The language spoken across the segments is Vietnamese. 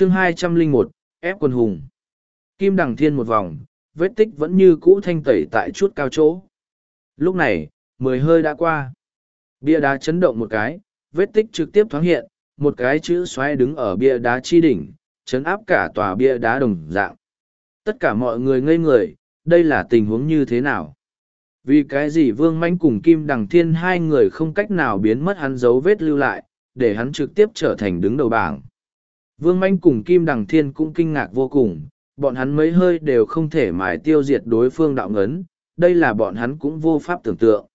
chương hai trăm linh một, ép quân hùng. Kim đằng thiên một vòng, vết tích vẫn như cũ thanh tẩy tại chút cao chỗ. Lúc này, mười hơi đã qua. Bia đá chấn động một cái, vết tích trực tiếp thoáng hiện, một cái chữ xoáy đứng ở bia đá chi đỉnh, chấn áp cả tòa bia đá đồng dạng. Tất cả mọi người ngây người, đây là tình huống như thế nào? Vì cái gì vương manh cùng kim đằng thiên hai người không cách nào biến mất hắn dấu vết lưu lại, để hắn trực tiếp trở thành đứng đầu bảng? Vương manh cùng kim đằng thiên cũng kinh ngạc vô cùng, bọn hắn mấy hơi đều không thể mài tiêu diệt đối phương đạo ngấn, đây là bọn hắn cũng vô pháp tưởng tượng.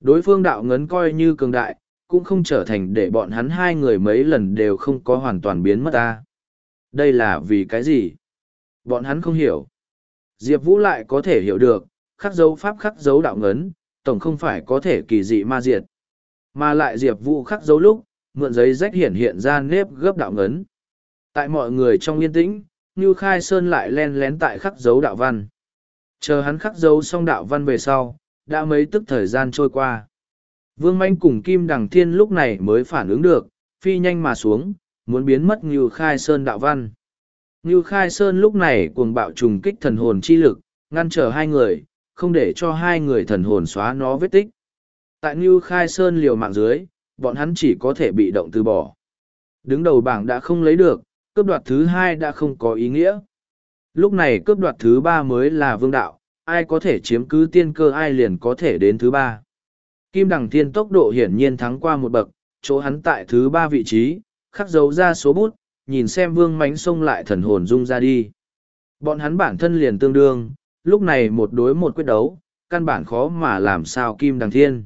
Đối phương đạo ngấn coi như cường đại, cũng không trở thành để bọn hắn hai người mấy lần đều không có hoàn toàn biến mất ta. Đây là vì cái gì? Bọn hắn không hiểu. Diệp vũ lại có thể hiểu được, khắc dấu pháp khắc dấu đạo ngấn, tổng không phải có thể kỳ dị ma diệt. Mà lại diệp vũ khắc dấu lúc, mượn giấy rách hiện hiện ra nếp gấp đạo ngấn tại mọi người trong yên tĩnh như khai sơn lại len lén tại khắc dấu đạo văn. Chờ hắn khắc dấu xong đạo văn về sau, đã mấy tức thời gian trôi qua. Vương manh cùng kim đằng thiên lúc này mới phản ứng được, phi nhanh mà xuống, muốn biến mất như khai sơn đạo văn. Như khai sơn lúc này cuồng bạo trùng kích thần hồn chi lực, ngăn trở hai người, không để cho hai người thần hồn xóa nó vết tích. Tại như khai sơn liều mạng dưới, bọn hắn chỉ có thể bị động từ bỏ. Đứng đầu bảng đã không lấy được cướp đoạt thứ hai đã không có ý nghĩa. Lúc này cướp đoạt thứ ba mới là vương đạo, ai có thể chiếm cứ tiên cơ ai liền có thể đến thứ ba. Kim đằng thiên tốc độ hiển nhiên thắng qua một bậc, chỗ hắn tại thứ ba vị trí, khắc dấu ra số bút, nhìn xem vương mánh xông lại thần hồn rung ra đi. Bọn hắn bản thân liền tương đương, lúc này một đối một quyết đấu, căn bản khó mà làm sao kim đằng thiên.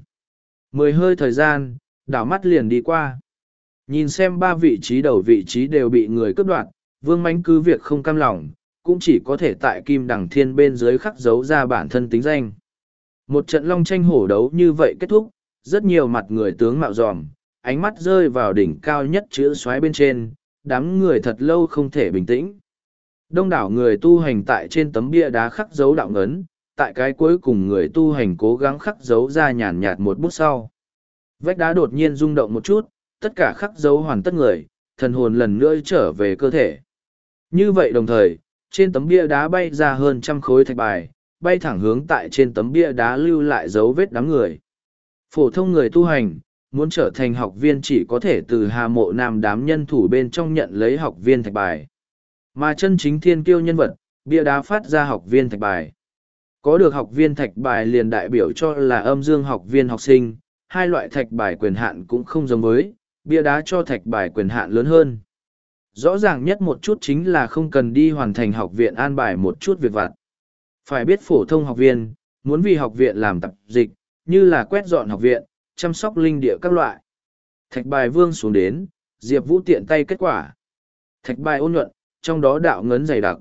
Mười hơi thời gian, đảo mắt liền đi qua nhìn xem ba vị trí đầu vị trí đều bị người cướp đoạt, vương mánh cứ việc không cam lòng, cũng chỉ có thể tại kim đằng thiên bên dưới khắc dấu ra bản thân tính danh. Một trận long tranh hổ đấu như vậy kết thúc, rất nhiều mặt người tướng mạo dòm, ánh mắt rơi vào đỉnh cao nhất chữ xoáy bên trên, đám người thật lâu không thể bình tĩnh. Đông đảo người tu hành tại trên tấm bia đá khắc dấu đạo ngấn, tại cái cuối cùng người tu hành cố gắng khắc dấu ra nhàn nhạt một bút sau. Vách đá đột nhiên rung động một chút tất cả khắc dấu hoàn tất người, thần hồn lần nữa trở về cơ thể. Như vậy đồng thời, trên tấm bia đá bay ra hơn trăm khối thạch bài, bay thẳng hướng tại trên tấm bia đá lưu lại dấu vết đám người. Phổ thông người tu hành, muốn trở thành học viên chỉ có thể từ hà mộ nam đám nhân thủ bên trong nhận lấy học viên thạch bài. Mà chân chính thiên kiêu nhân vật, bia đá phát ra học viên thạch bài. Có được học viên thạch bài liền đại biểu cho là âm dương học viên học sinh, hai loại thạch bài quyền hạn cũng không giống với bia đá cho thạch bài quyền hạn lớn hơn. Rõ ràng nhất một chút chính là không cần đi hoàn thành học viện an bài một chút việc vặt. Phải biết phổ thông học viên, muốn vì học viện làm tập dịch, như là quét dọn học viện, chăm sóc linh địa các loại. Thạch bài vương xuống đến, diệp vũ tiện tay kết quả. Thạch bài ôn nhuận, trong đó đạo ngấn dày đặc.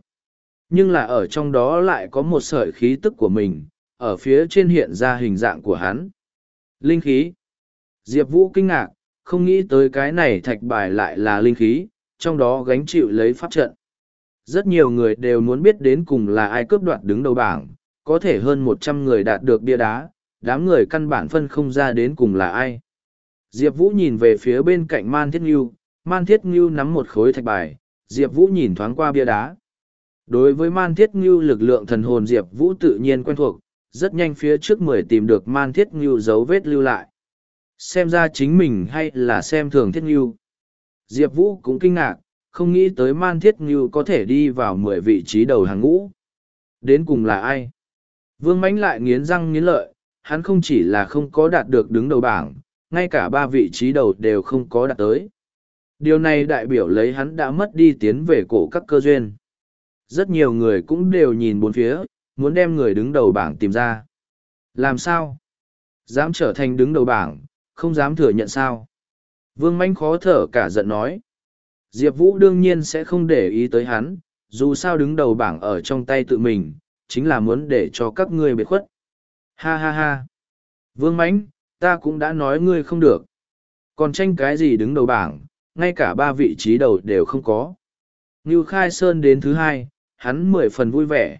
Nhưng là ở trong đó lại có một sợi khí tức của mình, ở phía trên hiện ra hình dạng của hắn. Linh khí. Diệp vũ kinh ngạc không nghĩ tới cái này thạch bài lại là linh khí, trong đó gánh chịu lấy pháp trận. Rất nhiều người đều muốn biết đến cùng là ai cướp đoạt đứng đầu bảng, có thể hơn một trăm người đạt được bia đá, đám người căn bản phân không ra đến cùng là ai. Diệp vũ nhìn về phía bên cạnh man thiết ngưu, man thiết ngưu nắm một khối thạch bài, diệp vũ nhìn thoáng qua bia đá. Đối với man thiết ngưu, lực lượng thần hồn diệp vũ tự nhiên quen thuộc, rất nhanh phía trước mười tìm được man thiết ngưu dấu vết lưu lại xem ra chính mình hay là xem thường thiết ngưu. Diệp vũ cũng kinh ngạc, không nghĩ tới man thiết ngưu có thể đi vào mười vị trí đầu hàng ngũ. Đến cùng là ai? Vương mãnh lại nghiến răng nghiến lợi, hắn không chỉ là không có đạt được đứng đầu bảng, ngay cả ba vị trí đầu đều không có đạt tới. Điều này đại biểu lấy hắn đã mất đi tiến về cổ các cơ duyên. Rất nhiều người cũng đều nhìn bốn phía, muốn đem người đứng đầu bảng tìm ra. Làm sao? Dám trở thành đứng đầu bảng không dám thừa nhận sao. Vương manh khó thở cả giận nói. Diệp vũ đương nhiên sẽ không để ý tới hắn dù sao đứng đầu bảng ở trong tay tự mình chính là muốn để cho các ngươi biệt khuất. Ha ha ha. Vương Mánh, ta cũng đã nói ngươi không được. Còn tranh cái gì đứng đầu bảng ngay cả ba vị trí đầu đều không có. Như khai sơn đến thứ hai hắn mười phần vui vẻ.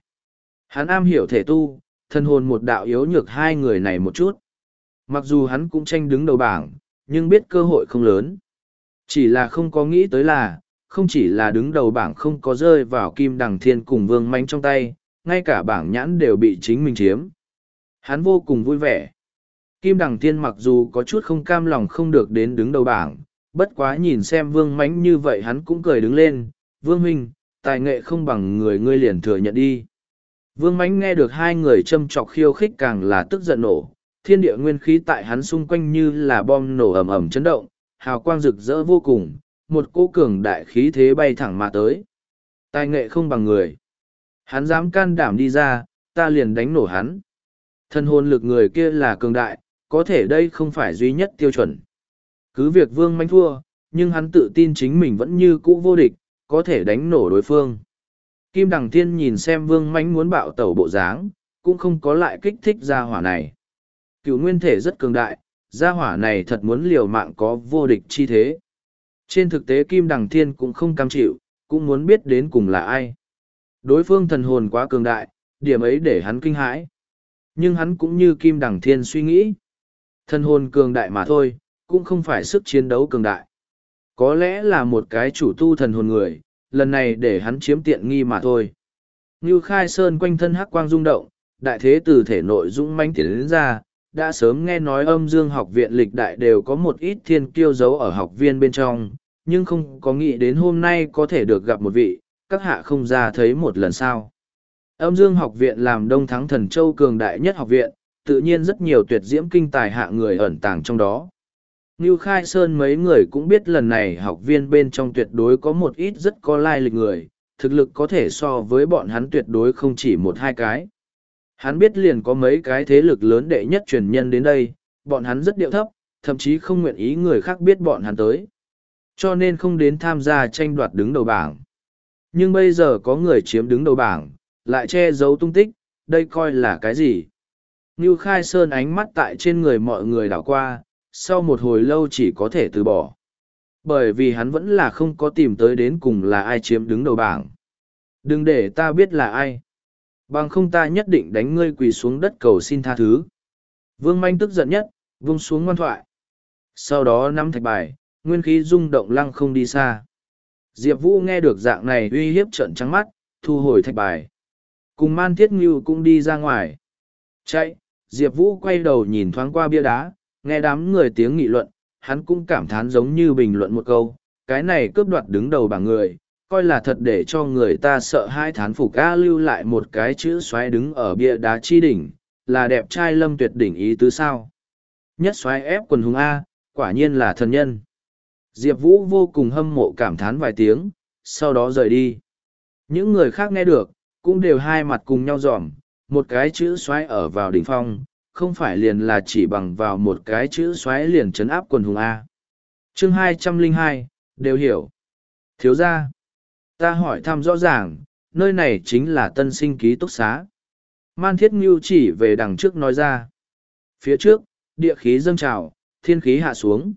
Hắn am hiểu thể tu thân hồn một đạo yếu nhược hai người này một chút mặc dù hắn cũng tranh đứng đầu bảng nhưng biết cơ hội không lớn chỉ là không có nghĩ tới là không chỉ là đứng đầu bảng không có rơi vào kim đằng thiên cùng vương mánh trong tay, ngay cả bảng nhãn đều bị chính mình chiếm. Hắn vô cùng vui vẻ. Kim đằng thiên mặc dù có chút không cam lòng không được đến đứng đầu bảng, bất quá nhìn xem vương mánh như vậy hắn cũng cười đứng lên. Vương huynh, tài nghệ không bằng người ngươi liền thừa nhận đi. Vương mánh nghe được hai người châm trọc khiêu khích càng là tức giận nổ, thiên địa nguyên khí tại hắn xung quanh như là bom nổ ầm ầm chấn động, hào quang rực rỡ vô cùng, một cỗ cường đại khí thế bay thẳng mà tới. Tài nghệ không bằng người. Hắn dám can đảm đi ra, ta liền đánh nổ hắn. Thân hồn lực người kia là cường đại, có thể đây không phải duy nhất tiêu chuẩn. Cứ việc vương manh thua, nhưng hắn tự tin chính mình vẫn như cũ vô địch, có thể đánh nổ đối phương. Kim Đằng Thiên nhìn xem vương manh muốn bạo tẩu bộ dáng, cũng không có lại kích thích ra hỏa này. Cựu nguyên thể rất cường đại, gia hỏa này thật muốn liều mạng có vô địch chi thế. Trên thực tế Kim Đằng Thiên cũng không cam chịu, cũng muốn biết đến cùng là ai. Đối phương thần hồn quá cường đại, điểm ấy để hắn kinh hãi. Nhưng hắn cũng như Kim Đằng Thiên suy nghĩ. Thần hồn cường đại mà thôi, cũng không phải sức chiến đấu cường đại. Có lẽ là một cái chủ tu thần hồn người, lần này để hắn chiếm tiện nghi mà thôi. Như khai sơn quanh thân hắc quang rung động, đại thế từ thể nội dũng manh tiến đến ra, đã sớm nghe nói âm dương học viện lịch đại đều có một ít thiên kiêu giấu ở học viên bên trong, nhưng không có nghĩ đến hôm nay có thể được gặp một vị, các hạ không ra thấy một lần sao. Âm dương học viện làm đông thắng thần châu cường đại nhất học viện, tự nhiên rất nhiều tuyệt diễm kinh tài hạ người ẩn tàng trong đó. Như Khai Sơn mấy người cũng biết lần này học viên bên trong tuyệt đối có một ít rất có lai lịch người, thực lực có thể so với bọn hắn tuyệt đối không chỉ một hai cái. Hắn biết liền có mấy cái thế lực lớn đệ nhất truyền nhân đến đây, bọn hắn rất điệu thấp, thậm chí không nguyện ý người khác biết bọn hắn tới. Cho nên không đến tham gia tranh đoạt đứng đầu bảng. Nhưng bây giờ có người chiếm đứng đầu bảng, lại che giấu tung tích, đây coi là cái gì? Như Khai Sơn ánh mắt tại trên người mọi người đảo qua, sau một hồi lâu chỉ có thể từ bỏ. Bởi vì hắn vẫn là không có tìm tới đến cùng là ai chiếm đứng đầu bảng. Đừng để ta biết là ai. Bằng không ta nhất định đánh ngươi quỳ xuống đất cầu xin tha thứ. Vương manh tức giận nhất, vung xuống ngoan thoại. Sau đó nắm thạch bài, nguyên khí rung động lăng không đi xa. Diệp Vũ nghe được dạng này uy hiếp trận trắng mắt, thu hồi thạch bài. Cùng man thiết ngưu cũng đi ra ngoài. Chạy, Diệp Vũ quay đầu nhìn thoáng qua bia đá, nghe đám người tiếng nghị luận, hắn cũng cảm thán giống như bình luận một câu, cái này cướp đoạt đứng đầu bảng người, coi là thật để cho người ta sợ hai thán phục a lưu lại một cái chữ xoáy đứng ở bia đá chi đỉnh, là đẹp trai lâm tuyệt đỉnh ý tứ sao. Nhất xoáy ép quần hùng A, quả nhiên là thần nhân. Diệp Vũ vô cùng hâm mộ cảm thán vài tiếng, sau đó rời đi. Những người khác nghe được, cũng đều hai mặt cùng nhau dòm, một cái chữ xoáy ở vào đỉnh phong, không phải liền là chỉ bằng vào một cái chữ xoáy liền chấn áp quần hùng A. chương hai trăm linh hai đều hiểu. Thiếu ra, ta hỏi thăm rõ ràng, nơi này chính là tân sinh ký túc xá. Man Thiết Ngưu chỉ về đằng trước nói ra. Phía trước, địa khí dâng trào, thiên khí hạ xuống.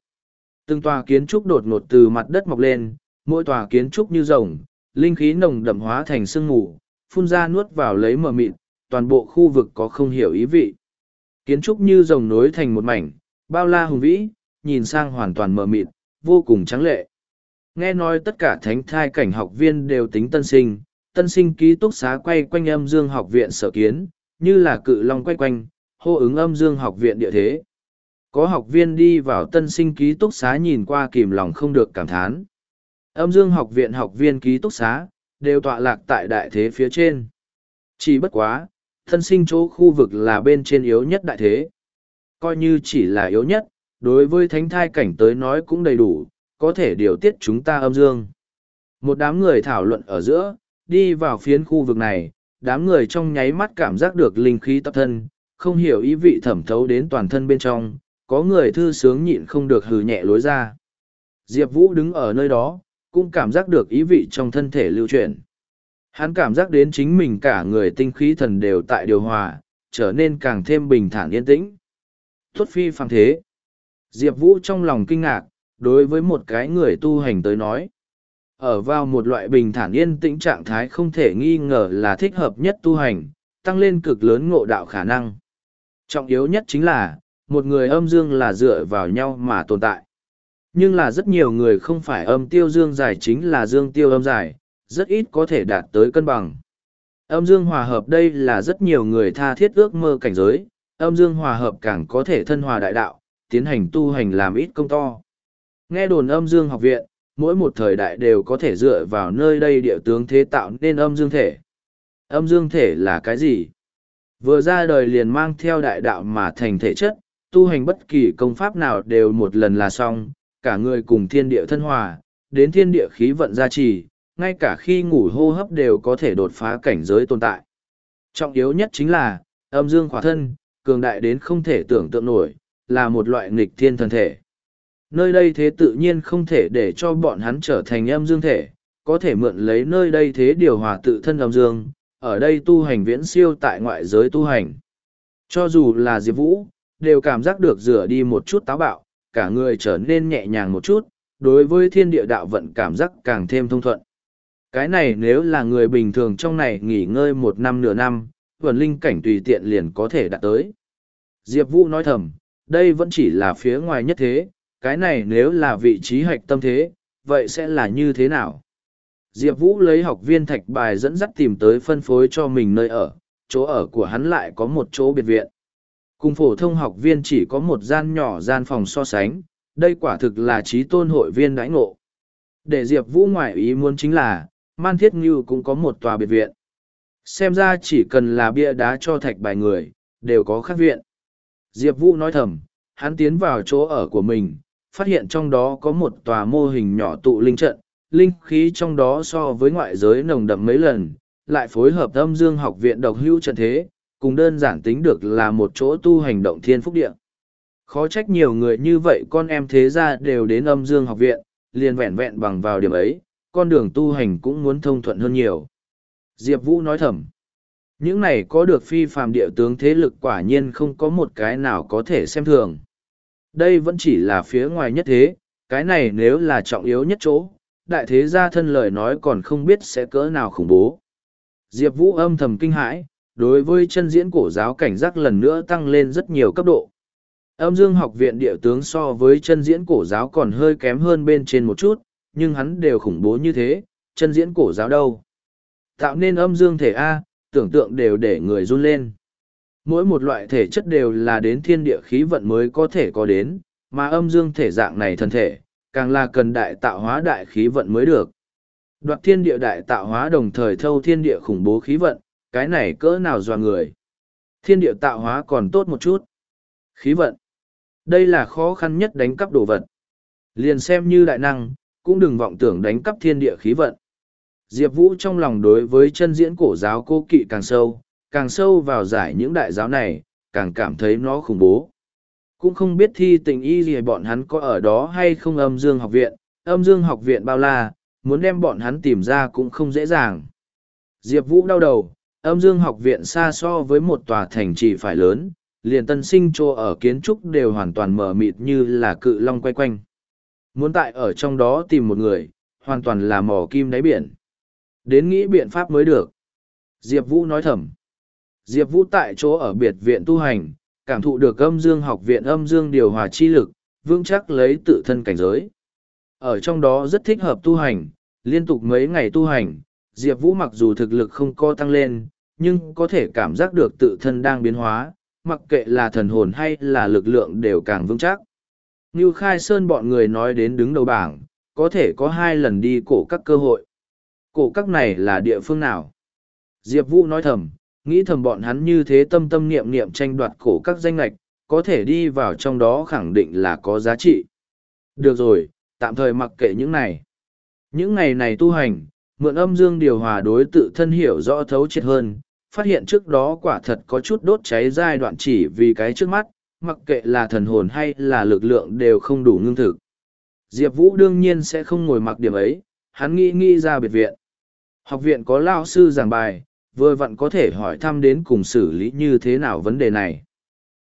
Từng tòa kiến trúc đột ngột từ mặt đất mọc lên, mỗi tòa kiến trúc như rồng, linh khí nồng đậm hóa thành sương mù, phun ra nuốt vào lấy mờ mịt, toàn bộ khu vực có không hiểu ý vị. Kiến trúc như rồng nối thành một mảnh, bao la hùng vĩ, nhìn sang hoàn toàn mờ mịt, vô cùng trắng lệ. Nghe nói tất cả thánh thai cảnh học viên đều tính tân sinh, tân sinh ký túc xá quay quanh âm dương học viện sở kiến, như là cự long quay quanh, hô ứng âm dương học viện địa thế. Có học viên đi vào tân sinh ký túc xá nhìn qua kìm lòng không được cảm thán. Âm dương học viện học viên ký túc xá, đều tọa lạc tại đại thế phía trên. Chỉ bất quá, thân sinh chỗ khu vực là bên trên yếu nhất đại thế. Coi như chỉ là yếu nhất, đối với thánh thai cảnh tới nói cũng đầy đủ, có thể điều tiết chúng ta âm dương. Một đám người thảo luận ở giữa, đi vào phiến khu vực này, đám người trong nháy mắt cảm giác được linh khí tập thân, không hiểu ý vị thẩm thấu đến toàn thân bên trong, có người thư sướng nhịn không được hừ nhẹ lối ra. Diệp Vũ đứng ở nơi đó, cũng cảm giác được ý vị trong thân thể lưu chuyển. Hắn cảm giác đến chính mình cả người tinh khí thần đều tại điều hòa, trở nên càng thêm bình thản yên tĩnh. Tuất phi phàng thế. Diệp Vũ trong lòng kinh ngạc, đối với một cái người tu hành tới nói. Ở vào một loại bình thản yên tĩnh trạng thái không thể nghi ngờ là thích hợp nhất tu hành, tăng lên cực lớn ngộ đạo khả năng. Trọng yếu nhất chính là, một người âm dương là dựa vào nhau mà tồn tại. Nhưng là rất nhiều người không phải âm tiêu dương dài chính là dương tiêu âm dài, rất ít có thể đạt tới cân bằng. Âm dương hòa hợp đây là rất nhiều người tha thiết ước mơ cảnh giới, âm dương hòa hợp càng có thể thân hòa đại đạo, tiến hành tu hành làm ít công to. Nghe đồn âm dương học viện, mỗi một thời đại đều có thể dựa vào nơi đây địa tướng thế tạo nên âm dương thể. Âm dương thể là cái gì? Vừa ra đời liền mang theo đại đạo mà thành thể chất, tu hành bất kỳ công pháp nào đều một lần là xong, cả người cùng thiên địa thân hòa, đến thiên địa khí vận gia trì, ngay cả khi ngủ hô hấp đều có thể đột phá cảnh giới tồn tại. Trọng yếu nhất chính là, âm dương khỏa thân, cường đại đến không thể tưởng tượng nổi, là một loại nghịch thiên thần thể. Nơi đây thế tự nhiên không thể để cho bọn hắn trở thành âm dương thể, có thể mượn lấy nơi đây thế điều hòa tự thân âm dương, ở đây tu hành viễn siêu tại ngoại giới tu hành. Cho dù là Diệp Vũ, đều cảm giác được rửa đi một chút táo bạo, cả người trở nên nhẹ nhàng một chút, đối với thiên địa đạo vận cảm giác càng thêm thông thuận. Cái này nếu là người bình thường trong này nghỉ ngơi một năm nửa năm, vần linh cảnh tùy tiện liền có thể đạt tới. Diệp Vũ nói thầm, đây vẫn chỉ là phía ngoài nhất thế, cái này nếu là vị trí hạch tâm thế, vậy sẽ là như thế nào? Diệp Vũ lấy học viên thạch bài dẫn dắt tìm tới phân phối cho mình nơi ở, chỗ ở của hắn lại có một chỗ biệt viện. Cùng phổ thông học viên chỉ có một gian nhỏ gian phòng so sánh, đây quả thực là trí tôn hội viên đãi ngộ. Để Diệp Vũ ngoại ý muốn chính là, Man Thiết Ngưu cũng có một tòa biệt viện. Xem ra chỉ cần là bia đá cho thạch bài người, đều có khác viện. Diệp Vũ nói thầm, hắn tiến vào chỗ ở của mình, phát hiện trong đó có một tòa mô hình nhỏ tụ linh trận, linh khí trong đó so với ngoại giới nồng đậm mấy lần, lại phối hợp âm dương học viện độc hữu trận thế, cùng đơn giản tính được là một chỗ tu hành động thiên phúc địa. Khó trách nhiều người như vậy con em thế ra đều đến âm dương học viện, liền vẹn vẹn bằng vào điểm ấy, con đường tu hành cũng muốn thông thuận hơn nhiều. Diệp Vũ nói thầm, những này có được phi phàm địa tướng thế lực quả nhiên không có một cái nào có thể xem thường. Đây vẫn chỉ là phía ngoài nhất thế, cái này nếu là trọng yếu nhất chỗ, đại thế gia thân lời nói còn không biết sẽ cỡ nào khủng bố. Diệp Vũ âm thầm kinh hãi, đối với chân diễn cổ giáo cảnh giác lần nữa tăng lên rất nhiều cấp độ. Âm dương học viện địa tướng so với chân diễn cổ giáo còn hơi kém hơn bên trên một chút, nhưng hắn đều khủng bố như thế, chân diễn cổ giáo đâu. Tạo nên âm dương thể A, tưởng tượng đều để người run lên. Mỗi một loại thể chất đều là đến thiên địa khí vận mới có thể có đến, mà âm dương thể dạng này thân thể, càng là cần đại tạo hóa đại khí vận mới được. Đoạt thiên địa đại tạo hóa đồng thời thâu thiên địa khủng bố khí vận, cái này cỡ nào dò người. Thiên địa tạo hóa còn tốt một chút. Khí vận. Đây là khó khăn nhất đánh cắp đồ vật. Liền xem như đại năng, cũng đừng vọng tưởng đánh cắp thiên địa khí vận. Diệp Vũ trong lòng đối với chân diễn cổ giáo cô kỵ càng sâu, càng sâu vào giải những đại giáo này, càng cảm thấy nó khủng bố. Cũng không biết thi tình y gì bọn hắn có ở đó hay không âm dương học viện, âm dương học viện bao la, muốn đem bọn hắn tìm ra cũng không dễ dàng. Diệp Vũ đau đầu, âm dương học viện xa so với một tòa thành trì phải lớn, liền tân sinh trô ở kiến trúc đều hoàn toàn mở mịt như là cự long quay quanh. Muốn tại ở trong đó tìm một người, hoàn toàn là mỏ kim đáy biển. Đến nghĩ biện pháp mới được. Diệp Vũ nói thầm. Diệp Vũ tại chỗ ở biệt viện tu hành, cảm thụ được âm dương học viện âm dương điều hòa chi lực, vững chắc lấy tự thân cảnh giới. Ở trong đó rất thích hợp tu hành, liên tục mấy ngày tu hành, Diệp Vũ mặc dù thực lực không co tăng lên, nhưng có thể cảm giác được tự thân đang biến hóa, mặc kệ là thần hồn hay là lực lượng đều càng vững chắc. Như Khai Sơn bọn người nói đến đứng đầu bảng, có thể có hai lần đi cổ các cơ hội. Cổ các này là địa phương nào? Diệp Vũ nói thầm, nghĩ thầm bọn hắn như thế tâm tâm niệm niệm tranh đoạt cổ các danh lệch, có thể đi vào trong đó khẳng định là có giá trị. Được rồi, tạm thời mặc kệ những này. Những ngày này tu hành, mượn âm dương điều hòa đối tự thân hiểu rõ thấu triệt hơn, phát hiện trước đó quả thật có chút đốt cháy giai đoạn chỉ vì cái trước mắt, mặc kệ là thần hồn hay là lực lượng đều không đủ ngưng thực. Diệp Vũ đương nhiên sẽ không ngồi mặc điểm ấy, hắn nghĩ nghĩ ra biệt viện. Học viện có lao sư giảng bài, vừa vặn có thể hỏi thăm đến cùng xử lý như thế nào vấn đề này.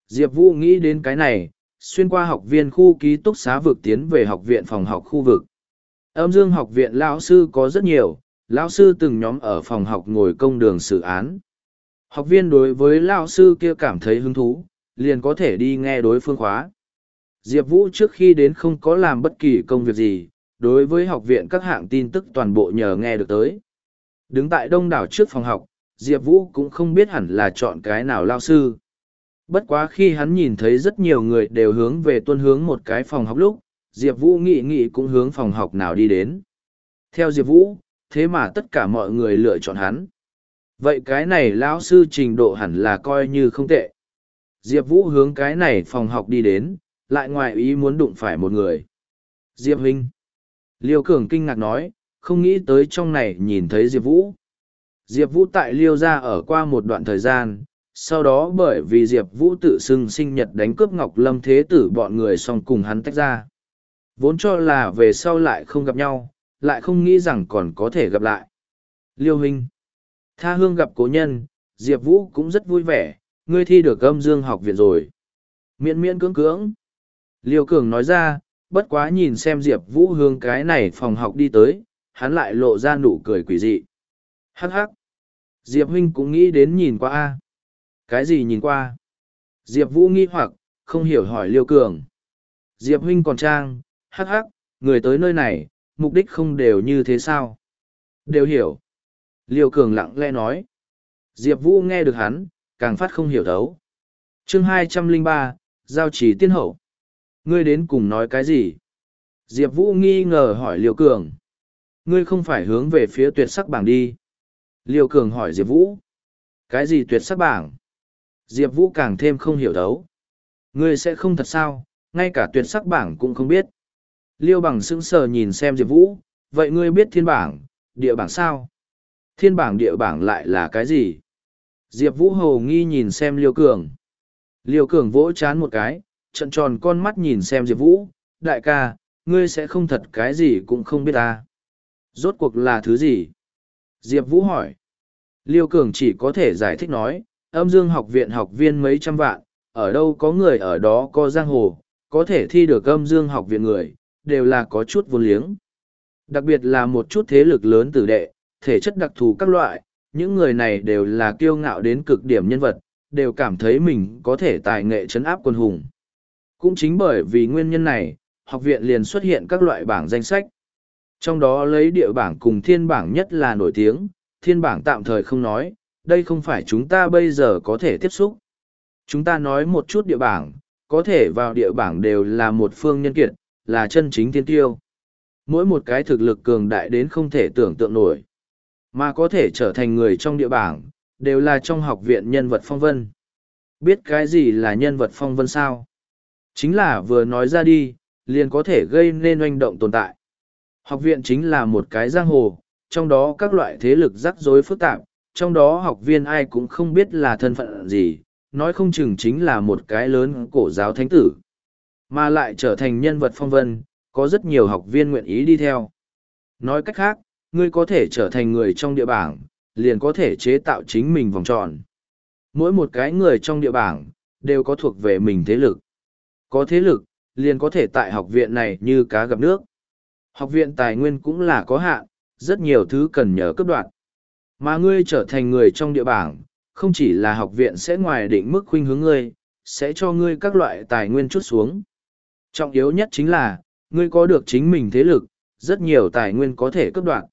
Diệp Vũ nghĩ đến cái này, xuyên qua học viên khu ký túc xá vực tiến về học viện phòng học khu vực. Âm dương học viện lão sư có rất nhiều, lão sư từng nhóm ở phòng học ngồi công đường xử án. Học viên đối với lão sư kia cảm thấy hứng thú, liền có thể đi nghe đối phương khóa. Diệp Vũ trước khi đến không có làm bất kỳ công việc gì, đối với học viện các hạng tin tức toàn bộ nhờ nghe được tới. Đứng tại đông đảo trước phòng học, Diệp Vũ cũng không biết hẳn là chọn cái nào lao sư. Bất quá khi hắn nhìn thấy rất nhiều người đều hướng về tuân hướng một cái phòng học lúc, Diệp Vũ nghĩ nghĩ cũng hướng phòng học nào đi đến. Theo Diệp Vũ, thế mà tất cả mọi người lựa chọn hắn. Vậy cái này lão sư trình độ hẳn là coi như không tệ. Diệp Vũ hướng cái này phòng học đi đến, lại ngoài ý muốn đụng phải một người. Diệp Huynh. Liêu Cường kinh ngạc nói, không nghĩ tới trong này nhìn thấy Diệp Vũ. Diệp Vũ tại Liêu ra ở qua một đoạn thời gian, sau đó bởi vì Diệp Vũ tự xưng sinh nhật đánh cướp Ngọc Lâm Thế Tử bọn người xong cùng hắn tách ra. Vốn cho là về sau lại không gặp nhau, lại không nghĩ rằng còn có thể gặp lại. Liêu Hinh, Tha hương gặp cố nhân, Diệp Vũ cũng rất vui vẻ, ngươi thi được âm dương học viện rồi. Miễn miễn cưỡng cưỡng. Liêu Cường nói ra, bất quá nhìn xem Diệp Vũ hướng cái này phòng học đi tới, hắn lại lộ ra nụ cười quỷ dị. Hắc hắc. Diệp huynh cũng nghĩ đến nhìn qua a Cái gì nhìn qua? Diệp Vũ nghi hoặc, không hiểu hỏi Liêu Cường. Diệp huynh còn trang, hắc hắc, người tới nơi này, mục đích không đều như thế sao? Đều hiểu. Liêu Cường lặng lẽ nói. Diệp Vũ nghe được hắn, càng phát không hiểu thấu. chương hai trăm linh ba Giao chỉ tiên hậu. Ngươi đến cùng nói cái gì? Diệp Vũ nghi ngờ hỏi Liêu Cường. Ngươi không phải hướng về phía tuyệt sắc bảng đi. Liêu Cường hỏi Diệp Vũ. Cái gì tuyệt sắc bảng? Diệp Vũ càng thêm không hiểu đấu. Ngươi sẽ không thật sao, ngay cả tuyệt sắc bảng cũng không biết. Liêu bằng sững sờ nhìn xem Diệp Vũ, vậy ngươi biết thiên bảng, địa bảng sao? Thiên bảng địa bảng lại là cái gì? Diệp Vũ hầu nghi nhìn xem Liêu Cường. Liêu Cường vỗ chán một cái, trận tròn con mắt nhìn xem Diệp Vũ, đại ca, ngươi sẽ không thật cái gì cũng không biết ta. Rốt cuộc là thứ gì? Diệp Vũ hỏi. Liêu Cường chỉ có thể giải thích nói, âm dương học viện học viên mấy trăm vạn, ở đâu có người ở đó có giang hồ, có thể thi được âm dương học viện người, đều là có chút vốn liếng. Đặc biệt là một chút thế lực lớn tử đệ, thể chất đặc thù các loại, những người này đều là kiêu ngạo đến cực điểm nhân vật, đều cảm thấy mình có thể tài nghệ chấn áp quân hùng. Cũng chính bởi vì nguyên nhân này, học viện liền xuất hiện các loại bảng danh sách. Trong đó lấy địa bảng cùng thiên bảng nhất là nổi tiếng, thiên bảng tạm thời không nói, đây không phải chúng ta bây giờ có thể tiếp xúc. Chúng ta nói một chút địa bảng, có thể vào địa bảng đều là một phương nhân kiệt, là chân chính thiên tiêu. Mỗi một cái thực lực cường đại đến không thể tưởng tượng nổi, mà có thể trở thành người trong địa bảng, đều là trong học viện nhân vật phong vân. Biết cái gì là nhân vật phong vân sao? Chính là vừa nói ra đi, liền có thể gây nên oanh động tồn tại. Học viện chính là một cái giang hồ, trong đó các loại thế lực rắc rối phức tạp, trong đó học viên ai cũng không biết là thân phận gì, nói không chừng chính là một cái lớn cổ giáo thánh tử. Mà lại trở thành nhân vật phong vân, có rất nhiều học viên nguyện ý đi theo. Nói cách khác, ngươi có thể trở thành người trong địa bảng, liền có thể chế tạo chính mình vòng tròn. Mỗi một cái người trong địa bảng, đều có thuộc về mình thế lực. Có thế lực, liền có thể tại học viện này như cá gặp nước. Học viện tài nguyên cũng là có hạn, rất nhiều thứ cần nhờ cấp đoạn. Mà ngươi trở thành người trong địa bảng, không chỉ là học viện sẽ ngoài định mức khuynh hướng ngươi, sẽ cho ngươi các loại tài nguyên chút xuống. Trọng yếu nhất chính là, ngươi có được chính mình thế lực, rất nhiều tài nguyên có thể cấp đoạn.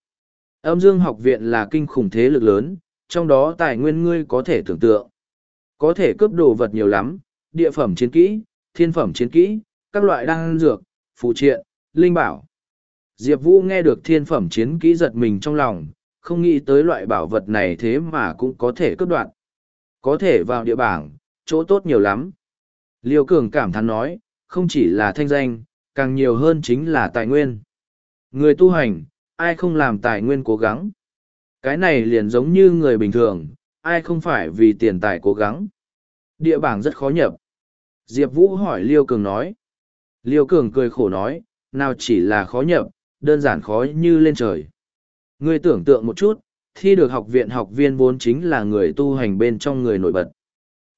Âm dương học viện là kinh khủng thế lực lớn, trong đó tài nguyên ngươi có thể tưởng tượng. Có thể cướp đồ vật nhiều lắm, địa phẩm chiến kỹ, thiên phẩm chiến kỹ, các loại đan dược, phụ triện, linh bảo. Diệp Vũ nghe được thiên phẩm chiến kỹ giật mình trong lòng, không nghĩ tới loại bảo vật này thế mà cũng có thể cướp đoạn. Có thể vào địa bảng, chỗ tốt nhiều lắm. Liêu Cường cảm thán nói, không chỉ là thanh danh, càng nhiều hơn chính là tài nguyên. Người tu hành, ai không làm tài nguyên cố gắng. Cái này liền giống như người bình thường, ai không phải vì tiền tài cố gắng. Địa bảng rất khó nhập. Diệp Vũ hỏi Liêu Cường nói. Liêu Cường cười khổ nói, nào chỉ là khó nhập, đơn giản khó như lên trời. Ngươi tưởng tượng một chút, thi được học viện học viên vốn chính là người tu hành bên trong người nổi bật.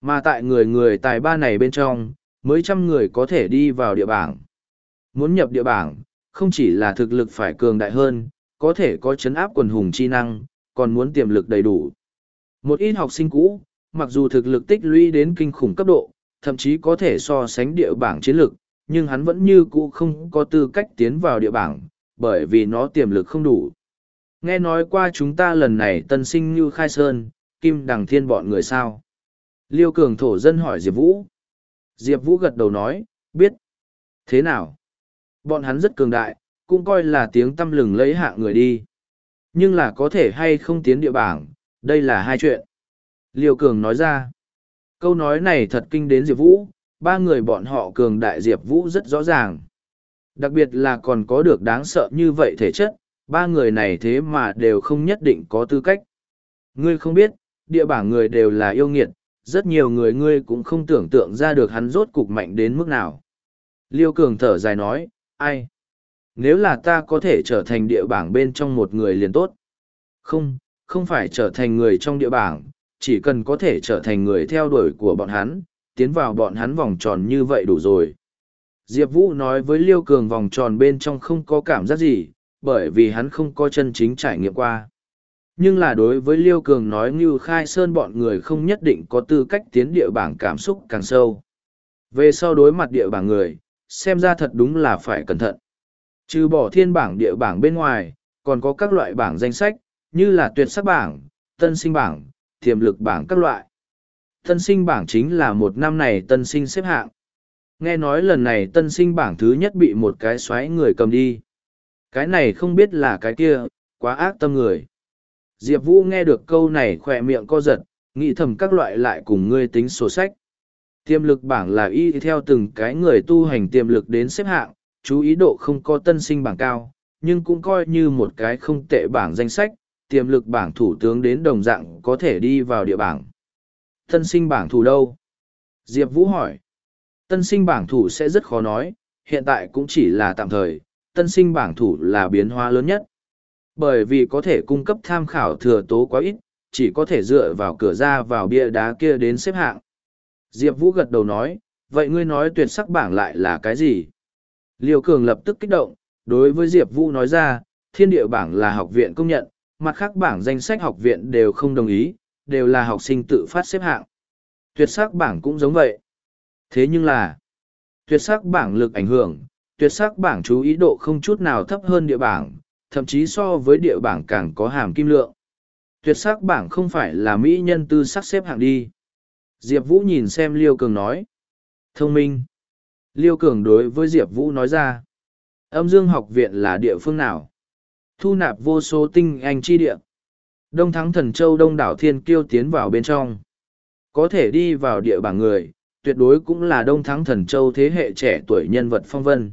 Mà tại người người tài ba này bên trong, mới trăm người có thể đi vào địa bảng. Muốn nhập địa bảng, không chỉ là thực lực phải cường đại hơn, có thể có chấn áp quần hùng chi năng, còn muốn tiềm lực đầy đủ. Một ít học sinh cũ, mặc dù thực lực tích lũy đến kinh khủng cấp độ, thậm chí có thể so sánh địa bảng chiến lực, nhưng hắn vẫn như cũ không có tư cách tiến vào địa bảng, bởi vì nó tiềm lực không đủ. Nghe nói qua chúng ta lần này tân sinh như khai sơn, kim đằng thiên bọn người sao. Liêu cường thổ dân hỏi Diệp Vũ. Diệp Vũ gật đầu nói, biết. Thế nào? Bọn hắn rất cường đại, cũng coi là tiếng tâm lừng lấy hạ người đi. Nhưng là có thể hay không tiến địa bảng, đây là hai chuyện. Liêu cường nói ra. Câu nói này thật kinh đến Diệp Vũ, ba người bọn họ cường đại Diệp Vũ rất rõ ràng. Đặc biệt là còn có được đáng sợ như vậy thể chất, ba người này thế mà đều không nhất định có tư cách. Ngươi không biết, địa bảng người đều là yêu nghiệt, rất nhiều người ngươi cũng không tưởng tượng ra được hắn rốt cục mạnh đến mức nào. Liêu Cường thở dài nói, ai? Nếu là ta có thể trở thành địa bảng bên trong một người liền tốt. Không, không phải trở thành người trong địa bảng, chỉ cần có thể trở thành người theo đuổi của bọn hắn, tiến vào bọn hắn vòng tròn như vậy đủ rồi. Diệp Vũ nói với Liêu Cường vòng tròn bên trong không có cảm giác gì, bởi vì hắn không có chân chính trải nghiệm qua. Nhưng là đối với Liêu Cường nói như khai sơn bọn người không nhất định có tư cách tiến địa bảng cảm xúc càng sâu. Về sau đối mặt địa bảng người, xem ra thật đúng là phải cẩn thận. Trừ bỏ thiên bảng địa bảng bên ngoài, còn có các loại bảng danh sách, như là tuyệt sắc bảng, tân sinh bảng, tiềm lực bảng các loại. Tân sinh bảng chính là một năm này tân sinh xếp hạng. Nghe nói lần này tân sinh bảng thứ nhất bị một cái xoáy người cầm đi. Cái này không biết là cái kia, quá ác tâm người. Diệp Vũ nghe được câu này khỏe miệng co giật, nghĩ thầm các loại lại cùng ngươi tính sổ sách. Tiềm lực bảng là y theo từng cái người tu hành tiềm lực đến xếp hạng, chú ý độ không có tân sinh bảng cao, nhưng cũng coi như một cái không tệ bảng danh sách, tiềm lực bảng thủ tướng đến đồng dạng có thể đi vào địa bảng. Tân sinh bảng thủ đâu? Diệp Vũ hỏi. Tân sinh bảng thủ sẽ rất khó nói, hiện tại cũng chỉ là tạm thời, tân sinh bảng thủ là biến hóa lớn nhất. Bởi vì có thể cung cấp tham khảo thừa tố quá ít, chỉ có thể dựa vào cửa ra vào bia đá kia đến xếp hạng. Diệp Vũ gật đầu nói, vậy ngươi nói tuyệt sắc bảng lại là cái gì? Liêu Cường lập tức kích động, đối với Diệp Vũ nói ra, thiên địa bảng là học viện công nhận, mặt khác bảng danh sách học viện đều không đồng ý, đều là học sinh tự phát xếp hạng. Tuyệt sắc bảng cũng giống vậy. Thế nhưng là, tuyệt sắc bảng lực ảnh hưởng, tuyệt sắc bảng chú ý độ không chút nào thấp hơn địa bảng, thậm chí so với địa bảng càng có hàm kim lượng. Tuyệt sắc bảng không phải là mỹ nhân tư sắc xếp hạng đi. Diệp Vũ nhìn xem Liêu Cường nói. Thông minh. Liêu Cường đối với Diệp Vũ nói ra. Âm dương học viện là địa phương nào? Thu nạp vô số tinh anh chi địa. Đông thắng thần châu đông đảo thiên kiêu tiến vào bên trong. Có thể đi vào địa bảng người, tuyệt đối cũng là đông thắng thần châu thế hệ trẻ tuổi nhân vật phong vân.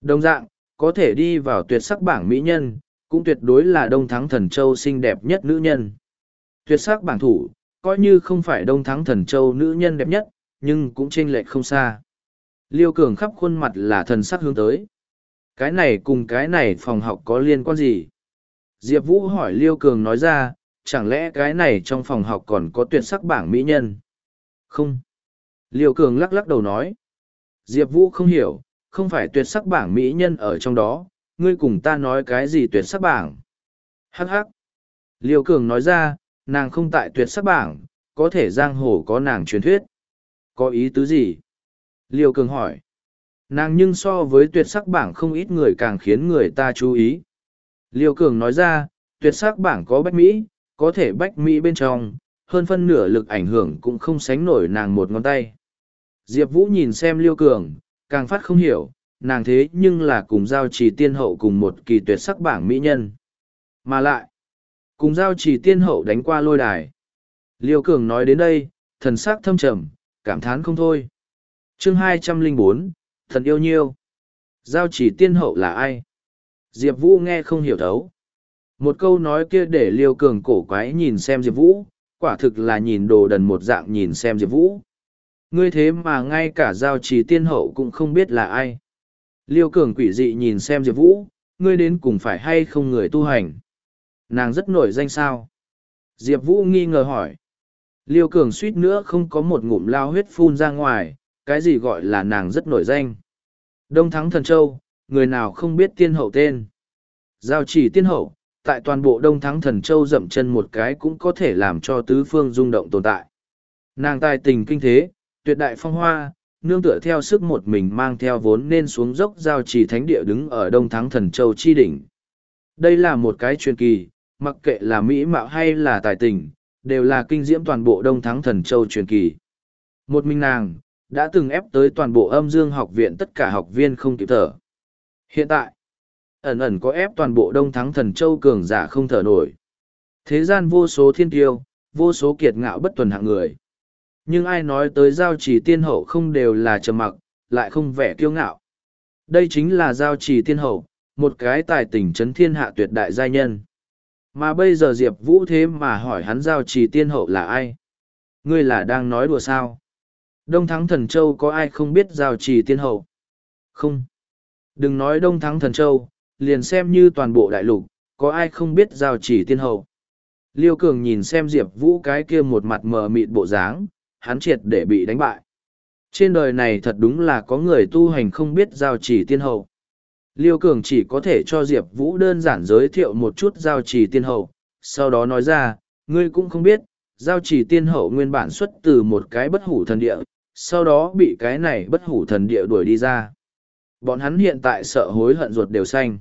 Đồng dạng, có thể đi vào tuyệt sắc bảng mỹ nhân, cũng tuyệt đối là đông thắng thần châu xinh đẹp nhất nữ nhân. Tuyệt sắc bảng thủ, coi như không phải đông thắng thần châu nữ nhân đẹp nhất, nhưng cũng chênh lệch không xa. Liêu cường khắp khuôn mặt là thần sắc hướng tới. Cái này cùng cái này phòng học có liên quan gì? Diệp Vũ hỏi Liêu cường nói ra, chẳng lẽ cái này trong phòng học còn có tuyệt sắc bảng mỹ nhân? Không. Liêu cường lắc lắc đầu nói. Diệp Vũ không hiểu, không phải tuyệt sắc bảng mỹ nhân ở trong đó, ngươi cùng ta nói cái gì tuyệt sắc bảng. Hắc hắc. Liêu Cường nói ra, nàng không tại tuyệt sắc bảng, có thể giang hồ có nàng truyền thuyết. Có ý tứ gì? Liêu Cường hỏi. Nàng nhưng so với tuyệt sắc bảng không ít người càng khiến người ta chú ý. Liêu Cường nói ra, tuyệt sắc bảng có bách Mỹ, có thể bách Mỹ bên trong, hơn phân nửa lực ảnh hưởng cũng không sánh nổi nàng một ngón tay. Diệp Vũ nhìn xem Liêu Cường, càng phát không hiểu, nàng thế nhưng là cùng giao trì tiên hậu cùng một kỳ tuyệt sắc bảng mỹ nhân. Mà lại, cùng giao trì tiên hậu đánh qua lôi đài. Liêu Cường nói đến đây, thần sắc thâm trầm, cảm thán không thôi. chương hai trăm linh bốn thần yêu nhiêu. Giao trì tiên hậu là ai? Diệp Vũ nghe không hiểu thấu. Một câu nói kia để Liêu Cường cổ quái nhìn xem Diệp Vũ, quả thực là nhìn đồ đần một dạng nhìn xem Diệp Vũ. Ngươi thế mà ngay cả giao trì tiên hậu cũng không biết là ai. Liêu cường quỷ dị nhìn xem Diệp Vũ, ngươi đến cùng phải hay không người tu hành. Nàng rất nổi danh sao? Diệp Vũ nghi ngờ hỏi. Liêu cường suýt nữa không có một ngụm lao huyết phun ra ngoài, cái gì gọi là nàng rất nổi danh. Đông Thắng Thần Châu, người nào không biết tiên hậu tên. Giao chỉ tiên hậu, tại toàn bộ Đông Thắng Thần Châu dậm chân một cái cũng có thể làm cho tứ phương rung động tồn tại. Nàng tài tình kinh thế, tuyệt đại phong hoa, nương tựa theo sức một mình mang theo vốn nên xuống dốc giao trì thánh địa đứng ở đông thắng thần châu chi đỉnh. Đây là một cái truyền kỳ, mặc kệ là mỹ mạo hay là tài tình, đều là kinh diễm toàn bộ đông thắng thần châu truyền kỳ. Một mình nàng, đã từng ép tới toàn bộ âm dương học viện tất cả học viên không kịp thở. Hiện tại, ẩn ẩn có ép toàn bộ đông thắng thần châu cường giả không thở nổi. Thế gian vô số thiên tiêu, vô số kiệt ngạo bất tuần hạng người. Nhưng ai nói tới giao trì tiên hậu không đều là trầm mặc, lại không vẻ kiêu ngạo. Đây chính là giao trì tiên hậu, một cái tài tình chấn thiên hạ tuyệt đại giai nhân. Mà bây giờ Diệp Vũ thế mà hỏi hắn giao trì tiên hậu là ai? Ngươi là đang nói đùa sao? Đông Thắng Thần Châu có ai không biết giao trì tiên hậu? Không. Đừng nói Đông Thắng Thần Châu, liền xem như toàn bộ đại lục, có ai không biết giao trì tiên hậu? Liêu Cường nhìn xem Diệp Vũ cái kia một mặt mờ mịt bộ dáng, hắn triệt để bị đánh bại. Trên đời này thật đúng là có người tu hành không biết giao trì tiên hậu. Liêu Cường chỉ có thể cho Diệp Vũ đơn giản giới thiệu một chút giao trì tiên hậu, sau đó nói ra, ngươi cũng không biết, giao trì tiên hậu nguyên bản xuất từ một cái bất hủ thần địa, sau đó bị cái này bất hủ thần địa đuổi đi ra. Bọn hắn hiện tại sợ hối hận ruột đều xanh.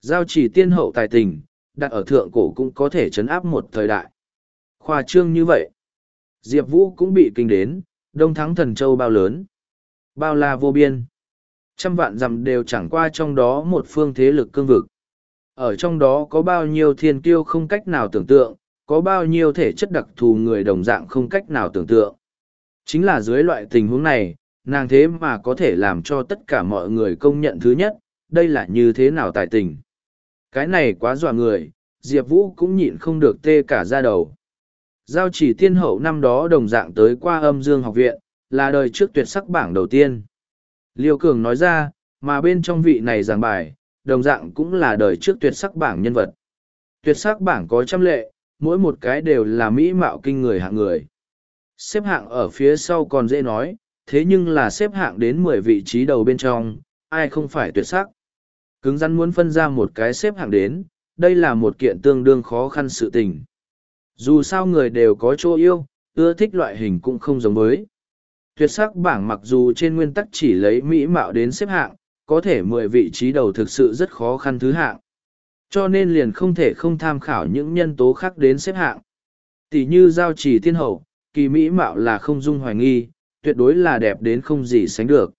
Giao trì tiên hậu tài tình, đặt ở thượng cổ cũng có thể chấn áp một thời đại. Khoa trương như vậy. Diệp Vũ cũng bị kinh đến, đông thắng thần châu bao lớn. Bao la vô biên. Trăm vạn dặm đều chẳng qua trong đó một phương thế lực cương vực. Ở trong đó có bao nhiêu thiên kiêu không cách nào tưởng tượng, có bao nhiêu thể chất đặc thù người đồng dạng không cách nào tưởng tượng. Chính là dưới loại tình huống này, nàng thế mà có thể làm cho tất cả mọi người công nhận thứ nhất, đây là như thế nào tài tình. Cái này quá dọa người, Diệp Vũ cũng nhịn không được tê cả ra đầu. Giao chỉ tiên hậu năm đó đồng dạng tới qua âm dương học viện, là đời trước tuyệt sắc bảng đầu tiên. Liêu Cường nói ra, mà bên trong vị này giảng bài, đồng dạng cũng là đời trước tuyệt sắc bảng nhân vật. Tuyệt sắc bảng có trăm lệ, mỗi một cái đều là mỹ mạo kinh người hạng người. Xếp hạng ở phía sau còn dễ nói, thế nhưng là xếp hạng đến mười vị trí đầu bên trong, ai không phải tuyệt sắc. Cứng rắn muốn phân ra một cái xếp hạng đến, đây là một kiện tương đương khó khăn sự tình. Dù sao người đều có chỗ yêu, ưa thích loại hình cũng không giống với. Tuyệt sắc bảng mặc dù trên nguyên tắc chỉ lấy mỹ mạo đến xếp hạng, có thể mười vị trí đầu thực sự rất khó khăn thứ hạng. Cho nên liền không thể không tham khảo những nhân tố khác đến xếp hạng. Tỷ như giao trì thiên hậu, kỳ mỹ mạo là không dung hoài nghi, tuyệt đối là đẹp đến không gì sánh được.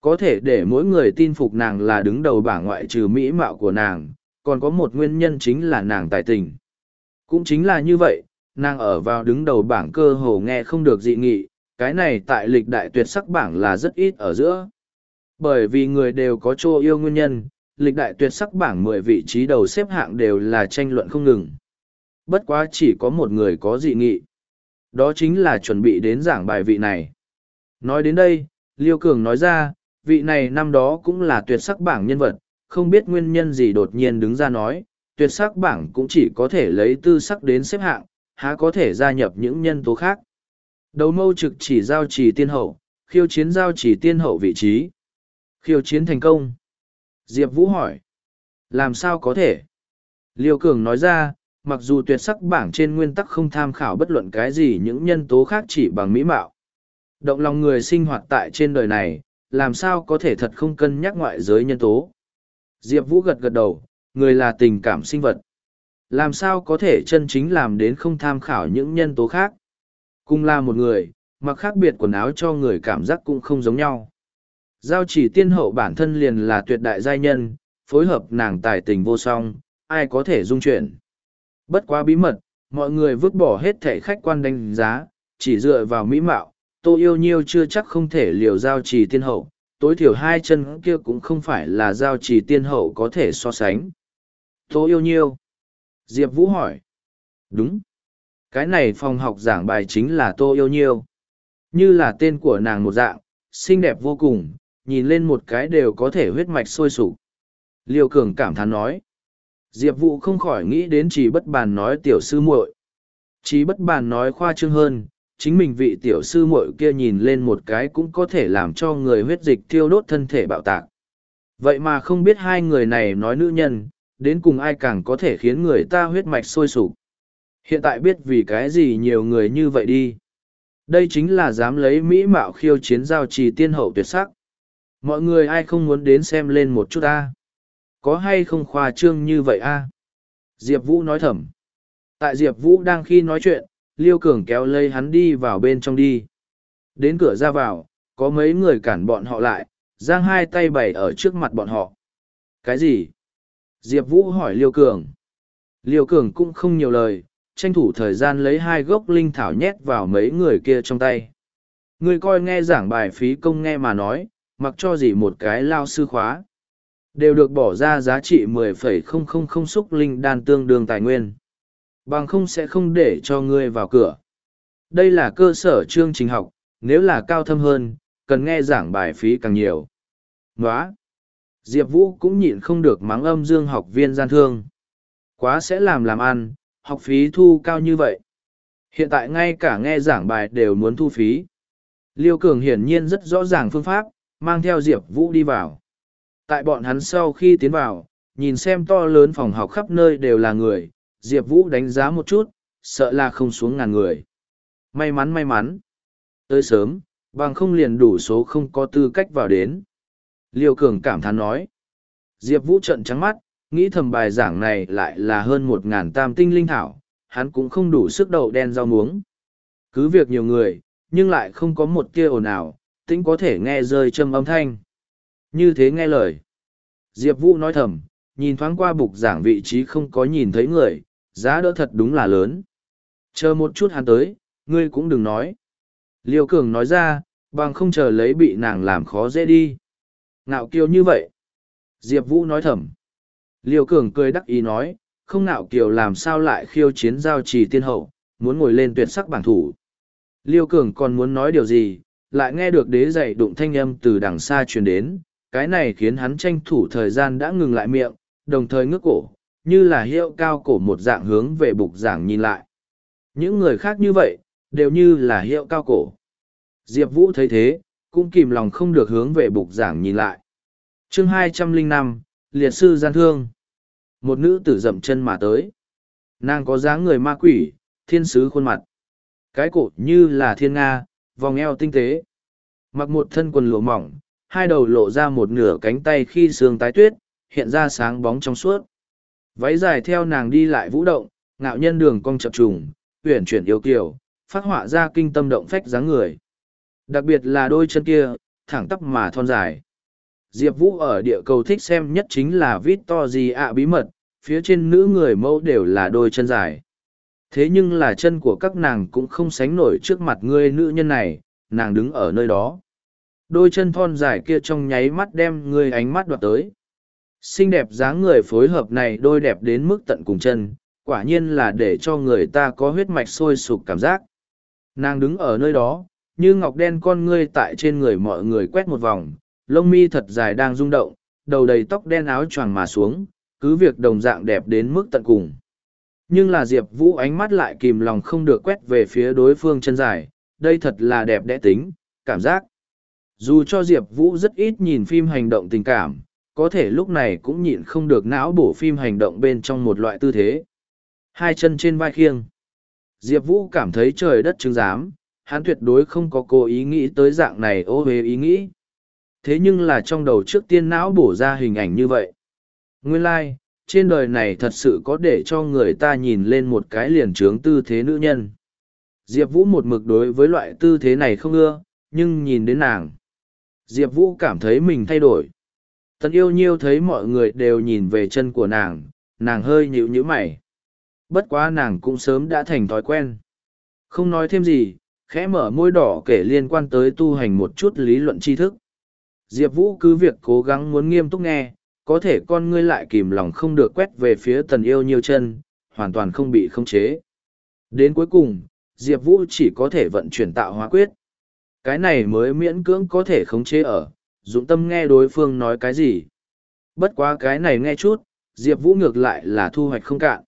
Có thể để mỗi người tin phục nàng là đứng đầu bảng ngoại trừ mỹ mạo của nàng, còn có một nguyên nhân chính là nàng tài tình. Cũng chính là như vậy, nàng ở vào đứng đầu bảng cơ hồ nghe không được dị nghị, cái này tại lịch đại tuyệt sắc bảng là rất ít ở giữa. Bởi vì người đều có chỗ yêu nguyên nhân, lịch đại tuyệt sắc bảng mười vị trí đầu xếp hạng đều là tranh luận không ngừng. Bất quá chỉ có một người có dị nghị. Đó chính là chuẩn bị đến giảng bài vị này. Nói đến đây, Liêu Cường nói ra, vị này năm đó cũng là tuyệt sắc bảng nhân vật, không biết nguyên nhân gì đột nhiên đứng ra nói, tuyệt sắc bảng cũng chỉ có thể lấy tư sắc đến xếp hạng, há có thể gia nhập những nhân tố khác. Đầu mâu trực chỉ giao chỉ tiên hậu, khiêu chiến giao chỉ tiên hậu vị trí. Khiêu chiến thành công. Diệp Vũ hỏi. Làm sao có thể? Liêu Cường nói ra, mặc dù tuyệt sắc bảng trên nguyên tắc không tham khảo bất luận cái gì những nhân tố khác chỉ bằng mỹ mạo. Động lòng người sinh hoạt tại trên đời này, làm sao có thể thật không cân nhắc ngoại giới nhân tố. Diệp Vũ gật gật đầu, người là tình cảm sinh vật. Làm sao có thể chân chính làm đến không tham khảo những nhân tố khác. Cùng là một người, mặc khác biệt quần áo cho người cảm giác cũng không giống nhau. Giao chỉ tiên hậu bản thân liền là tuyệt đại giai nhân, phối hợp nàng tài tình vô song, ai có thể dung chuyển. Bất quá bí mật, mọi người vứt bỏ hết thể khách quan đánh giá, chỉ dựa vào mỹ mạo, tô yêu nhiêu chưa chắc không thể liều giao trì tiên hậu, tối thiểu hai chân kia cũng không phải là giao trì tiên hậu có thể so sánh. Tô yêu nhiêu. Diệp Vũ hỏi. Đúng. Cái này phòng học giảng bài chính là Tô yêu nhiêu. Như là tên của nàng một dạng, xinh đẹp vô cùng, nhìn lên một cái đều có thể huyết mạch sôi sục. Liêu Cường cảm thán nói. Diệp Vũ không khỏi nghĩ đến chỉ bất bàn nói tiểu sư muội. Chỉ bất bàn nói khoa trương hơn, chính mình vị tiểu sư muội kia nhìn lên một cái cũng có thể làm cho người huyết dịch thiêu đốt thân thể bạo tạc. Vậy mà không biết hai người này nói nữ nhân, đến cùng ai càng có thể khiến người ta huyết mạch sôi sục. Hiện tại biết vì cái gì nhiều người như vậy đi. Đây chính là dám lấy mỹ mạo khiêu chiến giao trì tiên hậu tuyệt sắc. Mọi người ai không muốn đến xem lên một chút a Có hay không khoa trương như vậy a Diệp Vũ nói thầm. Tại Diệp Vũ đang khi nói chuyện, Liêu Cường kéo lấy hắn đi vào bên trong đi. Đến cửa ra vào, có mấy người cản bọn họ lại, giang hai tay bày ở trước mặt bọn họ. Cái gì? Diệp Vũ hỏi Liêu Cường. Liêu Cường cũng không nhiều lời, tranh thủ thời gian lấy hai gốc linh thảo nhét vào mấy người kia trong tay. Người coi nghe giảng bài phí công nghe mà nói, mặc cho gì một cái lao sư khóa. Đều được bỏ ra giá trị 10,000 xúc linh đan tương đương tài nguyên. Bằng không sẽ không để cho ngươi vào cửa. Đây là cơ sở chương trình học, nếu là cao thâm hơn, cần nghe giảng bài phí càng nhiều. Nóa! Diệp Vũ cũng nhịn không được mắng âm dương học viên gian thương. Quá sẽ làm làm ăn, học phí thu cao như vậy. Hiện tại ngay cả nghe giảng bài đều muốn thu phí. Liêu Cường hiển nhiên rất rõ ràng phương pháp, mang theo Diệp Vũ đi vào. Tại bọn hắn sau khi tiến vào, nhìn xem to lớn phòng học khắp nơi đều là người, Diệp Vũ đánh giá một chút, sợ là không xuống ngàn người. May mắn may mắn. Tới sớm, bằng không liền đủ số không có tư cách vào đến. Liêu Cường cảm thán nói. Diệp Vũ trận trắng mắt, nghĩ thầm bài giảng này lại là hơn một ngàn tam tinh linh thảo, hắn cũng không đủ sức đậu đen rau muống. Cứ việc nhiều người, nhưng lại không có một tia ồn ào, tĩnh có thể nghe rơi châm âm thanh. Như thế nghe lời. Diệp Vũ nói thầm, nhìn thoáng qua bục giảng vị trí không có nhìn thấy người, giá đỡ thật đúng là lớn. Chờ một chút hắn tới, ngươi cũng đừng nói. Liêu Cường nói ra, bằng không chờ lấy bị nàng làm khó dễ đi. Ngạo kiều như vậy. Diệp Vũ nói thầm. Liêu Cường cười đắc ý nói, không ngạo kiều làm sao lại khiêu chiến giao trì tiên hậu, muốn ngồi lên tuyệt sắc bảng thủ. Liêu Cường còn muốn nói điều gì, lại nghe được đế dạy đụng thanh âm từ đằng xa truyền đến, cái này khiến hắn tranh thủ thời gian đã ngừng lại miệng, đồng thời ngước cổ, như là hiệu cao cổ một dạng hướng về bục giảng nhìn lại. Những người khác như vậy, đều như là hiệu cao cổ. Diệp Vũ thấy thế, cũng kìm lòng không được hướng về bục giảng nhìn lại. chương hai trăm linh năm Liệt sư gian thương. Một nữ tử dậm chân mà tới. Nàng có dáng người ma quỷ, thiên sứ khuôn mặt. Cái cổ như là thiên nga, vòng eo tinh tế. Mặc một thân quần lụa mỏng, hai đầu lộ ra một nửa cánh tay khi sương tái tuyết, hiện ra sáng bóng trong suốt. Váy dài theo nàng đi lại vũ động, ngạo nhân đường cong chập trùng, uyển chuyển yêu kiều, phát họa ra kinh tâm động phách dáng người. Đặc biệt là đôi chân kia, thẳng tắp mà thon dài. Diệp Vũ ở địa cầu thích xem nhất chính là vít to gì ạ bí mật, phía trên nữ người mẫu đều là đôi chân dài. Thế nhưng là chân của các nàng cũng không sánh nổi trước mặt ngươi nữ nhân này, nàng đứng ở nơi đó. Đôi chân thon dài kia trong nháy mắt đem ngươi ánh mắt đoạt tới. Xinh đẹp dáng người phối hợp này đôi đẹp đến mức tận cùng chân, quả nhiên là để cho người ta có huyết mạch sôi sục cảm giác. Nàng đứng ở nơi đó, như ngọc đen con ngươi tại trên người mọi người quét một vòng, lông mi thật dài đang rung động, đầu đầy tóc đen áo choàng mà xuống, cứ việc đồng dạng đẹp đến mức tận cùng. Nhưng là Diệp Vũ ánh mắt lại kìm lòng không được quét về phía đối phương chân dài, đây thật là đẹp đẽ tính, cảm giác. Dù cho Diệp Vũ rất ít nhìn phim hành động tình cảm, có thể lúc này cũng nhịn không được não bổ phim hành động bên trong một loại tư thế. Hai chân trên vai khiêng. Diệp Vũ cảm thấy trời đất chứng giám, hắn tuyệt đối không có cố ý nghĩ tới dạng này ô hế ý nghĩ. Thế nhưng là trong đầu trước tiên não bổ ra hình ảnh như vậy. Nguyên lai、like, trên đời này thật sự có để cho người ta nhìn lên một cái liền trướng tư thế nữ nhân. Diệp Vũ một mực đối với loại tư thế này không ưa, nhưng nhìn đến nàng. Diệp Vũ cảm thấy mình thay đổi. Tần yêu nhiêu thấy mọi người đều nhìn về chân của nàng, nàng hơi nhịu nhữ mày. Bất quá nàng cũng sớm đã thành thói quen. Không nói thêm gì, khẽ mở môi đỏ kể liên quan tới tu hành một chút lý luận tri thức. Diệp Vũ cứ việc cố gắng muốn nghiêm túc nghe, có thể con ngươi lại kìm lòng không được quét về phía tần yêu nhiều chân, hoàn toàn không bị khống chế. Đến cuối cùng, Diệp Vũ chỉ có thể vận chuyển tạo hóa quyết. Cái này mới miễn cưỡng có thể khống chế ở, dụng tâm nghe đối phương nói cái gì. Bất quá cái này nghe chút, Diệp Vũ ngược lại là thu hoạch không cạn.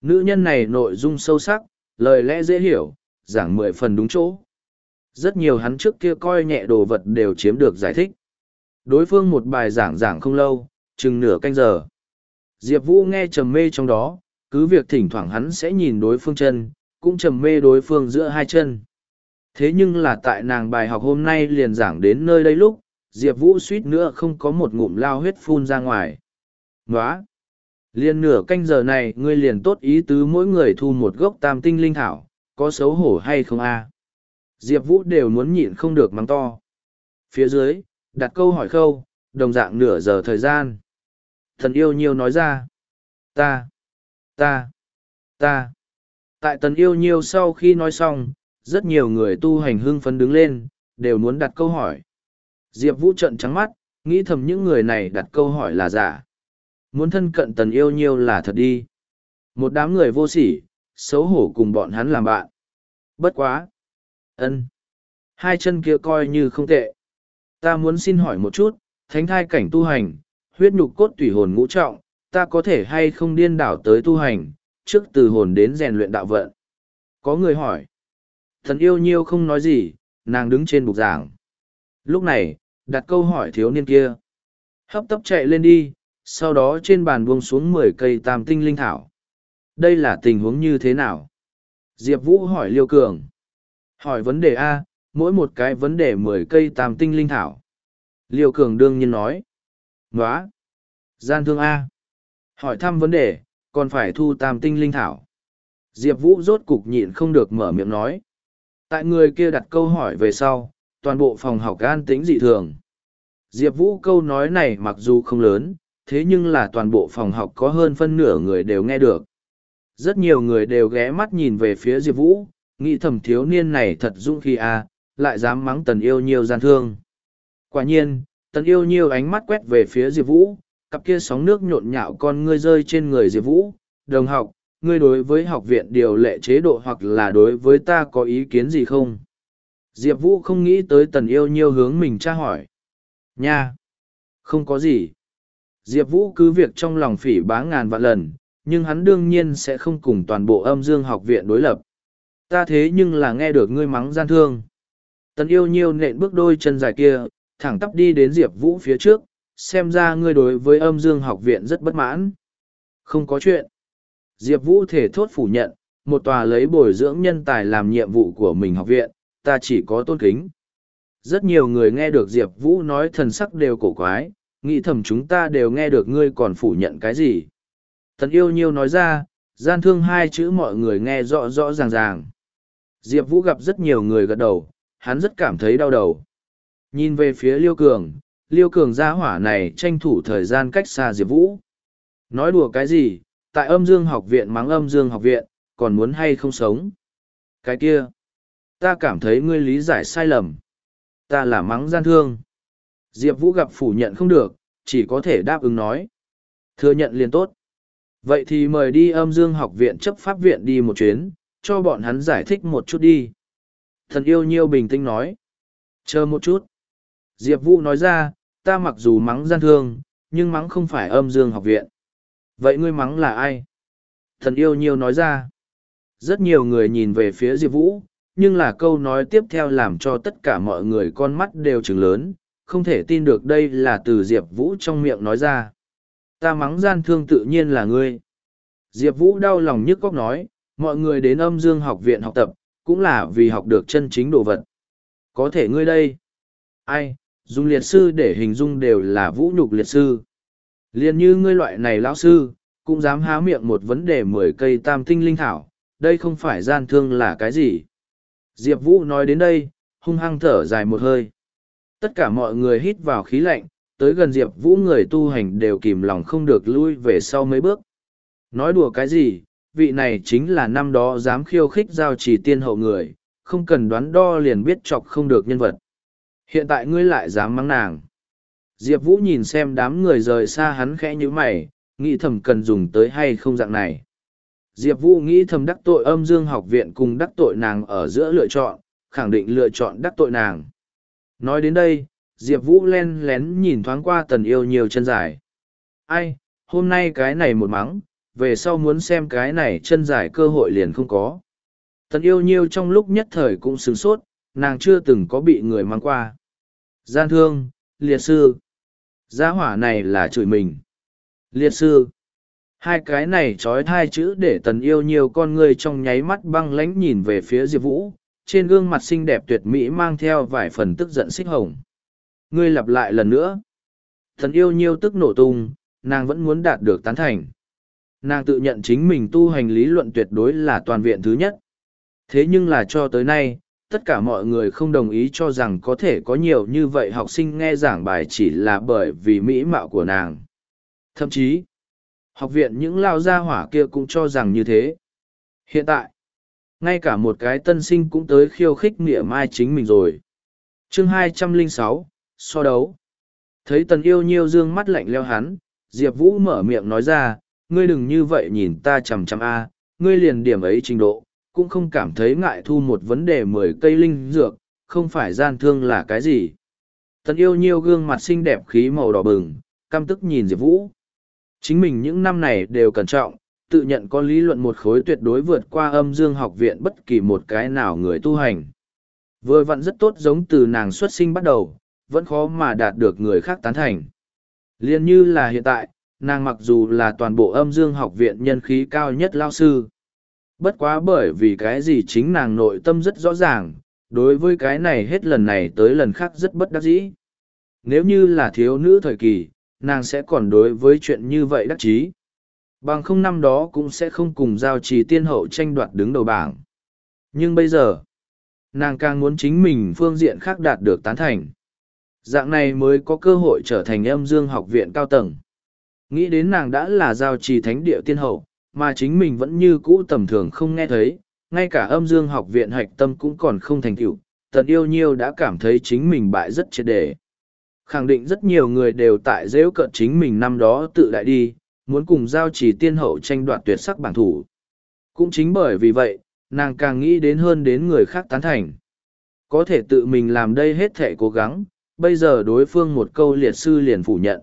Nữ nhân này nội dung sâu sắc, lời lẽ dễ hiểu, giảng mười phần đúng chỗ. Rất nhiều hắn trước kia coi nhẹ đồ vật đều chiếm được giải thích. Đối phương một bài giảng giảng không lâu, chừng nửa canh giờ. Diệp Vũ nghe trầm mê trong đó, cứ việc thỉnh thoảng hắn sẽ nhìn đối phương chân, cũng trầm mê đối phương giữa hai chân. thế nhưng là tại nàng bài học hôm nay liền giảng đến nơi đây lúc diệp vũ suýt nữa không có một ngụm lao huyết phun ra ngoài Nóa! liền nửa canh giờ này ngươi liền tốt ý tứ mỗi người thu một gốc tam tinh linh thảo có xấu hổ hay không a? Diệp vũ đều muốn nhịn không được mắng to. Phía dưới, đặt câu hỏi khâu, đồng dạng nửa giờ thời gian. Thần yêu nhiêu nói ra. Ta ta ta. Tại tần yêu nhiêu sau khi nói xong, rất nhiều người tu hành hưng phấn đứng lên, đều muốn đặt câu hỏi. Diệp vũ trận trắng mắt, nghĩ thầm những người này đặt câu hỏi là giả. Muốn thân cận tần yêu nhiêu là thật đi. Một đám người vô sỉ xấu hổ cùng bọn hắn làm bạn. Bất quá. Ân. Hai chân kia coi như không tệ. Ta muốn xin hỏi một chút, thánh thai cảnh tu hành, huyết nhục cốt tủy hồn ngũ trọng, ta có thể hay không điên đảo tới tu hành, trước từ hồn đến rèn luyện đạo vận? Có người hỏi. Thần yêu nhiêu không nói gì, nàng đứng trên bục giảng. Lúc này, đặt câu hỏi thiếu niên kia. Hấp tấp chạy lên đi, sau đó trên bàn buông xuống mười cây tam tinh linh thảo đây là tình huống như thế nào? Diệp vũ hỏi liêu cường. Hỏi vấn đề a, mỗi một cái vấn đề mười cây tam tinh linh thảo. Liêu cường đương nhiên nói. Nóa. gian thương a. Hỏi thăm vấn đề, còn phải thu tam tinh linh thảo. Diệp vũ rốt cục nhịn không được mở miệng nói. Tại người kia đặt câu hỏi về sau, toàn bộ phòng học an tĩnh dị thường. Diệp vũ câu nói này mặc dù không lớn, thế nhưng là toàn bộ phòng học có hơn phân nửa người đều nghe được rất nhiều người đều ghé mắt nhìn về phía diệp vũ, nghĩ thầm thiếu niên này thật dũng khi a à, lại dám mắng tần yêu nhiều gian thương. Quả nhiên, tần yêu nhiều ánh mắt quét về phía diệp vũ, cặp kia sóng nước nhộn nhạo con ngươi rơi trên người diệp vũ, đồng học, ngươi đối với học viện điều lệ chế độ hoặc là đối với ta có ý kiến gì không? Diệp vũ không nghĩ tới tần yêu nhiều hướng mình tra hỏi. Nha, không có gì. Diệp vũ cứ việc trong lòng phỉ bá ngàn vạn lần nhưng hắn đương nhiên sẽ không cùng toàn bộ âm dương học viện đối lập. Ta thế nhưng là nghe được ngươi mắng gian thương. Tần yêu nhiêu nện bước đôi chân dài kia, thẳng tắp đi đến diệp vũ phía trước, xem ra ngươi đối với âm dương học viện rất bất mãn. Không có chuyện. Diệp vũ thể thốt phủ nhận, một tòa lấy bồi dưỡng nhân tài làm nhiệm vụ của mình học viện, ta chỉ có tôn kính. Rất nhiều người nghe được diệp vũ nói thần sắc đều cổ quái, nghĩ thầm chúng ta đều nghe được ngươi còn phủ nhận cái gì thần yêu nhiêu nói ra, gian thương hai chữ mọi người nghe rõ rõ ràng ràng. Diệp vũ gặp rất nhiều người gật đầu, hắn rất cảm thấy đau đầu. Nhìn về phía liêu cường liêu cường gia hỏa này tranh thủ thời gian cách xa diệp vũ. Nói đùa cái gì, tại âm dương học viện mắng âm dương học viện, còn muốn hay không sống? Cái kia, ta cảm thấy ngươi lý giải sai lầm. Ta là mắng gian thương. Diệp vũ gặp phủ nhận không được, chỉ có thể đáp ứng nói. Thừa nhận liền tốt vậy thì mời đi âm dương học viện chấp pháp viện đi một chuyến, cho bọn hắn giải thích một chút đi. Thần yêu nhiêu bình tĩnh nói. Chờ một chút. Diệp vũ nói ra, ta mặc dù mắng gian thương, nhưng mắng không phải âm dương học viện. Vậy ngươi mắng là ai? Thần yêu nhiêu nói ra. Rất nhiều người nhìn về phía diệp vũ, nhưng là câu nói tiếp theo làm cho tất cả mọi người con mắt đều trừng lớn, không thể tin được đây là từ diệp vũ trong miệng nói ra ta mắng gian thương tự nhiên là ngươi. Diệp vũ đau lòng nhức cóc nói, mọi người đến âm dương học viện học tập, cũng là vì học được chân chính đồ vật. Có thể ngươi đây. Ai, dùng liệt sư để hình dung đều là vũ nhục liệt sư. Liền như ngươi loại này lão sư, cũng dám há miệng một vấn đề mười cây tam tinh linh thảo, đây không phải gian thương là cái gì? Diệp vũ nói đến đây, hung hăng thở dài một hơi. Tất cả mọi người hít vào khí lạnh tới gần diệp vũ người tu hành đều kìm lòng không được lui về sau mấy bước. Nói đùa cái gì, vị này chính là năm đó dám khiêu khích giao trì tiên hậu người, không cần đoán đo liền biết chọc không được nhân vật. Hiện tại ngươi lại dám mắng nàng. Diệp vũ nhìn xem đám người rời xa hắn khẽ như mày, nghĩ thầm cần dùng tới hay không dạng này. Diệp vũ nghĩ thầm đắc tội âm dương học viện cùng đắc tội nàng ở giữa lựa chọn, khẳng định lựa chọn đắc tội nàng. Nói đến đây diệp vũ len lén nhìn thoáng qua tần yêu nhiều chân dài. Ai, hôm nay cái này một mắng, về sau muốn xem cái này chân dài cơ hội liền không có. Tần yêu nhiêu trong lúc nhất thời cũng sửng sốt, nàng chưa từng có bị người mang qua. Gian thương, liệt sư. Gia hỏa này là chửi mình. Liệt sư. Hai cái này trói thai chữ để tần yêu nhiều con người trong nháy mắt băng lãnh nhìn về phía diệp vũ, trên gương mặt xinh đẹp tuyệt mỹ mang theo vài phần tức giận xích hồng. Ngươi lặp lại lần nữa. Thần yêu nhiêu tức nổ tung, nàng vẫn muốn đạt được tán thành. Nàng tự nhận chính mình tu hành lý luận tuyệt đối là toàn viện thứ nhất. Thế nhưng là cho tới nay, tất cả mọi người không đồng ý cho rằng có thể có nhiều như vậy học sinh nghe giảng bài chỉ là bởi vì mỹ mạo của nàng. Thậm chí, học viện những lao gia hỏa kia cũng cho rằng như thế. Hiện tại, ngay cả một cái tân sinh cũng tới khiêu khích nghĩa mai chính mình rồi. chương 206, so đấu. Thấy tần yêu nhiêu dương mắt lạnh leo hắn, Diệp Vũ mở miệng nói ra, ngươi đừng như vậy nhìn ta chằm chằm a ngươi liền điểm ấy trình độ, cũng không cảm thấy ngại thu một vấn đề mười cây linh dược, không phải gian thương là cái gì. Tần yêu nhiêu gương mặt xinh đẹp khí màu đỏ bừng, căm tức nhìn Diệp Vũ. Chính mình những năm này đều cẩn trọng, tự nhận có lý luận một khối tuyệt đối vượt qua âm dương học viện bất kỳ một cái nào người tu hành. Vừa vặn rất tốt giống từ nàng xuất sinh bắt đầu, vẫn khó mà đạt được người khác tán thành. Liên như là hiện tại, nàng mặc dù là toàn bộ âm dương học viện nhân khí cao nhất lao sư. Bất quá bởi vì cái gì chính nàng nội tâm rất rõ ràng, đối với cái này hết lần này tới lần khác rất bất đắc dĩ. Nếu như là thiếu nữ thời kỳ, nàng sẽ còn đối với chuyện như vậy đắc chí. Bằng không năm đó cũng sẽ không cùng giao trì tiên hậu tranh đoạt đứng đầu bảng. Nhưng bây giờ, nàng càng muốn chính mình phương diện khác đạt được tán thành. Dạng này mới có cơ hội trở thành âm dương học viện cao tầng. Nghĩ đến nàng đã là giao trì thánh địa tiên hậu, mà chính mình vẫn như cũ tầm thường không nghe thấy, ngay cả âm dương học viện hạch tâm cũng còn không thành tựu tần yêu nhiêu đã cảm thấy chính mình bại rất triệt đề. Khẳng định rất nhiều người đều tại dễu cợt chính mình năm đó tự đại đi muốn cùng giao trì tiên hậu tranh đoạt tuyệt sắc bản thủ. Cũng chính bởi vì vậy nàng càng nghĩ đến hơn đến người khác tán thành. Có thể tự mình làm đây hết thể cố gắng bây giờ đối phương một câu liệt sư liền phủ nhận.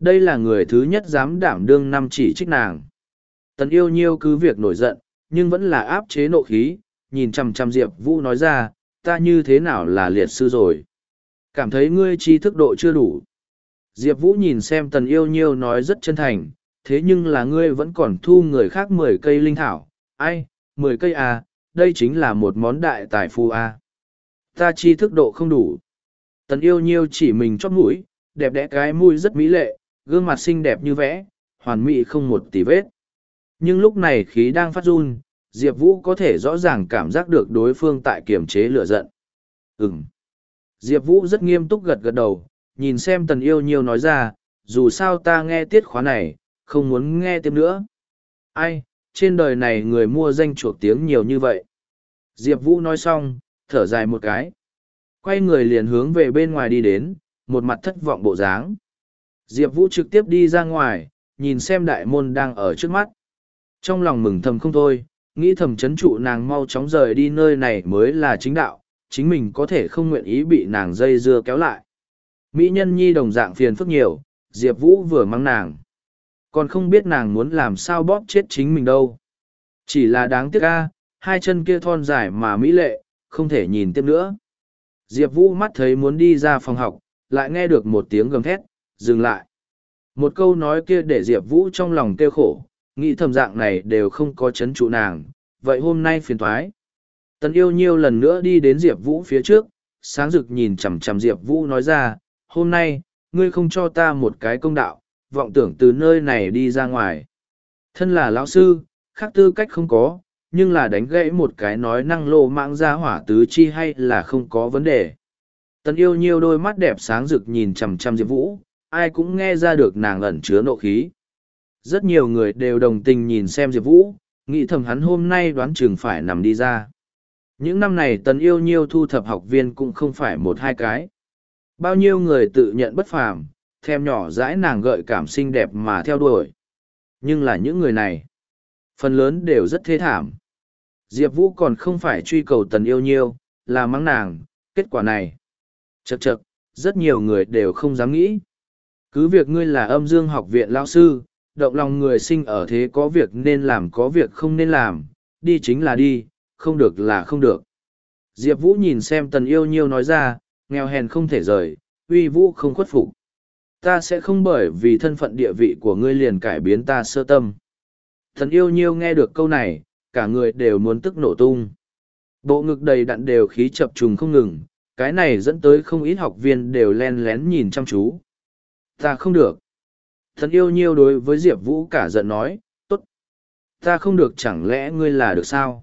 Đây là người thứ nhất dám đảm đương năm chỉ trích nàng. Tần yêu nhiêu cứ việc nổi giận nhưng vẫn là áp chế nộ khí nhìn chằm chằm diệp vũ nói ra ta như thế nào là liệt sư rồi? Cảm thấy ngươi trí thức độ chưa đủ. Diệp vũ nhìn xem tần yêu nhiêu nói rất chân thành thế nhưng là ngươi vẫn còn thu người khác mười cây linh thảo. Ai mười cây à, đây chính là một món đại tài phu à. ta chi thức độ không đủ tần yêu nhiêu chỉ mình chót mũi, đẹp đẽ cái mũi rất mỹ lệ, gương mặt xinh đẹp như vẽ, hoàn mỹ không một tì vết. Nhưng lúc này khí đang phát run, diệp vũ có thể rõ ràng cảm giác được đối phương tại kiềm chế lửa giận. Ừm. diệp vũ rất nghiêm túc gật gật đầu, nhìn xem tần yêu nhiêu nói ra, dù sao ta nghe tiết khóa này, không muốn nghe tiếp nữa. Ai, trên đời này người mua danh chuộc tiếng nhiều như vậy? Diệp vũ nói xong, thở dài một cái quay người liền hướng về bên ngoài đi đến, một mặt thất vọng bộ dáng. Diệp vũ trực tiếp đi ra ngoài, nhìn xem đại môn đang ở trước mắt. Trong lòng mừng thầm không thôi, nghĩ thầm chấn trụ nàng mau chóng rời đi nơi này mới là chính đạo, chính mình có thể không nguyện ý bị nàng dây dưa kéo lại. Mỹ nhân nhi đồng dạng phiền phức nhiều, diệp vũ vừa mắng nàng. Còn không biết nàng muốn làm sao bóp chết chính mình đâu. Chỉ là đáng tiếc ca hai chân kia thon dài mà mỹ lệ, không thể nhìn tiếp nữa diệp vũ mắt thấy muốn đi ra phòng học lại nghe được một tiếng gầm thét dừng lại một câu nói kia để diệp vũ trong lòng kêu khổ nghĩ thầm dạng này đều không có chấn trụ nàng, vậy hôm nay phiền thoái. Tần yêu nhiêu lần nữa đi đến Diệp Vũ phía trước, sáng rực nhìn chằm chằm Diệp Vũ nói ra, hôm nay, ngươi không cho ta một cái công đạo, vọng tưởng từ nơi này đi ra ngoài. Thân là lão sư, khác tư cách không có, nhưng là đánh gãy một cái nói năng lô mạng ra hỏa tứ chi hay là không có vấn đề. Tần yêu nhiêu đôi mắt đẹp sáng rực nhìn chằm chằm Diệp Vũ, ai cũng nghe ra được nàng ẩn chứa nộ khí. Rất nhiều người đều đồng tình nhìn xem diệp vũ nghĩ thầm hắn hôm nay đoán chừng phải nằm đi ra. Những năm này tần yêu nhiêu thu thập học viên cũng không phải một hai cái. Bao nhiêu người tự nhận bất phàm thèm nhỏ dãi nàng gợi cảm xinh đẹp mà theo đuổi. Nhưng là những người này phần lớn đều rất thế thảm diệp vũ còn không phải truy cầu tần yêu nhiêu là mắng nàng kết quả này chật chật rất nhiều người đều không dám nghĩ cứ việc ngươi là âm dương học viện lao sư động lòng người sinh ở thế có việc nên làm có việc không nên làm, đi chính là đi, không được là không được. Diệp Vũ nhìn xem tần yêu nhiêu nói ra, nghèo hèn không thể rời, uy vũ không khuất phục. Ta sẽ không bởi vì thân phận địa vị của ngươi liền cải biến ta sơ tâm. Thần yêu nhiêu nghe được câu này, cả người đều muốn tức nổ tung. Bộ ngực đầy đặn đều khí chập trùng không ngừng, cái này dẫn tới không ít học viên đều len lén nhìn chăm chú. Ta không được. Thần yêu nhiêu đối với Diệp Vũ cả giận nói, tốt. Ta không được chẳng lẽ ngươi là được sao?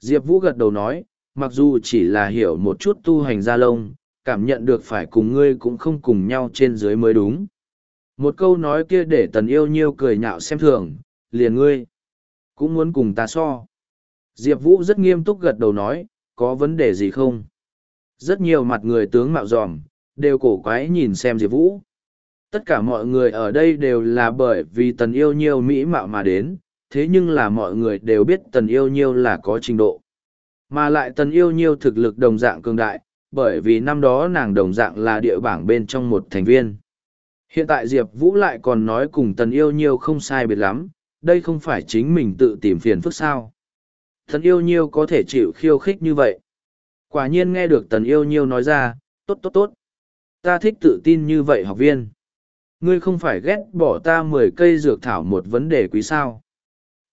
Diệp Vũ gật đầu nói, mặc dù chỉ là hiểu một chút tu hành gia lông, cảm nhận được phải cùng ngươi cũng không cùng nhau trên dưới mới đúng. Một câu nói kia để tần yêu nhiêu cười nhạo xem thường, liền ngươi. Cũng muốn cùng ta so. Diệp Vũ rất nghiêm túc gật đầu nói, có vấn đề gì không? Rất nhiều mặt người tướng mạo dòm, đều cổ quái nhìn xem Diệp Vũ. Tất cả mọi người ở đây đều là bởi vì tần yêu nhiêu mỹ mạo mà đến, thế nhưng là mọi người đều biết tần yêu nhiêu là có trình độ. Mà lại tần yêu nhiêu thực lực đồng dạng cường đại, bởi vì năm đó nàng đồng dạng là địa bảng bên trong một thành viên. Hiện tại Diệp Vũ lại còn nói cùng tần yêu nhiêu không sai biệt lắm, đây không phải chính mình tự tìm phiền phức sao. thần yêu nhiêu có thể chịu khiêu khích như vậy. Quả nhiên nghe được tần yêu nhiêu nói ra, tốt tốt tốt. Ta thích tự tin như vậy học viên. Ngươi không phải ghét bỏ ta mười cây dược thảo một vấn đề quý sao.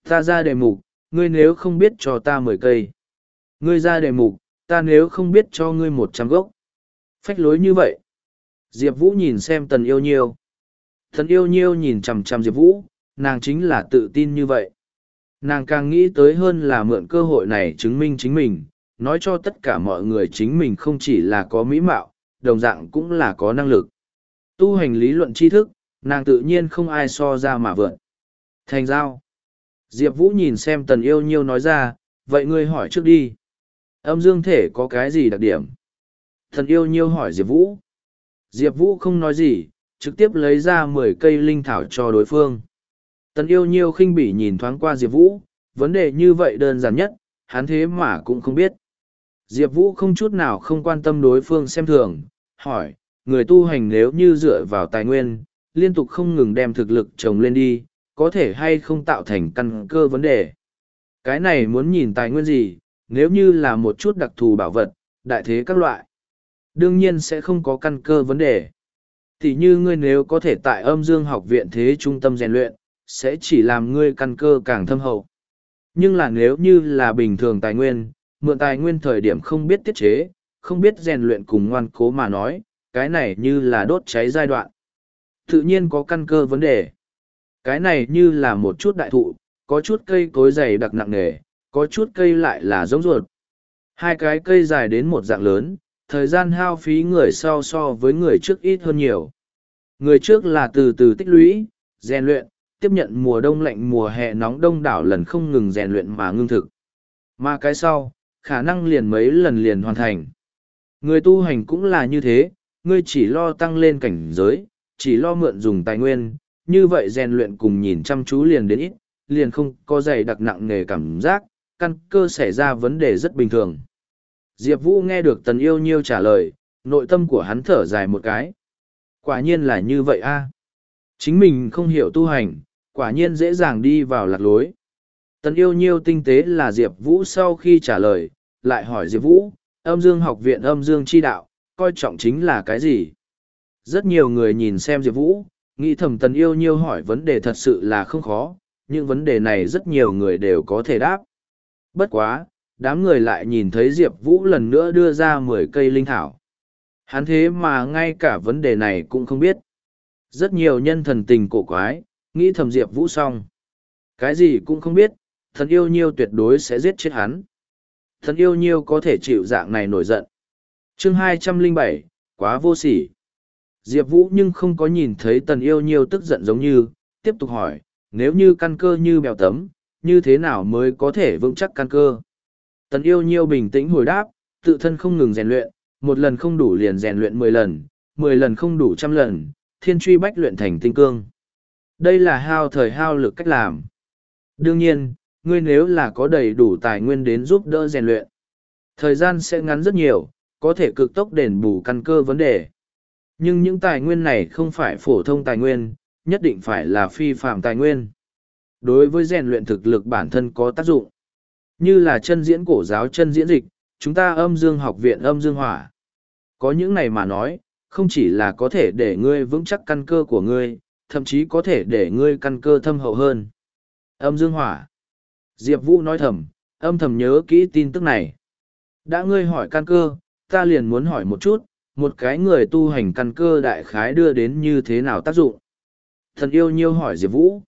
Ta ra đề mục, ngươi nếu không biết cho ta mười cây. Ngươi ra đề mục, ta nếu không biết cho ngươi một trăm gốc. Phách lối như vậy. Diệp Vũ nhìn xem tần yêu nhiêu. Tần yêu nhiêu nhìn chằm chằm Diệp Vũ, nàng chính là tự tin như vậy. Nàng càng nghĩ tới hơn là mượn cơ hội này chứng minh chính mình, nói cho tất cả mọi người chính mình không chỉ là có mỹ mạo, đồng dạng cũng là có năng lực. Tu hành lý luận tri thức, nàng tự nhiên không ai so ra mà vượn. Thành giao. Diệp Vũ nhìn xem tần yêu nhiêu nói ra, vậy ngươi hỏi trước đi. Âm dương thể có cái gì đặc điểm? Thần yêu nhiêu hỏi Diệp Vũ. Diệp Vũ không nói gì, trực tiếp lấy ra mười cây linh thảo cho đối phương. Tần yêu nhiêu khinh bỉ nhìn thoáng qua Diệp Vũ, vấn đề như vậy đơn giản nhất, hắn thế mà cũng không biết. Diệp Vũ không chút nào không quan tâm đối phương xem thường, hỏi, người tu hành nếu như dựa vào tài nguyên, liên tục không ngừng đem thực lực trồng lên đi, có thể hay không tạo thành căn cơ vấn đề. Cái này muốn nhìn tài nguyên gì, nếu như là một chút đặc thù bảo vật, đại thế các loại. Đương nhiên sẽ không có căn cơ vấn đề. Thì như ngươi nếu có thể tại âm dương học viện thế trung tâm rèn luyện, sẽ chỉ làm ngươi căn cơ càng thâm hậu. Nhưng là nếu như là bình thường tài nguyên, mượn tài nguyên thời điểm không biết tiết chế, không biết rèn luyện cùng ngoan cố mà nói, cái này như là đốt cháy giai đoạn. Tự nhiên có căn cơ vấn đề. Cái này như là một chút đại thụ, có chút cây cối dày đặc nặng nề, có chút cây lại là giống ruột. Hai cái cây dài đến một dạng lớn, thời gian hao phí người sau so với người trước ít hơn nhiều. Người trước là từ từ tích lũy, rèn luyện, tiếp nhận mùa đông lạnh mùa hè nóng đông đảo lần không ngừng rèn luyện mà ngưng thực. Mà cái sau, khả năng liền mấy lần liền hoàn thành. Người tu hành cũng là như thế, ngươi chỉ lo tăng lên cảnh giới, chỉ lo mượn dùng tài nguyên, như vậy rèn luyện cùng nhìn chăm chú liền đến ít, liền không có dày đặc nặng nề cảm giác, căn cơ xảy ra vấn đề rất bình thường. Diệp Vũ nghe được tần yêu nhiêu trả lời, nội tâm của hắn thở dài một cái. Quả nhiên là như vậy a Chính mình không hiểu tu hành, quả nhiên dễ dàng đi vào lạc lối. Tần yêu nhiêu tinh tế là Diệp Vũ sau khi trả lời, lại hỏi Diệp Vũ, âm dương học viện âm dương chi đạo, coi trọng chính là cái gì? Rất nhiều người nhìn xem Diệp Vũ, nghĩ thầm tần yêu nhiêu hỏi vấn đề thật sự là không khó, nhưng vấn đề này rất nhiều người đều có thể đáp. Bất quá, đám người lại nhìn thấy Diệp Vũ lần nữa đưa ra mười cây linh thảo. Hắn thế mà ngay cả vấn đề này cũng không biết. Rất nhiều nhân thần tình cổ quái, nghĩ thầm Diệp Vũ xong. Cái gì cũng không biết, thần yêu nhiêu tuyệt đối sẽ giết chết hắn. Thần yêu nhiêu có thể chịu dạng này nổi giận. chương hai trăm linh bảy quá vô sỉ. Diệp Vũ nhưng không có nhìn thấy tần yêu nhiêu tức giận giống như, tiếp tục hỏi, nếu như căn cơ như bèo tấm, như thế nào mới có thể vững chắc căn cơ? Tần yêu nhiêu bình tĩnh hồi đáp, tự thân không ngừng rèn luyện, một lần không đủ liền rèn luyện mười lần, mười lần không đủ trăm lần, thiên truy bách luyện thành tinh cương. Đây là hao thời hao lực cách làm. Đương nhiên, ngươi nếu là có đầy đủ tài nguyên đến giúp đỡ rèn luyện, thời gian sẽ ngắn rất nhiều, có thể cực tốc đền bù căn cơ vấn đề. Nhưng những tài nguyên này không phải phổ thông tài nguyên, nhất định phải là phi phạm tài nguyên. Đối với rèn luyện thực lực bản thân có tác dụng. Như là chân diễn cổ giáo chân diễn dịch, chúng ta âm dương học viện âm dương hỏa. Có những này mà nói, không chỉ là có thể để ngươi vững chắc căn cơ của ngươi, thậm chí có thể để ngươi căn cơ thâm hậu hơn. Âm dương hỏa. Diệp Vũ nói thầm, âm thầm nhớ kỹ tin tức này. Đã ngươi hỏi căn cơ, ta liền muốn hỏi một chút, một cái người tu hành căn cơ đại khái đưa đến như thế nào tác dụng. Thần yêu nhiêu hỏi Diệp Vũ.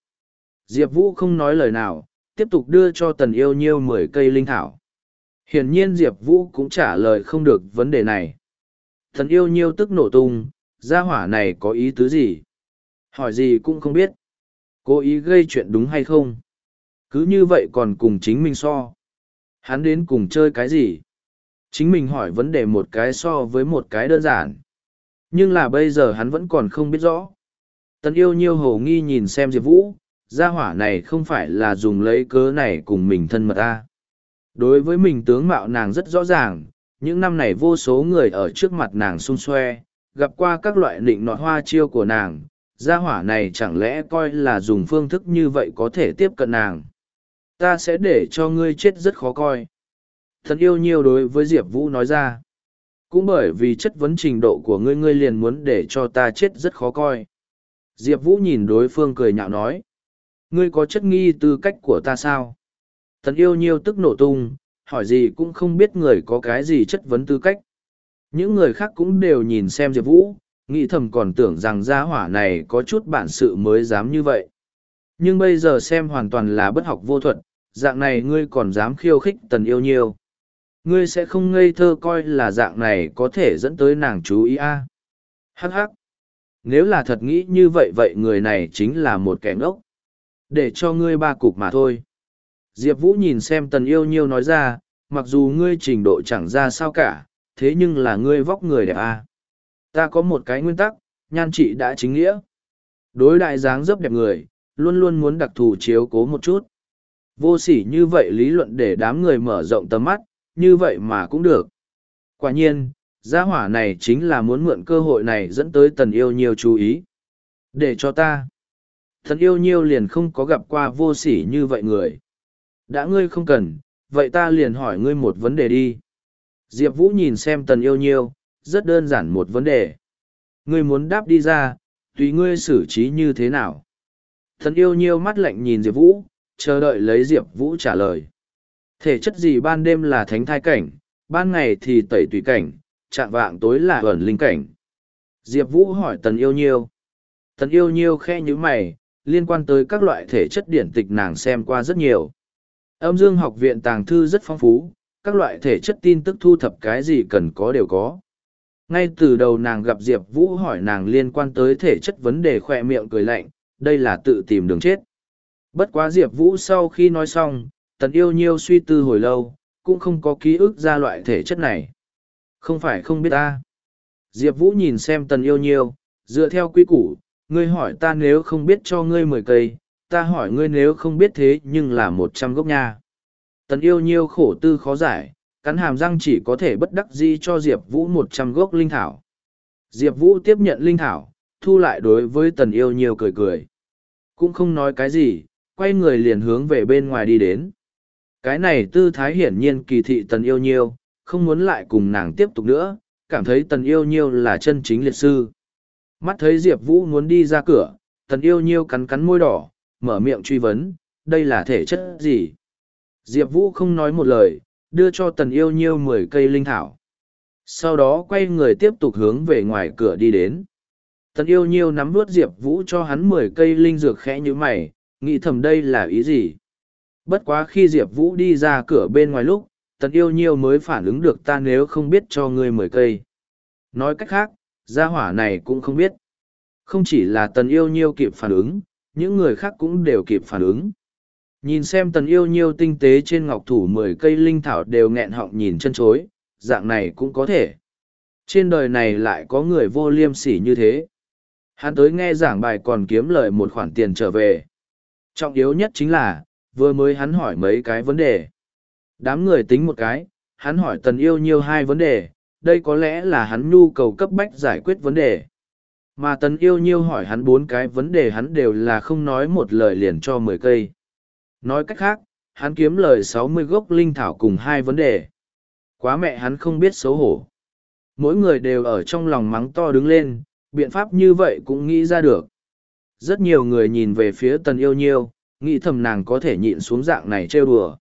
Diệp Vũ không nói lời nào, tiếp tục đưa cho tần yêu nhiêu mười cây linh thảo. Hiển nhiên Diệp Vũ cũng trả lời không được vấn đề này. Thần yêu nhiêu tức nổ tung, gia hỏa này có ý tứ gì? Hỏi gì cũng không biết. Cố ý gây chuyện đúng hay không? Cứ như vậy còn cùng chính mình so. Hắn đến cùng chơi cái gì? Chính mình hỏi vấn đề một cái so với một cái đơn giản. Nhưng là bây giờ hắn vẫn còn không biết rõ. Tần yêu nhiêu hồ nghi nhìn xem Diệp Vũ, gia hỏa này không phải là dùng lấy cớ này cùng mình thân mật ta. Đối với mình tướng mạo nàng rất rõ ràng, những năm này vô số người ở trước mặt nàng xung xoe, gặp qua các loại nịnh nọt hoa chiêu của nàng, gia hỏa này chẳng lẽ coi là dùng phương thức như vậy có thể tiếp cận nàng. Ta sẽ để cho ngươi chết rất khó coi. Thần yêu nhiều đối với Diệp Vũ nói ra. Cũng bởi vì chất vấn trình độ của ngươi ngươi liền muốn để cho ta chết rất khó coi. Diệp Vũ nhìn đối phương cười nhạo nói. Ngươi có chất nghi tư cách của ta sao? Thần yêu nhiều tức nổ tung, hỏi gì cũng không biết người có cái gì chất vấn tư cách. Những người khác cũng đều nhìn xem Diệp Vũ, nghĩ thầm còn tưởng rằng gia hỏa này có chút bản sự mới dám như vậy. Nhưng bây giờ xem hoàn toàn là bất học vô thuật, dạng này ngươi còn dám khiêu khích tần yêu nhiêu. Ngươi sẽ không ngây thơ coi là dạng này có thể dẫn tới nàng chú ý a à? Hắc hắc. Nếu là thật nghĩ như vậy vậy người này chính là một kẻ ngốc. Để cho ngươi ba cục mà thôi. Diệp Vũ nhìn xem tần yêu nhiêu nói ra, mặc dù ngươi trình độ chẳng ra sao cả, thế nhưng là ngươi vóc người đẹp à. Ta có một cái nguyên tắc, nhan chị đã chính nghĩa. Đối đại dáng dấp đẹp người, luôn luôn muốn đặc thù chiếu cố một chút. Vô sỉ như vậy lý luận để đám người mở rộng tầm mắt, như vậy mà cũng được. Quả nhiên, gia hỏa này chính là muốn mượn cơ hội này dẫn tới tần yêu nhiều chú ý. Để cho ta. Thần yêu nhiêu liền không có gặp qua vô sỉ như vậy người. Đã ngươi không cần, vậy ta liền hỏi ngươi một vấn đề đi. Diệp Vũ nhìn xem tần yêu nhiêu, rất đơn giản một vấn đề. Ngươi muốn đáp đi ra, tùy ngươi xử trí như thế nào. Thần yêu nhiêu mắt lạnh nhìn Diệp Vũ, chờ đợi lấy Diệp Vũ trả lời. Thể chất gì ban đêm là thánh thai cảnh, ban ngày thì tẩy tùy cảnh, chạm vạng tối là ẩn linh cảnh. Diệp Vũ hỏi tần yêu nhiêu. Tần yêu nhiêu khe như mày, liên quan tới các loại thể chất điển tịch nàng xem qua rất nhiều. Âm dương học viện tàng thư rất phong phú, các loại thể chất tin tức thu thập cái gì cần có đều có. Ngay từ đầu nàng gặp Diệp Vũ hỏi nàng liên quan tới thể chất vấn đề khỏe miệng cười lạnh, đây là tự tìm đường chết. Bất quá Diệp Vũ sau khi nói xong, tần yêu nhiêu suy tư hồi lâu, cũng không có ký ức ra loại thể chất này. Không phải không biết ta. Diệp Vũ nhìn xem tần yêu nhiêu, dựa theo quy củ, ngươi hỏi ta nếu không biết cho ngươi mười cây, ta hỏi ngươi nếu không biết thế nhưng là một trăm gốc nha. Tần yêu nhiêu khổ tư khó giải, cắn hàm răng chỉ có thể bất đắc di cho Diệp Vũ một trăm gốc linh thảo. Diệp Vũ tiếp nhận linh thảo, thu lại đối với tần yêu nhiều cười cười. Cũng không nói cái gì, quay người liền hướng về bên ngoài đi đến. Cái này tư thái hiển nhiên kỳ thị tần yêu nhiều, không muốn lại cùng nàng tiếp tục nữa, cảm thấy tần yêu nhiêu là chân chính liệt sư. Mắt thấy Diệp Vũ muốn đi ra cửa, tần yêu nhiêu cắn cắn môi đỏ, mở miệng truy vấn, đây là thể chất gì? Diệp Vũ không nói một lời, đưa cho tần yêu nhiêu mười cây linh thảo. Sau đó quay người tiếp tục hướng về ngoài cửa đi đến. Tần yêu nhiêu nắm vuốt Diệp Vũ cho hắn mười cây linh dược khẽ như mày, nghĩ thầm đây là ý gì? Bất quá khi Diệp Vũ đi ra cửa bên ngoài lúc, tần yêu nhiêu mới phản ứng được ta nếu không biết cho ngươi mười cây. Nói cách khác, gia hỏa này cũng không biết. Không chỉ là tần yêu nhiêu kịp phản ứng, những người khác cũng đều kịp phản ứng. Nhìn xem tần yêu nhiêu tinh tế trên ngọc thủ mười cây linh thảo đều nghẹn họng nhìn chân chối, dạng này cũng có thể. Trên đời này lại có người vô liêm sỉ như thế. Hắn tới nghe giảng bài còn kiếm lời một khoản tiền trở về. Trọng yếu nhất chính là, vừa mới hắn hỏi mấy cái vấn đề. Đám người tính một cái, hắn hỏi tần yêu nhiêu hai vấn đề, đây có lẽ là hắn nhu cầu cấp bách giải quyết vấn đề. Mà tần yêu nhiêu hỏi hắn bốn cái vấn đề hắn đều là không nói một lời liền cho mười cây. Nói cách khác, hắn kiếm lời sáu mươi gốc linh thảo cùng hai vấn đề. Quá mẹ hắn không biết xấu hổ. Mỗi người đều ở trong lòng mắng to đứng lên, biện pháp như vậy cũng nghĩ ra được. Rất nhiều người nhìn về phía tần yêu nhiêu, nghĩ thầm nàng có thể nhịn xuống dạng này trêu đùa.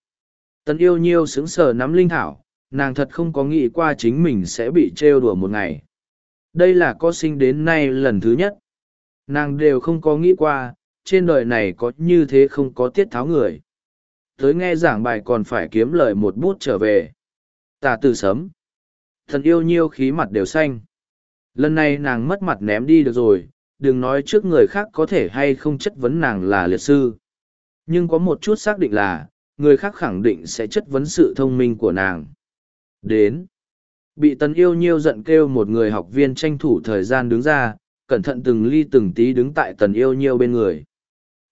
Tần yêu nhiêu sững sờ nắm linh thảo, nàng thật không có nghĩ qua chính mình sẽ bị trêu đùa một ngày đây là có sinh đến nay lần thứ nhất nàng đều không có nghĩ qua trên đời này có như thế không có tiết tháo người. Tới nghe giảng bài còn phải kiếm lời một bút trở về. Tà từ sấm. Thần yêu nhiêu khí mặt đều xanh. Lần này nàng mất mặt ném đi được rồi, đừng nói trước người khác có thể hay không chất vấn nàng là liệt sư. Nhưng có một chút xác định là, người khác khẳng định sẽ chất vấn sự thông minh của nàng. Đến. Bị tần yêu nhiêu giận kêu một người học viên tranh thủ thời gian đứng ra, cẩn thận từng ly từng tí đứng tại tần yêu nhiêu bên người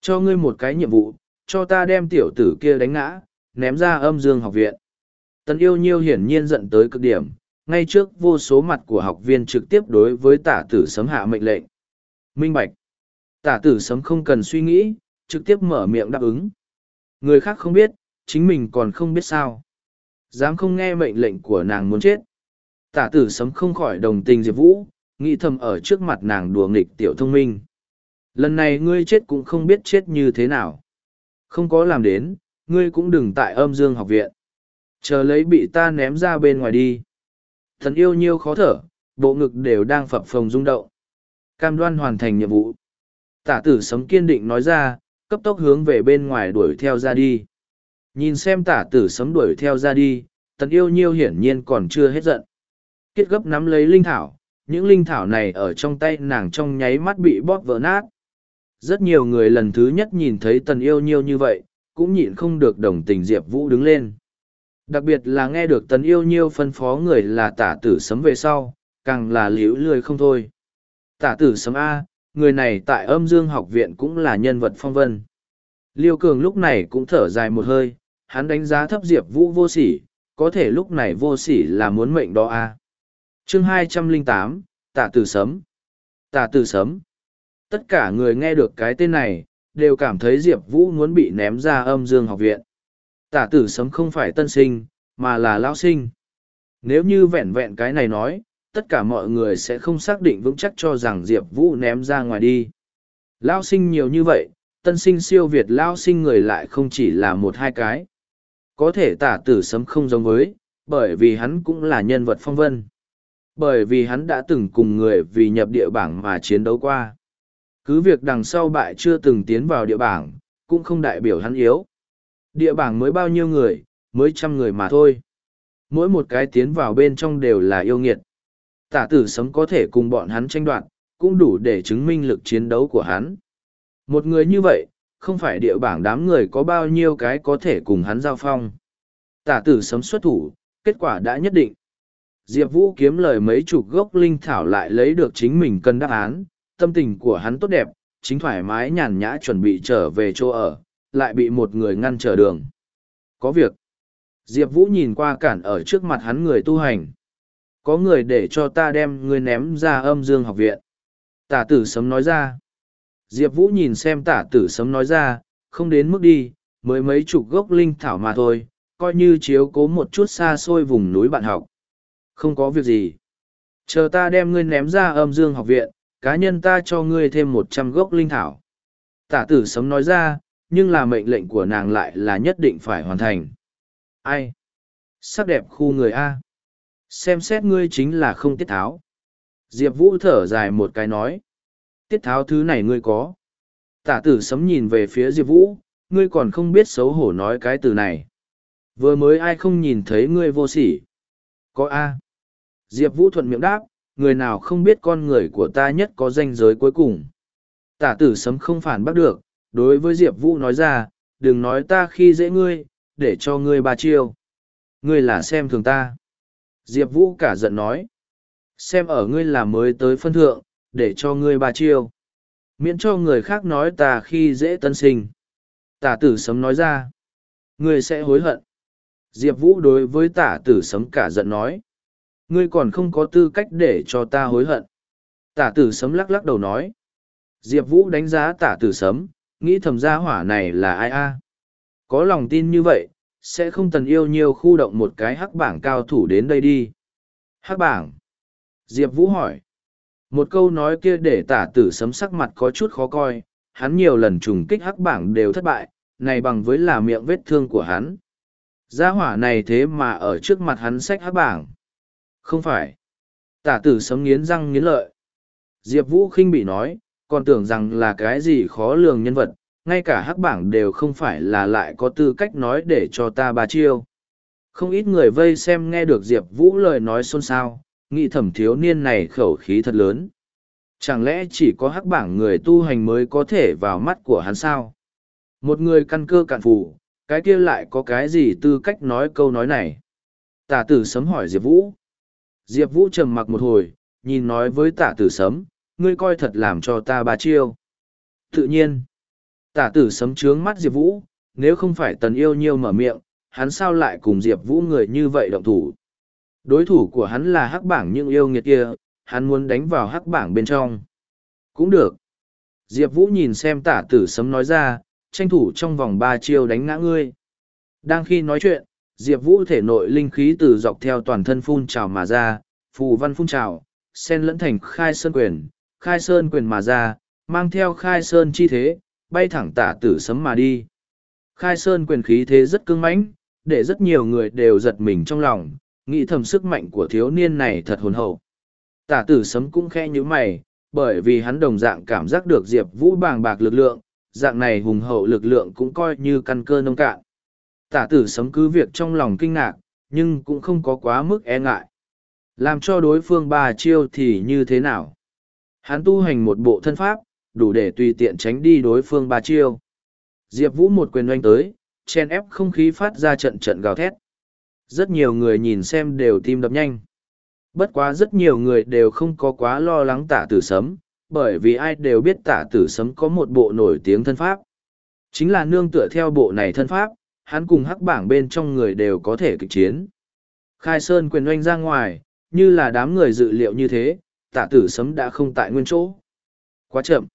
cho ngươi một cái nhiệm vụ, cho ta đem tiểu tử kia đánh ngã, ném ra âm dương học viện. Tần yêu nhiêu hiển nhiên giận tới cực điểm, ngay trước vô số mặt của học viên trực tiếp đối với tả tử sấm hạ mệnh lệnh. Minh bạch. Tả tử sấm không cần suy nghĩ, trực tiếp mở miệng đáp ứng. Người khác không biết, chính mình còn không biết sao. Dám không nghe mệnh lệnh của nàng muốn chết. Tả tử sấm không khỏi đồng tình diệp vũ, nghĩ thầm ở trước mặt nàng đùa nghịch tiểu thông minh lần này ngươi chết cũng không biết chết như thế nào. Không có làm đến, ngươi cũng đừng tại âm dương học viện. Chờ lấy bị ta ném ra bên ngoài đi. Thần yêu nhiêu khó thở, bộ ngực đều đang phập phồng rung động. Cam đoan hoàn thành nhiệm vụ. Tả tử sấm kiên định nói ra, cấp tốc hướng về bên ngoài đuổi theo ra đi. Nhìn xem tả tử sấm đuổi theo ra đi tần yêu nhiêu hiển nhiên còn chưa hết giận. Kết gấp nắm lấy linh thảo, những linh thảo này ở trong tay nàng trong nháy mắt bị bóp vỡ nát rất nhiều người lần thứ nhất nhìn thấy tần yêu nhiêu như vậy, cũng nhịn không được đồng tình diệp vũ đứng lên. Đặc biệt là nghe được tần yêu nhiêu phân phó người là tả tử sấm về sau, càng là liễu lười không thôi. Tả tử sấm a, người này tại âm dương học viện cũng là nhân vật phong vân. Liêu cường lúc này cũng thở dài một hơi, hắn đánh giá thấp diệp vũ vô sỉ, có thể lúc này vô sỉ là muốn mệnh đó a. Chương hai trăm linh tám, tả tử sấm. Tả tử sấm tất cả người nghe được cái tên này, đều cảm thấy diệp vũ muốn bị ném ra âm dương học viện. Tả tử sấm không phải tân sinh, mà là lão sinh. Nếu như vẹn vẹn cái này nói, tất cả mọi người sẽ không xác định vững chắc cho rằng diệp vũ ném ra ngoài đi. Lão sinh nhiều như vậy, tân sinh siêu việt lão sinh người lại không chỉ là một hai cái. Có thể tả tử sấm không giống với, bởi vì hắn cũng là nhân vật phong vân. Bởi vì hắn đã từng cùng người vì nhập địa bảng mà chiến đấu qua cứ việc đằng sau bại chưa từng tiến vào địa bảng, cũng không đại biểu hắn yếu. Địa bảng mới bao nhiêu người, mới trăm người mà thôi. Mỗi một cái tiến vào bên trong đều là yêu nghiệt. Tả tử sấm có thể cùng bọn hắn tranh đoạt, cũng đủ để chứng minh lực chiến đấu của hắn. Một người như vậy, không phải địa bảng đám người có bao nhiêu cái có thể cùng hắn giao phong. Tả tử sấm xuất thủ, kết quả đã nhất định. Diệp vũ kiếm lời mấy chục gốc linh thảo lại lấy được chính mình cân đáp án tâm tình của hắn tốt đẹp, chính thoải mái nhàn nhã chuẩn bị trở về chỗ ở, lại bị một người ngăn trở đường. Có việc. Diệp vũ nhìn qua cản ở trước mặt hắn người tu hành. Có người để cho ta đem ngươi ném ra âm dương học viện. Tả tử sấm nói ra. Diệp vũ nhìn xem tả tử sấm nói ra, không đến mức đi, mới mấy chục gốc linh thảo mà thôi, coi như chiếu cố một chút xa xôi vùng núi bạn học. Không có việc gì. Chờ ta đem ngươi ném ra âm dương học viện cá nhân ta cho ngươi thêm một trăm gốc linh thảo. Tả tử sấm nói ra, nhưng là mệnh lệnh của nàng lại là nhất định phải hoàn thành. Ai? Sắc đẹp khu người a. Xem xét ngươi chính là không tiết tháo. Diệp vũ thở dài một cái nói. Tiết tháo thứ này ngươi có. Tả tử sấm nhìn về phía diệp vũ, ngươi còn không biết xấu hổ nói cái từ này. Vừa mới ai không nhìn thấy ngươi vô sỉ? Có a. Diệp vũ thuận miệng đáp người nào không biết con người của ta nhất có danh giới cuối cùng. Tả tử sấm không phản bác được, đối với diệp vũ nói ra, đừng nói ta khi dễ ngươi, để cho ngươi ba chiêu. Ngươi là xem thường ta. Diệp vũ cả giận nói, xem ở ngươi là mới tới phân thượng, để cho ngươi ba chiêu. Miễn cho người khác nói ta khi dễ tân sinh. Tả tử sấm nói ra, ngươi sẽ hối hận. Diệp vũ đối với tả tử sấm cả giận nói ngươi còn không có tư cách để cho ta hối hận. Tả tử sấm lắc lắc đầu nói. Diệp vũ đánh giá tả tử sấm, nghĩ thầm gia hỏa này là ai a? Có lòng tin như vậy, sẽ không tần yêu nhiều khu động một cái hắc bảng cao thủ đến đây đi. Hắc bảng? Diệp vũ hỏi. Một câu nói kia để tả tử sấm sắc mặt có chút khó coi, hắn nhiều lần trùng kích hắc bảng đều thất bại, này bằng với là miệng vết thương của hắn. Gia hỏa này thế mà ở trước mặt hắn sách hắc bảng. Không phải. Tả tử sấm nghiến răng nghiến lợi. Diệp Vũ khinh bị nói, còn tưởng rằng là cái gì khó lường nhân vật, ngay cả hắc bảng đều không phải là lại có tư cách nói để cho ta ba chiêu. Không ít người vây xem nghe được Diệp Vũ lời nói xôn xao, nghĩ thẩm thiếu niên này khẩu khí thật lớn. Chẳng lẽ chỉ có hắc bảng người tu hành mới có thể vào mắt của hắn sao? Một người căn cơ cạn phủ, cái kia lại có cái gì tư cách nói câu nói này? Tả tử sấm hỏi Diệp Vũ. Diệp Vũ trầm mặc một hồi, nhìn nói với tả tử sấm, ngươi coi thật làm cho ta ba chiêu. Tự nhiên, tả tử sấm trướng mắt Diệp Vũ, nếu không phải tần yêu nhiêu mở miệng, hắn sao lại cùng Diệp Vũ người như vậy động thủ. Đối thủ của hắn là hắc bảng nhưng yêu nghiệt kia, hắn muốn đánh vào hắc bảng bên trong. Cũng được. Diệp Vũ nhìn xem tả tử sấm nói ra, tranh thủ trong vòng ba chiêu đánh ngã ngươi. Đang khi nói chuyện, Diệp Vũ thể nội linh khí từ dọc theo toàn thân phun trào mà ra, phù văn phun trào, sen lẫn thành khai sơn quyền, khai sơn quyền mà ra, mang theo khai sơn chi thế, bay thẳng tả tử sấm mà đi. Khai sơn quyền khí thế rất cứng mãnh, để rất nhiều người đều giật mình trong lòng, nghĩ thầm sức mạnh của thiếu niên này thật hồn hậu. Tả tử sấm cũng khe như mày, bởi vì hắn đồng dạng cảm giác được Diệp Vũ bàng bạc lực lượng, dạng này hùng hậu lực lượng cũng coi như căn cơ nông cạn. Tả tử sấm cứ việc trong lòng kinh ngạc, nhưng cũng không có quá mức e ngại. Làm cho đối phương ba chiêu thì như thế nào? Hắn tu hành một bộ thân pháp, đủ để tùy tiện tránh đi đối phương ba chiêu. Diệp Vũ một quyền oanh tới, chen ép không khí phát ra trận trận gào thét. Rất nhiều người nhìn xem đều tim đập nhanh. Bất quá rất nhiều người đều không có quá lo lắng tả tử sấm, bởi vì ai đều biết tả tử sấm có một bộ nổi tiếng thân pháp. Chính là nương tựa theo bộ này thân pháp, hắn cùng hắc bảng bên trong người đều có thể kịch chiến. Khai Sơn quyền oanh ra ngoài, như là đám người dự liệu như thế, tạ tử sấm đã không tại nguyên chỗ. Quá chậm.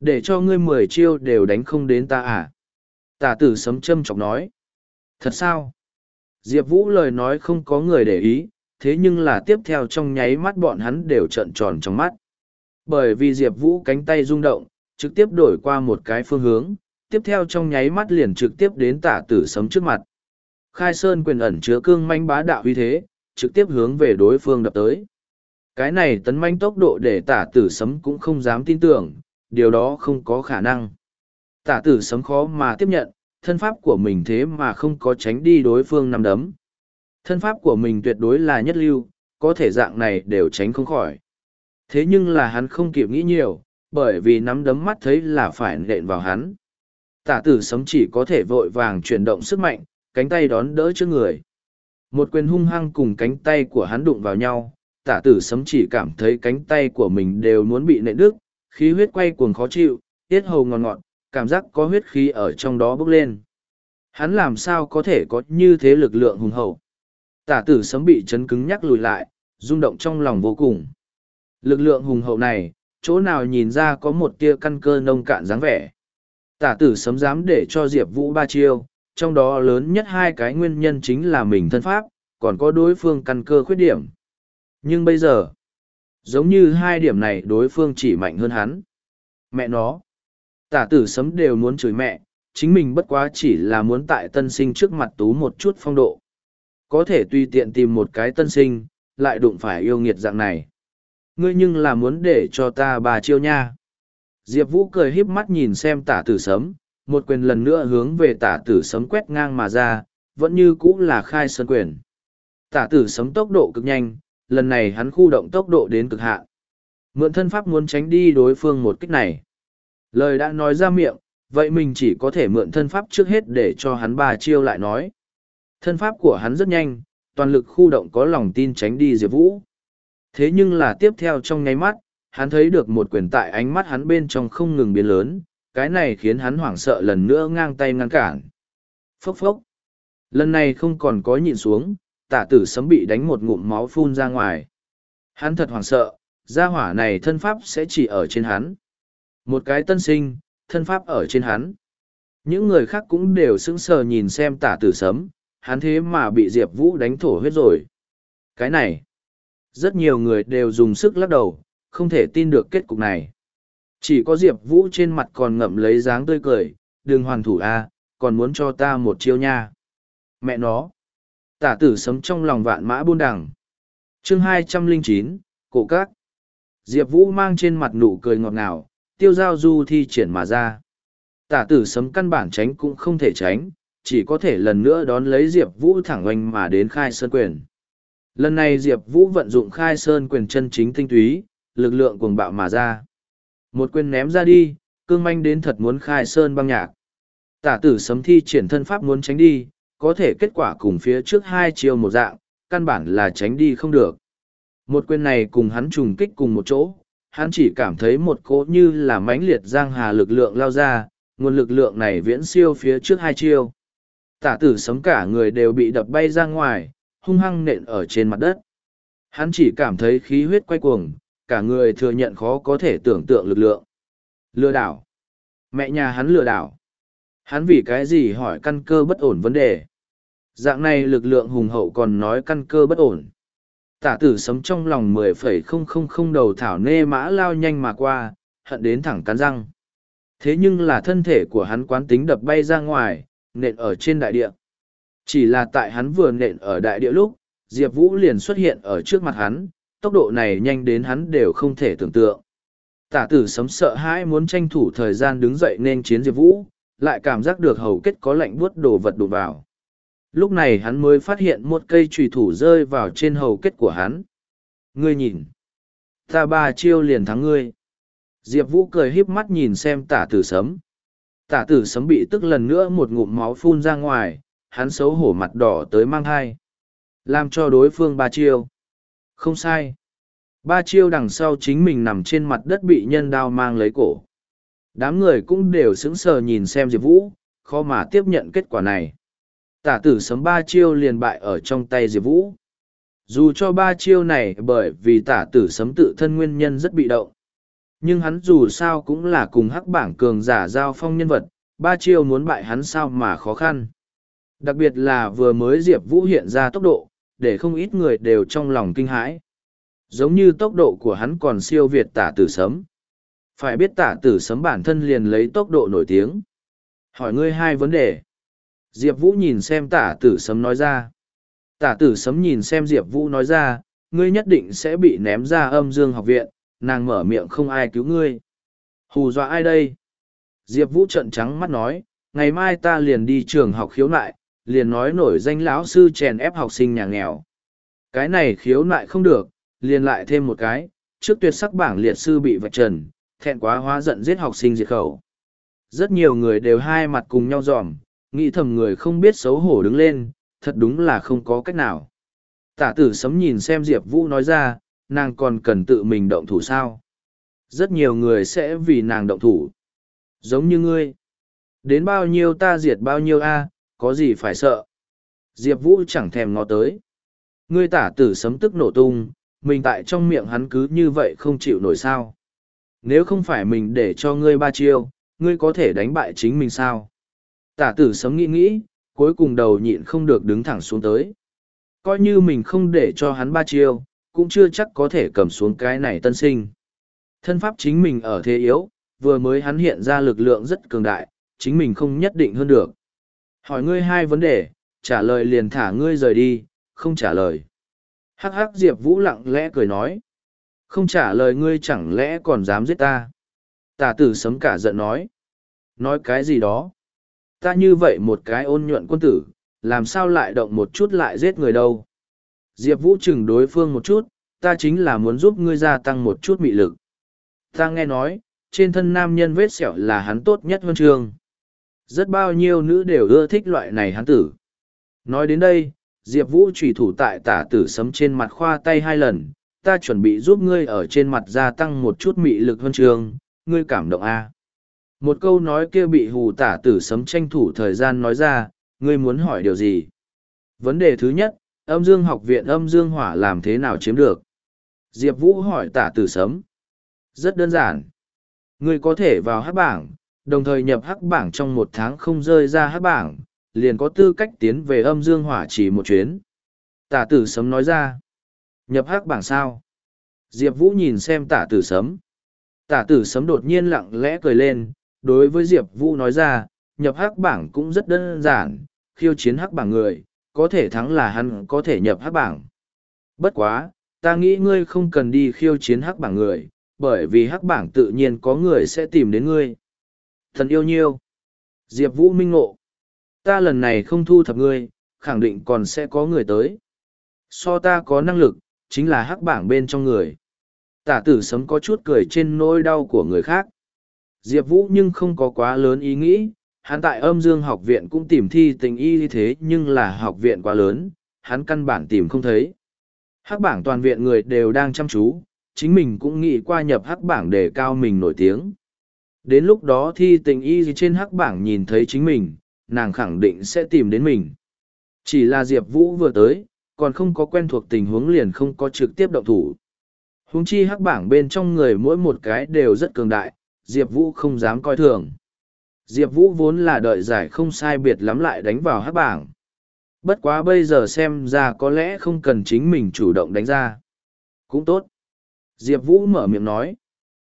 Để cho ngươi mười chiêu đều đánh không đến ta à? Tạ tử sấm châm chọc nói. Thật sao? Diệp Vũ lời nói không có người để ý, thế nhưng là tiếp theo trong nháy mắt bọn hắn đều trợn tròn trong mắt. Bởi vì Diệp Vũ cánh tay rung động, trực tiếp đổi qua một cái phương hướng, tiếp theo trong nháy mắt liền trực tiếp đến tả tử sấm trước mặt. Khai Sơn quyền ẩn chứa cương manh bá đạo uy thế, trực tiếp hướng về đối phương đập tới. Cái này tấn manh tốc độ để tả tử sấm cũng không dám tin tưởng, điều đó không có khả năng. Tả tử sấm khó mà tiếp nhận, thân pháp của mình thế mà không có tránh đi đối phương nằm đấm. Thân pháp của mình tuyệt đối là nhất lưu, có thể dạng này đều tránh không khỏi. Thế nhưng là hắn không kịp nghĩ nhiều, bởi vì nắm đấm mắt thấy là phải nện vào hắn. Tả tử sấm chỉ có thể vội vàng chuyển động sức mạnh, cánh tay đón đỡ trước người. Một quyền hung hăng cùng cánh tay của hắn đụng vào nhau, tả tử sấm chỉ cảm thấy cánh tay của mình đều muốn bị nện đứt, khí huyết quay cuồng khó chịu, tiết hầu ngọt ngọt, cảm giác có huyết khí ở trong đó bốc lên. Hắn làm sao có thể có như thế lực lượng hùng hậu. Tả tử sấm bị chấn cứng nhắc lùi lại, rung động trong lòng vô cùng. Lực lượng hùng hậu này, chỗ nào nhìn ra có một tia căn cơ nông cạn dáng vẻ. Tả tử sấm dám để cho Diệp Vũ ba chiêu, trong đó lớn nhất hai cái nguyên nhân chính là mình thân pháp, còn có đối phương căn cơ khuyết điểm. Nhưng bây giờ, giống như hai điểm này đối phương chỉ mạnh hơn hắn. Mẹ nó, tả tử sấm đều muốn chửi mẹ, chính mình bất quá chỉ là muốn tại tân sinh trước mặt tú một chút phong độ. Có thể tùy tiện tìm một cái tân sinh, lại đụng phải yêu nghiệt dạng này. Ngươi nhưng là muốn để cho ta bà chiêu nha. Diệp Vũ cười híp mắt nhìn xem tả tử sấm, một quyền lần nữa hướng về tả tử sấm quét ngang mà ra, vẫn như cũ là khai sơn quyền. Tả tử sấm tốc độ cực nhanh, lần này hắn khu động tốc độ đến cực hạn. Mượn thân pháp muốn tránh đi đối phương một kích này. Lời đã nói ra miệng, vậy mình chỉ có thể mượn thân pháp trước hết để cho hắn bà chiêu lại nói. Thân pháp của hắn rất nhanh, toàn lực khu động có lòng tin tránh đi Diệp Vũ. Thế nhưng là tiếp theo trong nháy mắt, hắn thấy được một quyền tại ánh mắt hắn bên trong không ngừng biến lớn, cái này khiến hắn hoảng sợ lần nữa ngang tay ngăn cản. Phốc phốc. Lần này không còn có nhịn xuống, tả tử sấm bị đánh một ngụm máu phun ra ngoài. Hắn thật hoảng sợ, gia hỏa này thân pháp sẽ chỉ ở trên hắn. Một cái tân sinh, thân pháp ở trên hắn. Những người khác cũng đều sững sờ nhìn xem tả tử sấm, hắn thế mà bị Diệp Vũ đánh thổ huyết rồi. Cái này, rất nhiều người đều dùng sức lắc đầu, không thể tin được kết cục này. Chỉ có Diệp Vũ trên mặt còn ngậm lấy dáng tươi cười, đừng hoàn thủ a còn muốn cho ta một chiêu nha. Mẹ nó. Tả tử sấm trong lòng vạn mã buôn đằng. chương hai trăm linh chín cổ các. Diệp Vũ mang trên mặt nụ cười ngọt ngào, tiêu giao du thi triển mà ra. Tả tử sấm căn bản tránh cũng không thể tránh, chỉ có thể lần nữa đón lấy Diệp Vũ thẳng oanh mà đến khai sơn quyền. Lần này Diệp Vũ vận dụng khai sơn quyền chân chính tinh túy, lực lượng cuồng bạo mà ra. Một quyền ném ra đi, cương manh đến thật muốn khai sơn băng nhạc. Tả tử sấm thi triển thân pháp muốn tránh đi, có thể kết quả cùng phía trước hai chiều một dạng, căn bản là tránh đi không được. Một quyền này cùng hắn trùng kích cùng một chỗ, hắn chỉ cảm thấy một cỗ như là mãnh liệt giang hà lực lượng lao ra, nguồn lực lượng này viễn siêu phía trước hai chiêu. Tả tử sấm cả người đều bị đập bay ra ngoài, hung hăng nện ở trên mặt đất. Hắn chỉ cảm thấy khí huyết quay cuồng, cả người thừa nhận khó có thể tưởng tượng lực lượng. Lừa đảo. Mẹ nhà hắn lừa đảo. Hắn vì cái gì hỏi căn cơ bất ổn vấn đề. Dạng này lực lượng hùng hậu còn nói căn cơ bất ổn. Tả tử sấm trong lòng mười phẩy không không không đầu thảo nê mã lao nhanh mà qua, hận đến thẳng cắn răng. Thế nhưng là thân thể của hắn quán tính đập bay ra ngoài, nện ở trên đại địa. Chỉ là tại hắn vừa nện ở đại địa lúc, Diệp Vũ liền xuất hiện ở trước mặt hắn, tốc độ này nhanh đến hắn đều không thể tưởng tượng. Tả tử sấm sợ hãi muốn tranh thủ thời gian đứng dậy nên chiến Diệp Vũ, lại cảm giác được hầu kết có lạnh buốt đồ vật đụng vào. Lúc này hắn mới phát hiện một cây trùy thủ rơi vào trên hầu kết của hắn. Ngươi nhìn. Ta ba chiêu liền thắng ngươi. Diệp Vũ cười híp mắt nhìn xem tả tử sấm. Tả tử sấm bị tức lần nữa một ngụm máu phun ra ngoài, hắn xấu hổ mặt đỏ tới mang hai. Làm cho đối phương ba chiêu. Không sai. Ba chiêu đằng sau chính mình nằm trên mặt đất bị nhân đao mang lấy cổ. Đám người cũng đều sững sờ nhìn xem Diệp Vũ, khó mà tiếp nhận kết quả này. Tả tử sấm ba chiêu liền bại ở trong tay Diệp Vũ. Dù cho ba chiêu này bởi vì tả tử sấm tự thân nguyên nhân rất bị động. Nhưng hắn dù sao cũng là cùng hắc bảng cường giả giao phong nhân vật, ba chiêu muốn bại hắn sao mà khó khăn. Đặc biệt là vừa mới Diệp Vũ hiện ra tốc độ, để không ít người đều trong lòng kinh hãi. Giống như tốc độ của hắn còn siêu việt tả tử sấm. Phải biết tả tử sấm bản thân liền lấy tốc độ nổi tiếng. Hỏi ngươi hai vấn đề. Diệp Vũ nhìn xem tả tử sấm nói ra. Tả tử sấm nhìn xem Diệp Vũ nói ra, ngươi nhất định sẽ bị ném ra âm dương học viện, nàng mở miệng không ai cứu ngươi. Hù dọa ai đây? Diệp Vũ trận trắng mắt nói, ngày mai ta liền đi trường học khiếu nại, liền nói nổi danh lão sư chèn ép học sinh nhà nghèo. Cái này khiếu nại không được, liền lại thêm một cái, trước tuyệt sắc bảng liệt sư bị vạch trần, thẹn quá hóa giận giết học sinh diệt khẩu. Rất nhiều người đều hai mặt cùng nhau dòm, nghĩ thầm người không biết xấu hổ đứng lên, thật đúng là không có cách nào. Tả tử sấm nhìn xem Diệp Vũ nói ra, nàng còn cần tự mình động thủ sao. Rất nhiều người sẽ vì nàng động thủ. Giống như ngươi. Đến bao nhiêu ta diệt bao nhiêu a có gì phải sợ. Diệp Vũ chẳng thèm ngó tới. Ngươi tả tử sấm tức nổ tung, mình tại trong miệng hắn cứ như vậy không chịu nổi sao. Nếu không phải mình để cho ngươi ba chiêu, ngươi có thể đánh bại chính mình sao? Tả tử sấm nghĩ nghĩ, cuối cùng đầu nhịn không được đứng thẳng xuống tới. Coi như mình không để cho hắn ba chiêu, cũng chưa chắc có thể cầm xuống cái này tân sinh. Thân pháp chính mình ở thế yếu, vừa mới hắn hiện ra lực lượng rất cường đại, chính mình không nhất định hơn được. Hỏi ngươi hai vấn đề, trả lời liền thả ngươi rời đi, không trả lời. Hắc hắc Diệp Vũ lặng lẽ cười nói. Không trả lời ngươi chẳng lẽ còn dám giết ta. Tả tử sấm cả giận nói. Nói cái gì đó. Ta như vậy một cái ôn nhuận quân tử, làm sao lại động một chút lại giết người đâu. Diệp Vũ chừng đối phương một chút, ta chính là muốn giúp ngươi gia tăng một chút mị lực. Ta nghe nói, trên thân nam nhân vết sẹo là hắn tốt nhất huân trường. Rất bao nhiêu nữ đều ưa thích loại này hắn tử. Nói đến đây, Diệp Vũ trùy thủ tại tả tử sấm trên mặt khoa tay hai lần, ta chuẩn bị giúp ngươi ở trên mặt gia tăng một chút mị lực huân trường, ngươi cảm động a Một câu nói kia bị hù tả tử sấm tranh thủ thời gian nói ra, ngươi muốn hỏi điều gì? Vấn đề thứ nhất, âm dương học viện âm dương hỏa làm thế nào chiếm được? Diệp Vũ hỏi tả tử sấm. Rất đơn giản. Ngươi có thể vào hát bảng, đồng thời nhập hắc bảng trong một tháng không rơi ra hắc bảng, liền có tư cách tiến về âm dương hỏa chỉ một chuyến. Tả tử sấm nói ra. Nhập hắc bảng sao? Diệp Vũ nhìn xem tả tử sấm. Tả tử sấm đột nhiên lặng lẽ cười lên, đối với Diệp Vũ nói ra, nhập hắc bảng cũng rất đơn giản, khiêu chiến hắc bảng người, có thể thắng là hắn có thể nhập hắc bảng. Bất quá, ta nghĩ ngươi không cần đi khiêu chiến hắc bảng người, bởi vì hắc bảng tự nhiên có người sẽ tìm đến ngươi. Thần yêu nhiêu. Diệp Vũ minh ngộ. Ta lần này không thu thập ngươi, khẳng định còn sẽ có người tới. So ta có năng lực, chính là hắc bảng bên trong người. Tả tử sấm có chút cười trên nỗi đau của người khác. Diệp Vũ nhưng không có quá lớn ý nghĩ, hắn tại âm dương học viện cũng tìm thi tình y như thế nhưng là học viện quá lớn, hắn căn bản tìm không thấy. Hắc bảng toàn viện người đều đang chăm chú, chính mình cũng nghĩ qua nhập hắc bảng để cao mình nổi tiếng. Đến lúc đó thi tình y trên hắc bảng nhìn thấy chính mình, nàng khẳng định sẽ tìm đến mình. Chỉ là Diệp Vũ vừa tới, còn không có quen thuộc tình huống liền không có trực tiếp động thủ. Huống chi hắc bảng bên trong người mỗi một cái đều rất cường đại, Diệp Vũ không dám coi thường. Diệp Vũ vốn là đợi giải không sai biệt lắm lại đánh vào hắc bảng. Bất quá bây giờ xem ra có lẽ không cần chính mình chủ động đánh ra. Cũng tốt. Diệp Vũ mở miệng nói.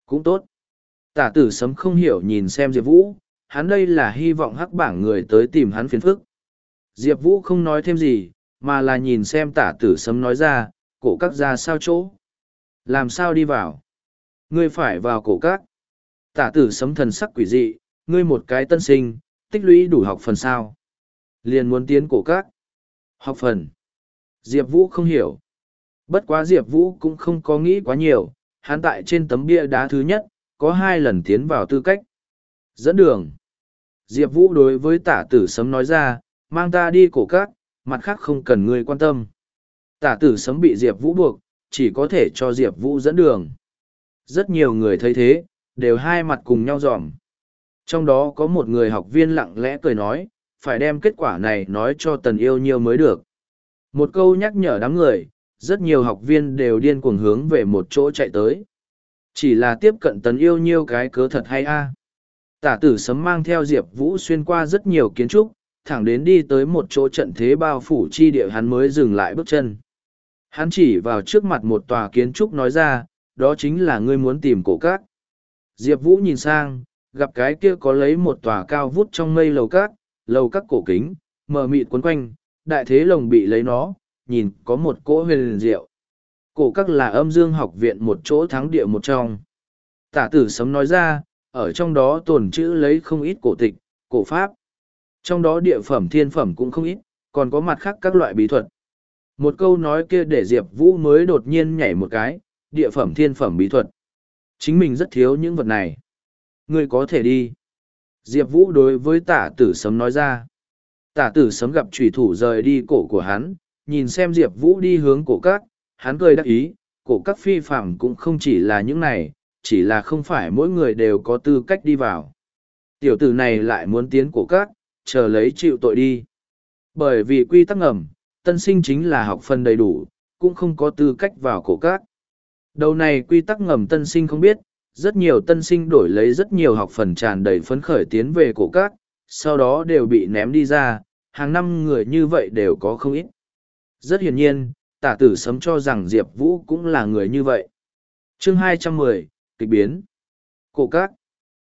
Cũng tốt. Tả tử sấm không hiểu nhìn xem Diệp Vũ, hắn đây là hy vọng hắc bảng người tới tìm hắn phiền phức. Diệp Vũ không nói thêm gì, mà là nhìn xem tả tử sấm nói ra, cổ các ra sao chỗ. Làm sao đi vào? Ngươi phải vào cổ các. Tả tử sấm thần sắc quỷ dị, ngươi một cái tân sinh, tích lũy đủ học phần sao. Liền muốn tiến cổ các. Học phần. Diệp Vũ không hiểu. Bất quá Diệp Vũ cũng không có nghĩ quá nhiều, hắn tại trên tấm bia đá thứ nhất, có hai lần tiến vào tư cách. Dẫn đường. Diệp Vũ đối với tả tử sấm nói ra, mang ta đi cổ các, mặt khác không cần ngươi quan tâm. Tả tử sấm bị Diệp Vũ buộc, chỉ có thể cho Diệp Vũ dẫn đường. Rất nhiều người thấy thế, đều hai mặt cùng nhau dòm. Trong đó có một người học viên lặng lẽ cười nói, phải đem kết quả này nói cho tần yêu nhiêu mới được. Một câu nhắc nhở đám người, rất nhiều học viên đều điên cuồng hướng về một chỗ chạy tới. Chỉ là tiếp cận tần yêu nhiêu cái cớ thật hay a Tả tử sấm mang theo Diệp Vũ xuyên qua rất nhiều kiến trúc, thẳng đến đi tới một chỗ trận thế bao phủ chi địa hắn mới dừng lại bước chân. Hắn chỉ vào trước mặt một tòa kiến trúc nói ra, đó chính là ngươi muốn tìm cổ cát. Diệp Vũ nhìn sang, gặp cái kia có lấy một tòa cao vút trong mây lầu cát, lầu các cổ kính, mờ mịt quấn quanh, đại thế lồng bị lấy nó, nhìn có một cỗ huyền diệu. Cổ các là âm dương học viện một chỗ thắng địa một trong. Tả tử sấm nói ra, ở trong đó tồn chữ lấy không ít cổ tịch, cổ pháp. Trong đó địa phẩm thiên phẩm cũng không ít, còn có mặt khác các loại bí thuật. Một câu nói kia để Diệp Vũ mới đột nhiên nhảy một cái, địa phẩm thiên phẩm bí thuật. Chính mình rất thiếu những vật này. Ngươi có thể đi. Diệp Vũ đối với tả tử sấm nói ra. Tả tử sấm gặp trùy thủ rời đi cổ của hắn, nhìn xem Diệp Vũ đi hướng cổ các, hắn cười đắc ý, cổ các phi phạm cũng không chỉ là những này, chỉ là không phải mỗi người đều có tư cách đi vào. Tiểu tử này lại muốn tiến cổ các, chờ lấy chịu tội đi. Bởi vì quy tắc ngầm, tân sinh chính là học phần đầy đủ, cũng không có tư cách vào cổ các. Đầu này quy tắc ngầm tân sinh không biết, rất nhiều tân sinh đổi lấy rất nhiều học phần tràn đầy phấn khởi tiến về cổ các, sau đó đều bị ném đi ra, hàng năm người như vậy đều có không ít. Rất hiển nhiên, tả tử sấm cho rằng Diệp Vũ cũng là người như vậy. chương 210, kịch biến. Cổ các.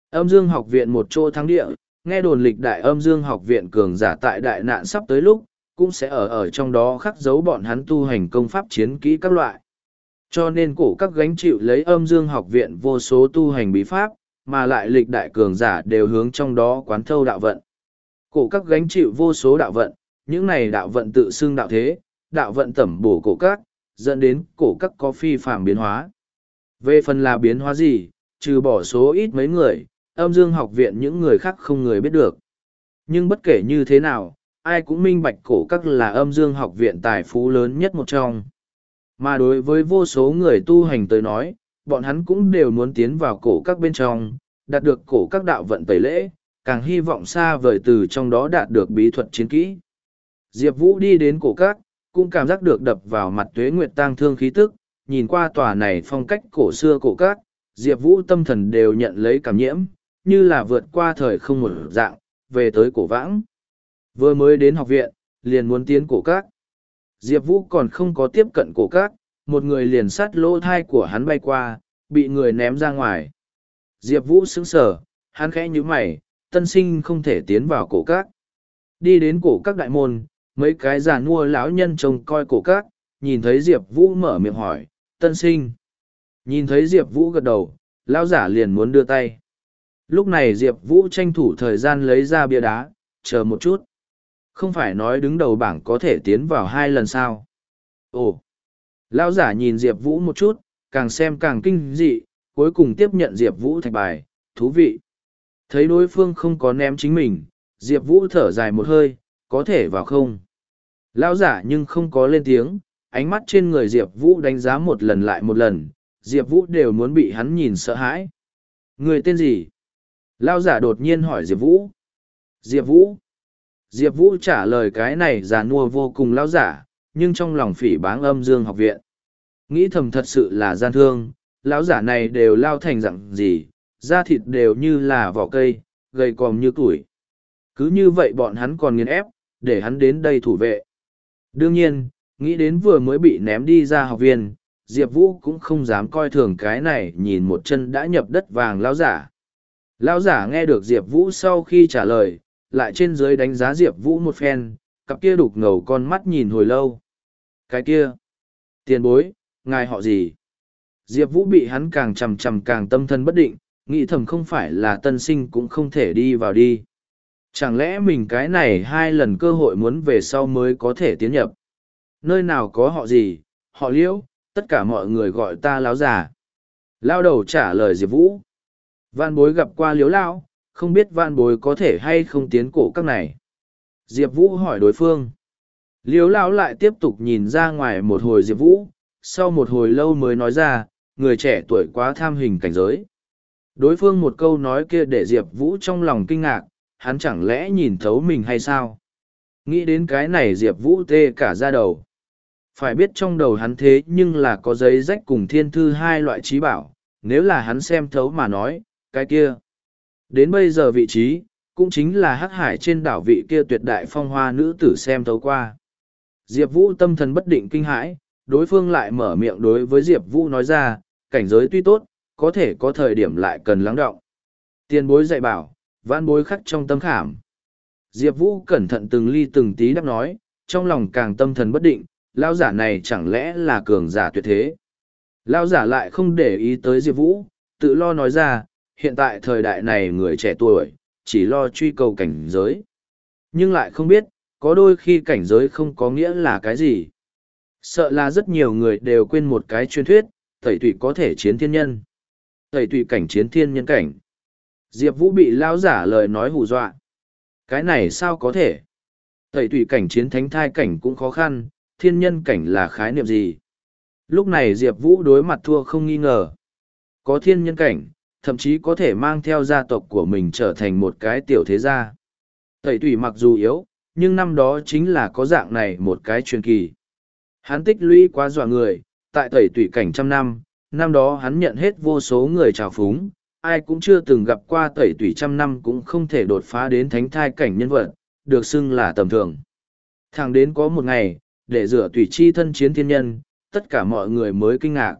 Âm dương học viện một chỗ thắng địa, nghe đồn lịch đại âm dương học viện cường giả tại đại nạn sắp tới lúc, cũng sẽ ở ở trong đó khắc dấu bọn hắn tu hành công pháp chiến kỹ các loại. Cho nên cổ các gánh chịu lấy âm dương học viện vô số tu hành bí pháp, mà lại lịch đại cường giả đều hướng trong đó quán thâu đạo vận. Cổ các gánh chịu vô số đạo vận, những này đạo vận tự xưng đạo thế, đạo vận tẩm bổ cổ các, dẫn đến cổ các có phi phạm biến hóa. Về phần là biến hóa gì, trừ bỏ số ít mấy người, âm dương học viện những người khác không người biết được. Nhưng bất kể như thế nào, ai cũng minh bạch cổ các là âm dương học viện tài phú lớn nhất một trong. Mà đối với vô số người tu hành tới nói, bọn hắn cũng đều muốn tiến vào cổ các bên trong, đạt được cổ các đạo vận tẩy lễ, càng hy vọng xa vời từ trong đó đạt được bí thuật chiến kỹ. Diệp Vũ đi đến cổ các, cũng cảm giác được đập vào mặt tuế nguyệt tang thương khí tức, nhìn qua tòa này phong cách cổ xưa cổ các, Diệp Vũ tâm thần đều nhận lấy cảm nhiễm, như là vượt qua thời không một dạng, về tới cổ vãng. Vừa mới đến học viện, liền muốn tiến cổ các. Diệp Vũ còn không có tiếp cận cổ các, một người liền sát lỗ thai của hắn bay qua, bị người ném ra ngoài. Diệp Vũ sững sờ, hắn khẽ như mày, tân sinh không thể tiến vào cổ các. Đi đến cổ các đại môn, mấy cái già nua lão nhân trông coi cổ các nhìn thấy diệp vũ mở miệng hỏi, tân sinh. Nhìn thấy diệp vũ gật đầu, lão giả liền muốn đưa tay. Lúc này diệp vũ tranh thủ thời gian lấy ra bia đá, chờ một chút. Không phải nói đứng đầu bảng có thể tiến vào hai lần sao? Ồ. Lão giả nhìn diệp vũ một chút, càng xem càng kinh dị, cuối cùng tiếp nhận diệp vũ thạch bài, thú vị. Thấy đối phương không có ném chính mình, diệp vũ thở dài một hơi có thể vào không? Lão giả nhưng không có lên tiếng, ánh mắt trên người diệp vũ đánh giá một lần lại một lần, diệp vũ đều muốn bị hắn nhìn sợ hãi. Người tên gì? Lão giả đột nhiên hỏi diệp vũ. Diệp vũ. Diệp vũ trả lời cái này già nua vô cùng lão giả, nhưng trong lòng phỉ báng âm dương học viện. Nghĩ thầm thật sự là gian thương, lão giả này đều lao thành dặn gì, da thịt đều như là vỏ cây, gầy còm như củi. Cứ như vậy bọn hắn còn nghiền ép để hắn đến đây thủ vệ. Đương nhiên, nghĩ đến vừa mới bị ném đi ra học viên, diệp vũ cũng không dám coi thường cái này nhìn một chân đã nhập đất vàng lão giả. Lão giả nghe được diệp vũ sau khi trả lời, lại trên dưới đánh giá diệp vũ một phen, cặp kia đục ngầu con mắt nhìn hồi lâu. Cái kia, tiền bối, ngài họ gì? Diệp vũ bị hắn càng chầm chầm càng tâm thân bất định, nghĩ thầm không phải là tân sinh cũng không thể đi vào đi chẳng lẽ mình cái này hai lần cơ hội muốn về sau mới có thể tiến nhập? Nơi nào có họ gì? Họ liễu, tất cả mọi người gọi ta láo già. Lao đầu trả lời diệp vũ. Van bối gặp qua liếu lao không biết van bối có thể hay không tiến cổ các này. Diệp vũ hỏi đối phương. Liếu lao lại tiếp tục nhìn ra ngoài một hồi diệp vũ, sau một hồi lâu mới nói ra, người trẻ tuổi quá tham hình cảnh giới. Đối phương một câu nói kia để diệp vũ trong lòng kinh ngạc hắn chẳng lẽ nhìn thấu mình hay sao? Nghĩ đến cái này diệp vũ tê cả ra đầu. Phải biết trong đầu hắn thế nhưng là có giấy rách cùng thiên thư hai loại trí bảo, nếu là hắn xem thấu mà nói, cái kia. Đến bây giờ vị trí, cũng chính là hắc hải trên đảo vị kia tuyệt đại phong hoa nữ tử xem thấu qua. Diệp vũ tâm thần bất định kinh hãi, đối phương lại mở miệng đối với diệp vũ nói ra, cảnh giới tuy tốt, có thể có thời điểm lại cần lắng động. Tiền bối dạy bảo van bối khắc trong tâm khảm. Diệp vũ cẩn thận từng ly từng tí đáp nói, trong lòng càng tâm thần bất định lao giả này chẳng lẽ là cường giả tuyệt thế? Lao giả lại không để ý tới diệp vũ, tự lo nói ra, hiện tại thời đại này người trẻ tuổi, chỉ lo truy cầu cảnh giới. Nhưng lại không biết, có đôi khi cảnh giới không có nghĩa là cái gì. Sợ là rất nhiều người đều quên một cái truyền thuyết, tẩy tụy có thể chiến thiên nhân. Tẩy tụy cảnh chiến thiên nhân cảnh diệp vũ bị lao giả lời nói hù dọa. Cái này sao có thể? Tẩy tụy cảnh chiến thánh thai cảnh cũng khó khăn, thiên nhân cảnh là khái niệm gì? Lúc này diệp vũ đối mặt thua không nghi ngờ. Có thiên nhân cảnh, thậm chí có thể mang theo gia tộc của mình trở thành một cái tiểu thế gia. Tẩy tụy mặc dù yếu, nhưng năm đó chính là có dạng này một cái truyền kỳ. Hắn tích lũy quá dọa người, tại tẩy tụy cảnh trăm năm năm đó hắn nhận hết vô số người trào phúng ai cũng chưa từng gặp qua tẩy tủy trăm năm cũng không thể đột phá đến thánh thai cảnh nhân vật, được xưng là tầm thường. Thẳng đến có một ngày, để rửa tủy chi thân chiến thiên nhân, tất cả mọi người mới kinh ngạc.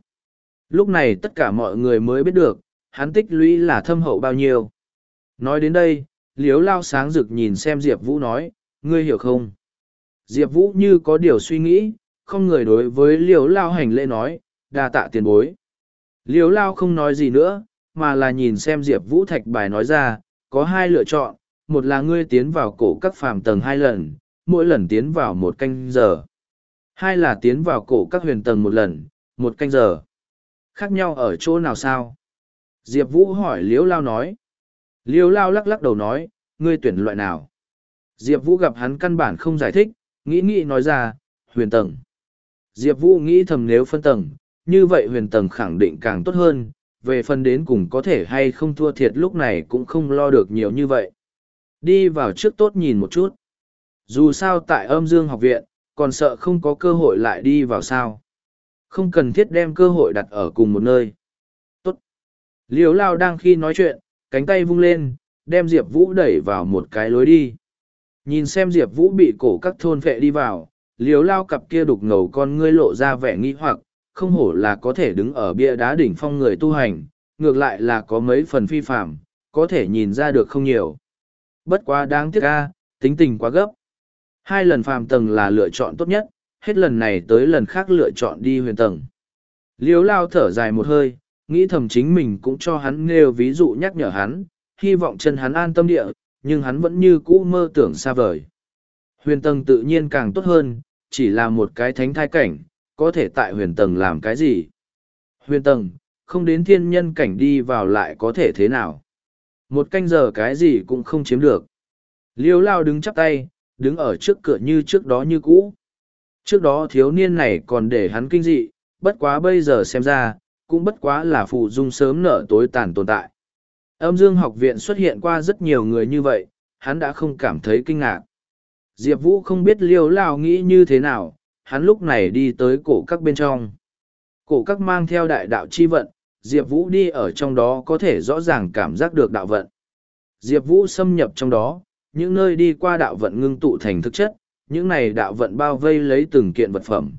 Lúc này tất cả mọi người mới biết được, hắn tích lũy là thâm hậu bao nhiêu. Nói đến đây, liếu lao sáng rực nhìn xem Diệp Vũ nói, ngươi hiểu không? Diệp Vũ như có điều suy nghĩ, không người đối với liếu lao hành lễ nói, đa tạ tiền bối. Liếu lao không nói gì nữa, mà là nhìn xem Diệp Vũ Thạch bài nói ra, có hai lựa chọn, một là ngươi tiến vào cổ các phàm tầng hai lần, mỗi lần tiến vào một canh giờ. Hai là tiến vào cổ các huyền tầng một lần, một canh giờ. Khác nhau ở chỗ nào sao? Diệp Vũ hỏi Liễu Lao nói. Liễu Lao lắc lắc đầu nói, ngươi tuyển loại nào? Diệp Vũ gặp hắn căn bản không giải thích, nghĩ nghĩ nói ra, huyền tầng. Diệp Vũ nghĩ thầm nếu phân tầng, như vậy huyền tầng khẳng định càng tốt hơn, về phần đến cùng có thể hay không thua thiệt lúc này cũng không lo được nhiều như vậy. Đi vào trước tốt nhìn một chút. Dù sao tại âm dương học viện, còn sợ không có cơ hội lại đi vào sao. Không cần thiết đem cơ hội đặt ở cùng một nơi. Tốt. Liều lao đang khi nói chuyện, cánh tay vung lên, đem Diệp Vũ đẩy vào một cái lối đi. Nhìn xem Diệp Vũ bị cổ các thôn vệ đi vào, liều lao cặp kia đục ngầu con ngươi lộ ra vẻ nghi hoặc, không hổ là có thể đứng ở bia đá đỉnh phong người tu hành, ngược lại là có mấy phần phi phạm, có thể nhìn ra được không nhiều. Bất quá đáng tiếc ca, tính tình quá gấp. Hai lần phàm tầng là lựa chọn tốt nhất, hết lần này tới lần khác lựa chọn đi huyền tầng. Liếu lao thở dài một hơi, nghĩ thầm chính mình cũng cho hắn nêu ví dụ nhắc nhở hắn, hy vọng chân hắn an tâm địa, nhưng hắn vẫn như cũ mơ tưởng xa vời. Huyền tầng tự nhiên càng tốt hơn, chỉ là một cái thánh thai cảnh, có thể tại huyền tầng làm cái gì? Huyền tầng, không đến thiên nhân cảnh đi vào lại có thể thế nào? Một canh giờ cái gì cũng không chiếm được. Liêu lao đứng chắp tay, đứng ở trước cửa như trước đó như cũ. Trước đó thiếu niên này còn để hắn kinh dị, bất quá bây giờ xem ra, cũng bất quá là phụ dung sớm nở tối tàn tồn tại. Âm dương học viện xuất hiện qua rất nhiều người như vậy, hắn đã không cảm thấy kinh ngạc. Diệp Vũ không biết liêu lao nghĩ như thế nào, hắn lúc này đi tới cổ các bên trong. Cổ các mang theo đại đạo chi vận, Diệp Vũ đi ở trong đó có thể rõ ràng cảm giác được đạo vận. Diệp Vũ xâm nhập trong đó, những nơi đi qua đạo vận ngưng tụ thành thực chất, những này đạo vận bao vây lấy từng kiện vật phẩm.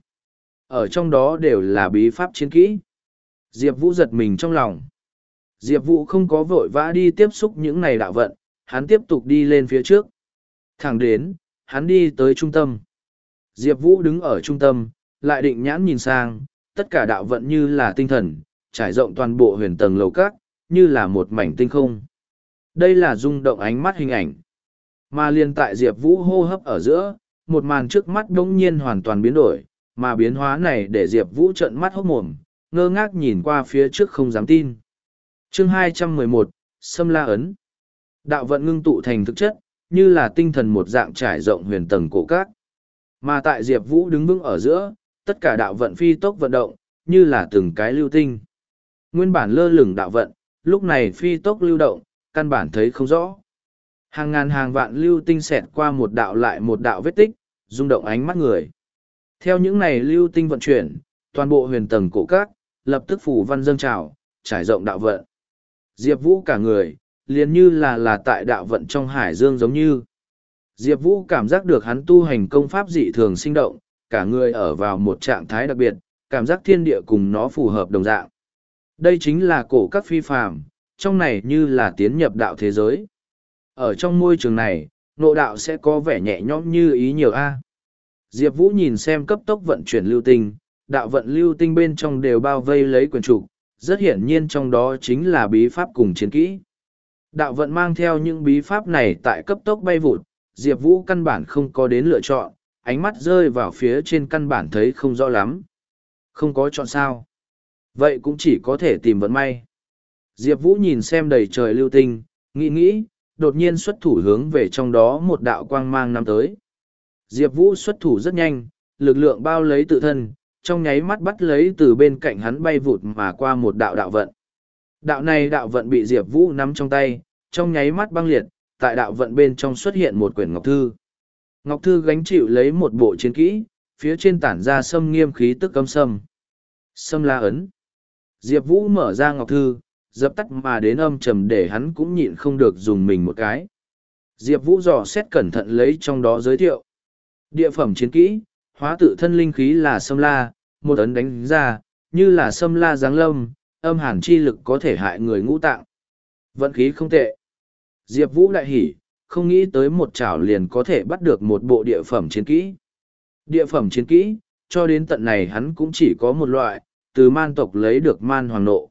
Ở trong đó đều là bí pháp chiến kỹ. Diệp Vũ giật mình trong lòng. Diệp Vũ không có vội vã đi tiếp xúc những này đạo vận, hắn tiếp tục đi lên phía trước. Thẳng đến, hắn đi tới trung tâm. Diệp Vũ đứng ở trung tâm, lại định nhãn nhìn sang, tất cả đạo vận như là tinh thần, trải rộng toàn bộ huyền tầng lầu các, như là một mảnh tinh không. Đây là rung động ánh mắt hình ảnh. Mà liền tại Diệp Vũ hô hấp ở giữa, một màn trước mắt đống nhiên hoàn toàn biến đổi, mà biến hóa này để Diệp Vũ trợn mắt hốt mồm, ngơ ngác nhìn qua phía trước không dám tin. chương 211, Sâm La Ấn Đạo vận ngưng tụ thành thực chất, như là tinh thần một dạng trải rộng huyền tầng cổ các. Mà tại Diệp Vũ đứng vững ở giữa, tất cả đạo vận phi tốc vận động, như là từng cái lưu tinh. Nguyên bản lơ lửng đạo vận, lúc này phi tốc lưu động, căn bản thấy không rõ. Hàng ngàn hàng vạn lưu tinh xẹt qua một đạo lại một đạo vết tích, rung động ánh mắt người. Theo những này lưu tinh vận chuyển, toàn bộ huyền tầng cổ các, lập tức phủ văn dâng trào, trải rộng đạo vận. Diệp Vũ cả người, liền như là là tại đạo vận trong hải dương giống như. Diệp Vũ cảm giác được hắn tu hành công pháp dị thường sinh động, cả người ở vào một trạng thái đặc biệt, cảm giác thiên địa cùng nó phù hợp đồng dạng. Đây chính là cổ các phi phàm, trong này như là tiến nhập đạo thế giới. Ở trong môi trường này, nộ đạo sẽ có vẻ nhẹ nhõm như ý nhiều A. Diệp Vũ nhìn xem cấp tốc vận chuyển lưu tinh, đạo vận lưu tinh bên trong đều bao vây lấy quyền trục, rất hiển nhiên trong đó chính là bí pháp cùng chiến kỹ. Đạo vận mang theo những bí pháp này tại cấp tốc bay vụt, Diệp Vũ căn bản không có đến lựa chọn, ánh mắt rơi vào phía trên căn bản thấy không rõ lắm. Không có chọn sao. Vậy cũng chỉ có thể tìm vận may. Diệp Vũ nhìn xem đầy trời lưu tinh, nghĩ nghĩ, đột nhiên xuất thủ hướng về trong đó một đạo quang mang năm tới. Diệp Vũ xuất thủ rất nhanh, lực lượng bao lấy tự thân, trong nháy mắt bắt lấy từ bên cạnh hắn bay vụt mà qua một đạo đạo vận. Đạo này đạo vận bị Diệp Vũ nắm trong tay, trong nháy mắt băng liệt, tại đạo vận bên trong xuất hiện một quyển ngọc thư. Ngọc thư gánh chịu lấy một bộ chiến kỹ, phía trên tản ra sâm nghiêm khí tức cấm sâm. Sâm la ấn. Diệp Vũ mở ra ngọc thư, dập tắt mà đến âm trầm để hắn cũng nhịn không được dùng mình một cái. Diệp Vũ dò xét cẩn thận lấy trong đó giới thiệu. Địa phẩm chiến kỹ, hóa tự thân linh khí là sâm la, một ấn đánh ra, như là sâm la giáng lâm, âm hàn chi lực có thể hại người ngũ tạng. Vận khí không tệ. Diệp Vũ đại hỉ, không nghĩ tới một chảo liền có thể bắt được một bộ địa phẩm chiến kỹ. Địa phẩm chiến kỹ, cho đến tận này hắn cũng chỉ có một loại, từ man tộc lấy được man hoàng nộ.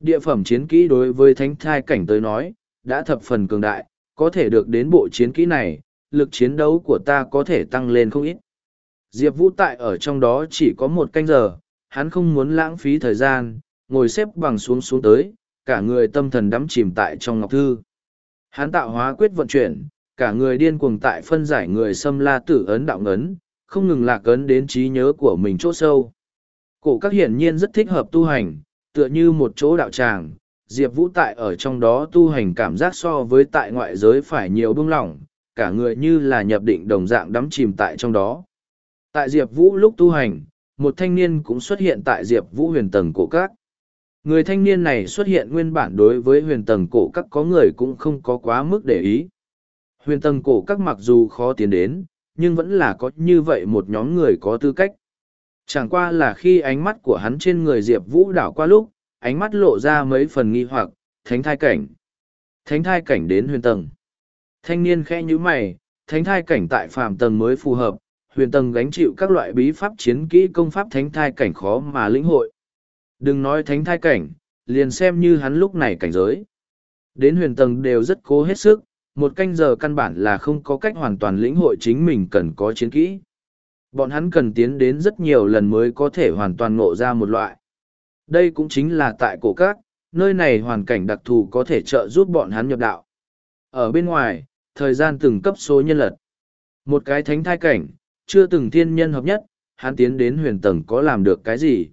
Địa phẩm chiến kỹ đối với thánh thai cảnh tới nói, đã thập phần cường đại, có thể được đến bộ chiến kỹ này, lực chiến đấu của ta có thể tăng lên không ít. Diệp Vũ tại ở trong đó chỉ có một canh giờ, hắn không muốn lãng phí thời gian, ngồi xếp bằng xuống xuống tới, cả người tâm thần đắm chìm tại trong ngọc thư. Hắn tạo hóa quyết vận chuyển, cả người điên cuồng tại phân giải người xâm la tử ấn đạo ấn, không ngừng lạc ấn đến trí nhớ của mình chỗ sâu. Cổ các hiển nhiên rất thích hợp tu hành, tựa như một chỗ đạo tràng, Diệp Vũ tại ở trong đó tu hành cảm giác so với tại ngoại giới phải nhiều bưng lỏng, cả người như là nhập định đồng dạng đắm chìm tại trong đó. Tại Diệp Vũ lúc tu hành, một thanh niên cũng xuất hiện tại Diệp Vũ huyền tầng cổ các. Người thanh niên này xuất hiện nguyên bản đối với huyền tầng cổ các có người cũng không có quá mức để ý. Huyền tầng cổ các mặc dù khó tiến đến, nhưng vẫn là có như vậy một nhóm người có tư cách. Chẳng qua là khi ánh mắt của hắn trên người Diệp Vũ đảo qua lúc, ánh mắt lộ ra mấy phần nghi hoặc, thánh thai cảnh. Thánh thai cảnh đến huyền tầng. Thanh niên khẽ như mày, thánh thai cảnh tại phàm tầng mới phù hợp, huyền tầng gánh chịu các loại bí pháp chiến kỹ công pháp thánh thai cảnh khó mà lĩnh hội. Đừng nói thánh thai cảnh, liền xem như hắn lúc này cảnh giới. Đến huyền tầng đều rất cố hết sức, một canh giờ căn bản là không có cách hoàn toàn lĩnh hội chính mình cần có chiến kỹ. Bọn hắn cần tiến đến rất nhiều lần mới có thể hoàn toàn ngộ ra một loại. Đây cũng chính là tại cổ các, nơi này hoàn cảnh đặc thù có thể trợ giúp bọn hắn nhập đạo. Ở bên ngoài, thời gian từng cấp số nhân lật. Một cái thánh thai cảnh, chưa từng thiên nhân hợp nhất, hắn tiến đến huyền tầng có làm được cái gì.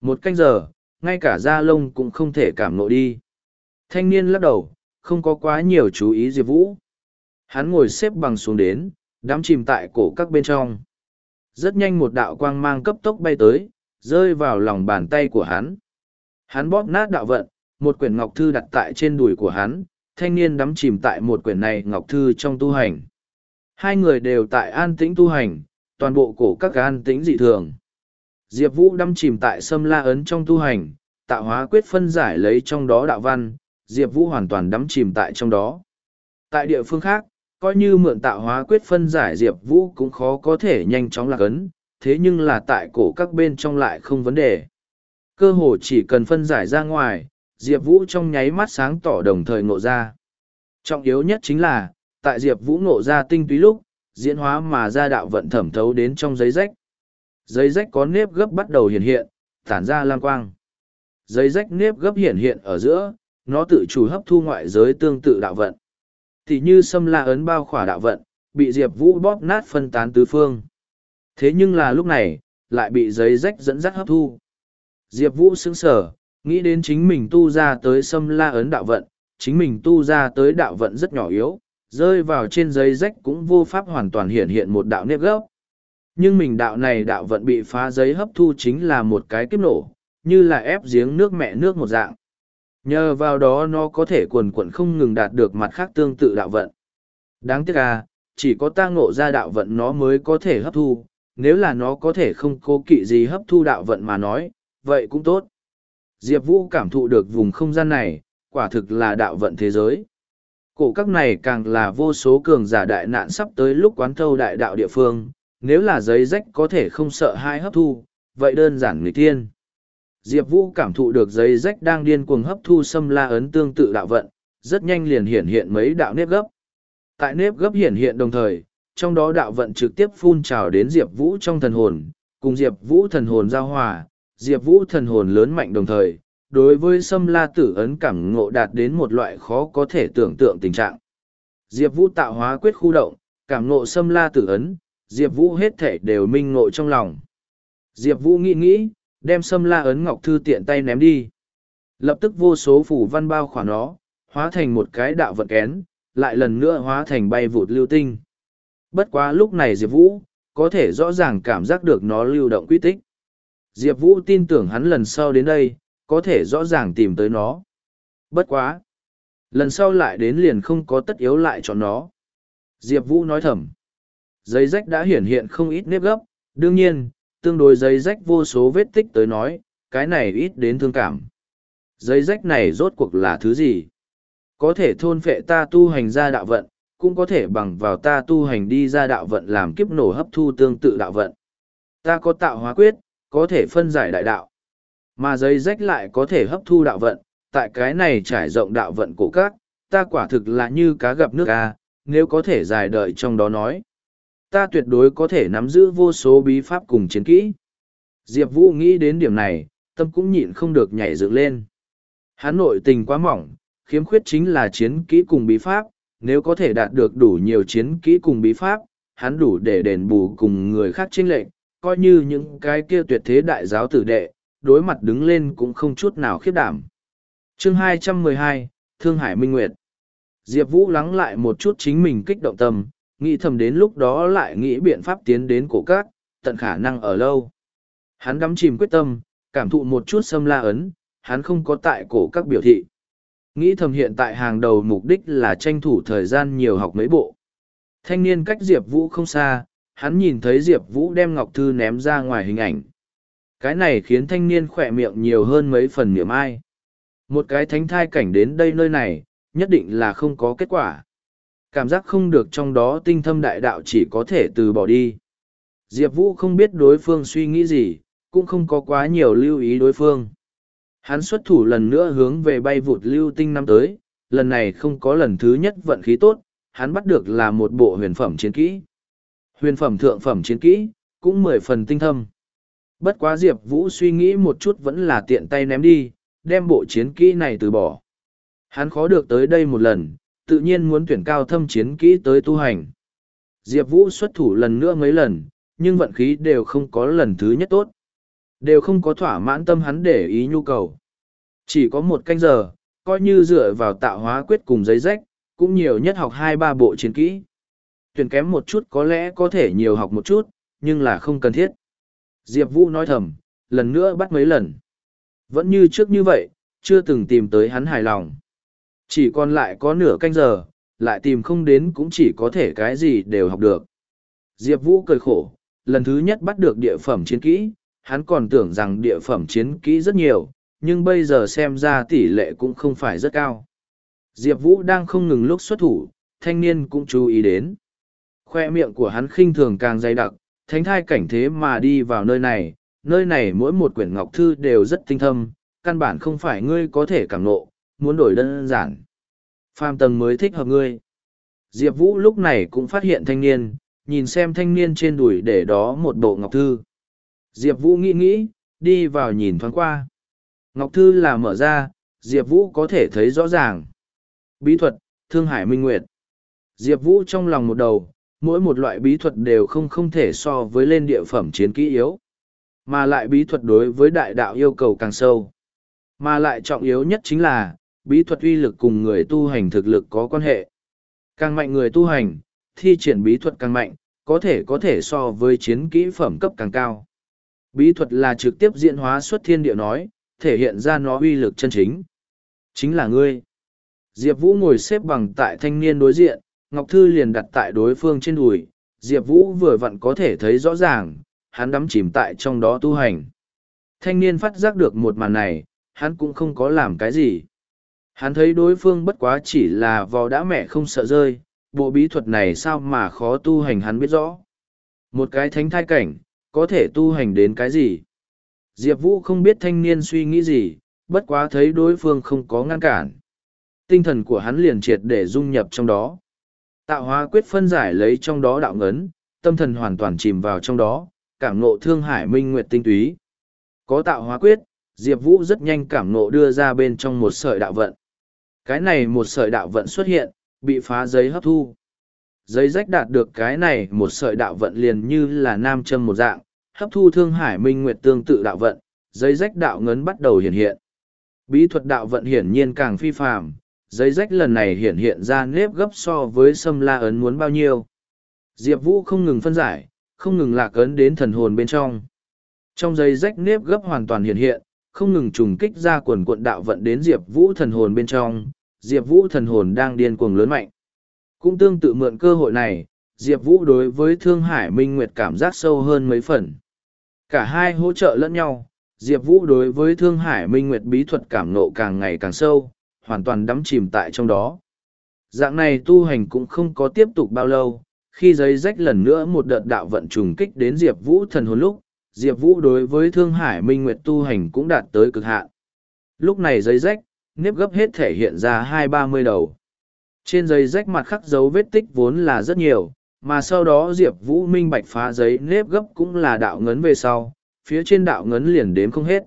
Một canh giờ, ngay cả da lông cũng không thể cảm nộ đi. Thanh niên lắc đầu, không có quá nhiều chú ý Diệp Vũ. Hắn ngồi xếp bằng xuống đến, đám chìm tại cổ các bên trong. Rất nhanh một đạo quang mang cấp tốc bay tới, rơi vào lòng bàn tay của hắn. Hắn bóp nát đạo vận, một quyển ngọc thư đặt tại trên đùi của hắn, thanh niên đắm chìm tại một quyển này ngọc thư trong tu hành. Hai người đều tại an tĩnh tu hành, toàn bộ cổ các an tĩnh dị thường. Diệp Vũ đắm chìm tại sâm la ấn trong tu hành, tạo hóa quyết phân giải lấy trong đó đạo văn, Diệp Vũ hoàn toàn đắm chìm tại trong đó. Tại địa phương khác, coi như mượn tạo hóa quyết phân giải Diệp Vũ cũng khó có thể nhanh chóng lạc ấn, thế nhưng là tại cổ các bên trong lại không vấn đề. Cơ hồ chỉ cần phân giải ra ngoài, Diệp Vũ trong nháy mắt sáng tỏ đồng thời ngộ ra. Trọng yếu nhất chính là, tại Diệp Vũ ngộ ra tinh túy lúc, diễn hóa mà ra đạo vận thẩm thấu đến trong giấy rách. Giấy rách có nếp gấp bắt đầu hiện hiện, tản ra lang quang. Giấy rách nếp gấp hiện hiện ở giữa, nó tự chủ hấp thu ngoại giới tương tự đạo vận. Thì như xâm la ấn bao khỏa đạo vận, bị Diệp Vũ bóp nát phân tán tứ phương. Thế nhưng là lúc này, lại bị giấy rách dẫn dắt hấp thu. Diệp Vũ sững sở, nghĩ đến chính mình tu ra tới xâm la ấn đạo vận, chính mình tu ra tới đạo vận rất nhỏ yếu, rơi vào trên giấy rách cũng vô pháp hoàn toàn hiện hiện một đạo nếp gốc. Nhưng mình đạo này đạo vận bị phá giấy hấp thu chính là một cái kiếp nổ, như là ép giếng nước mẹ nước một dạng. Nhờ vào đó nó có thể quần quận không ngừng đạt được mặt khác tương tự đạo vận. Đáng tiếc à, chỉ có ta ngộ ra đạo vận nó mới có thể hấp thu, nếu là nó có thể không cố kỵ gì hấp thu đạo vận mà nói, vậy cũng tốt. Diệp Vũ cảm thụ được vùng không gian này, quả thực là đạo vận thế giới. Cổ các này càng là vô số cường giả đại nạn sắp tới lúc quán thâu đại đạo địa phương, nếu là giấy rách có thể không sợ hai hấp thu, vậy đơn giản người tiên. Diệp Vũ cảm thụ được giấy rách đang điên cuồng hấp thu xâm la ấn tương tự đạo vận, rất nhanh liền hiển hiện mấy đạo nếp gấp. Tại nếp gấp hiển hiện đồng thời, trong đó đạo vận trực tiếp phun trào đến Diệp Vũ trong thần hồn, cùng Diệp Vũ thần hồn giao hòa, Diệp Vũ thần hồn lớn mạnh đồng thời, đối với xâm la tử ấn cảm ngộ đạt đến một loại khó có thể tưởng tượng tình trạng. Diệp Vũ tạo hóa quyết khu động, cảm ngộ xâm la tử ấn, Diệp Vũ hết thể đều minh ngộ trong lòng. Diệp Vũ nghĩ nghĩ, đem xâm la ấn ngọc thư tiện tay ném đi. Lập tức vô số phủ văn bao khoảng nó, hóa thành một cái đạo vận kén, lại lần nữa hóa thành bay vụt lưu tinh. Bất quá lúc này Diệp Vũ, có thể rõ ràng cảm giác được nó lưu động quy tích. Diệp Vũ tin tưởng hắn lần sau đến đây, có thể rõ ràng tìm tới nó. Bất quá. Lần sau lại đến liền không có tất yếu lại cho nó. Diệp Vũ nói thầm. Giấy rách đã hiển hiện không ít nếp gấp, đương nhiên, tương đối giấy rách vô số vết tích tới nói, cái này ít đến thương cảm. Giấy rách này rốt cuộc là thứ gì? Có thể thôn phệ ta tu hành ra đạo vận, cũng có thể bằng vào ta tu hành đi ra đạo vận làm kiếp nổ hấp thu tương tự đạo vận. Ta có tạo hóa quyết, có thể phân giải đại đạo. Mà giấy rách lại có thể hấp thu đạo vận, tại cái này trải rộng đạo vận cổ các, ta quả thực là như cá gặp nước ca, nếu có thể dài đợi trong đó nói. Ta tuyệt đối có thể nắm giữ vô số bí pháp cùng chiến kỹ. Diệp Vũ nghĩ đến điểm này, tâm cũng nhịn không được nhảy dựng lên. Hắn nội tình quá mỏng, khiếm khuyết chính là chiến kỹ cùng bí pháp, nếu có thể đạt được đủ nhiều chiến kỹ cùng bí pháp, hắn đủ để đền bù cùng người khác chênh lệnh, coi như những cái kia tuyệt thế đại giáo tử đệ, đối mặt đứng lên cũng không chút nào khiếp đảm. chương 212, Thương Hải Minh Nguyệt Diệp Vũ lắng lại một chút chính mình kích động tâm, nghĩ thầm đến lúc đó lại nghĩ biện pháp tiến đến cổ cát, tận khả năng ở lâu. Hắn đắm chìm quyết tâm, cảm thụ một chút xâm la ấn, hắn không có tại cổ các biểu thị. Nghĩ thầm hiện tại hàng đầu mục đích là tranh thủ thời gian nhiều học mấy bộ. Thanh niên cách Diệp Vũ không xa, hắn nhìn thấy Diệp Vũ đem Ngọc Thư ném ra ngoài hình ảnh. Cái này khiến thanh niên khỏe miệng nhiều hơn mấy phần niệm ai. Một cái thánh thai cảnh đến đây nơi này, nhất định là không có kết quả cảm giác không được trong đó tinh thâm đại đạo chỉ có thể từ bỏ đi. Diệp Vũ không biết đối phương suy nghĩ gì, cũng không có quá nhiều lưu ý đối phương. Hắn xuất thủ lần nữa hướng về bay vụt lưu tinh năm tới, lần này không có lần thứ nhất vận khí tốt, hắn bắt được là một bộ huyền phẩm chiến kỹ. Huyền phẩm thượng phẩm chiến kỹ, cũng mười phần tinh thâm. Bất quá Diệp Vũ suy nghĩ một chút vẫn là tiện tay ném đi, đem bộ chiến kỹ này từ bỏ. Hắn khó được tới đây một lần, tự nhiên muốn tuyển cao thâm chiến kỹ tới tu hành. Diệp Vũ xuất thủ lần nữa mấy lần, nhưng vận khí đều không có lần thứ nhất tốt. Đều không có thỏa mãn tâm hắn để ý nhu cầu. Chỉ có một canh giờ, coi như dựa vào tạo hóa quyết cùng giấy rách, cũng nhiều nhất học hai ba bộ chiến kỹ. Tuyển kém một chút có lẽ có thể nhiều học một chút, nhưng là không cần thiết. Diệp Vũ nói thầm, lần nữa bắt mấy lần. Vẫn như trước như vậy, chưa từng tìm tới hắn hài lòng. Chỉ còn lại có nửa canh giờ, lại tìm không đến cũng chỉ có thể cái gì đều học được. Diệp Vũ cười khổ, lần thứ nhất bắt được địa phẩm chiến kỹ, hắn còn tưởng rằng địa phẩm chiến kỹ rất nhiều, nhưng bây giờ xem ra tỷ lệ cũng không phải rất cao. Diệp Vũ đang không ngừng lúc xuất thủ, thanh niên cũng chú ý đến. Khoe miệng của hắn khinh thường càng dày đặc, thánh thai cảnh thế mà đi vào nơi này, nơi này mỗi một quyển ngọc thư đều rất tinh thâm, căn bản không phải ngươi có thể cảm nộ, muốn đổi đơn giản. Phàm tầng mới thích hợp ngươi. Diệp Vũ lúc này cũng phát hiện thanh niên, nhìn xem thanh niên trên đùi để đó một bộ ngọc thư. Diệp Vũ nghĩ nghĩ, đi vào nhìn thoáng qua. Ngọc thư là mở ra, Diệp Vũ có thể thấy rõ ràng. Bí thuật, Thương Hải Minh Nguyệt. Diệp Vũ trong lòng một đầu, mỗi một loại bí thuật đều không không thể so với lên địa phẩm chiến kỹ yếu. Mà lại bí thuật đối với đại đạo yêu cầu càng sâu. Mà lại trọng yếu nhất chính là, bí thuật uy lực cùng người tu hành thực lực có quan hệ. Càng mạnh người tu hành, thi triển bí thuật càng mạnh, có thể có thể so với chiến kỹ phẩm cấp càng cao. Bí thuật là trực tiếp diễn hóa xuất thiên địa nói, thể hiện ra nó uy lực chân chính. Chính là ngươi. Diệp Vũ ngồi xếp bằng tại thanh niên đối diện, Ngọc Thư liền đặt tại đối phương trên đùi. Diệp Vũ vừa vặn có thể thấy rõ ràng, hắn đắm chìm tại trong đó tu hành. Thanh niên phát giác được một màn này, hắn cũng không có làm cái gì. Hắn thấy đối phương bất quá chỉ là vò đã mẹ không sợ rơi, bộ bí thuật này sao mà khó tu hành hắn biết rõ. Một cái thánh thai cảnh, có thể tu hành đến cái gì? Diệp Vũ không biết thanh niên suy nghĩ gì, bất quá thấy đối phương không có ngăn cản. Tinh thần của hắn liền triệt để dung nhập trong đó. Tạo hóa quyết phân giải lấy trong đó đạo ngấn, tâm thần hoàn toàn chìm vào trong đó, cảm ngộ thương hải minh nguyệt tinh túy. Có tạo hóa quyết, Diệp Vũ rất nhanh cảm ngộ đưa ra bên trong một sợi đạo vận. Cái này một sợi đạo vận xuất hiện, bị phá giấy hấp thu. Giấy rách đạt được cái này một sợi đạo vận liền như là nam châm một dạng, hấp thu thương hải minh nguyệt tương tự đạo vận, giấy rách đạo ngấn bắt đầu hiện hiện. Bí thuật đạo vận hiển nhiên càng phi phạm, giấy rách lần này hiện hiện ra nếp gấp so với sâm la ấn muốn bao nhiêu. Diệp Vũ không ngừng phân giải, không ngừng lạc ấn đến thần hồn bên trong. Trong giấy rách nếp gấp hoàn toàn hiện hiện, không ngừng trùng kích ra quần cuộn đạo vận đến Diệp Vũ thần hồn bên trong, Diệp Vũ thần hồn đang điên cuồng lớn mạnh. Cũng tương tự mượn cơ hội này, Diệp Vũ đối với Thương Hải Minh Nguyệt cảm giác sâu hơn mấy phần. Cả hai hỗ trợ lẫn nhau, Diệp Vũ đối với Thương Hải Minh Nguyệt bí thuật cảm nộ càng ngày càng sâu, hoàn toàn đắm chìm tại trong đó. Dạng này tu hành cũng không có tiếp tục bao lâu, khi giấy rách lần nữa một đợt đạo vận trùng kích đến Diệp Vũ thần hồn lúc, Diệp Vũ đối với Thương Hải Minh Nguyệt tu hành cũng đạt tới cực hạn. Lúc này giấy rách, nếp gấp hết thể hiện ra hai ba mươi đầu. Trên giấy rách mặt khắc dấu vết tích vốn là rất nhiều, mà sau đó Diệp Vũ minh bạch phá giấy nếp gấp cũng là đạo ngấn về sau, phía trên đạo ngấn liền đếm không hết.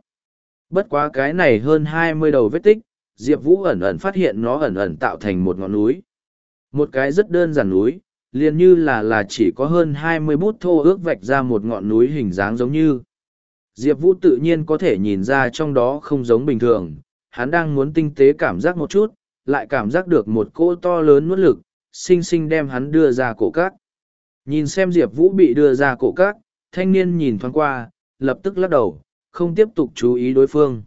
Bất quá cái này hơn hai mươi đầu vết tích, Diệp Vũ ẩn ẩn phát hiện nó ẩn ẩn tạo thành một ngọn núi. Một cái rất đơn giản núi, liền như là là chỉ có hơn hai mươi bút thô ước vạch ra một ngọn núi hình dáng giống như. Diệp Vũ tự nhiên có thể nhìn ra trong đó không giống bình thường, hắn đang muốn tinh tế cảm giác một chút, lại cảm giác được một cỗ to lớn nuốt lực, sinh sinh đem hắn đưa ra cổ cát. Nhìn xem Diệp Vũ bị đưa ra cổ cát, thanh niên nhìn thoáng qua, lập tức lắc đầu, không tiếp tục chú ý đối phương.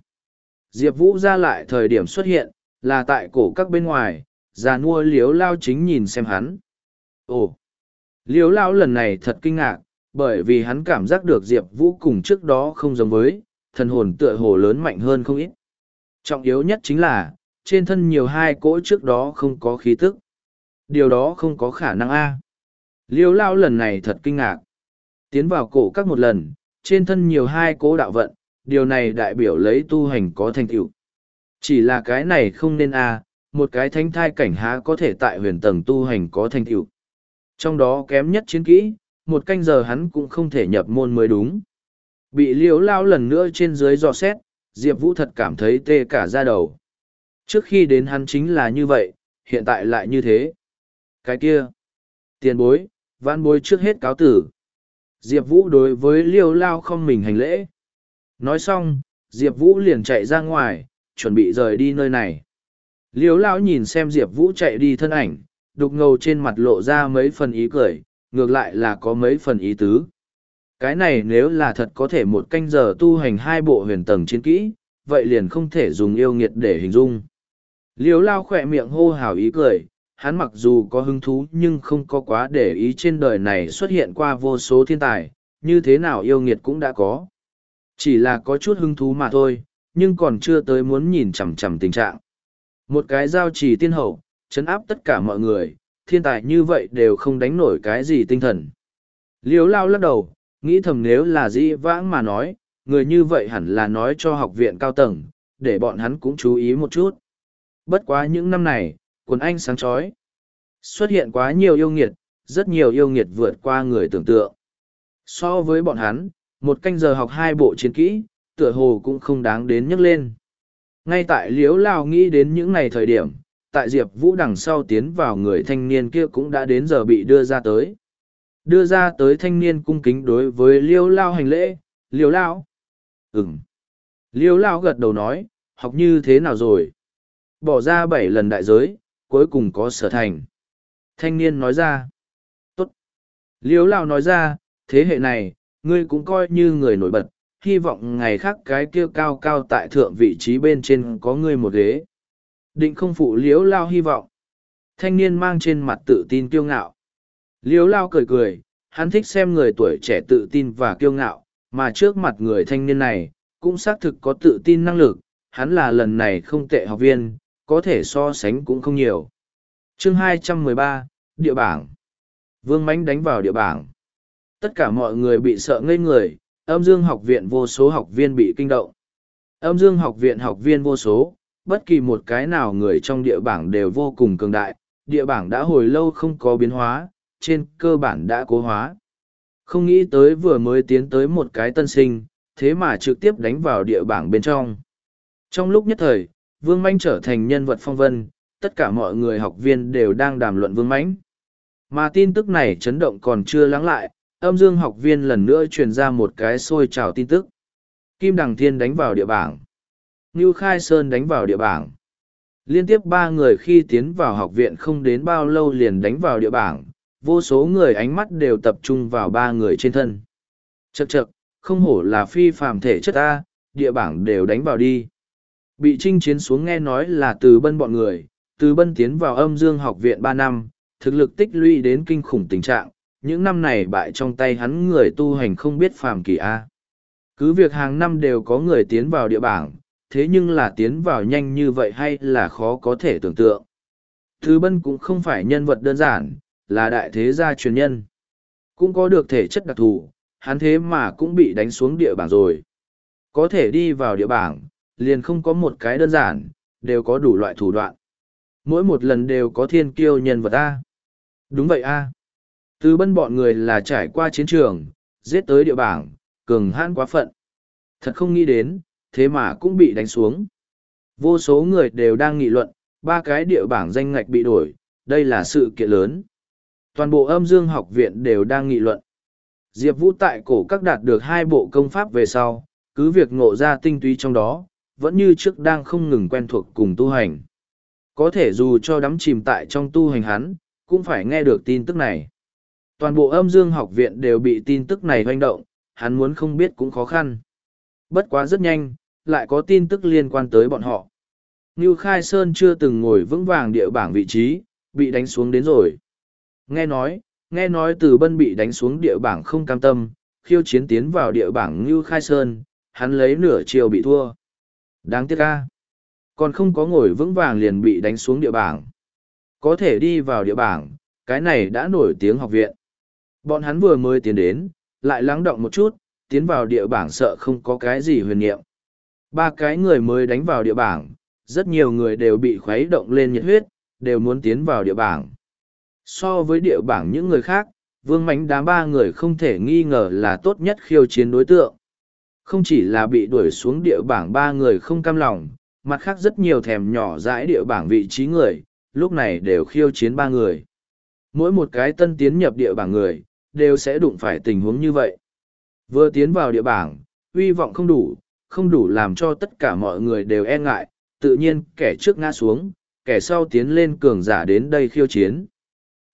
Diệp Vũ ra lại thời điểm xuất hiện, là tại cổ các bên ngoài, già nua liếu lao chính nhìn xem hắn. Ồ! Liếu lao lần này thật kinh ngạc, bởi vì hắn cảm giác được Diệp Vũ cùng trước đó không giống với, thần hồn tựa hồ lớn mạnh hơn không ít. Trọng yếu nhất chính là, trên thân nhiều hai cỗ trước đó không có khí tức. Điều đó không có khả năng a. Liêu lao lần này thật kinh ngạc. Tiến vào cổ các một lần, trên thân nhiều hai cỗ đạo vận, điều này đại biểu lấy tu hành có thành tựu. Chỉ là cái này không nên a, một cái thánh thai cảnh há có thể tại huyền tầng tu hành có thành tựu. Trong đó kém nhất chiến kỹ, một canh giờ hắn cũng không thể nhập môn mới đúng. Bị liếu lao lần nữa trên dưới dò xét, Diệp Vũ thật cảm thấy tê cả da đầu. Trước khi đến hắn chính là như vậy, hiện tại lại như thế. Cái kia, tiền bối, vãn bối trước hết cáo tử. Diệp Vũ đối với liêu lao không mình hành lễ. Nói xong, Diệp Vũ liền chạy ra ngoài, chuẩn bị rời đi nơi này. Liêu lao nhìn xem Diệp Vũ chạy đi thân ảnh, đục ngầu trên mặt lộ ra mấy phần ý cười, ngược lại là có mấy phần ý tứ. Cái này nếu là thật có thể một canh giờ tu hành hai bộ huyền tầng chiến kỹ, vậy liền không thể dùng yêu nghiệt để hình dung. liếu lao khỏe miệng hô hào ý cười, hắn mặc dù có hứng thú nhưng không có quá để ý trên đời này xuất hiện qua vô số thiên tài, như thế nào yêu nghiệt cũng đã có. Chỉ là có chút hứng thú mà thôi, nhưng còn chưa tới muốn nhìn chằm chằm tình trạng. Một cái giao trì tiên hậu, chấn áp tất cả mọi người, thiên tài như vậy đều không đánh nổi cái gì tinh thần. Liếu lao lắc đầu, nghĩ thầm nếu là dĩ vãng mà nói, người như vậy hẳn là nói cho học viện cao tầng, để bọn hắn cũng chú ý một chút. Bất quá những năm này, quần anh sáng chói Xuất hiện quá nhiều yêu nghiệt, rất nhiều yêu nghiệt vượt qua người tưởng tượng. So với bọn hắn, một canh giờ học hai bộ chiến kỹ, tựa hồ cũng không đáng đến nhắc lên. Ngay tại liếu Lao nghĩ đến những ngày thời điểm, tại Diệp Vũ đằng sau tiến vào người thanh niên kia cũng đã đến giờ bị đưa ra tới. Đưa ra tới thanh niên cung kính đối với liêu Lao hành lễ, liêu Lao. Ừm. liêu Lao gật đầu nói, học như thế nào rồi? Bỏ ra bảy lần đại giới, cuối cùng có sở thành. Thanh niên nói ra. Tốt. liêu Lao nói ra, thế hệ này, ngươi cũng coi như người nổi bật, hy vọng ngày khác cái kia cao cao tại thượng vị trí bên trên có ngươi một ghế. Định không phụ liễu lao hy vọng. Thanh niên mang trên mặt tự tin kiêu ngạo. Liễu lao cười cười, hắn thích xem người tuổi trẻ tự tin và kiêu ngạo, mà trước mặt người thanh niên này, cũng xác thực có tự tin năng lực, hắn là lần này không tệ học viên, có thể so sánh cũng không nhiều. chương 213, Địa bảng Vương Mánh đánh vào địa bảng. Tất cả mọi người bị sợ ngây người, âm dương học viện vô số học viên bị kinh động. Âm dương học viện học viên vô số, bất kỳ một cái nào người trong địa bảng đều vô cùng cường đại, địa bảng đã hồi lâu không có biến hóa, trên cơ bản đã cố hóa. Không nghĩ tới vừa mới tiến tới một cái tân sinh, thế mà trực tiếp đánh vào địa bảng bên trong. Trong lúc nhất thời, Vương Manh trở thành nhân vật phong vân, tất cả mọi người học viên đều đang đàm luận Vương Mánh. Mà tin tức này chấn động còn chưa lắng lại, âm dương học viên lần nữa truyền ra một cái xôi trào tin tức. Kim Đằng Thiên đánh vào địa bảng. Ngưu Khai Sơn đánh vào địa bảng. Liên tiếp ba người khi tiến vào học viện không đến bao lâu liền đánh vào địa bảng, vô số người ánh mắt đều tập trung vào ba người trên thân. Chậc chậc, không hổ là phi phàm thể chất ta, địa bảng đều đánh vào đi. Bị trinh chiến xuống nghe nói là từ bân bọn người, từ bân tiến vào âm dương học viện ba năm, thực lực tích lũy đến kinh khủng tình trạng, những năm này bại trong tay hắn người tu hành không biết phàm kỳ A. Cứ việc hàng năm đều có người tiến vào địa bảng, thế nhưng là tiến vào nhanh như vậy hay là khó có thể tưởng tượng. Thứ bân cũng không phải nhân vật đơn giản, là đại thế gia truyền nhân. Cũng có được thể chất đặc thù, hắn thế mà cũng bị đánh xuống địa bảng rồi. Có thể đi vào địa bảng, liền không có một cái đơn giản, đều có đủ loại thủ đoạn. Mỗi một lần đều có thiên kiêu nhân vật A. Đúng vậy A. Từ bân bọn người là trải qua chiến trường, giết tới địa bảng, cường hãn quá phận. Thật không nghĩ đến, thế mà cũng bị đánh xuống. Vô số người đều đang nghị luận, ba cái địa bảng danh ngạch bị đổi, đây là sự kiện lớn. Toàn bộ âm dương học viện đều đang nghị luận. Diệp Vũ tại cổ các đạt được hai bộ công pháp về sau, cứ việc ngộ ra tinh túy trong đó, vẫn như trước đang không ngừng quen thuộc cùng tu hành. Có thể dù cho đắm chìm tại trong tu hành hắn, cũng phải nghe được tin tức này. Toàn bộ âm dương học viện đều bị tin tức này hoành động, hắn muốn không biết cũng khó khăn. Bất quá rất nhanh, lại có tin tức liên quan tới bọn họ. Như Khai Sơn chưa từng ngồi vững vàng địa bảng vị trí, bị đánh xuống đến rồi. Nghe nói, nghe nói từ bân bị đánh xuống địa bảng không cam tâm, khiêu chiến tiến vào địa bảng Như Khai Sơn, hắn lấy nửa chiều bị thua. Đáng tiếc ca. Còn không có ngồi vững vàng liền bị đánh xuống địa bảng. Có thể đi vào địa bảng, cái này đã nổi tiếng học viện. Bọn hắn vừa mới tiến đến, lại lắng động một chút, tiến vào địa bảng sợ không có cái gì huyền nhiệm. Ba cái người mới đánh vào địa bảng, rất nhiều người đều bị khuấy động lên nhiệt huyết, đều muốn tiến vào địa bảng. So với địa bảng những người khác, vương mánh đá ba người không thể nghi ngờ là tốt nhất khiêu chiến đối tượng. Không chỉ là bị đuổi xuống địa bảng ba người không cam lòng, mặt khác rất nhiều thèm nhỏ dãi địa bảng vị trí người, lúc này đều khiêu chiến ba người. Mỗi một cái tân tiến nhập địa bảng người, đều sẽ đụng phải tình huống như vậy. Vừa tiến vào địa bảng, uy vọng không đủ, không đủ làm cho tất cả mọi người đều e ngại, tự nhiên kẻ trước ngã xuống, kẻ sau tiến lên cường giả đến đây khiêu chiến.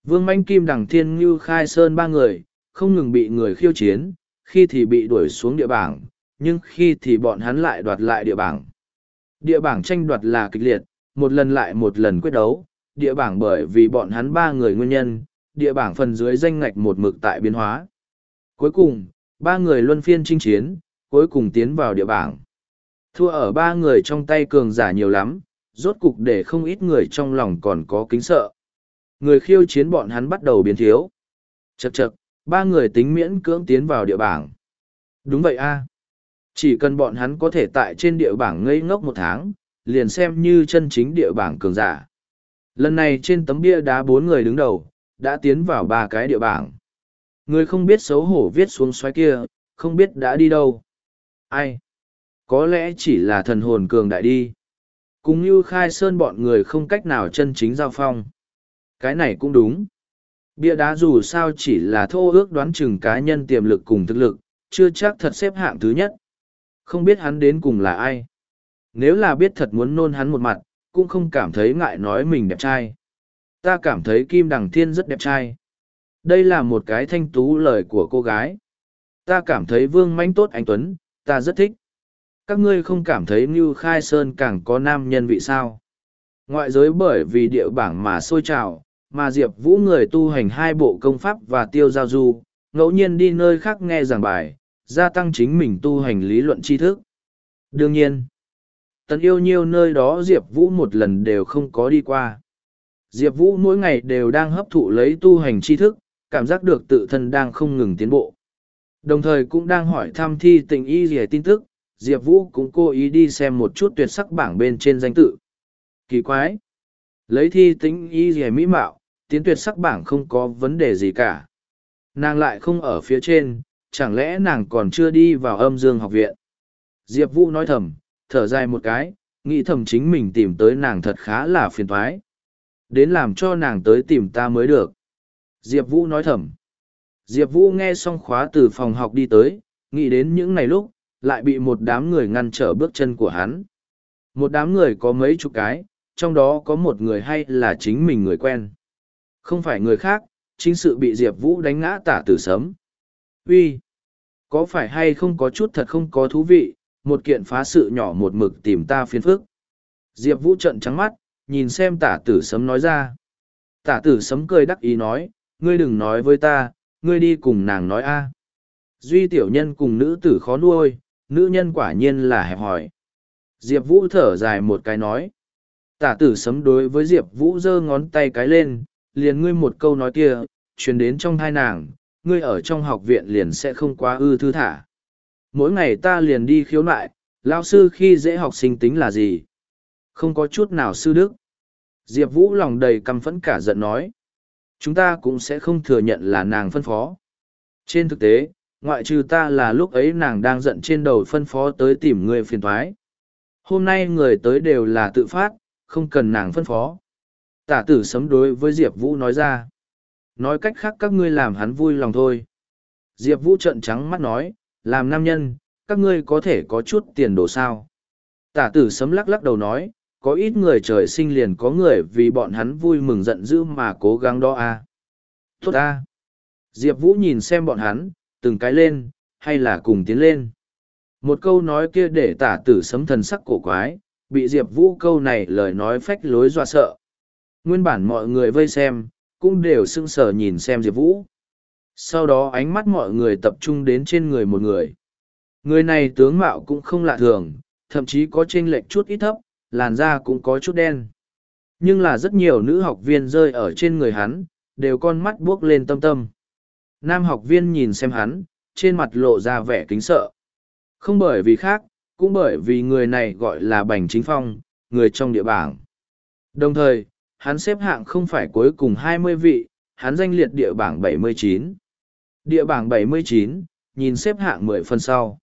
Vương Manh Kim Đằng Thiên Ngưu Khai Sơn ba người, không ngừng bị người khiêu chiến, khi thì bị đuổi xuống địa bảng, nhưng khi thì bọn hắn lại đoạt lại địa bảng. Địa bảng tranh đoạt là kịch liệt, một lần lại một lần quyết đấu, địa bảng bởi vì bọn hắn ba người nguyên nhân, địa bảng phần dưới danh ngạch một mực tại biến hóa. Cuối cùng, ba người luân phiên chinh chiến, cuối cùng tiến vào địa bảng. Thua ở ba người trong tay cường giả nhiều lắm, rốt cục để không ít người trong lòng còn có kính sợ. Người khiêu chiến bọn hắn bắt đầu biến thiếu. Chậc chậc, ba người tính miễn cưỡng tiến vào địa bảng. Đúng vậy a à. Chỉ cần bọn hắn có thể tại trên địa bảng ngây ngốc một tháng, liền xem như chân chính địa bảng cường giả. Lần này trên tấm bia đá bốn người đứng đầu, đã tiến vào ba cái địa bảng. Người không biết xấu hổ viết xuống xoáy kia, không biết đã đi đâu. Ai? Có lẽ chỉ là thần hồn cường đại đi. Cùng như khai sơn bọn người không cách nào chân chính giao phong. Cái này cũng đúng. Bia đá dù sao chỉ là thô ước đoán chừng cá nhân tiềm lực cùng thực lực, chưa chắc thật xếp hạng thứ nhất. Không biết hắn đến cùng là ai. Nếu là biết thật muốn nôn hắn một mặt, cũng không cảm thấy ngại nói mình đẹp trai. Ta cảm thấy Kim Đằng Thiên rất đẹp trai. Đây là một cái thanh tú lời của cô gái. Ta cảm thấy Vương Manh tốt anh Tuấn, ta rất thích. Các ngươi không cảm thấy Ngưu Khai Sơn càng có nam nhân vị sao. Ngoại giới bởi vì địa bảng mà sôi trào, mà Diệp Vũ người tu hành hai bộ công pháp và tiêu giao du, ngẫu nhiên đi nơi khác nghe giảng bài, gia tăng chính mình tu hành lý luận tri thức. Đương nhiên, tần yêu nhiêu nơi đó Diệp Vũ một lần đều không có đi qua. Diệp Vũ mỗi ngày đều đang hấp thụ lấy tu hành tri thức, cảm giác được tự thân đang không ngừng tiến bộ. Đồng thời cũng đang hỏi thăm thi tình y gì tin tức, Diệp Vũ cũng cố ý đi xem một chút tuyệt sắc bảng bên trên danh tự. Kỳ quái! Lấy thi tính y gì mỹ mạo, tiến tuyệt sắc bảng không có vấn đề gì cả. Nàng lại không ở phía trên, chẳng lẽ nàng còn chưa đi vào âm dương học viện. Diệp Vũ nói thầm, thở dài một cái, nghĩ thầm chính mình tìm tới nàng thật khá là phiền thoái. Đến làm cho nàng tới tìm ta mới được. Diệp Vũ nói thầm. Diệp Vũ nghe xong khóa từ phòng học đi tới, nghĩ đến những ngày lúc, lại bị một đám người ngăn trở bước chân của hắn. Một đám người có mấy chục cái, trong đó có một người hay là chính mình người quen. Không phải người khác, chính sự bị Diệp Vũ đánh ngã tả tử sấm. Uy, Có phải hay không có chút thật không có thú vị, một kiện phá sự nhỏ một mực tìm ta phiền phức. Diệp Vũ trận trắng mắt, nhìn xem tả tử sấm nói ra. Tả tử sấm cười đắc ý nói, ngươi đừng nói với ta, ngươi đi cùng nàng nói a. Duy tiểu nhân cùng nữ tử khó nuôi, nữ nhân quả nhiên là hẹp hòi. Diệp Vũ thở dài một cái nói. Tả tử sấm đối với Diệp Vũ giơ ngón tay cái lên, liền ngươi một câu nói kia, truyền đến trong thai nàng, ngươi ở trong học viện liền sẽ không quá ư thư thả. Mỗi ngày ta liền đi khiếu nại, lao sư khi dễ học sinh tính là gì? Không có chút nào sư đức. Diệp Vũ lòng đầy căm phẫn cả giận nói. Chúng ta cũng sẽ không thừa nhận là nàng phân phó. Trên thực tế, ngoại trừ ta là lúc ấy nàng đang giận trên đầu phân phó tới tìm người phiền thoái. Hôm nay người tới đều là tự phát, không cần nàng phân phó. Tả tử sấm đối với Diệp Vũ nói ra. Nói cách khác các ngươi làm hắn vui lòng thôi. Diệp Vũ trợn trắng mắt nói, làm nam nhân, các ngươi có thể có chút tiền đồ sao. Tả tử sấm lắc lắc đầu nói, có ít người trời sinh liền có người vì bọn hắn vui mừng giận dữ mà cố gắng đó à. Tốt à. Diệp Vũ nhìn xem bọn hắn, từng cái lên, hay là cùng tiến lên. Một câu nói kia để tả tử sấm thần sắc cổ quái, bị Diệp Vũ câu này lời nói phách lối dọa sợ. Nguyên bản mọi người vây xem, cũng đều sững sờ nhìn xem Diệp Vũ. Sau đó ánh mắt mọi người tập trung đến trên người một người. Người này tướng mạo cũng không lạ thường, thậm chí có chênh lệch chút ít thấp, làn da cũng có chút đen. Nhưng là rất nhiều nữ học viên rơi ở trên người hắn, đều con mắt buốc lên tâm tâm. Nam học viên nhìn xem hắn, trên mặt lộ ra vẻ kính sợ. Không bởi vì khác, cũng bởi vì người này gọi là Bành Chính Phong, người trong địa bảng. Đồng thời, hắn xếp hạng không phải cuối cùng hai mươi vị, hắn danh liệt địa bảng bảy mươi chín. Địa bảng bảy mươi chín, nhìn xếp hạng mười phần sau.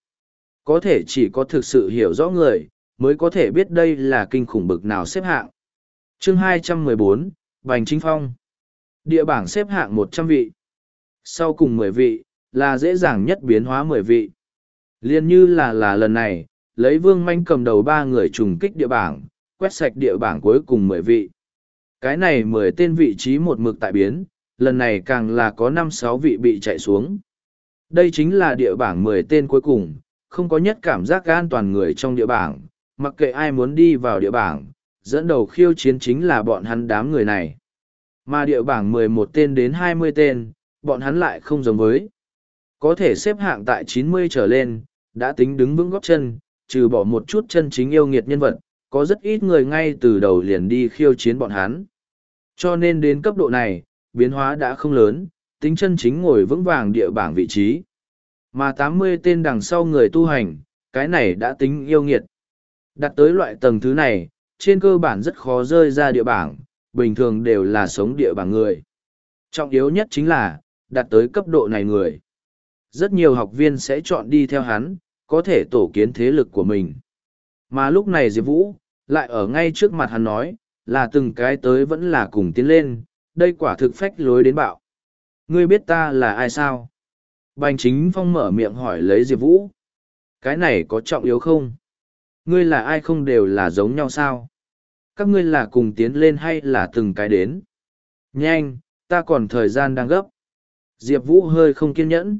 Có thể chỉ có thực sự hiểu rõ người, mới có thể biết đây là kinh khủng bực nào xếp hạng. chương hai trăm mười bốn, Bành Chính Phong. Địa bảng xếp hạng một trăm vị. Sau cùng mười vị, là dễ dàng nhất biến hóa mười vị. Liên như là là lần này, lấy vương manh cầm đầu ba người trùng kích địa bảng, quét sạch địa bảng cuối cùng mười vị. Cái này mười tên vị trí một mực tại biến, lần này càng là có năm sáu vị bị chạy xuống. Đây chính là địa bảng mười tên cuối cùng, không có nhất cảm giác an toàn người trong địa bảng, mặc kệ ai muốn đi vào địa bảng, dẫn đầu khiêu chiến chính là bọn hắn đám người này. Mà địa bảng mười một tên đến hai mươi tên, bọn hắn lại không giống với. Có thể xếp hạng tại chín mươi trở lên, đã tính đứng vững góc chân, trừ bỏ một chút chân chính yêu nghiệt nhân vật, có rất ít người ngay từ đầu liền đi khiêu chiến bọn hắn. Cho nên đến cấp độ này, biến hóa đã không lớn, tính chân chính ngồi vững vàng địa bảng vị trí. Mà tám mươi tên đằng sau người tu hành, cái này đã tính yêu nghiệt. Đặt tới loại tầng thứ này, trên cơ bản rất khó rơi ra địa bảng, bình thường đều là sống địa bảng người. Trọng yếu nhất chính là, đặt tới cấp độ này người. Rất nhiều học viên sẽ chọn đi theo hắn, có thể tổ kiến thế lực của mình. Mà lúc này Diệp Vũ, lại ở ngay trước mặt hắn nói, là từng cái tới vẫn là cùng tiến lên, đây quả thực phách lối đến bạo. Ngươi biết ta là ai sao? Bành chính phong mở miệng hỏi lấy Diệp Vũ. Cái này có trọng yếu không? Ngươi là ai không đều là giống nhau sao? Các ngươi là cùng tiến lên hay là từng cái đến? Nhanh, ta còn thời gian đang gấp. Diệp Vũ hơi không kiên nhẫn.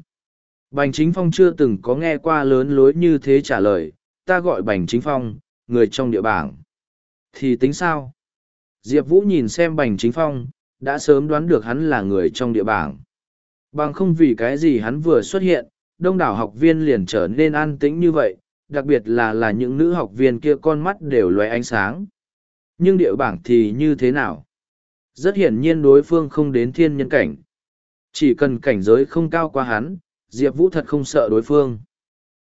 Bành Chính Phong chưa từng có nghe qua lớn lối như thế trả lời, ta gọi Bành Chính Phong, người trong địa bảng. Thì tính sao? Diệp Vũ nhìn xem Bành Chính Phong, đã sớm đoán được hắn là người trong địa bảng. Bằng không vì cái gì hắn vừa xuất hiện, đông đảo học viên liền trở nên an tĩnh như vậy, đặc biệt là là những nữ học viên kia con mắt đều loé ánh sáng. Nhưng địa bảng thì như thế nào? Rất hiển nhiên đối phương không đến thiên nhân cảnh. Chỉ cần cảnh giới không cao qua hắn, Diệp Vũ thật không sợ đối phương.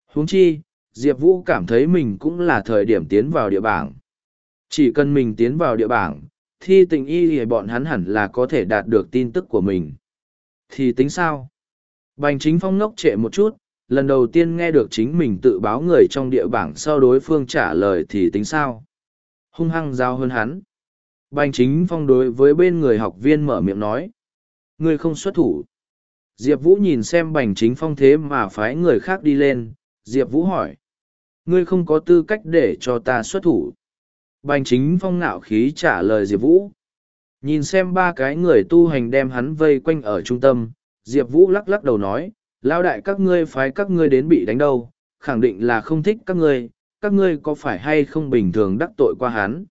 huống chi, Diệp Vũ cảm thấy mình cũng là thời điểm tiến vào địa bảng. Chỉ cần mình tiến vào địa bảng, thì tình y thì bọn hắn hẳn là có thể đạt được tin tức của mình. Thì tính sao? Bành chính phong ngốc trệ một chút, lần đầu tiên nghe được chính mình tự báo người trong địa bảng sau đối phương trả lời thì tính sao? Hung hăng giao hơn hắn. Bành chính phong đối với bên người học viên mở miệng nói. Người không xuất thủ. Diệp Vũ nhìn xem bành chính phong thế mà phái người khác đi lên, Diệp Vũ hỏi. Ngươi không có tư cách để cho ta xuất thủ. Bành chính phong ngạo khí trả lời Diệp Vũ. Nhìn xem ba cái người tu hành đem hắn vây quanh ở trung tâm, Diệp Vũ lắc lắc đầu nói, lao đại các ngươi phái các ngươi đến bị đánh đâu, khẳng định là không thích các ngươi, các ngươi có phải hay không bình thường đắc tội qua hắn.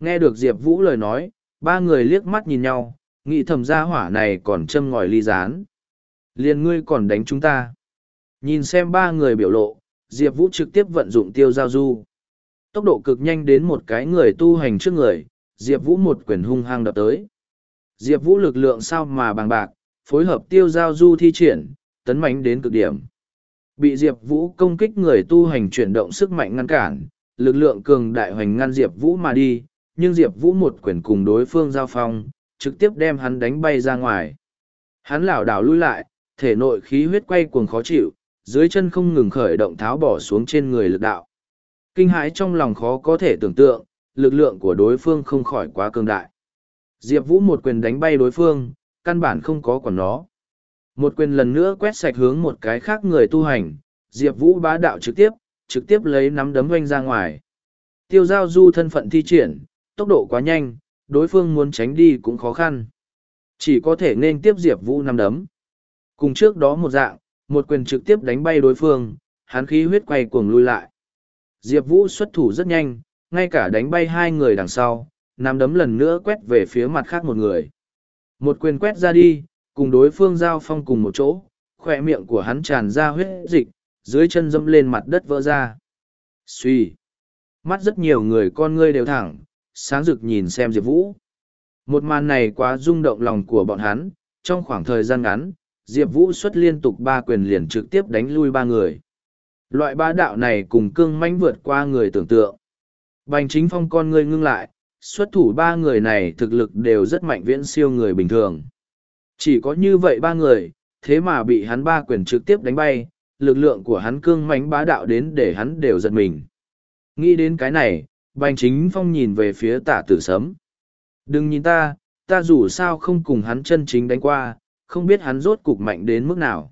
Nghe được Diệp Vũ lời nói, ba người liếc mắt nhìn nhau, nghĩ thầm gia hỏa này còn châm ngòi ly gián, Liền ngươi còn đánh chúng ta. Nhìn xem ba người biểu lộ, Diệp Vũ trực tiếp vận dụng tiêu giao du. Tốc độ cực nhanh đến một cái người tu hành trước người, Diệp Vũ một quyền hung hăng đập tới. Diệp Vũ lực lượng sao mà bằng bạc, phối hợp tiêu giao du thi triển, tấn mãnh đến cực điểm. Bị Diệp Vũ công kích người tu hành chuyển động sức mạnh ngăn cản, lực lượng cường đại hoành ngăn Diệp Vũ mà đi, nhưng Diệp Vũ một quyền cùng đối phương giao phong, trực tiếp đem hắn đánh bay ra ngoài. Hắn lảo đảo lui lại, thể nội khí huyết quay cuồng khó chịu, dưới chân không ngừng khởi động tháo bỏ xuống trên người lực đạo. Kinh hãi trong lòng khó có thể tưởng tượng, lực lượng của đối phương không khỏi quá cường đại. Diệp Vũ một quyền đánh bay đối phương, căn bản không có còn nó. Một quyền lần nữa quét sạch hướng một cái khác người tu hành, Diệp Vũ bá đạo trực tiếp, trực tiếp lấy nắm đấm doanh ra ngoài. Tiêu giao du thân phận thi triển, tốc độ quá nhanh, đối phương muốn tránh đi cũng khó khăn. Chỉ có thể nên tiếp Diệp Vũ nắm đấm. Cùng trước đó một dạng, một quyền trực tiếp đánh bay đối phương, hắn khí huyết quay cuồng lui lại. Diệp Vũ xuất thủ rất nhanh, ngay cả đánh bay hai người đằng sau, nắm đấm lần nữa quét về phía mặt khác một người. Một quyền quét ra đi, cùng đối phương giao phong cùng một chỗ, khỏe miệng của hắn tràn ra huyết dịch, dưới chân dâm lên mặt đất vỡ ra. suy, Mắt rất nhiều người con ngươi đều thẳng, sáng rực nhìn xem Diệp Vũ. Một màn này quá rung động lòng của bọn hắn, trong khoảng thời gian ngắn, Diệp Vũ xuất liên tục ba quyền liền trực tiếp đánh lui ba người. Loại ba đạo này cùng cương mãnh vượt qua người tưởng tượng. Bành chính phong con người ngưng lại, xuất thủ ba người này thực lực đều rất mạnh viễn siêu người bình thường. Chỉ có như vậy ba người, thế mà bị hắn ba quyền trực tiếp đánh bay, lực lượng của hắn cương mãnh bá đạo đến để hắn đều giật mình. Nghĩ đến cái này, bành chính phong nhìn về phía tả tử sấm. Đừng nhìn ta, ta dù sao không cùng hắn chân chính đánh qua, không biết hắn rốt cục mạnh đến mức nào.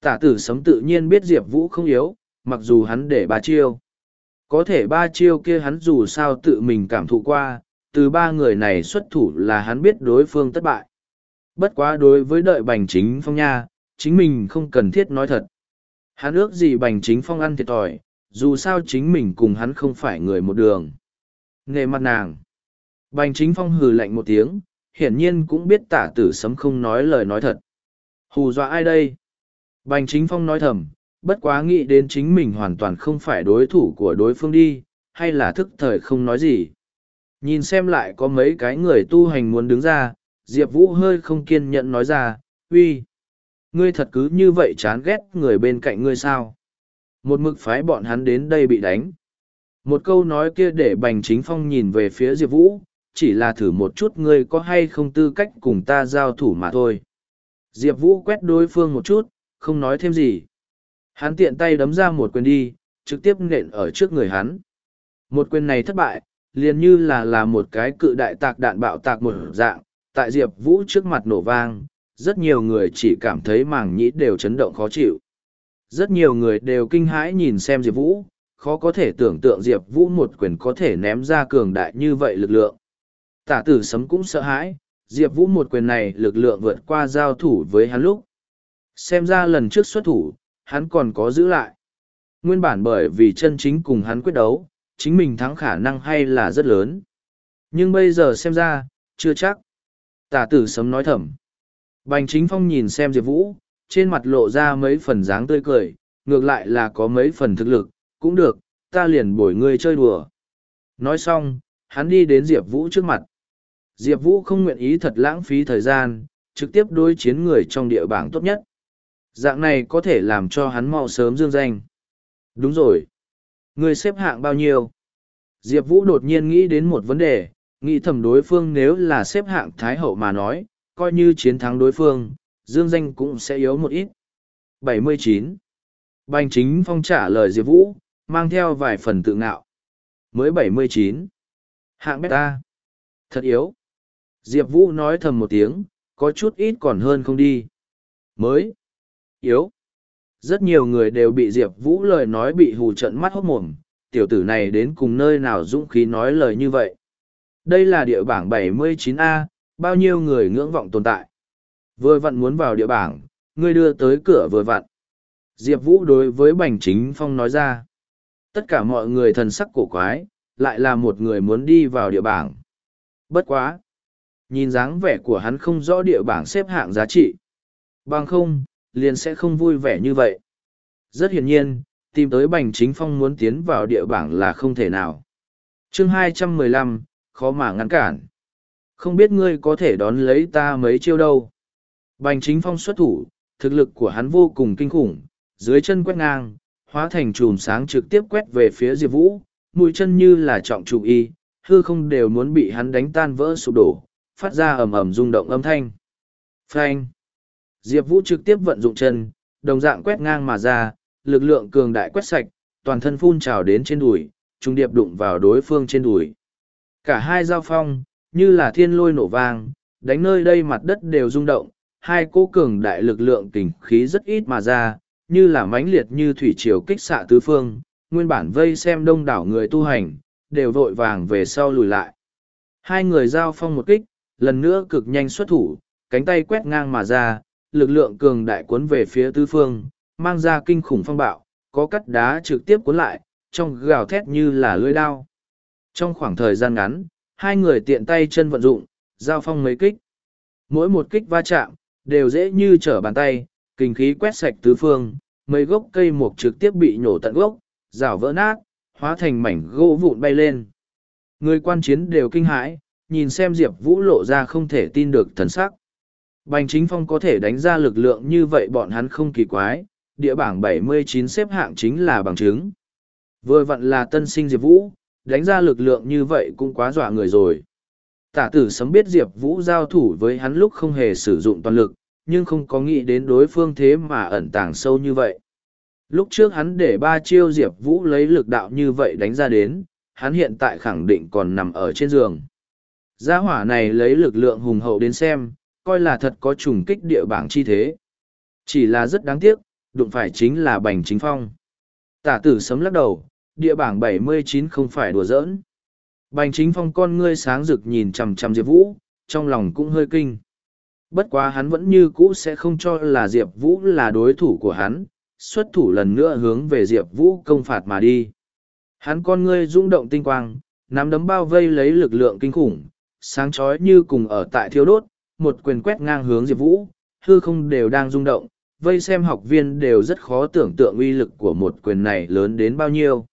Tả tử sấm tự nhiên biết Diệp Vũ không yếu, mặc dù hắn để ba chiêu. Có thể ba chiêu kia hắn dù sao tự mình cảm thụ qua, từ ba người này xuất thủ là hắn biết đối phương thất bại. Bất quá đối với đợi bành chính phong nha, chính mình không cần thiết nói thật. Hắn ước gì bành chính phong ăn thiệt thòi, dù sao chính mình cùng hắn không phải người một đường. Nề mặt nàng. Bành chính phong hừ lạnh một tiếng, hiển nhiên cũng biết tả tử sấm không nói lời nói thật. Hù dọa ai đây? Bành chính phong nói thầm, bất quá nghĩ đến chính mình hoàn toàn không phải đối thủ của đối phương đi, hay là thức thời không nói gì. Nhìn xem lại có mấy cái người tu hành muốn đứng ra, Diệp Vũ hơi không kiên nhẫn nói ra, uy, ngươi thật cứ như vậy chán ghét người bên cạnh ngươi sao? Một mực phái bọn hắn đến đây bị đánh. Một câu nói kia để Bành Chính Phong nhìn về phía Diệp Vũ, chỉ là thử một chút ngươi có hay không tư cách cùng ta giao thủ mà thôi. Diệp Vũ quét đối phương một chút, không nói thêm gì. Hắn tiện tay đấm ra một quyền đi, trực tiếp nện ở trước người hắn. Một quyền này thất bại, liền như là là một cái cự đại tạc đạn bạo tạc một dạng, tại Diệp Vũ trước mặt nổ vang, rất nhiều người chỉ cảm thấy màng nhĩ đều chấn động khó chịu. Rất nhiều người đều kinh hãi nhìn xem Diệp Vũ, khó có thể tưởng tượng Diệp Vũ một quyền có thể ném ra cường đại như vậy lực lượng. Tả tử sấm cũng sợ hãi, Diệp Vũ một quyền này lực lượng vượt qua giao thủ với hắn lúc. Xem ra lần trước xuất thủ, hắn còn có giữ lại. Nguyên bản bởi vì chân chính cùng hắn quyết đấu, chính mình thắng khả năng hay là rất lớn. Nhưng bây giờ xem ra, chưa chắc. Tả tử sấm nói thầm. Bành chính phong nhìn xem Diệp Vũ, trên mặt lộ ra mấy phần dáng tươi cười, ngược lại là có mấy phần thực lực, cũng được, ta liền bổi ngươi chơi đùa. Nói xong, hắn đi đến Diệp Vũ trước mặt. Diệp Vũ không nguyện ý thật lãng phí thời gian, trực tiếp đối chiến người trong địa bảng tốt nhất. Dạng này có thể làm cho hắn mau sớm dương danh. Đúng rồi. Người xếp hạng bao nhiêu? Diệp Vũ đột nhiên nghĩ đến một vấn đề, nghĩ thầm đối phương nếu là xếp hạng Thái Hậu mà nói, coi như chiến thắng đối phương, dương danh cũng sẽ yếu một ít. 79. Bành chính phong trả lời Diệp Vũ, mang theo vài phần tự ngạo. Mới 79. Hạng beta. Thật yếu. Diệp Vũ nói thầm một tiếng, có chút ít còn hơn không đi. Mới. Yếu. Rất nhiều người đều bị Diệp Vũ lời nói bị hù trận mắt hốt mồm, tiểu tử này đến cùng nơi nào dũng khí nói lời như vậy. Đây là địa bảng 79A, bao nhiêu người ngưỡng vọng tồn tại. Vừa vặn muốn vào địa bảng, ngươi đưa tới cửa vừa vặn. Diệp Vũ đối với Bành Chính Phong nói ra. Tất cả mọi người thần sắc cổ quái, lại là một người muốn đi vào địa bảng. Bất quá. Nhìn dáng vẻ của hắn không rõ địa bảng xếp hạng giá trị. Bằng không, liền sẽ không vui vẻ như vậy. Rất hiển nhiên, tìm tới Bành Chính Phong muốn tiến vào địa bảng là không thể nào. chương 215, khó mà ngăn cản. Không biết ngươi có thể đón lấy ta mấy chiêu đâu. Bành Chính Phong xuất thủ, thực lực của hắn vô cùng kinh khủng, dưới chân quét ngang, hóa thành chùm sáng trực tiếp quét về phía Diệp Vũ, mũi chân như là trọng trụ y, hư không đều muốn bị hắn đánh tan vỡ sụp đổ, phát ra ầm ầm rung động âm thanh. Phanh! Diệp Vũ trực tiếp vận dụng chân, đồng dạng quét ngang mà ra, lực lượng cường đại quét sạch, toàn thân phun trào đến trên đùi, trung điệp đụng vào đối phương trên đùi. Cả hai giao phong, như là thiên lôi nổ vang, đánh nơi đây mặt đất đều rung động, hai cố cường đại lực lượng tình khí rất ít mà ra, như là mãnh liệt như thủy triều kích xạ tứ phương, nguyên bản vây xem đông đảo người tu hành, đều vội vàng về sau lùi lại. Hai người giao phong một kích, lần nữa cực nhanh xuất thủ, cánh tay quét ngang mà ra, lực lượng cường đại cuốn về phía tứ phương, mang ra kinh khủng phong bạo, có cắt đá trực tiếp cuốn lại, trong gào thét như là lưỡi đao. Trong khoảng thời gian ngắn, hai người tiện tay chân vận dụng, giao phong mấy kích. Mỗi một kích va chạm, đều dễ như trở bàn tay, kinh khí quét sạch tứ phương, mấy gốc cây mục trực tiếp bị nhổ tận gốc, rào vỡ nát, hóa thành mảnh gỗ vụn bay lên. Người quan chiến đều kinh hãi, nhìn xem Diệp Vũ lộ ra không thể tin được thần sắc. Bành chính phong có thể đánh ra lực lượng như vậy bọn hắn không kỳ quái, địa bảng 79 xếp hạng chính là bằng chứng. Vừa vặn là tân sinh Diệp Vũ, đánh ra lực lượng như vậy cũng quá dọa người rồi. Tả tử sấm biết Diệp Vũ giao thủ với hắn lúc không hề sử dụng toàn lực, nhưng không có nghĩ đến đối phương thế mà ẩn tàng sâu như vậy. Lúc trước hắn để ba chiêu Diệp Vũ lấy lực đạo như vậy đánh ra đến, hắn hiện tại khẳng định còn nằm ở trên giường. Gia hỏa này lấy lực lượng hùng hậu đến xem, coi là thật có trùng kích địa bảng chi thế. Chỉ là rất đáng tiếc, đụng phải chính là bành chính phong. Tả tử sấm lắc đầu, địa bảng 79 không phải đùa giỡn. Bành chính phong con ngươi sáng rực nhìn chằm chằm Diệp Vũ, trong lòng cũng hơi kinh. Bất quá hắn vẫn như cũ sẽ không cho là Diệp Vũ là đối thủ của hắn, xuất thủ lần nữa hướng về Diệp Vũ công phạt mà đi. Hắn con ngươi rung động tinh quang, nắm đấm bao vây lấy lực lượng kinh khủng, sáng chói như cùng ở tại thiếu đốt, một quyền quét ngang hướng Diệp Vũ, hư không đều đang rung động, vây xem học viên đều rất khó tưởng tượng uy lực của một quyền này lớn đến bao nhiêu.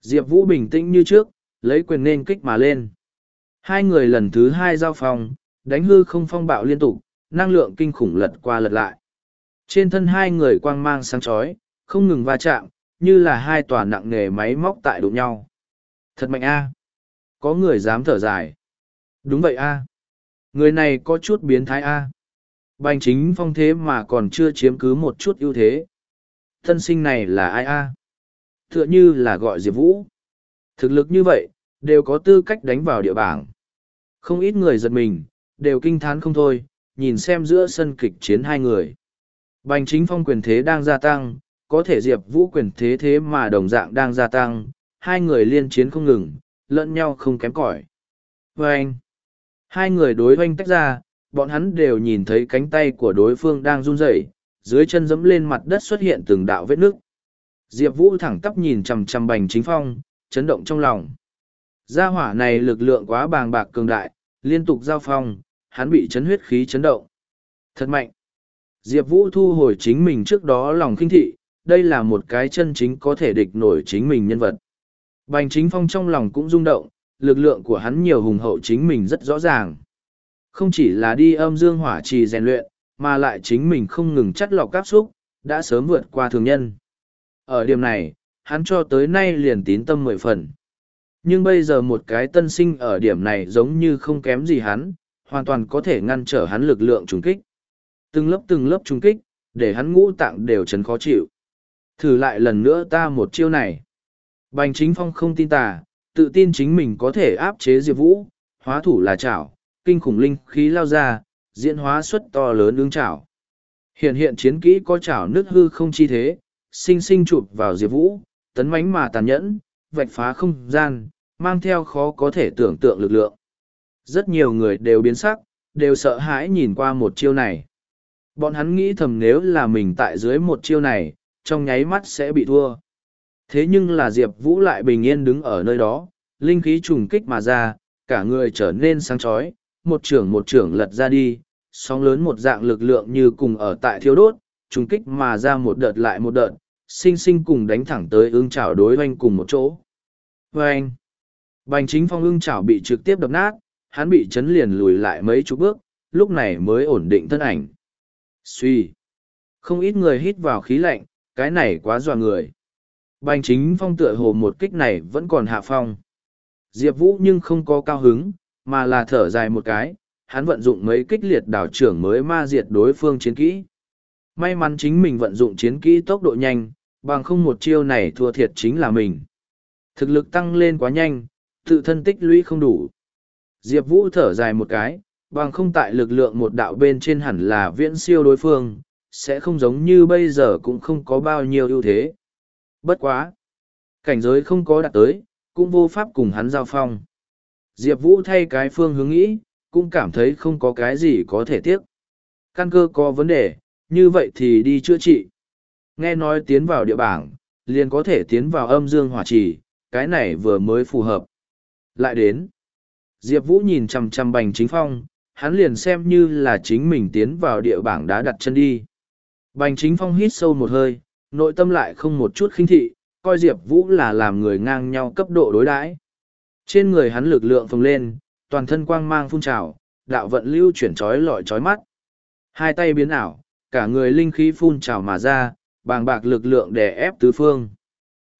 Diệp Vũ bình tĩnh như trước, lấy quyền nên kích mà lên. Hai người lần thứ hai giao phòng, đánh hư không phong bạo liên tục, năng lượng kinh khủng lật qua lật lại. Trên thân hai người quang mang sáng chói, không ngừng va chạm, như là hai tòa nặng nề máy móc tại đụng nhau. Thật mạnh a Có người dám thở dài. Đúng vậy a Người này có chút biến thái a Bành chính phong thế mà còn chưa chiếm cứ một chút ưu thế. Thân sinh này là ai a Tựa như là gọi Diệp Vũ. Thực lực như vậy, đều có tư cách đánh vào địa bảng. Không ít người giật mình, đều kinh thán không thôi, nhìn xem giữa sân kịch chiến hai người. Bành chính phong quyền thế đang gia tăng, có thể Diệp Vũ quyền thế thế mà đồng dạng đang gia tăng, hai người liên chiến không ngừng, lẫn nhau không kém cỏi. Và anh, hai người đối hoanh tách ra, bọn hắn đều nhìn thấy cánh tay của đối phương đang run rẩy, dưới chân dẫm lên mặt đất xuất hiện từng đạo vết nước. Diệp Vũ thẳng tắp nhìn chằm chằm Bành Chính Phong, chấn động trong lòng. Gia hỏa này lực lượng quá bàng bạc cường đại, liên tục giao phong, hắn bị chấn huyết khí chấn động. Thật mạnh. Diệp Vũ thu hồi chính mình trước đó lòng kinh thị, đây là một cái chân chính có thể địch nổi chính mình nhân vật. Bành chính phong trong lòng cũng rung động, lực lượng của hắn nhiều hùng hậu chính mình rất rõ ràng. Không chỉ là đi âm dương hỏa trì rèn luyện, mà lại chính mình không ngừng chắt lọc cáp xúc, đã sớm vượt qua thường nhân. Ở điểm này, hắn cho tới nay liền tín tâm mười phần. Nhưng bây giờ một cái tân sinh ở điểm này giống như không kém gì hắn, hoàn toàn có thể ngăn trở hắn lực lượng trùng kích. Từng lớp từng lớp trùng kích, để hắn ngũ tạng đều chấn khó chịu. Thử lại lần nữa ta một chiêu này. Bành chính phong không tin tà, tự tin chính mình có thể áp chế Diệp Vũ, hóa thủ là chảo, kinh khủng linh khí lao ra, diễn hóa xuất to lớn ứng chảo. Hiện hiện chiến kỹ có chảo nước hư không chi thế, sinh sinh chụp vào Diệp Vũ, tấn mãnh mà tàn nhẫn, vạch phá không gian, mang theo khó có thể tưởng tượng lực lượng. Rất nhiều người đều biến sắc, đều sợ hãi nhìn qua một chiêu này. Bọn hắn nghĩ thầm nếu là mình tại dưới một chiêu này, trong nháy mắt sẽ bị thua. Thế nhưng là Diệp Vũ lại bình yên đứng ở nơi đó, linh khí trùng kích mà ra, cả người trở nên sáng chói, một trưởng một trưởng lật ra đi, sóng lớn một dạng lực lượng như cùng ở tại thiêu đốt, trùng kích mà ra một đợt lại một đợt, sinh sinh cùng đánh thẳng tới ương chảo đối oanh cùng một chỗ. Oanh! Bành chính phong ưng chảo bị trực tiếp đập nát, hắn bị chấn liền lùi lại mấy chục bước, lúc này mới ổn định thân ảnh. Suy! Không ít người hít vào khí lạnh, cái này quá dọa người. Bành chính phong tựa hồ một kích này vẫn còn hạ phong. Diệp Vũ nhưng không có cao hứng, mà là thở dài một cái, hắn vận dụng mấy kích liệt đảo trưởng mới ma diệt đối phương chiến kỹ. May mắn chính mình vận dụng chiến kỹ tốc độ nhanh, bằng không một chiêu này thua thiệt chính là mình. Thực lực tăng lên quá nhanh, tự thân tích lũy không đủ. Diệp Vũ thở dài một cái, bằng không tại lực lượng một đạo bên trên hẳn là viễn siêu đối phương, sẽ không giống như bây giờ cũng không có bao nhiêu ưu thế. Bất quá. Cảnh giới không có đạt tới, cũng vô pháp cùng hắn giao phong. Diệp Vũ thay cái phương hướng nghĩ, cũng cảm thấy không có cái gì có thể tiếc. Căn cơ có vấn đề, như vậy thì đi chữa trị. Nghe nói tiến vào địa bảng, liền có thể tiến vào âm dương hỏa trì, cái này vừa mới phù hợp. Lại đến, Diệp Vũ nhìn chằm chằm bành chính phong, hắn liền xem như là chính mình tiến vào địa bảng đã đặt chân đi. Bành chính phong hít sâu một hơi, nội tâm lại không một chút khinh thị, coi Diệp Vũ là làm người ngang nhau cấp độ đối đãi. Trên người hắn lực lượng phồng lên, toàn thân quang mang phun trào, đạo vận lưu chuyển trói lọi trói mắt. Hai tay biến ảo, cả người linh khí phun trào mà ra, bàng bạc lực lượng đè ép tứ phương.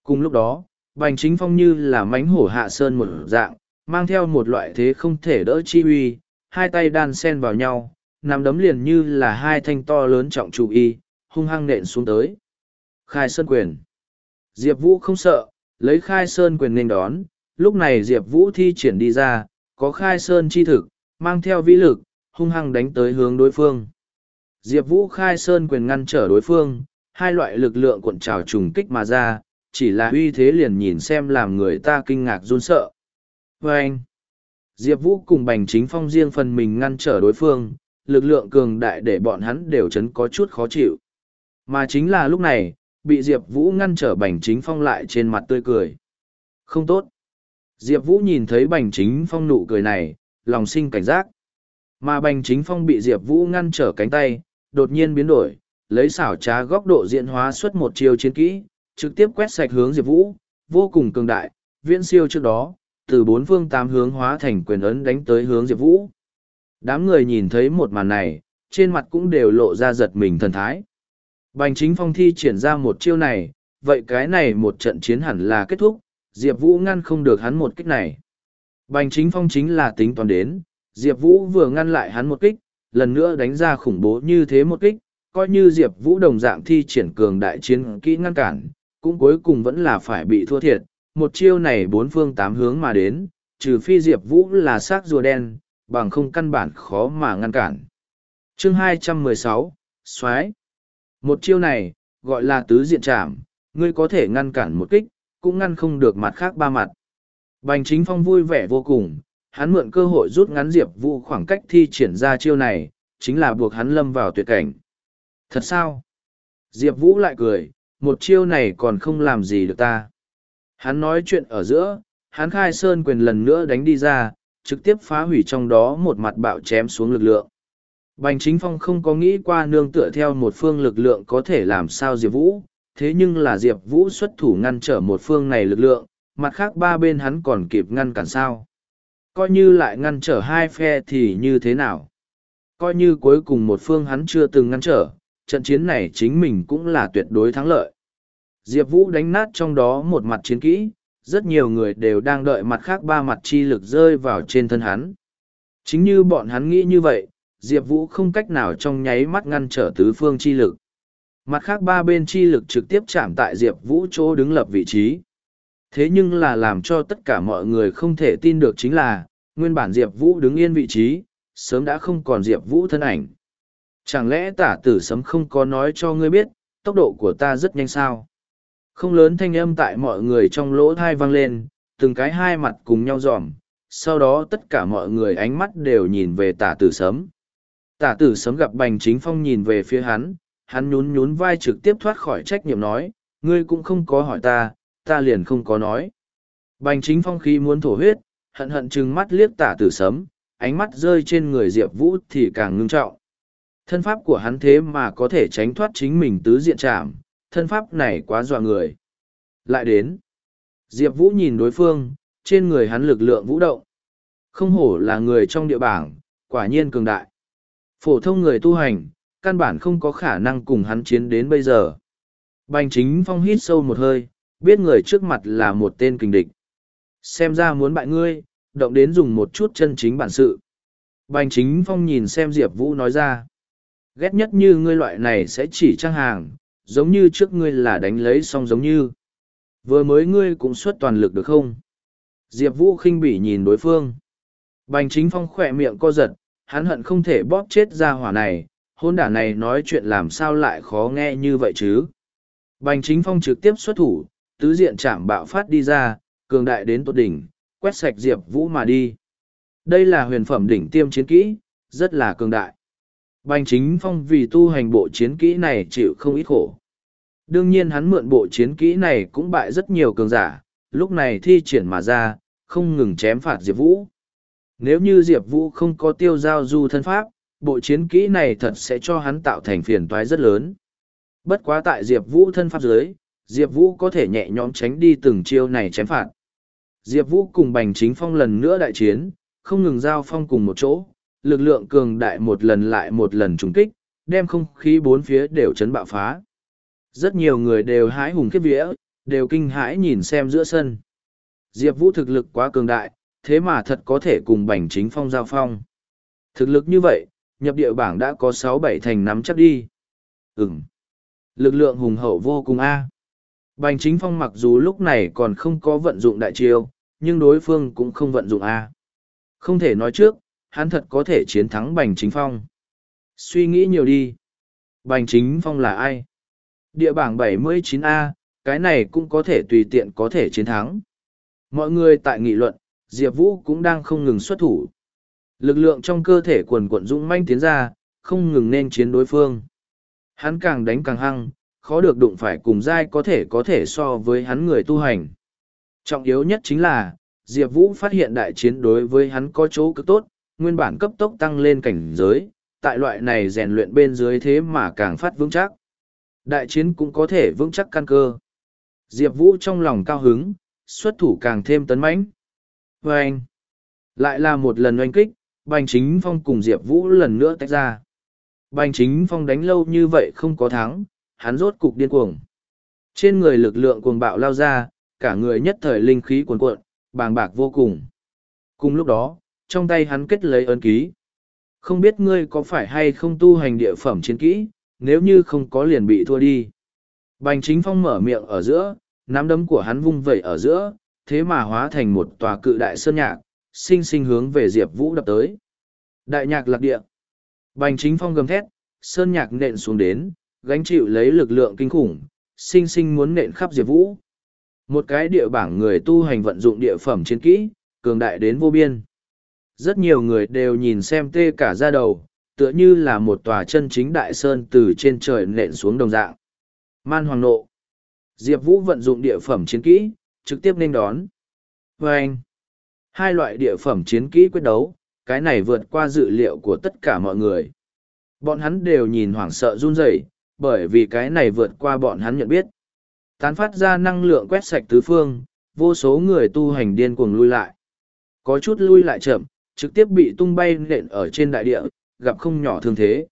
Cùng lúc đó, bành chính phong như là mánh hổ hạ sơn một dạng, mang theo một loại thế không thể đỡ chi uy, hai tay đan sen vào nhau, nằm đấm liền như là hai thanh to lớn trọng trụ y, hung hăng nện xuống tới. Khai sơn quyền. Diệp Vũ không sợ, lấy khai sơn quyền nên đón, lúc này Diệp Vũ thi triển đi ra, có khai sơn chi thực, mang theo vĩ lực, hung hăng đánh tới hướng đối phương. Diệp Vũ khai sơn quyền ngăn trở đối phương, hai loại lực lượng cuộn trào trùng kích mà ra, chỉ là uy thế liền nhìn xem làm người ta kinh ngạc run sợ. Và anh, Diệp Vũ cùng Bành Chính Phong riêng phần mình ngăn trở đối phương, lực lượng cường đại để bọn hắn đều chấn có chút khó chịu. Mà chính là lúc này, bị Diệp Vũ ngăn trở Bành Chính Phong lại trên mặt tươi cười. Không tốt. Diệp Vũ nhìn thấy Bành Chính Phong nụ cười này, lòng sinh cảnh giác. Mà Bành Chính Phong bị Diệp Vũ ngăn trở cánh tay, đột nhiên biến đổi, lấy xảo trá góc độ diễn hóa xuất một chiêu chiến kỹ, trực tiếp quét sạch hướng Diệp Vũ, vô cùng cường đại, viễn siêu trước đó, từ bốn phương tám hướng hóa thành quyền ấn đánh tới hướng Diệp Vũ. Đám người nhìn thấy một màn này, trên mặt cũng đều lộ ra giật mình thần thái. Bành chính phong thi triển ra một chiêu này, vậy cái này một trận chiến hẳn là kết thúc, Diệp Vũ ngăn không được hắn một kích này. Bành chính phong chính là tính toán đến, Diệp Vũ vừa ngăn lại hắn một kích, lần nữa đánh ra khủng bố như thế một kích, coi như Diệp Vũ đồng dạng thi triển cường đại chiến kỹ ngăn cản, cũng cuối cùng vẫn là phải bị thua thiệt. Một chiêu này bốn phương tám hướng mà đến, trừ phi Diệp Vũ là xác rùa đen, bằng không căn bản khó mà ngăn cản. Chương 216, Xoái một chiêu này, gọi là tứ diện trảm, ngươi có thể ngăn cản một kích, cũng ngăn không được mặt khác ba mặt. Bành chính phong vui vẻ vô cùng, hắn mượn cơ hội rút ngắn Diệp Vũ khoảng cách thi triển ra chiêu này, chính là buộc hắn lâm vào tuyệt cảnh. Thật sao? Diệp Vũ lại cười, một chiêu này còn không làm gì được ta. Hắn nói chuyện ở giữa, hắn khai sơn quyền lần nữa đánh đi ra, trực tiếp phá hủy trong đó một mặt bạo chém xuống lực lượng. Bành chính phong không có nghĩ qua nương tựa theo một phương lực lượng có thể làm sao Diệp Vũ, thế nhưng là Diệp Vũ xuất thủ ngăn trở một phương này lực lượng, mặt khác ba bên hắn còn kịp ngăn cản sao. Coi như lại ngăn trở hai phe thì như thế nào? Coi như cuối cùng một phương hắn chưa từng ngăn trở, trận chiến này chính mình cũng là tuyệt đối thắng lợi. Diệp Vũ đánh nát trong đó một mặt chiến kỹ, rất nhiều người đều đang đợi mặt khác ba mặt chi lực rơi vào trên thân hắn. Chính như bọn hắn nghĩ như vậy, Diệp Vũ không cách nào trong nháy mắt ngăn trở tứ phương chi lực. Mặt khác ba bên chi lực trực tiếp chạm tại Diệp Vũ chỗ đứng lập vị trí. Thế nhưng là làm cho tất cả mọi người không thể tin được chính là, nguyên bản Diệp Vũ đứng yên vị trí, sớm đã không còn Diệp Vũ thân ảnh. Chẳng lẽ tả tử sấm không có nói cho ngươi biết, tốc độ của ta rất nhanh sao? Không lớn thanh âm tại mọi người trong lỗ thai vang lên, từng cái hai mặt cùng nhau dòm, sau đó tất cả mọi người ánh mắt đều nhìn về tả tử sấm. Tả tử sấm gặp bành chính phong nhìn về phía hắn, hắn nhún nhún vai trực tiếp thoát khỏi trách nhiệm nói, ngươi cũng không có hỏi ta, ta liền không có nói. Bành chính phong khi muốn thổ huyết, hận hận chừng mắt liếc tả tử sấm, ánh mắt rơi trên người Diệp Vũ thì càng ngưng trọng. Thân pháp của hắn thế mà có thể tránh thoát chính mình tứ diện chạm, thân pháp này quá dọa người. Lại đến. Diệp Vũ nhìn đối phương, trên người hắn lực lượng vũ động. Không hổ là người trong địa bảng, quả nhiên cường đại. Phổ thông người tu hành, căn bản không có khả năng cùng hắn chiến đến bây giờ. Bành chính phong hít sâu một hơi, biết người trước mặt là một tên kình địch. Xem ra muốn bại ngươi, động đến dùng một chút chân chính bản sự. Bành chính phong nhìn xem Diệp Vũ nói ra. Ghét nhất như ngươi loại này sẽ chỉ trang hàng, giống như trước ngươi là đánh lấy xong giống như. Vừa mới ngươi cũng xuất toàn lực được không? Diệp Vũ khinh bỉ nhìn đối phương. Bành chính phong khỏe miệng co giật, hắn hận không thể bóp chết ra hỏa này, hôn đả này nói chuyện làm sao lại khó nghe như vậy chứ. Bành chính phong trực tiếp xuất thủ, tứ diện chạm bạo phát đi ra, cường đại đến tột đỉnh, quét sạch Diệp Vũ mà đi. Đây là huyền phẩm đỉnh tiêm chiến kỹ, rất là cường đại. Bành chính phong vì tu hành bộ chiến kỹ này chịu không ít khổ. Đương nhiên hắn mượn bộ chiến kỹ này cũng bại rất nhiều cường giả, lúc này thi triển mà ra, không ngừng chém phạt Diệp Vũ. Nếu như Diệp Vũ không có tiêu giao du thân pháp, bộ chiến kỹ này thật sẽ cho hắn tạo thành phiền toái rất lớn. Bất quá tại Diệp Vũ thân pháp dưới, Diệp Vũ có thể nhẹ nhõm tránh đi từng chiêu này chém phạt. Diệp Vũ cùng Bành Chính Phong lần nữa đại chiến, không ngừng giao phong cùng một chỗ, lực lượng cường đại một lần lại một lần trùng kích, đem không khí bốn phía đều chấn bạo phá. Rất nhiều người đều hái hùng khiếp vía, đều kinh hãi nhìn xem giữa sân. Diệp Vũ thực lực quá cường đại, thế mà thật có thể cùng Bành Chính Phong giao phong. Thực lực như vậy, nhập địa bảng đã có sáu bảy thành nắm chắc đi. Ừm. Lực lượng hùng hậu vô cùng A. Bành chính phong mặc dù lúc này còn không có vận dụng đại chiêu, nhưng đối phương cũng không vận dụng A. Không thể nói trước, hắn thật có thể chiến thắng bành chính phong. Suy nghĩ nhiều đi. Bành chính phong là ai? Địa bảng 79A, cái này cũng có thể tùy tiện có thể chiến thắng. Mọi người tại nghị luận, Diệp Vũ cũng đang không ngừng xuất thủ. Lực lượng trong cơ thể quần quận dũng manh tiến ra, không ngừng nên chiến đối phương. Hắn càng đánh càng hăng, khó được đụng phải cùng dai có thể có thể so với hắn người tu hành. Trọng yếu nhất chính là, Diệp Vũ phát hiện đại chiến đối với hắn có chỗ cực tốt, nguyên bản cấp tốc tăng lên cảnh giới, tại loại này rèn luyện bên dưới thế mà càng phát vững chắc. Đại chiến cũng có thể vững chắc căn cơ. Diệp Vũ trong lòng cao hứng, xuất thủ càng thêm tấn mãnh. Và anh, lại là một lần oanh kích, Bành Chính Phong cùng Diệp Vũ lần nữa tách ra. Bành Chính Phong đánh lâu như vậy không có thắng, hắn rốt cục điên cuồng. Trên người lực lượng cuồng bạo lao ra, cả người nhất thời linh khí cuồn cuộn, bàng bạc vô cùng. Cùng lúc đó, trong tay hắn kết lấy ấn ký. Không biết ngươi có phải hay không tu hành địa phẩm chiến kỹ, nếu như không có liền bị thua đi. Bành chính phong mở miệng ở giữa, nắm đấm của hắn vung vẩy ở giữa, thế mà hóa thành một tòa cự đại sơn nhạc, sinh sinh hướng về Diệp Vũ đập tới. Đại nhạc lạc địa. Bành chính phong gầm thét, sơn nhạc nện xuống đến, gánh chịu lấy lực lượng kinh khủng, sinh sinh muốn nện khắp Diệp Vũ. Một cái địa bảng người tu hành vận dụng địa phẩm chiến kỹ, cường đại đến vô biên. Rất nhiều người đều nhìn xem tê cả ra đầu, tựa như là một tòa chân chính đại sơn từ trên trời nện xuống đồng dạng. Man hoàng nộ. Diệp Vũ vận dụng địa phẩm chiến kỹ, trực tiếp nên đón. Và anh, hai loại địa phẩm chiến kỹ quyết đấu, cái này vượt qua dự liệu của tất cả mọi người. Bọn hắn đều nhìn hoảng sợ run rẩy, bởi vì cái này vượt qua bọn hắn nhận biết. Tán phát ra năng lượng quét sạch tứ phương, vô số người tu hành điên cuồng lui lại. Có chút lui lại chậm, trực tiếp bị tung bay nện ở trên đại địa, gặp không nhỏ thương thế.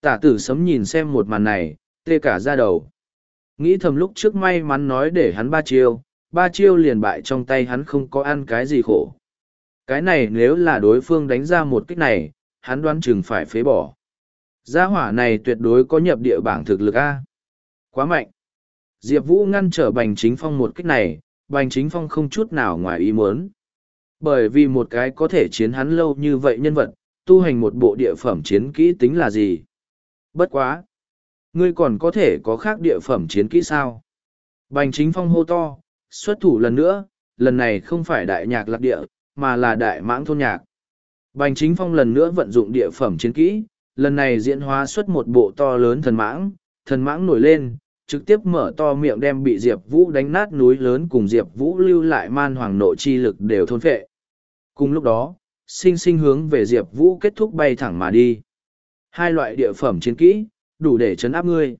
Tả tử sấm nhìn xem một màn này, tê cả ra đầu. Nghĩ thầm lúc trước may mắn nói để hắn ba chiêu, ba chiêu liền bại trong tay hắn không có ăn cái gì khổ. Cái này nếu là đối phương đánh ra một kích này, hắn đoán chừng phải phế bỏ. Gia hỏa này tuyệt đối có nhập địa bảng thực lực A. Quá mạnh. Diệp Vũ ngăn trở Bành Chính Phong một kích này, Bành Chính Phong không chút nào ngoài ý muốn. Bởi vì một cái có thể chiến hắn lâu như vậy nhân vật, tu hành một bộ địa phẩm chiến kỹ tính là gì? Bất quá! Ngươi còn có thể có khác địa phẩm chiến kỹ sao? Bành Chính Phong hô to, xuất thủ lần nữa, lần này không phải đại nhạc lạc địa, mà là đại mãng thôn nhạc. Bành Chính Phong lần nữa vận dụng địa phẩm chiến kỹ, lần này diễn hóa xuất một bộ to lớn thần mãng, thần mãng nổi lên, trực tiếp mở to miệng đem bị Diệp Vũ đánh nát núi lớn cùng Diệp Vũ lưu lại man hoàng nộ chi lực đều thôn phệ. Cùng lúc đó, sinh sinh hướng về Diệp Vũ kết thúc bay thẳng mà đi. Hai loại địa phẩm chiến kỹ, đủ để chấn áp ngươi.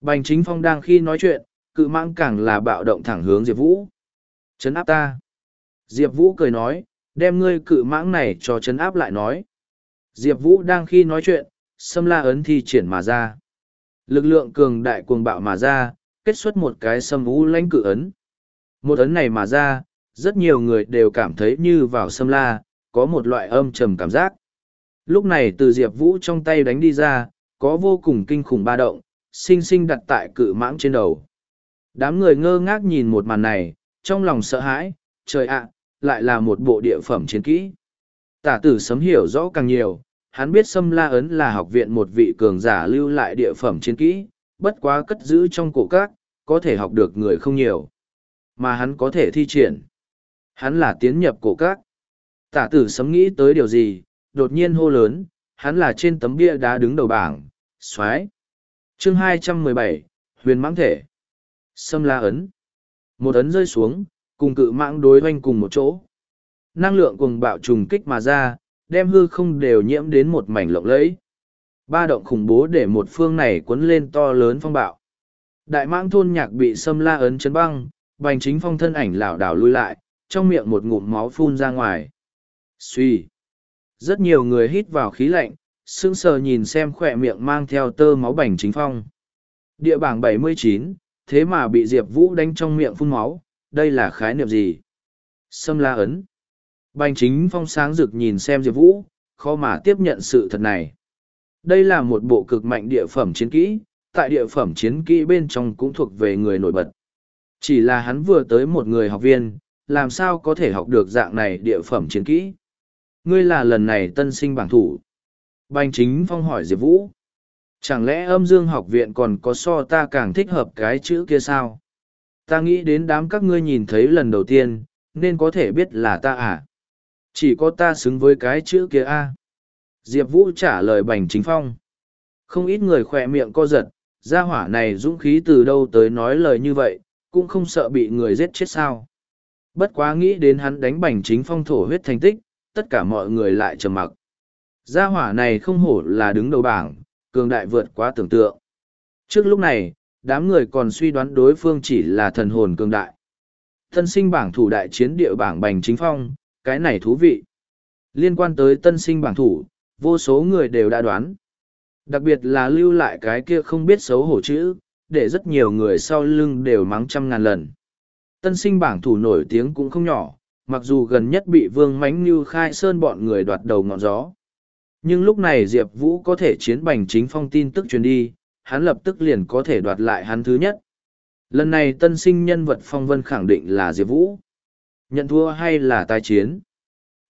Bành chính phong đang khi nói chuyện, cự mãng càng là bạo động thẳng hướng Diệp Vũ. Chấn áp ta. Diệp Vũ cười nói, đem ngươi cự mãng này cho chấn áp lại nói. Diệp Vũ đang khi nói chuyện, xâm la ấn thi triển mà ra. Lực lượng cường đại cuồng bạo mà ra, kết xuất một cái xâm vũ lãnh cự ấn. Một ấn này mà ra, rất nhiều người đều cảm thấy như vào xâm la, có một loại âm trầm cảm giác. Lúc này từ Diệp Vũ trong tay đánh đi ra, có vô cùng kinh khủng ba động, sinh sinh đặt tại cự mãng trên đầu. Đám người ngơ ngác nhìn một màn này, trong lòng sợ hãi, trời ạ, lại là một bộ địa phẩm chiến kỹ. Tả tử sấm hiểu rõ càng nhiều, hắn biết Sâm La Ấn là học viện một vị cường giả lưu lại địa phẩm chiến kỹ, bất quá cất giữ trong cổ các, có thể học được người không nhiều. Mà hắn có thể thi triển. Hắn là tiến nhập cổ các. Tả tử sấm nghĩ tới điều gì, đột nhiên hô lớn, hắn là trên tấm bia đá đứng đầu bảng, xoáy chương 217, huyền mãng thể. Sâm La Ấn. Một ấn rơi xuống, cùng cự mãng đối hoanh cùng một chỗ. Năng lượng cùng bạo trùng kích mà ra, đem hư không đều nhiễm đến một mảnh lộng lẫy. Ba động khủng bố để một phương này cuốn lên to lớn phong bạo. Đại mãng thôn nhạc bị xâm la ấn chấn băng, bành chính phong thân ảnh lảo đảo lui lại, trong miệng một ngụm máu phun ra ngoài. Suy. Rất nhiều người hít vào khí lạnh, sững sờ nhìn xem khỏe miệng mang theo tơ máu bành chính phong. Địa bảng 79, thế mà bị Diệp Vũ đánh trong miệng phun máu, đây là khái niệm gì? Sâm la ấn. Bành chính phong sáng rực nhìn xem Diệp Vũ, khó mà tiếp nhận sự thật này. Đây là một bộ cực mạnh địa phẩm chiến kỹ, tại địa phẩm chiến kỹ bên trong cũng thuộc về người nổi bật. Chỉ là hắn vừa tới một người học viên, làm sao có thể học được dạng này địa phẩm chiến kỹ. Ngươi là lần này tân sinh bảng thủ. Bành chính phong hỏi Diệp Vũ. Chẳng lẽ âm dương học viện còn có so ta càng thích hợp cái chữ kia sao? Ta nghĩ đến đám các ngươi nhìn thấy lần đầu tiên, nên có thể biết là ta à? Chỉ có ta xứng với cái chữ kia a Diệp Vũ trả lời bành chính phong. Không ít người khỏe miệng co giật, gia hỏa này dũng khí từ đâu tới nói lời như vậy, cũng không sợ bị người giết chết sao. Bất quá nghĩ đến hắn đánh bành chính phong thổ huyết thành tích, tất cả mọi người lại trầm mặc. Gia hỏa này không hổ là đứng đầu bảng, cường đại vượt quá tưởng tượng. Trước lúc này, đám người còn suy đoán đối phương chỉ là thần hồn cường đại. Tân sinh bảng thủ đại chiến địa bảng bành chính phong, cái này thú vị. Liên quan tới tân sinh bảng thủ, vô số người đều đã đoán. Đặc biệt là lưu lại cái kia không biết xấu hổ chữ, để rất nhiều người sau lưng đều mắng trăm ngàn lần. Tân sinh bảng thủ nổi tiếng cũng không nhỏ, mặc dù gần nhất bị vương mánh như khai sơn bọn người đoạt đầu ngọn gió. Nhưng lúc này Diệp Vũ có thể chiến bành chính phong tin tức truyền đi, hắn lập tức liền có thể đoạt lại hắn thứ nhất. Lần này tân sinh nhân vật phong vân khẳng định là Diệp Vũ. Nhận thua hay là tái chiến?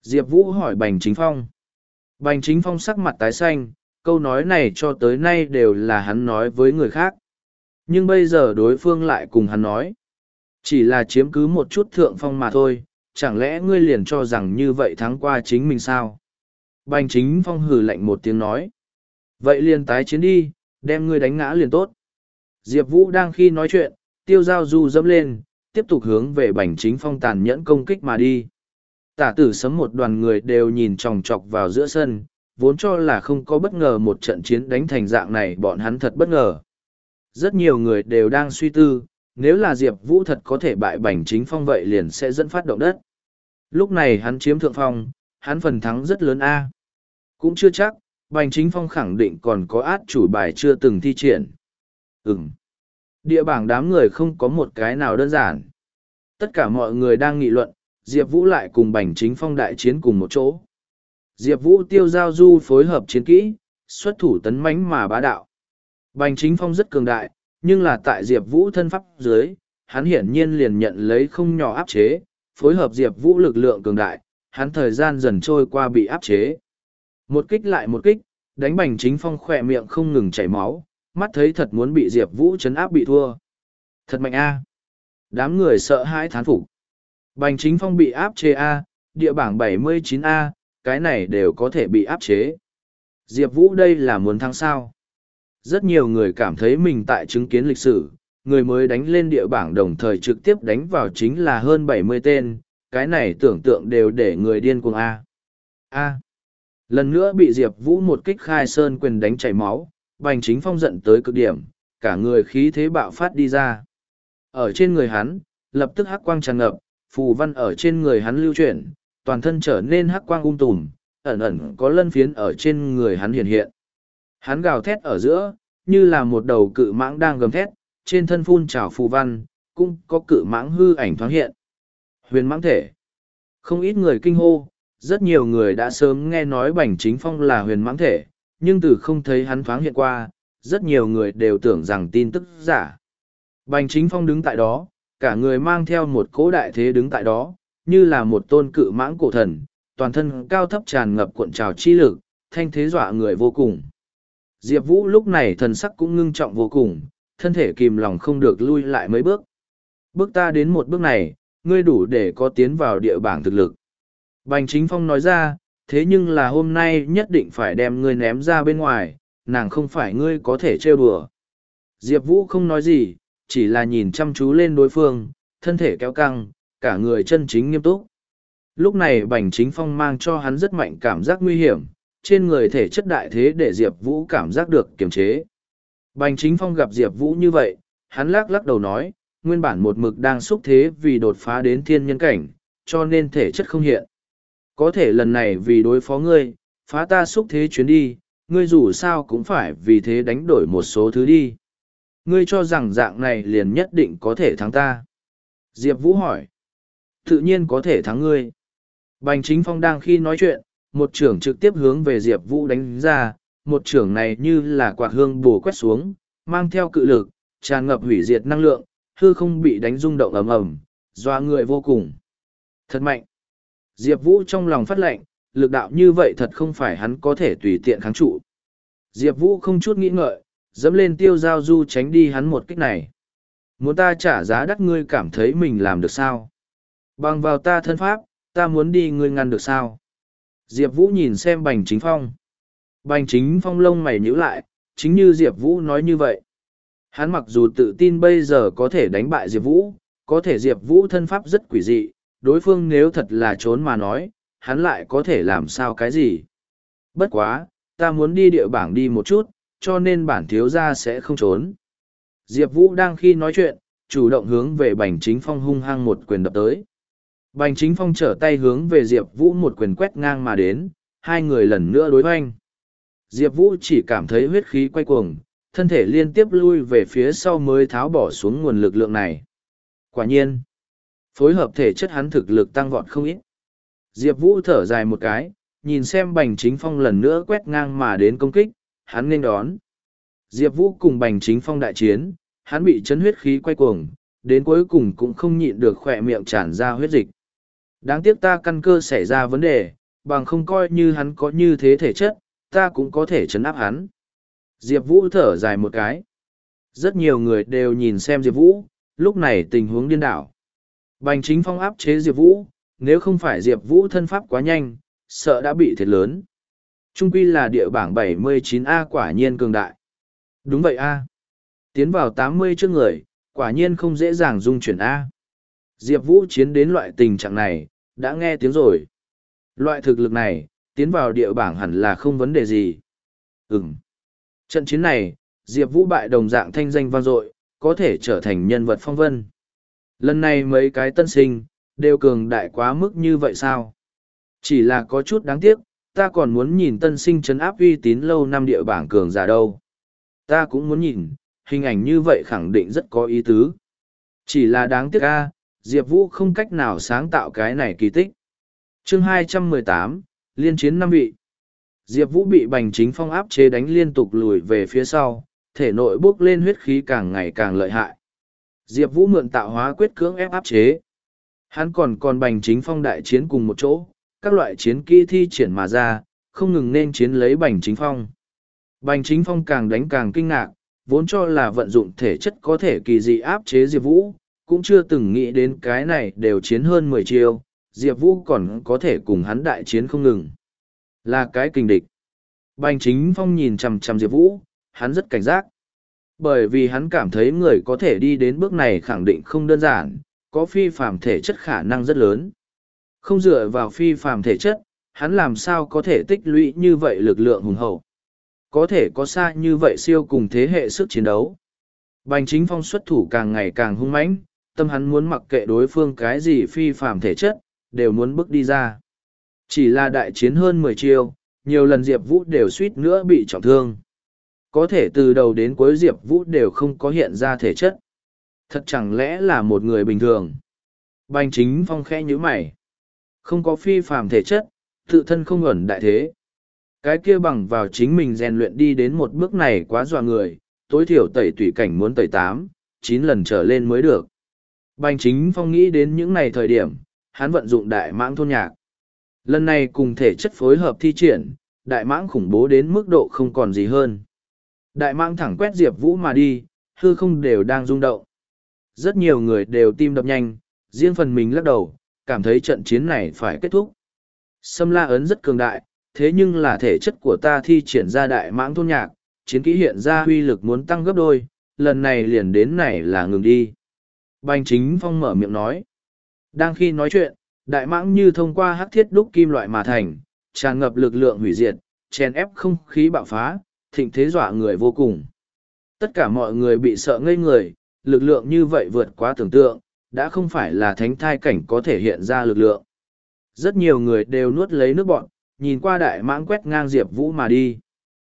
Diệp Vũ hỏi bành chính phong. Bành chính phong sắc mặt tái xanh, câu nói này cho tới nay đều là hắn nói với người khác. Nhưng bây giờ đối phương lại cùng hắn nói. Chỉ là chiếm cứ một chút thượng phong mà thôi, chẳng lẽ ngươi liền cho rằng như vậy thắng qua chính mình sao? Bành chính phong hừ lạnh một tiếng nói. Vậy liền tái chiến đi, đem ngươi đánh ngã liền tốt. Diệp Vũ đang khi nói chuyện, tiêu giao du dẫm lên, tiếp tục hướng về bành chính phong tàn nhẫn công kích mà đi. Tả tử sấm một đoàn người đều nhìn tròng trọc vào giữa sân, vốn cho là không có bất ngờ một trận chiến đánh thành dạng này bọn hắn thật bất ngờ. Rất nhiều người đều đang suy tư, nếu là Diệp Vũ thật có thể bại bành chính phong vậy liền sẽ dẫn phát động đất. Lúc này hắn chiếm thượng phong, hắn phần thắng rất lớn A. Cũng chưa chắc, bành chính phong khẳng định còn có át chủ bài chưa từng thi triển. Ừm. Địa bảng đám người không có một cái nào đơn giản. Tất cả mọi người đang nghị luận, Diệp Vũ lại cùng bành chính phong đại chiến cùng một chỗ. Diệp Vũ tiêu giao du phối hợp chiến kỹ, xuất thủ tấn mãnh mà bá đạo. Bành chính phong rất cường đại, nhưng là tại Diệp Vũ thân pháp dưới, hắn hiển nhiên liền nhận lấy không nhỏ áp chế, phối hợp Diệp Vũ lực lượng cường đại, hắn thời gian dần trôi qua bị áp chế. Một kích lại một kích, đánh bành chính phong khỏe miệng không ngừng chảy máu, mắt thấy thật muốn bị Diệp Vũ chấn áp bị thua. Thật mạnh a Đám người sợ hãi thán phục. Bành chính phong bị áp chế A, địa bảng 79A, cái này đều có thể bị áp chế. Diệp Vũ đây là muốn thắng sao. Rất nhiều người cảm thấy mình tại chứng kiến lịch sử, người mới đánh lên địa bảng đồng thời trực tiếp đánh vào chính là hơn 70 tên, cái này tưởng tượng đều để người điên cuồng A. A. Lần nữa bị Diệp Vũ một kích khai sơn quyền đánh chảy máu, bành chính phong giận tới cực điểm, cả người khí thế bạo phát đi ra. Ở trên người hắn, lập tức hắc quang tràn ngập, phù văn ở trên người hắn lưu chuyển, toàn thân trở nên hắc quang ung um tùm, ẩn ẩn có lân phiến ở trên người hắn hiện hiện. Hắn gào thét ở giữa, như là một đầu cự mãng đang gầm thét, trên thân phun trào phù văn, cũng có cự mãng hư ảnh thoáng hiện. Huyền mãng thể. Không ít người kinh hô, rất nhiều người đã sớm nghe nói bành chính phong là huyền mãng thể, nhưng từ không thấy hắn thoáng hiện qua, rất nhiều người đều tưởng rằng tin tức giả. Bành chính phong đứng tại đó, cả người mang theo một cỗ đại thế đứng tại đó, như là một tôn cự mãng cổ thần, toàn thân cao thấp tràn ngập cuộn trào chi lực, thanh thế dọa người vô cùng. Diệp Vũ lúc này thần sắc cũng ngưng trọng vô cùng, thân thể kìm lòng không được lui lại mấy bước. Bước ta đến một bước này, ngươi đủ để có tiến vào địa bảng thực lực. Bành Chính Phong nói ra, thế nhưng là hôm nay nhất định phải đem ngươi ném ra bên ngoài, nàng không phải ngươi có thể trêu đùa. Diệp Vũ không nói gì, chỉ là nhìn chăm chú lên đối phương, thân thể kéo căng, cả người chân chính nghiêm túc. Lúc này Bành Chính Phong mang cho hắn rất mạnh cảm giác nguy hiểm, trên người thể chất đại thế để Diệp Vũ cảm giác được kiềm chế. Bành Chính Phong gặp Diệp Vũ như vậy, hắn lắc lắc đầu nói, nguyên bản một mực đang xúc thế vì đột phá đến thiên nhân cảnh, cho nên thể chất không hiện. Có thể lần này vì đối phó ngươi, phá ta xúc thế chuyến đi, ngươi dù sao cũng phải vì thế đánh đổi một số thứ đi. Ngươi cho rằng dạng này liền nhất định có thể thắng ta. Diệp Vũ hỏi. Tự nhiên có thể thắng ngươi. Bành chính phong đang khi nói chuyện, một trưởng trực tiếp hướng về Diệp Vũ đánh ra, một trưởng này như là quạt hương bổ quét xuống, mang theo cự lực, tràn ngập hủy diệt năng lượng, hư không bị đánh rung động ầm ầm, doa người vô cùng. Thật mạnh. Diệp Vũ trong lòng phát lệnh, lực đạo như vậy thật không phải hắn có thể tùy tiện kháng trụ. Diệp Vũ không chút nghĩ ngợi, dẫm lên tiêu giao du tránh đi hắn một kích này. Muốn ta trả giá đắt ngươi cảm thấy mình làm được sao? Bằng vào ta thân pháp, ta muốn đi ngươi ngăn được sao? Diệp Vũ nhìn xem bành chính phong. Bành chính phong lông mày nhíu lại, chính như Diệp Vũ nói như vậy. Hắn mặc dù tự tin bây giờ có thể đánh bại Diệp Vũ, có thể Diệp Vũ thân pháp rất quỷ dị, đối phương nếu thật là trốn mà nói, hắn lại có thể làm sao cái gì. Bất quá, ta muốn đi địa bảng đi một chút, cho nên bản thiếu gia sẽ không trốn. Diệp Vũ đang khi nói chuyện, chủ động hướng về bành chính phong hung hăng một quyền đập tới. Bành chính phong trở tay hướng về Diệp Vũ một quyền quét ngang mà đến, hai người lần nữa đối hoanh. Diệp Vũ chỉ cảm thấy huyết khí quay cuồng, thân thể liên tiếp lui về phía sau mới tháo bỏ xuống nguồn lực lượng này. Quả nhiên, phối hợp thể chất hắn thực lực tăng vọt không ít. Diệp Vũ thở dài một cái, nhìn xem bành chính phong lần nữa quét ngang mà đến công kích, hắn nên đón. Diệp Vũ cùng bành chính phong đại chiến, hắn bị chấn huyết khí quay cuồng, đến cuối cùng cũng không nhịn được khỏe miệng tràn ra huyết dịch. Đáng tiếc ta căn cơ xảy ra vấn đề, bằng không coi như hắn có như thế thể chất, ta cũng có thể chấn áp hắn. Diệp Vũ thở dài một cái. Rất nhiều người đều nhìn xem Diệp Vũ, lúc này tình huống điên đảo. Bành chính phong áp chế Diệp Vũ, nếu không phải Diệp Vũ thân pháp quá nhanh, sợ đã bị thiệt lớn. Trung quy là địa bảng 79A quả nhiên cường đại. Đúng vậy A. Tiến vào 80 trước người, quả nhiên không dễ dàng dung chuyển A. Diệp Vũ chiến đến loại tình trạng này, đã nghe tiếng rồi. Loại thực lực này, tiến vào địa bảng hẳn là không vấn đề gì. Ừm. Trận chiến này, Diệp Vũ bại đồng dạng thanh danh vang dội, có thể trở thành nhân vật phong vân. Lần này mấy cái tân sinh, đều cường đại quá mức như vậy sao? Chỉ là có chút đáng tiếc, ta còn muốn nhìn tân sinh chấn áp uy tín lâu năm địa bảng cường giả đâu. Ta cũng muốn nhìn, hình ảnh như vậy khẳng định rất có ý tứ. Chỉ là đáng tiếc a, Diệp Vũ không cách nào sáng tạo cái này kỳ tích. chương 218, Liên chiến năm vị. Diệp Vũ bị bành chính phong áp chế đánh liên tục lùi về phía sau, thể nội bốc lên huyết khí càng ngày càng lợi hại. Diệp Vũ mượn tạo hóa quyết cưỡng ép áp chế. Hắn còn còn bành chính phong đại chiến cùng một chỗ, các loại chiến kỹ thi triển mà ra, không ngừng nên chiến lấy bành chính phong. Bành chính phong càng đánh càng kinh ngạc, vốn cho là vận dụng thể chất có thể kỳ dị áp chế Diệp Vũ, cũng chưa từng nghĩ đến cái này đều chiến hơn mười chiêu, Diệp Vũ còn có thể cùng hắn đại chiến không ngừng. Là cái kinh địch. Bành chính phong nhìn chằm chằm Diệp Vũ, hắn rất cảnh giác. Bởi vì hắn cảm thấy người có thể đi đến bước này khẳng định không đơn giản, có phi phàm thể chất khả năng rất lớn. Không dựa vào phi phàm thể chất, hắn làm sao có thể tích lũy như vậy lực lượng hùng hậu. Có thể có xa như vậy siêu cùng thế hệ sức chiến đấu. Bành chính phong xuất thủ càng ngày càng hung mãnh, tâm hắn muốn mặc kệ đối phương cái gì phi phàm thể chất, đều muốn bước đi ra. Chỉ là đại chiến hơn mười chiêu, nhiều lần Diệp Vũ đều suýt nữa bị trọng thương. Có thể từ đầu đến cuối Diệp Vũ đều không có hiện ra thể chất. Thật chẳng lẽ là một người bình thường. Bành chính phong khẽ như mày. Không có phi phàm thể chất, tự thân không ẩn đại thế. Cái kia bằng vào chính mình rèn luyện đi đến một bước này quá dọa người, tối thiểu tẩy tủy cảnh muốn tẩy tám, chín lần trở lên mới được. Bành chính phong nghĩ đến những này thời điểm, hắn vận dụng đại mãng thôn nhạc. Lần này cùng thể chất phối hợp thi triển, đại mãng khủng bố đến mức độ không còn gì hơn. Đại mãng thẳng quét Diệp Vũ mà đi, hư không đều đang rung động. Rất nhiều người đều tim đập nhanh, riêng phần mình lắc đầu, cảm thấy trận chiến này phải kết thúc. Sâm la ấn rất cường đại, thế nhưng là thể chất của ta thi triển ra đại mãng thôn nhạc, chiến kỹ hiện ra huy lực muốn tăng gấp đôi, lần này liền đến này là ngừng đi. Bành chính phong mở miệng nói. Đang khi nói chuyện, đại mãng như thông qua hắc thiết đúc kim loại mà thành, tràn ngập lực lượng hủy diệt, chèn ép không khí bạo phá, thịnh thế dọa người vô cùng. Tất cả mọi người bị sợ ngây người, lực lượng như vậy vượt quá tưởng tượng, đã không phải là thánh thai cảnh có thể hiện ra lực lượng. Rất nhiều người đều nuốt lấy nước bọn, nhìn qua đại mãng quét ngang Diệp Vũ mà đi.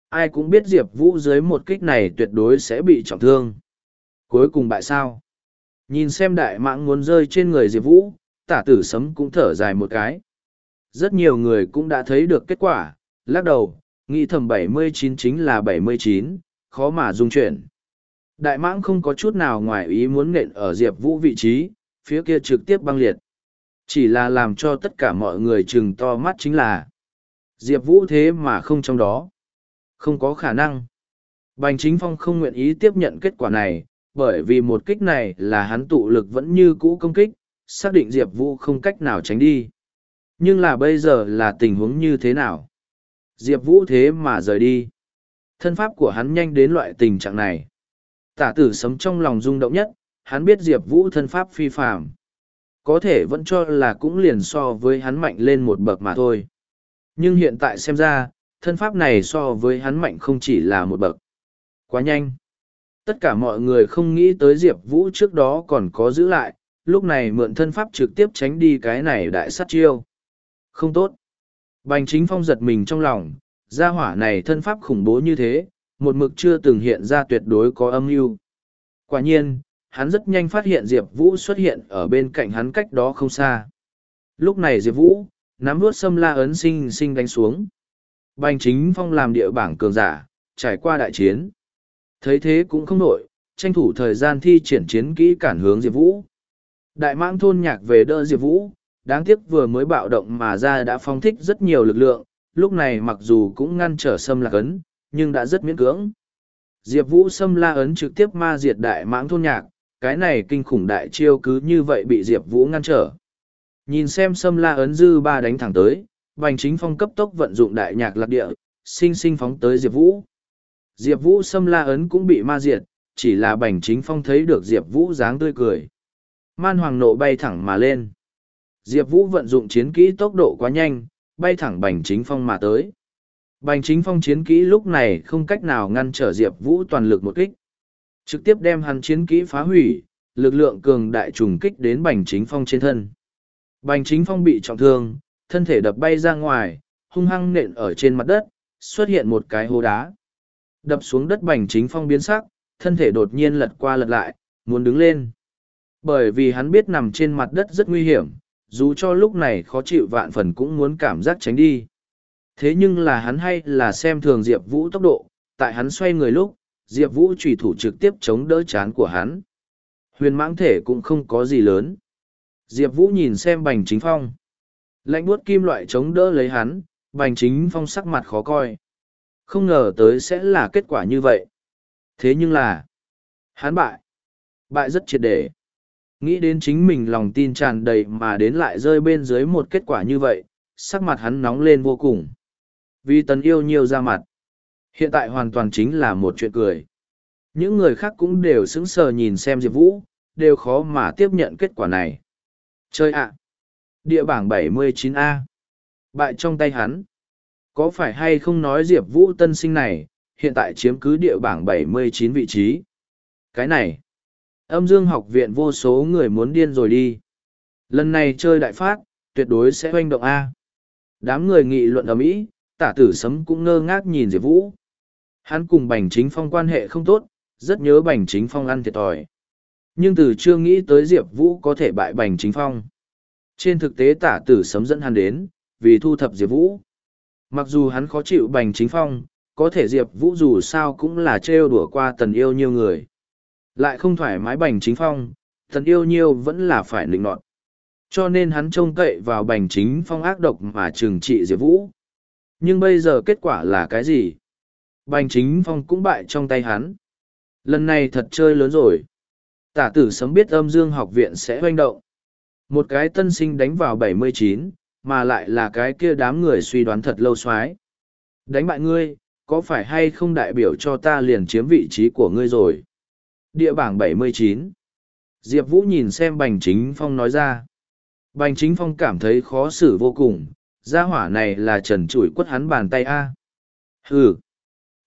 Ai cũng biết Diệp Vũ dưới một kích này tuyệt đối sẽ bị trọng thương. Cuối cùng bại sao? Nhìn xem đại mãng muốn rơi trên người Diệp Vũ, tả tử sấm cũng thở dài một cái. Rất nhiều người cũng đã thấy được kết quả, lắc đầu, nghĩ thầm 79 chính là 79, khó mà dung chuyển. Đại mãng không có chút nào ngoài ý muốn nện ở Diệp Vũ vị trí, phía kia trực tiếp băng liệt. Chỉ là làm cho tất cả mọi người chừng to mắt chính là Diệp Vũ thế mà không trong đó. Không có khả năng. Bành Chính Phong không nguyện ý tiếp nhận kết quả này, bởi vì một kích này là hắn tụ lực vẫn như cũ công kích, xác định Diệp Vũ không cách nào tránh đi. Nhưng là bây giờ là tình huống như thế nào? Diệp Vũ thế mà rời đi. Thân pháp của hắn nhanh đến loại tình trạng này. Tả tử sấm trong lòng rung động nhất, hắn biết Diệp Vũ thân pháp phi phạm. Có thể vẫn cho là cũng liền so với hắn mạnh lên một bậc mà thôi. Nhưng hiện tại xem ra, thân pháp này so với hắn mạnh không chỉ là một bậc. Quá nhanh. Tất cả mọi người không nghĩ tới Diệp Vũ trước đó còn có giữ lại, lúc này mượn thân pháp trực tiếp tránh đi cái này đại sát chiêu. Không tốt. Bành chính phong giật mình trong lòng, gia hỏa này thân pháp khủng bố như thế, một mực chưa từng hiện ra tuyệt đối có âm mưu. Quả nhiên, hắn rất nhanh phát hiện Diệp Vũ xuất hiện ở bên cạnh hắn cách đó không xa. Lúc này Diệp Vũ, nắm vuốt xâm la ấn sinh sinh đánh xuống. Bành chính phong làm địa bảng cường giả, trải qua đại chiến. Thấy thế cũng không nổi, tranh thủ thời gian thi triển chiến kỹ cản hướng Diệp Vũ. Đại mãng thôn nhạc về đỡ Diệp Vũ, đáng tiếc vừa mới bạo động mà ra đã phong thích rất nhiều lực lượng, lúc này mặc dù cũng ngăn trở xâm lạc ấn, nhưng đã rất miễn cưỡng. Diệp Vũ xâm la ấn trực tiếp ma diệt đại mãng thôn nhạc, cái này kinh khủng đại chiêu cứ như vậy bị Diệp Vũ ngăn trở. Nhìn xem xâm la ấn dư ba đánh thẳng tới, Bành Chính Phong cấp tốc vận dụng đại nhạc lạc địa, sinh sinh phóng tới Diệp Vũ. Diệp Vũ xâm la ấn cũng bị ma diệt, chỉ là Bành Chính Phong thấy được Diệp Vũ dáng tươi cười. Man hoàng nộ bay thẳng mà lên. Diệp Vũ vận dụng chiến kỹ tốc độ quá nhanh, bay thẳng Bành Chính Phong mà tới. Bành Chính Phong chiến kỹ lúc này không cách nào ngăn trở Diệp Vũ toàn lực một kích. Trực tiếp đem hắn chiến kỹ phá hủy, lực lượng cường đại trùng kích đến Bành Chính Phong trên thân. Bành Chính Phong bị trọng thương, thân thể đập bay ra ngoài, hung hăng nện ở trên mặt đất, xuất hiện một cái hố đá. Đập xuống đất Bành Chính Phong biến sắc, thân thể đột nhiên lật qua lật lại, muốn đứng lên. Bởi vì hắn biết nằm trên mặt đất rất nguy hiểm, dù cho lúc này khó chịu vạn phần cũng muốn cảm giác tránh đi. Thế nhưng là hắn hay là xem thường Diệp Vũ tốc độ, tại hắn xoay người lúc, Diệp Vũ trùy thủ trực tiếp chống đỡ chán của hắn. Huyền mãng thể cũng không có gì lớn. Diệp Vũ nhìn xem bành chính phong. Lạnh buốt kim loại chống đỡ lấy hắn, bành chính phong sắc mặt khó coi. Không ngờ tới sẽ là kết quả như vậy. Thế nhưng là, hắn bại. Bại rất triệt để. Nghĩ đến chính mình lòng tin tràn đầy mà đến lại rơi bên dưới một kết quả như vậy, sắc mặt hắn nóng lên vô cùng. Vì tần yêu nhiều ra mặt. Hiện tại hoàn toàn chính là một chuyện cười. Những người khác cũng đều sững sờ nhìn xem Diệp Vũ, đều khó mà tiếp nhận kết quả này. Chơi ạ! Địa bảng 79A. Bại trong tay hắn. Có phải hay không nói Diệp Vũ tân sinh này, hiện tại chiếm cứ địa bảng 79 vị trí. Cái này, âm dương học viện vô số người muốn điên rồi đi. Lần này chơi đại phát, tuyệt đối sẽ hoành động A. Đám người nghị luận ở Mỹ, tả tử sấm cũng ngơ ngác nhìn Diệp Vũ. Hắn cùng Bành Chính Phong quan hệ không tốt, rất nhớ Bành Chính Phong ăn thiệt thòi. Nhưng từ chưa nghĩ tới Diệp Vũ có thể bại Bành Chính Phong. Trên thực tế tả tử sấm dẫn hắn đến, vì thu thập Diệp Vũ. Mặc dù hắn khó chịu Bành Chính Phong, có thể Diệp Vũ dù sao cũng là trêu đùa qua tần yêu nhiều người. Lại không thoải mái Bành Chính Phong, thần yêu nhiêu vẫn là phải nịnh nọt. Cho nên hắn trông cậy vào Bành Chính Phong ác độc mà trừng trị Diệp Vũ. Nhưng bây giờ kết quả là cái gì? Bành chính phong cũng bại trong tay hắn. Lần này thật chơi lớn rồi. Tả tử sớm biết âm dương học viện sẽ hoành động. Một cái tân sinh đánh vào 79, mà lại là cái kia đám người suy đoán thật lâu xoái. Đánh bại ngươi, có phải hay không đại biểu cho ta liền chiếm vị trí của ngươi rồi? Địa bảng 79. Diệp Vũ nhìn xem Bành Chính Phong nói ra. Bành Chính Phong cảm thấy khó xử vô cùng, gia hỏa này là trần trụi quất hắn bàn tay A. Hừ,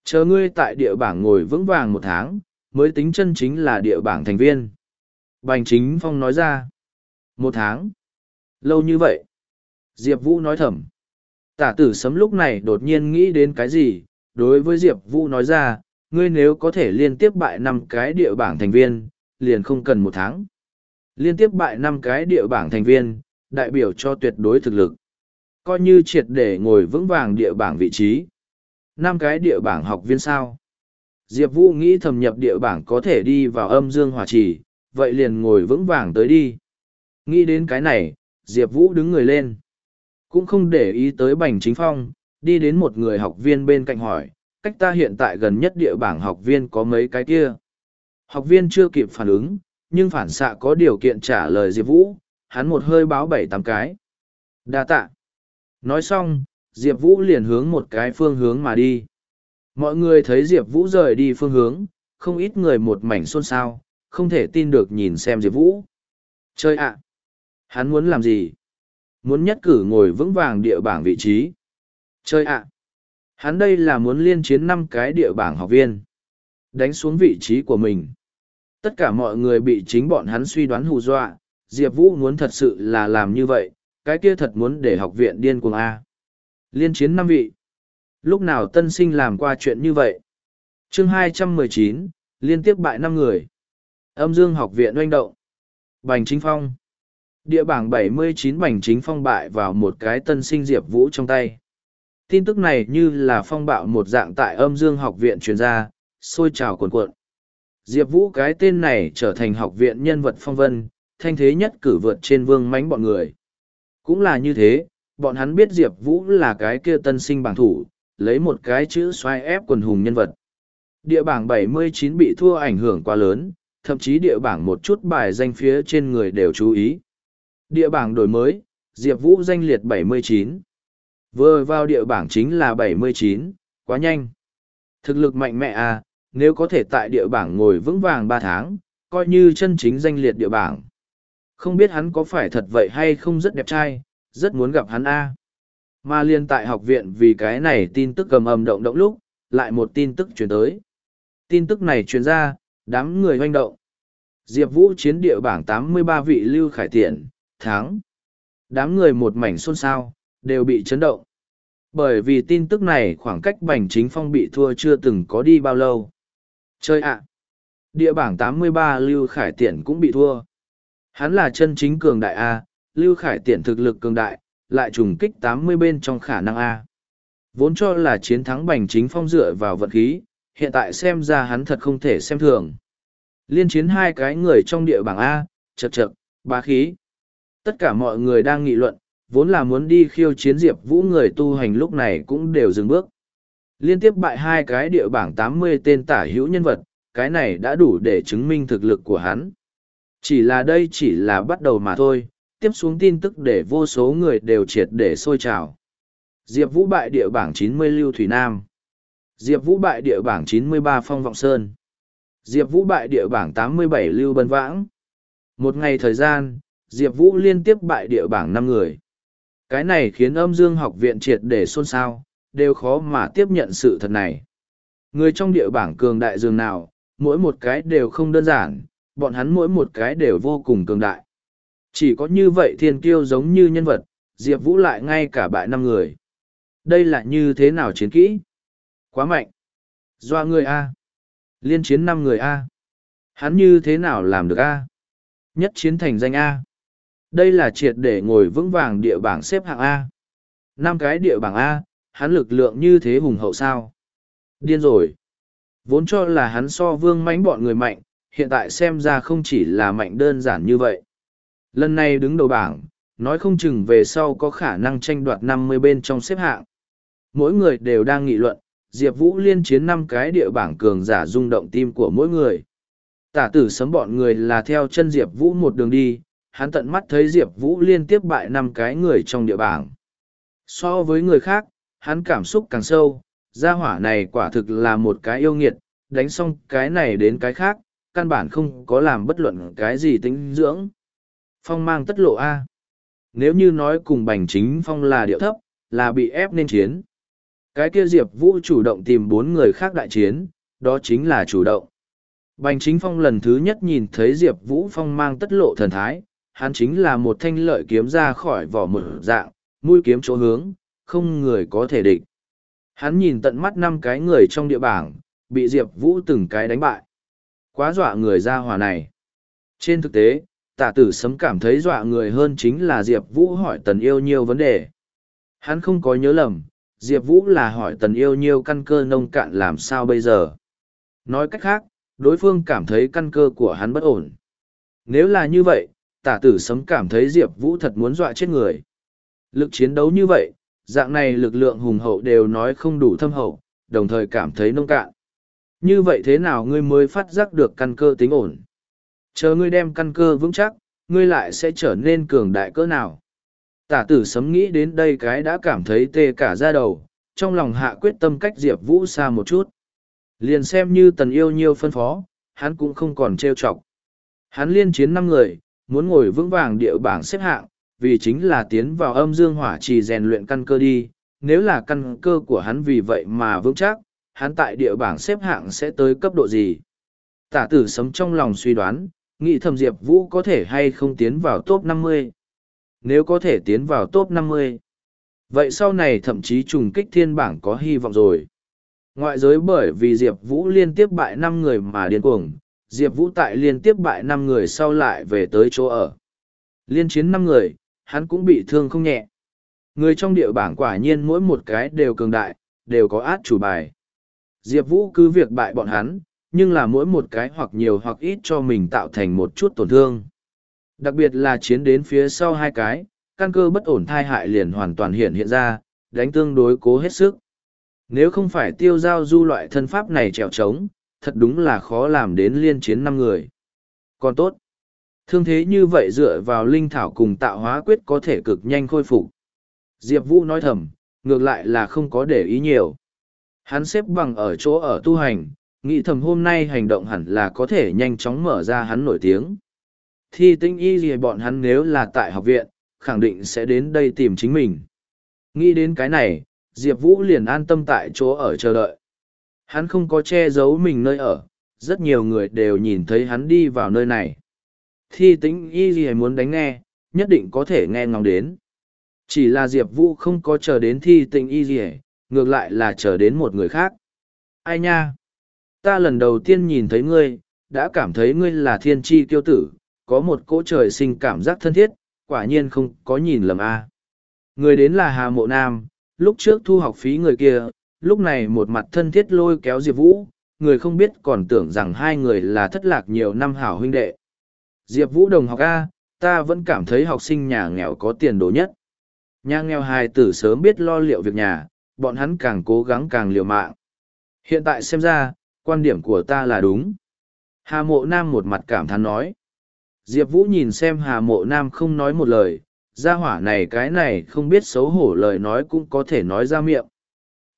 chờ ngươi tại địa bảng ngồi vững vàng một tháng, mới tính chân chính là địa bảng thành viên. Bành Chính Phong nói ra. Một tháng. Lâu như vậy. Diệp Vũ nói thầm. Tả tử sấm lúc này đột nhiên nghĩ đến cái gì, đối với Diệp Vũ nói ra, ngươi nếu có thể liên tiếp bại năm cái địa bảng thành viên, liền không cần một tháng. Liên tiếp bại năm cái địa bảng thành viên, đại biểu cho tuyệt đối thực lực. Coi như triệt để ngồi vững vàng địa bảng vị trí. năm cái địa bảng học viên sao. Diệp Vũ nghĩ thầm nhập địa bảng có thể đi vào âm dương hòa trì, vậy liền ngồi vững vàng tới đi. Nghĩ đến cái này, Diệp Vũ đứng người lên. Cũng không để ý tới bành chính phong, đi đến một người học viên bên cạnh hỏi, cách ta hiện tại gần nhất địa bảng học viên có mấy cái kia. Học viên chưa kịp phản ứng, nhưng phản xạ có điều kiện trả lời Diệp Vũ, hắn một hơi báo bảy tám cái. Đa tạ. Nói xong, Diệp Vũ liền hướng một cái phương hướng mà đi. Mọi người thấy Diệp Vũ rời đi phương hướng, không ít người một mảnh xôn xao, không thể tin được nhìn xem Diệp Vũ. Chơi ạ! Hắn muốn làm gì? Muốn nhất cử ngồi vững vàng địa bảng vị trí. Chơi ạ! Hắn đây là muốn liên chiến năm cái địa bảng học viên. Đánh xuống vị trí của mình. Tất cả mọi người bị chính bọn hắn suy đoán hù dọa, Diệp Vũ muốn thật sự là làm như vậy, cái kia thật muốn để học viện điên cuồng A. Liên chiến năm vị. Lúc nào tân sinh làm qua chuyện như vậy? chương 219, liên tiếp bại năm người. Âm dương học viện oanh động. Bành chính phong. Địa bảng 79 bành chính phong bại vào một cái tân sinh Diệp Vũ trong tay. Tin tức này như là phong bạo một dạng tại âm dương học viện truyền ra, sôi trào cuồn cuộn. Diệp Vũ cái tên này trở thành học viện nhân vật phong vân, thanh thế nhất cử vượt trên vương mánh bọn người. Cũng là như thế, bọn hắn biết Diệp Vũ là cái kia tân sinh bảng thủ, lấy một cái chữ xoay ép quần hùng nhân vật. Địa bảng 79 bị thua ảnh hưởng quá lớn, thậm chí địa bảng một chút bài danh phía trên người đều chú ý. Địa bảng đổi mới, Diệp Vũ danh liệt 79. Vừa vào địa bảng chính là 79, quá nhanh. Thực lực mạnh mẽ à, nếu có thể tại địa bảng ngồi vững vàng ba tháng, coi như chân chính danh liệt địa bảng. Không biết hắn có phải thật vậy hay không rất đẹp trai, rất muốn gặp hắn a. Mà liên tại học viện vì cái này tin tức cầm ầm động động lúc, lại một tin tức truyền tới. Tin tức này truyền ra, đám người hoành động. Diệp Vũ chiến địa bảng 83 vị lưu khải tiện, thắng. Đám người một mảnh xôn xao, đều bị chấn động. Bởi vì tin tức này khoảng cách bành chính phong bị thua chưa từng có đi bao lâu. Chơi ạ! Địa bảng 83 Lưu Khải Tiện cũng bị thua. Hắn là chân chính cường đại A, Lưu Khải Tiện thực lực cường đại, lại trùng kích 80 bên trong khả năng A. Vốn cho là chiến thắng bành chính phong dựa vào vận khí, hiện tại xem ra hắn thật không thể xem thường. Liên chiến hai cái người trong địa bảng A, chật chật, bá khí. Tất cả mọi người đang nghị luận, vốn là muốn đi khiêu chiến diệp vũ người tu hành lúc này cũng đều dừng bước. Liên tiếp bại hai cái địa bảng 80 tên tả hữu nhân vật, cái này đã đủ để chứng minh thực lực của hắn. Chỉ là đây chỉ là bắt đầu mà thôi, tiếp xuống tin tức để vô số người đều triệt để sôi trào. Diệp Vũ bại địa bảng 90 Lưu Thủy Nam. Diệp Vũ bại địa bảng 93 Phong Vọng Sơn. Diệp Vũ bại địa bảng 87 Lưu Bân Vãng. Một ngày thời gian, Diệp Vũ liên tiếp bại địa bảng năm người. Cái này khiến âm dương học viện triệt để xôn xao, đều khó mà tiếp nhận sự thật này. Người trong địa bảng cường đại dường nào, mỗi một cái đều không đơn giản, bọn hắn mỗi một cái đều vô cùng cường đại. Chỉ có như vậy thiên kiêu giống như nhân vật, Diệp Vũ lại ngay cả bại năm người. Đây là như thế nào chiến kỹ? Quá mạnh. Doa người A. Liên chiến năm người A. Hắn như thế nào làm được A? Nhất chiến thành danh A. Đây là triệt để ngồi vững vàng địa bảng xếp hạng A. năm cái địa bảng A, hắn lực lượng như thế hùng hậu sao. Điên rồi. Vốn cho là hắn so vương mánh bọn người mạnh, hiện tại xem ra không chỉ là mạnh đơn giản như vậy. Lần này đứng đầu bảng, nói không chừng về sau có khả năng tranh đoạt năm mươi bên trong xếp hạng. Mỗi người đều đang nghị luận, Diệp Vũ liên chiến năm cái địa bảng cường giả rung động tim của mỗi người. Tả tử sấm bọn người là theo chân Diệp Vũ một đường đi, hắn tận mắt thấy Diệp Vũ liên tiếp bại năm cái người trong địa bảng. So với người khác, hắn cảm xúc càng sâu, gia hỏa này quả thực là một cái yêu nghiệt, đánh xong cái này đến cái khác, căn bản không có làm bất luận cái gì tính dưỡng. Phong mang tất lộ A. Nếu như nói cùng bành chính phong là điệu thấp, là bị ép nên chiến. Cái kia Diệp Vũ chủ động tìm bốn người khác đại chiến, đó chính là chủ động. Bành chính phong lần thứ nhất nhìn thấy Diệp Vũ Phong mang tất lộ thần thái, hắn chính là một thanh lợi kiếm ra khỏi vỏ mở dạng, mũi kiếm chỗ hướng, không người có thể địch. Hắn nhìn tận mắt năm cái người trong địa bảng, bị Diệp Vũ từng cái đánh bại. Quá dọa người ra hòa này. Trên thực tế, tả tử sấm cảm thấy dọa người hơn chính là Diệp Vũ hỏi tần yêu nhiều vấn đề. Hắn không có nhớ lầm, Diệp Vũ là hỏi tần yêu nhiều căn cơ nông cạn làm sao bây giờ. Nói cách khác, đối phương cảm thấy căn cơ của hắn bất ổn. Nếu là như vậy, tả tử sấm cảm thấy Diệp Vũ thật muốn dọa chết người. Lực chiến đấu như vậy, dạng này lực lượng hùng hậu đều nói không đủ thâm hậu, đồng thời cảm thấy nông cạn. Như vậy thế nào ngươi mới phát giác được căn cơ tính ổn? Chờ ngươi đem căn cơ vững chắc, ngươi lại sẽ trở nên cường đại cỡ nào? Tả tử sấm nghĩ đến đây cái đã cảm thấy tê cả da đầu, trong lòng hạ quyết tâm cách Diệp Vũ xa một chút. Liền xem như tần yêu nhiêu phân phó, hắn cũng không còn trêu chọc. Hắn liên chiến năm người, muốn ngồi vững vàng địa bảng xếp hạng, vì chính là tiến vào âm dương hỏa trì rèn luyện căn cơ đi. Nếu là căn cơ của hắn vì vậy mà vững chắc, hắn tại địa bảng xếp hạng sẽ tới cấp độ gì? Tả tử sấm trong lòng suy đoán, nghĩ thầm Diệp Vũ có thể hay không tiến vào top 50. Nếu có thể tiến vào top 50, vậy sau này thậm chí trùng kích thiên bảng có hy vọng rồi. Ngoại giới bởi vì Diệp Vũ liên tiếp bại năm người mà điên cuồng, Diệp Vũ tại liên tiếp bại năm người sau lại về tới chỗ ở. Liên chiến năm người, hắn cũng bị thương không nhẹ. Người trong địa bảng quả nhiên mỗi một cái đều cường đại, đều có át chủ bài. Diệp Vũ cứ việc bại bọn hắn, nhưng là mỗi một cái hoặc nhiều hoặc ít cho mình tạo thành một chút tổn thương. Đặc biệt là chiến đến phía sau hai cái, căn cơ bất ổn thai hại liền hoàn toàn hiện hiện ra, đánh tương đối cố hết sức. Nếu không phải tiêu giao du loại thân pháp này trèo trống, thật đúng là khó làm đến liên chiến năm người. Còn tốt. Thương thế như vậy dựa vào linh thảo cùng tạo hóa quyết có thể cực nhanh khôi phục. Diệp Vũ nói thầm, ngược lại là không có để ý nhiều. Hắn xếp bằng ở chỗ ở tu hành, nghĩ thầm hôm nay hành động hẳn là có thể nhanh chóng mở ra hắn nổi tiếng. Thi tinh y gì bọn hắn nếu là tại học viện, khẳng định sẽ đến đây tìm chính mình. Nghĩ đến cái này, Diệp Vũ liền an tâm tại chỗ ở chờ đợi. Hắn không có che giấu mình nơi ở, rất nhiều người đều nhìn thấy hắn đi vào nơi này. Thi tính y gì muốn đánh nghe, nhất định có thể nghe ngóng đến. Chỉ là Diệp Vũ không có chờ đến thi tình y gì, ngược lại là chờ đến một người khác. Ai nha? Ta lần đầu tiên nhìn thấy ngươi, đã cảm thấy ngươi là thiên tri kiêu tử, có một cỗ trời sinh cảm giác thân thiết, quả nhiên không có nhìn lầm a. Người đến là Hà Mộ Nam, lúc trước thu học phí người kia, lúc này một mặt thân thiết lôi kéo Diệp Vũ, người không biết còn tưởng rằng hai người là thất lạc nhiều năm hảo huynh đệ. Diệp Vũ đồng học A, ta vẫn cảm thấy học sinh nhà nghèo có tiền đồ nhất. Nhà nghèo hài tử sớm biết lo liệu việc nhà, bọn hắn càng cố gắng càng liều mạng. Hiện tại xem ra, quan điểm của ta là đúng. Hà mộ nam một mặt cảm thán nói. Diệp Vũ nhìn xem hà mộ nam không nói một lời, gia hỏa này cái này không biết xấu hổ lời nói cũng có thể nói ra miệng.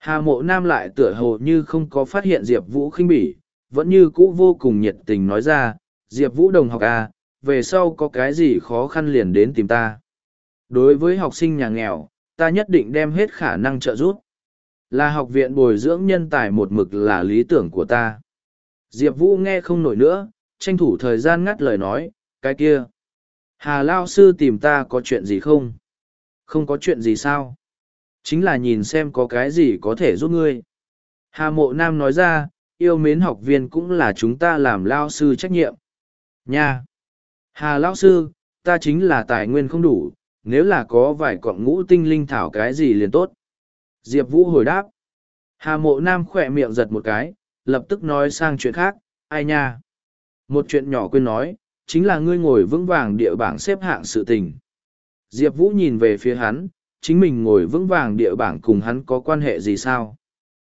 Hà mộ nam lại tựa hồ như không có phát hiện Diệp Vũ khinh bỉ, vẫn như cũ vô cùng nhiệt tình nói ra, Diệp Vũ đồng học à, về sau có cái gì khó khăn liền đến tìm ta. Đối với học sinh nhà nghèo, ta nhất định đem hết khả năng trợ giúp. Là học viện bồi dưỡng nhân tài một mực là lý tưởng của ta. Diệp Vũ nghe không nổi nữa, tranh thủ thời gian ngắt lời nói, cái kia. Hà Lao Sư tìm ta có chuyện gì không? Không có chuyện gì sao? Chính là nhìn xem có cái gì có thể giúp ngươi. Hà Mộ Nam nói ra, yêu mến học viên cũng là chúng ta làm Lao Sư trách nhiệm. Nha! Hà Lao Sư, ta chính là tài nguyên không đủ, nếu là có vài cọng ngũ tinh linh thảo cái gì liền tốt. Diệp Vũ hồi đáp. Hà Mộ Nam khỏe miệng giật một cái, lập tức nói sang chuyện khác, ai nha? Một chuyện nhỏ quên nói, chính là ngươi ngồi vững vàng địa bảng xếp hạng sự tình. Diệp Vũ nhìn về phía hắn, chính mình ngồi vững vàng địa bảng cùng hắn có quan hệ gì sao?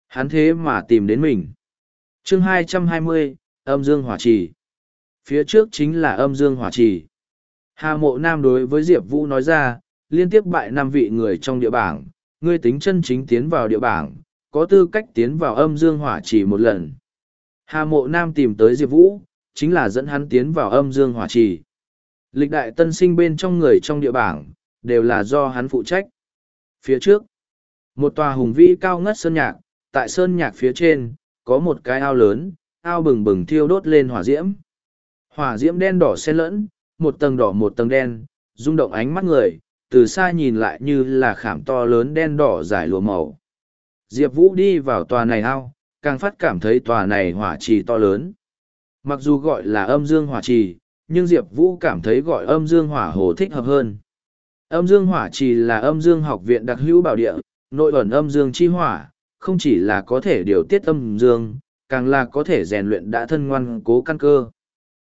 Hắn thế mà tìm đến mình. chương 220, âm dương hỏa trì. Phía trước chính là âm dương hỏa trì. Hà mộ nam đối với Diệp Vũ nói ra, liên tiếp bại năm vị người trong địa bảng, ngươi tính chân chính tiến vào địa bảng, có tư cách tiến vào âm dương hỏa trì một lần. Hà mộ nam tìm tới Diệp Vũ, chính là dẫn hắn tiến vào âm dương hỏa trì. Lịch đại tân sinh bên trong người trong địa bảng, đều là do hắn phụ trách. Phía trước, một tòa hùng vĩ cao ngất sơn nhạc, tại sơn nhạc phía trên, có một cái ao lớn, ao bừng bừng thiêu đốt lên hỏa diễm. Hỏa diễm đen đỏ xen lẫn, một tầng đỏ một tầng đen, rung động ánh mắt người, từ xa nhìn lại như là khảm to lớn đen đỏ dài lùa màu. Diệp Vũ đi vào tòa này ao, càng phát cảm thấy tòa này hỏa trì to lớn. Mặc dù gọi là âm dương hỏa trì, nhưng Diệp Vũ cảm thấy gọi âm dương hỏa hồ thích hợp hơn. Âm dương hỏa trì là âm dương học viện đặc hữu bảo địa, nội ẩn âm dương chi hỏa, không chỉ là có thể điều tiết âm dương, càng là có thể rèn luyện đã thân ngoan cố căn cơ.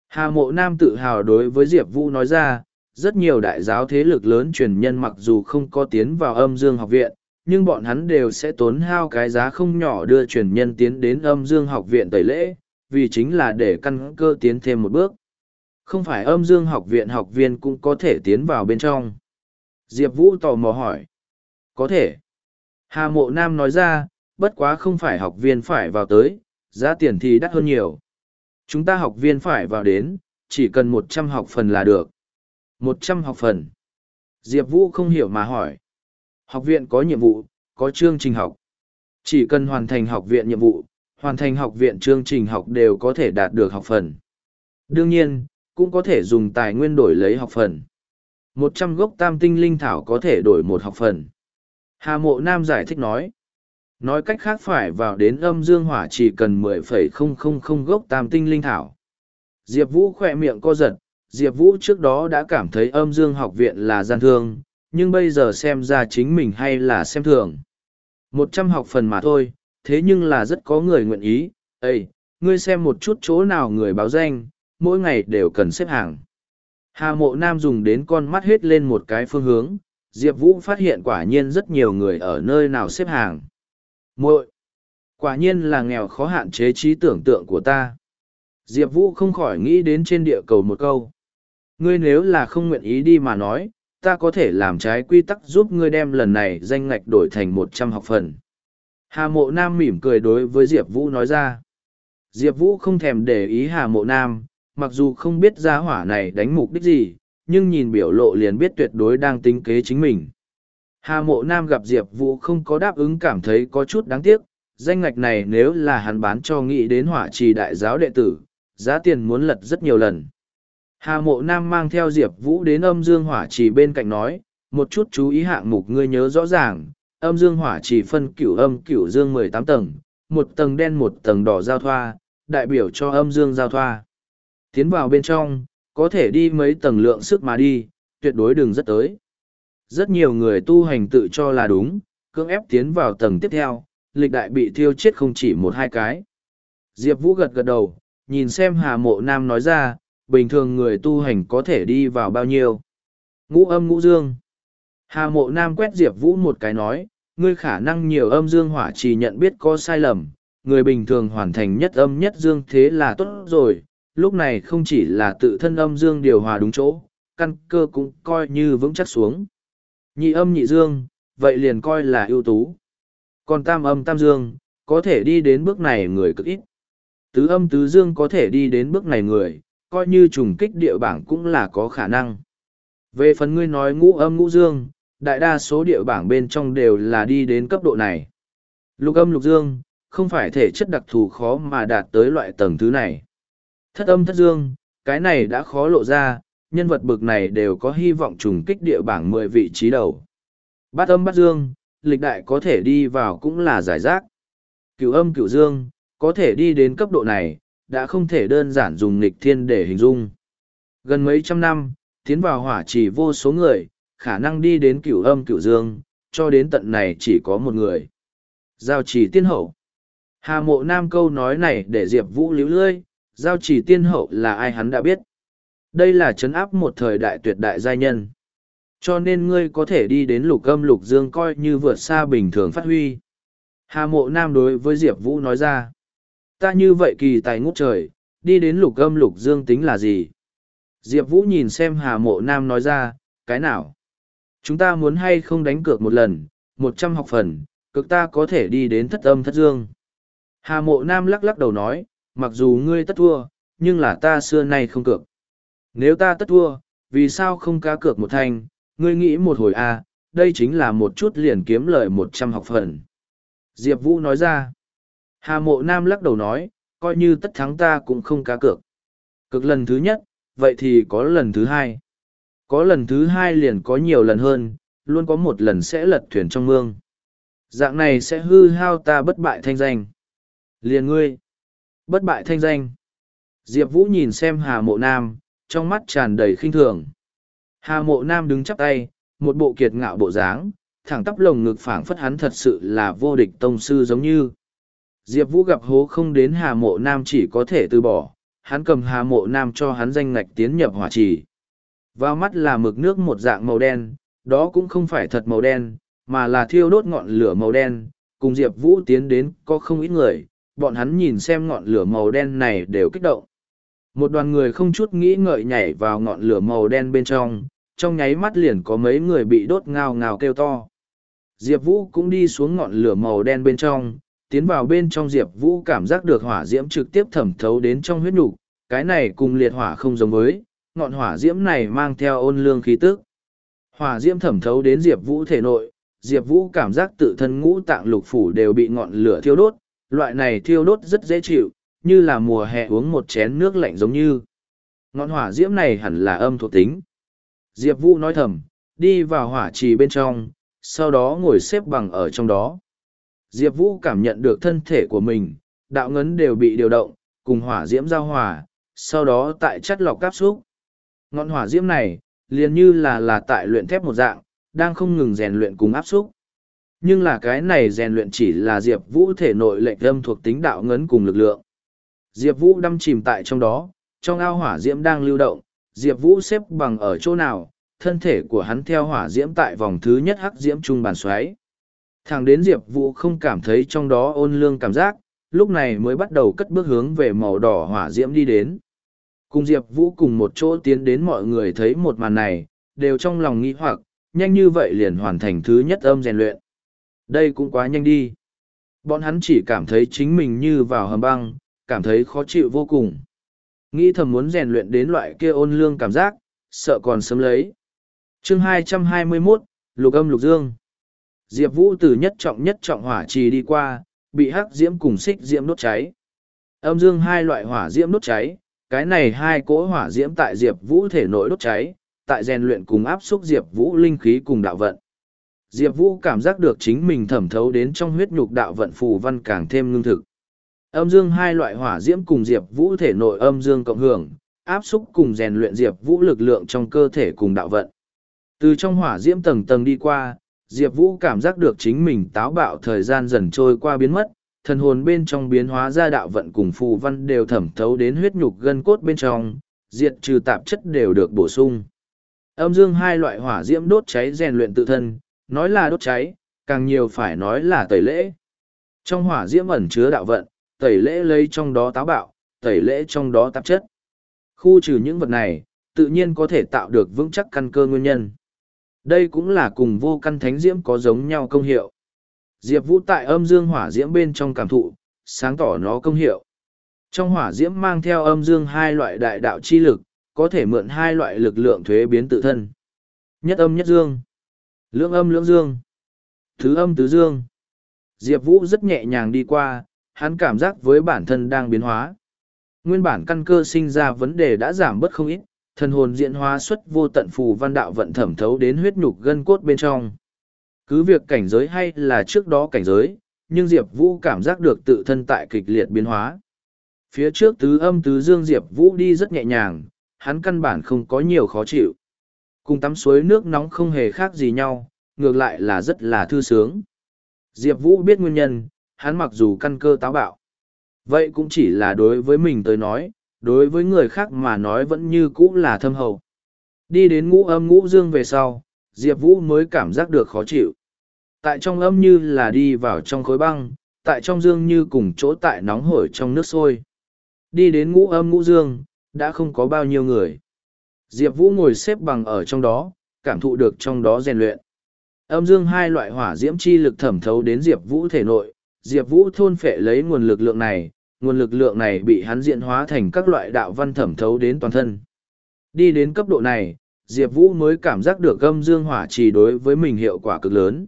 Hà mộ nam tự hào đối với Diệp Vũ nói ra, rất nhiều đại giáo thế lực lớn truyền nhân mặc dù không có tiến vào âm dương học viện, nhưng bọn hắn đều sẽ tốn hao cái giá không nhỏ đưa truyền nhân tiến đến âm dương học viện tẩy lễ, vì chính là để căn cơ tiến thêm một bước. Không phải âm dương học viện học viên cũng có thể tiến vào bên trong. Diệp Vũ tò mò hỏi. Có thể. Hà mộ nam nói ra, bất quá không phải học viên phải vào tới, giá tiền thì đắt hơn nhiều. Chúng ta học viên phải vào đến, chỉ cần một trăm học phần là được. một trăm học phần. Diệp Vũ không hiểu mà hỏi. Học viện có nhiệm vụ, có chương trình học. Chỉ cần hoàn thành học viện nhiệm vụ, hoàn thành học viện chương trình học đều có thể đạt được học phần. Đương nhiên, cũng có thể dùng tài nguyên đổi lấy học phần một trăm gốc tam tinh linh thảo có thể đổi một học phần. Hà mộ nam giải thích nói. Nói cách khác phải vào đến âm dương hỏa chỉ cần 10,000 gốc tam tinh linh thảo. Diệp Vũ khỏe miệng co giật, Diệp Vũ trước đó đã cảm thấy âm dương học viện là gian thương, nhưng bây giờ xem ra chính mình hay là xem thường. Một trăm học phần mà thôi, thế nhưng là rất có người nguyện ý. Ê, ngươi xem một chút chỗ nào người báo danh, mỗi ngày đều cần xếp hàng. Hà mộ nam dùng đến con mắt hết lên một cái phương hướng, Diệp Vũ phát hiện quả nhiên rất nhiều người ở nơi nào xếp hàng. muội Quả nhiên là nghèo khó hạn chế trí tưởng tượng của ta. Diệp Vũ không khỏi nghĩ đến trên địa cầu một câu. Ngươi nếu là không nguyện ý đi mà nói, ta có thể làm trái quy tắc giúp ngươi đem lần này danh ngạch đổi thành một trăm học phần. Hà mộ nam mỉm cười đối với Diệp Vũ nói ra. Diệp Vũ không thèm để ý Hà mộ nam, mặc dù không biết gia hỏa này đánh mục đích gì, nhưng nhìn biểu lộ liền biết tuyệt đối đang tính kế chính mình. Hà mộ nam gặp Diệp Vũ không có đáp ứng cảm thấy có chút đáng tiếc, danh ngạch này nếu là hắn bán cho nghĩ đến hỏa trì đại giáo đệ tử, giá tiền muốn lật rất nhiều lần. Hà mộ nam mang theo Diệp Vũ đến âm dương hỏa trì bên cạnh nói, một chút chú ý hạng mục ngươi nhớ rõ ràng, âm dương hỏa trì phân cửu âm cửu dương mười tám tầng, một tầng đen một tầng đỏ giao thoa, đại biểu cho âm dương giao thoa. Tiến vào bên trong, có thể đi mấy tầng lượng sức mà đi, tuyệt đối đừng rất tới. Rất nhiều người tu hành tự cho là đúng, cưỡng ép tiến vào tầng tiếp theo, lịch đại bị thiêu chết không chỉ một hai cái. Diệp Vũ gật gật đầu, nhìn xem Hà Mộ Nam nói ra, bình thường người tu hành có thể đi vào bao nhiêu. Ngũ âm ngũ dương. Hà Mộ Nam quét Diệp Vũ một cái nói, ngươi khả năng nhiều âm dương hỏa chỉ nhận biết có sai lầm, người bình thường hoàn thành nhất âm nhất dương thế là tốt rồi, lúc này không chỉ là tự thân âm dương điều hòa đúng chỗ, căn cơ cũng coi như vững chắc xuống. Nhị âm nhị dương, vậy liền coi là ưu tú. Còn tam âm tam dương, có thể đi đến bước này người cực ít. Tứ âm tứ dương có thể đi đến bước này người, coi như trùng kích địa bảng cũng là có khả năng. Về phần ngươi nói ngũ âm ngũ dương, đại đa số địa bảng bên trong đều là đi đến cấp độ này. Lục âm lục dương, không phải thể chất đặc thù khó mà đạt tới loại tầng thứ này. Thất âm thất dương, cái này đã khó lộ ra, nhân vật bực này đều có hy vọng trùng kích địa bảng mười vị trí đầu. Bát âm bát dương, lịch đại có thể đi vào cũng là giải rác. Cửu âm cửu dương, có thể đi đến cấp độ này, đã không thể đơn giản dùng lịch thiên để hình dung. Gần mấy trăm năm, tiến vào hỏa chỉ vô số người, khả năng đi đến cửu âm cửu dương, cho đến tận này chỉ có một người. Giao chỉ tiên hậu. Hà mộ nam câu nói này để Diệp Vũ liễu lươi, giao chỉ tiên hậu là ai hắn đã biết. Đây là chấn áp một thời đại tuyệt đại giai nhân. Cho nên ngươi có thể đi đến lục âm lục dương coi như vượt xa bình thường phát huy. Hà mộ nam đối với Diệp Vũ nói ra. Ta như vậy kỳ tài ngút trời, đi đến lục âm lục dương tính là gì? Diệp Vũ nhìn xem Hà mộ nam nói ra, cái nào? Chúng ta muốn hay không đánh cược một lần, một trăm học phần, cực ta có thể đi đến thất âm thất dương. Hà mộ nam lắc lắc đầu nói, mặc dù ngươi tất thua, nhưng là ta xưa nay không cược. Nếu ta tất thua, vì sao không cá cược một thanh, ngươi nghĩ một hồi à, đây chính là một chút liền kiếm lời một trăm học phần. Diệp Vũ nói ra, Hà mộ nam lắc đầu nói, coi như tất thắng ta cũng không cá cược. Cực lần thứ nhất, vậy thì có lần thứ hai. Có lần thứ hai liền có nhiều lần hơn, luôn có một lần sẽ lật thuyền trong mương. Dạng này sẽ hư hao ta bất bại thanh danh. Liền ngươi. Bất bại thanh danh. Diệp Vũ nhìn xem Hà Mộ Nam, trong mắt tràn đầy khinh thường. Hà Mộ Nam đứng chắp tay, một bộ kiệt ngạo bộ dáng, thẳng tắp lồng ngực phảng phất hắn thật sự là vô địch tông sư giống như. Diệp Vũ gặp hố không đến Hà Mộ Nam chỉ có thể từ bỏ, hắn cầm Hà Mộ Nam cho hắn danh ngạch tiến nhập hỏa trì. Vào mắt là mực nước một dạng màu đen, đó cũng không phải thật màu đen, mà là thiêu đốt ngọn lửa màu đen, cùng Diệp Vũ tiến đến có không ít người, bọn hắn nhìn xem ngọn lửa màu đen này đều kích động. Một đoàn người không chút nghĩ ngợi nhảy vào ngọn lửa màu đen bên trong, trong nháy mắt liền có mấy người bị đốt ngào ngào kêu to. Diệp Vũ cũng đi xuống ngọn lửa màu đen bên trong, tiến vào bên trong Diệp Vũ cảm giác được hỏa diễm trực tiếp thẩm thấu đến trong huyết nục, cái này cùng liệt hỏa không giống với, ngọn hỏa diễm này mang theo ôn lương khí tức. Hỏa diễm thẩm thấu đến Diệp Vũ thể nội, Diệp Vũ cảm giác tự thân ngũ tạng lục phủ đều bị ngọn lửa thiêu đốt, loại này thiêu đốt rất dễ chịu, như là mùa hè uống một chén nước lạnh giống như. Ngọn hỏa diễm này hẳn là âm thuộc tính. Diệp Vũ nói thầm, đi vào hỏa trì bên trong, sau đó ngồi xếp bằng ở trong đó. Diệp Vũ cảm nhận được thân thể của mình, đạo ngấn đều bị điều động, cùng hỏa diễm giao hòa, sau đó tại chất lọc cáp xúc. Ngọn hỏa diễm này, liền như là là tại luyện thép một dạng, đang không ngừng rèn luyện cùng áp xúc. Nhưng là cái này rèn luyện chỉ là Diệp Vũ thể nội lệnh âm thuộc tính đạo ngấn cùng lực lượng. Diệp Vũ đâm chìm tại trong đó, trong ao hỏa diễm đang lưu động, Diệp Vũ xếp bằng ở chỗ nào, thân thể của hắn theo hỏa diễm tại vòng thứ nhất hắc diễm trung bàn xoáy. Thẳng đến Diệp Vũ không cảm thấy trong đó ôn lương cảm giác, lúc này mới bắt đầu cất bước hướng về màu đỏ hỏa diễm đi đến. Cùng Diệp Vũ cùng một chỗ tiến đến mọi người thấy một màn này, đều trong lòng nghi hoặc, nhanh như vậy liền hoàn thành thứ nhất âm rèn luyện. Đây cũng quá nhanh đi. Bọn hắn chỉ cảm thấy chính mình như vào hầm băng, cảm thấy khó chịu vô cùng. Nghĩ thầm muốn rèn luyện đến loại kia ôn lương cảm giác, sợ còn sớm lấy. chương 221, Lục âm lục dương. Diệp Vũ từ nhất trọng nhất trọng hỏa trì đi qua, bị hắc diễm cùng xích diễm đốt cháy. Âm dương hai loại hỏa diễm đốt cháy, cái này hai cỗ hỏa diễm tại Diệp Vũ thể nội đốt cháy, tại rèn luyện cùng áp xúc Diệp Vũ linh khí cùng đạo vận. Diệp Vũ cảm giác được chính mình thẩm thấu đến trong huyết nhục đạo vận phù văn càng thêm ngưng thực. Âm dương hai loại hỏa diễm cùng Diệp Vũ thể nội âm dương cộng hưởng, áp xúc cùng rèn luyện Diệp Vũ lực lượng trong cơ thể cùng đạo vận. Từ trong hỏa diễm tầng tầng đi qua, Diệp Vũ cảm giác được chính mình táo bạo thời gian dần trôi qua biến mất, thần hồn bên trong biến hóa ra đạo vận cùng phù văn đều thẩm thấu đến huyết nhục gân cốt bên trong, diệt trừ tạp chất đều được bổ sung. Âm dương hai loại hỏa diễm đốt cháy rèn luyện tự thân, nói là đốt cháy, càng nhiều phải nói là tẩy lễ. Trong hỏa diễm ẩn chứa đạo vận, tẩy lễ lấy trong đó táo bạo, tẩy lễ trong đó tạp chất. Khu trừ những vật này, tự nhiên có thể tạo được vững chắc căn cơ nguyên nhân. Đây cũng là cùng vô căn thánh diễm có giống nhau công hiệu. Diệp Vũ tại âm dương hỏa diễm bên trong cảm thụ, sáng tỏ nó công hiệu. Trong hỏa diễm mang theo âm dương hai loại đại đạo chi lực, có thể mượn hai loại lực lượng thuế biến tự thân. Nhất âm nhất dương. Lưỡng âm lưỡng dương. Thứ âm tứ dương. Diệp Vũ rất nhẹ nhàng đi qua, hắn cảm giác với bản thân đang biến hóa. Nguyên bản căn cơ sinh ra vấn đề đã giảm bớt không ít, thần hồn diễn hóa xuất vô tận phù văn đạo vận thẩm thấu đến huyết nhục gân cốt bên trong. Cứ việc cảnh giới hay là trước đó cảnh giới, nhưng Diệp Vũ cảm giác được tự thân tại kịch liệt biến hóa. Phía trước tứ âm tứ dương Diệp Vũ đi rất nhẹ nhàng, hắn căn bản không có nhiều khó chịu. Cùng tắm suối nước nóng không hề khác gì nhau, ngược lại là rất là thư sướng. Diệp Vũ biết nguyên nhân, hắn mặc dù căn cơ táo bạo. Vậy cũng chỉ là đối với mình tới nói, đối với người khác mà nói vẫn như cũ là thâm hậu. Đi đến ngũ âm ngũ dương về sau, Diệp Vũ mới cảm giác được khó chịu. Tại trong âm như là đi vào trong khối băng, tại trong dương như cùng chỗ tại nóng hổi trong nước sôi. Đi đến ngũ âm ngũ dương, đã không có bao nhiêu người. Diệp Vũ ngồi xếp bằng ở trong đó, cảm thụ được trong đó rèn luyện. Âm dương hai loại hỏa diễm chi lực thẩm thấu đến Diệp Vũ thể nội, Diệp Vũ thôn phệ lấy nguồn lực lượng này, nguồn lực lượng này bị hắn diễn hóa thành các loại đạo văn thẩm thấu đến toàn thân. Đi đến cấp độ này, Diệp Vũ mới cảm giác được âm dương hỏa trì đối với mình hiệu quả cực lớn.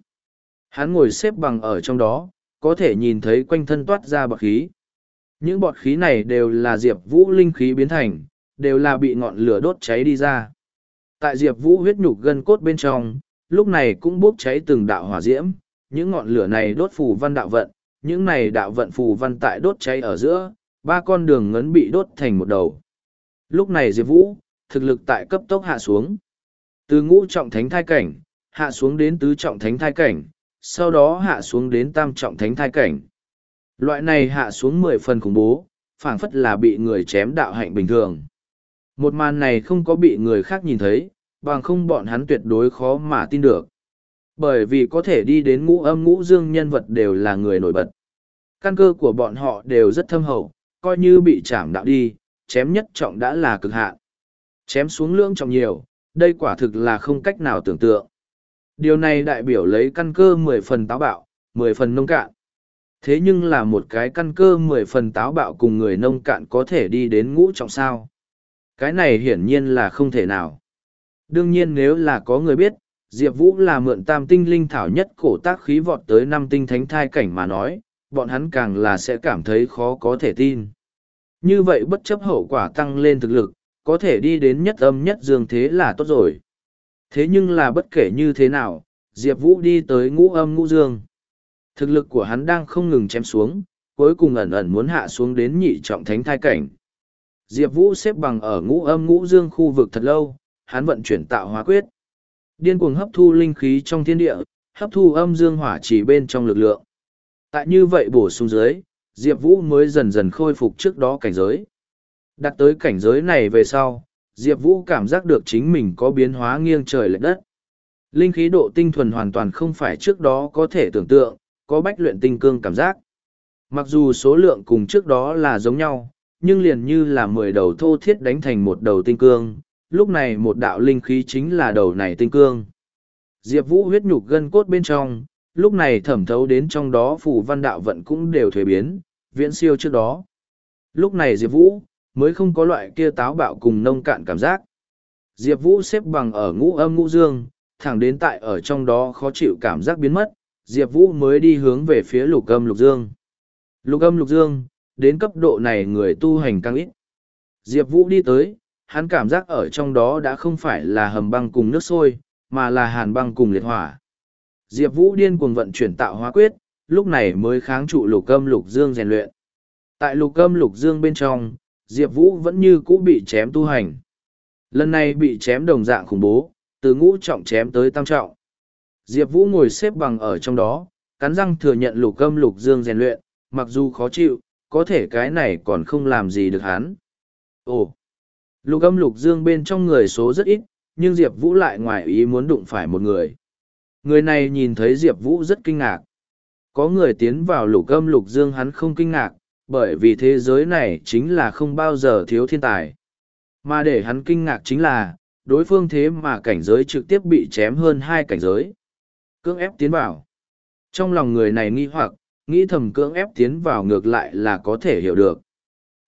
Hắn ngồi xếp bằng ở trong đó, có thể nhìn thấy quanh thân toát ra bọt khí. Những bọt khí này đều là Diệp Vũ linh khí biến thành, đều là bị ngọn lửa đốt cháy đi ra. Tại Diệp Vũ huyết nhục gân cốt bên trong, lúc này cũng bốc cháy từng đạo hỏa diễm, những ngọn lửa này đốt phù văn đạo vận, những này đạo vận phù văn tại đốt cháy ở giữa, ba con đường ngấn bị đốt thành một đầu. Lúc này Diệp Vũ, thực lực tại cấp tốc hạ xuống. Từ ngũ trọng thánh thai cảnh, hạ xuống đến tứ trọng thánh thai cảnh, sau đó hạ xuống đến tam trọng thánh thai cảnh. Loại này hạ xuống mười phần khủng bố, phảng phất là bị người chém đạo hạnh bình thường. Một màn này không có bị người khác nhìn thấy, bằng không bọn hắn tuyệt đối khó mà tin được. Bởi vì có thể đi đến ngũ âm ngũ dương nhân vật đều là người nổi bật. Căn cơ của bọn họ đều rất thâm hậu, coi như bị chạm đạo đi, chém nhất trọng đã là cực hạn. Chém xuống lưỡng trọng nhiều, đây quả thực là không cách nào tưởng tượng. Điều này đại biểu lấy căn cơ mười phần táo bạo, mười phần nông cạn. Thế nhưng là một cái căn cơ mười phần táo bạo cùng người nông cạn có thể đi đến ngũ trọng sao. Cái này hiển nhiên là không thể nào. Đương nhiên nếu là có người biết, Diệp Vũ là mượn tam tinh linh thảo nhất cổ tác khí vọt tới năm tinh thánh thai cảnh mà nói, bọn hắn càng là sẽ cảm thấy khó có thể tin. Như vậy bất chấp hậu quả tăng lên thực lực, có thể đi đến nhất âm nhất dương thế là tốt rồi. Thế nhưng là bất kể như thế nào, Diệp Vũ đi tới ngũ âm ngũ dương. Thực lực của hắn đang không ngừng chém xuống, cuối cùng ẩn ẩn muốn hạ xuống đến nhị trọng thánh thai cảnh. Diệp Vũ xếp bằng ở ngũ âm ngũ dương khu vực thật lâu, hắn vận chuyển tạo hóa quyết. Điên cuồng hấp thu linh khí trong thiên địa, hấp thu âm dương hỏa chỉ bên trong lực lượng. Tại như vậy bổ sung dưới, Diệp Vũ mới dần dần khôi phục trước đó cảnh giới. Đặt tới cảnh giới này về sau, Diệp Vũ cảm giác được chính mình có biến hóa nghiêng trời lệch đất. Linh khí độ tinh thuần hoàn toàn không phải trước đó có thể tưởng tượng, có bách luyện tinh cương cảm giác. Mặc dù số lượng cùng trước đó là giống nhau, nhưng liền như là mười đầu thô thiết đánh thành một đầu tinh cương, lúc này một đạo linh khí chính là đầu này tinh cương. Diệp Vũ huyết nhục gân cốt bên trong, lúc này thẩm thấu đến trong đó phù văn đạo vận cũng đều thuế biến, viễn siêu trước đó. Lúc này Diệp Vũ, mới không có loại kia táo bạo cùng nông cạn cảm giác. Diệp Vũ xếp bằng ở ngũ âm ngũ dương, thẳng đến tại ở trong đó khó chịu cảm giác biến mất, Diệp Vũ mới đi hướng về phía lục âm lục dương. Lục âm lục dương, đến cấp độ này người tu hành càng ít. Diệp Vũ đi tới, hắn cảm giác ở trong đó đã không phải là hầm băng cùng nước sôi, mà là hàn băng cùng liệt hỏa. Diệp Vũ điên cuồng vận chuyển tạo hóa quyết, lúc này mới kháng trụ lục âm lục dương rèn luyện. Tại lục âm lục dương bên trong, Diệp Vũ vẫn như cũ bị chém tu hành. Lần này bị chém đồng dạng khủng bố, từ ngũ trọng chém tới tam trọng. Diệp Vũ ngồi xếp bằng ở trong đó, cắn răng thừa nhận lục âm lục dương rèn luyện, mặc dù khó chịu, có thể cái này còn không làm gì được hắn. Ồ! Lục âm lục dương bên trong người số rất ít, nhưng Diệp Vũ lại ngoài ý muốn đụng phải một người. Người này nhìn thấy Diệp Vũ rất kinh ngạc. Có người tiến vào lục âm lục dương hắn không kinh ngạc, bởi vì thế giới này chính là không bao giờ thiếu thiên tài. Mà để hắn kinh ngạc chính là, đối phương thế mà cảnh giới trực tiếp bị chém hơn hai cảnh giới. Cưỡng ép tiến vào. Trong lòng người này nghi hoặc, nghĩ thầm cưỡng ép tiến vào ngược lại là có thể hiểu được.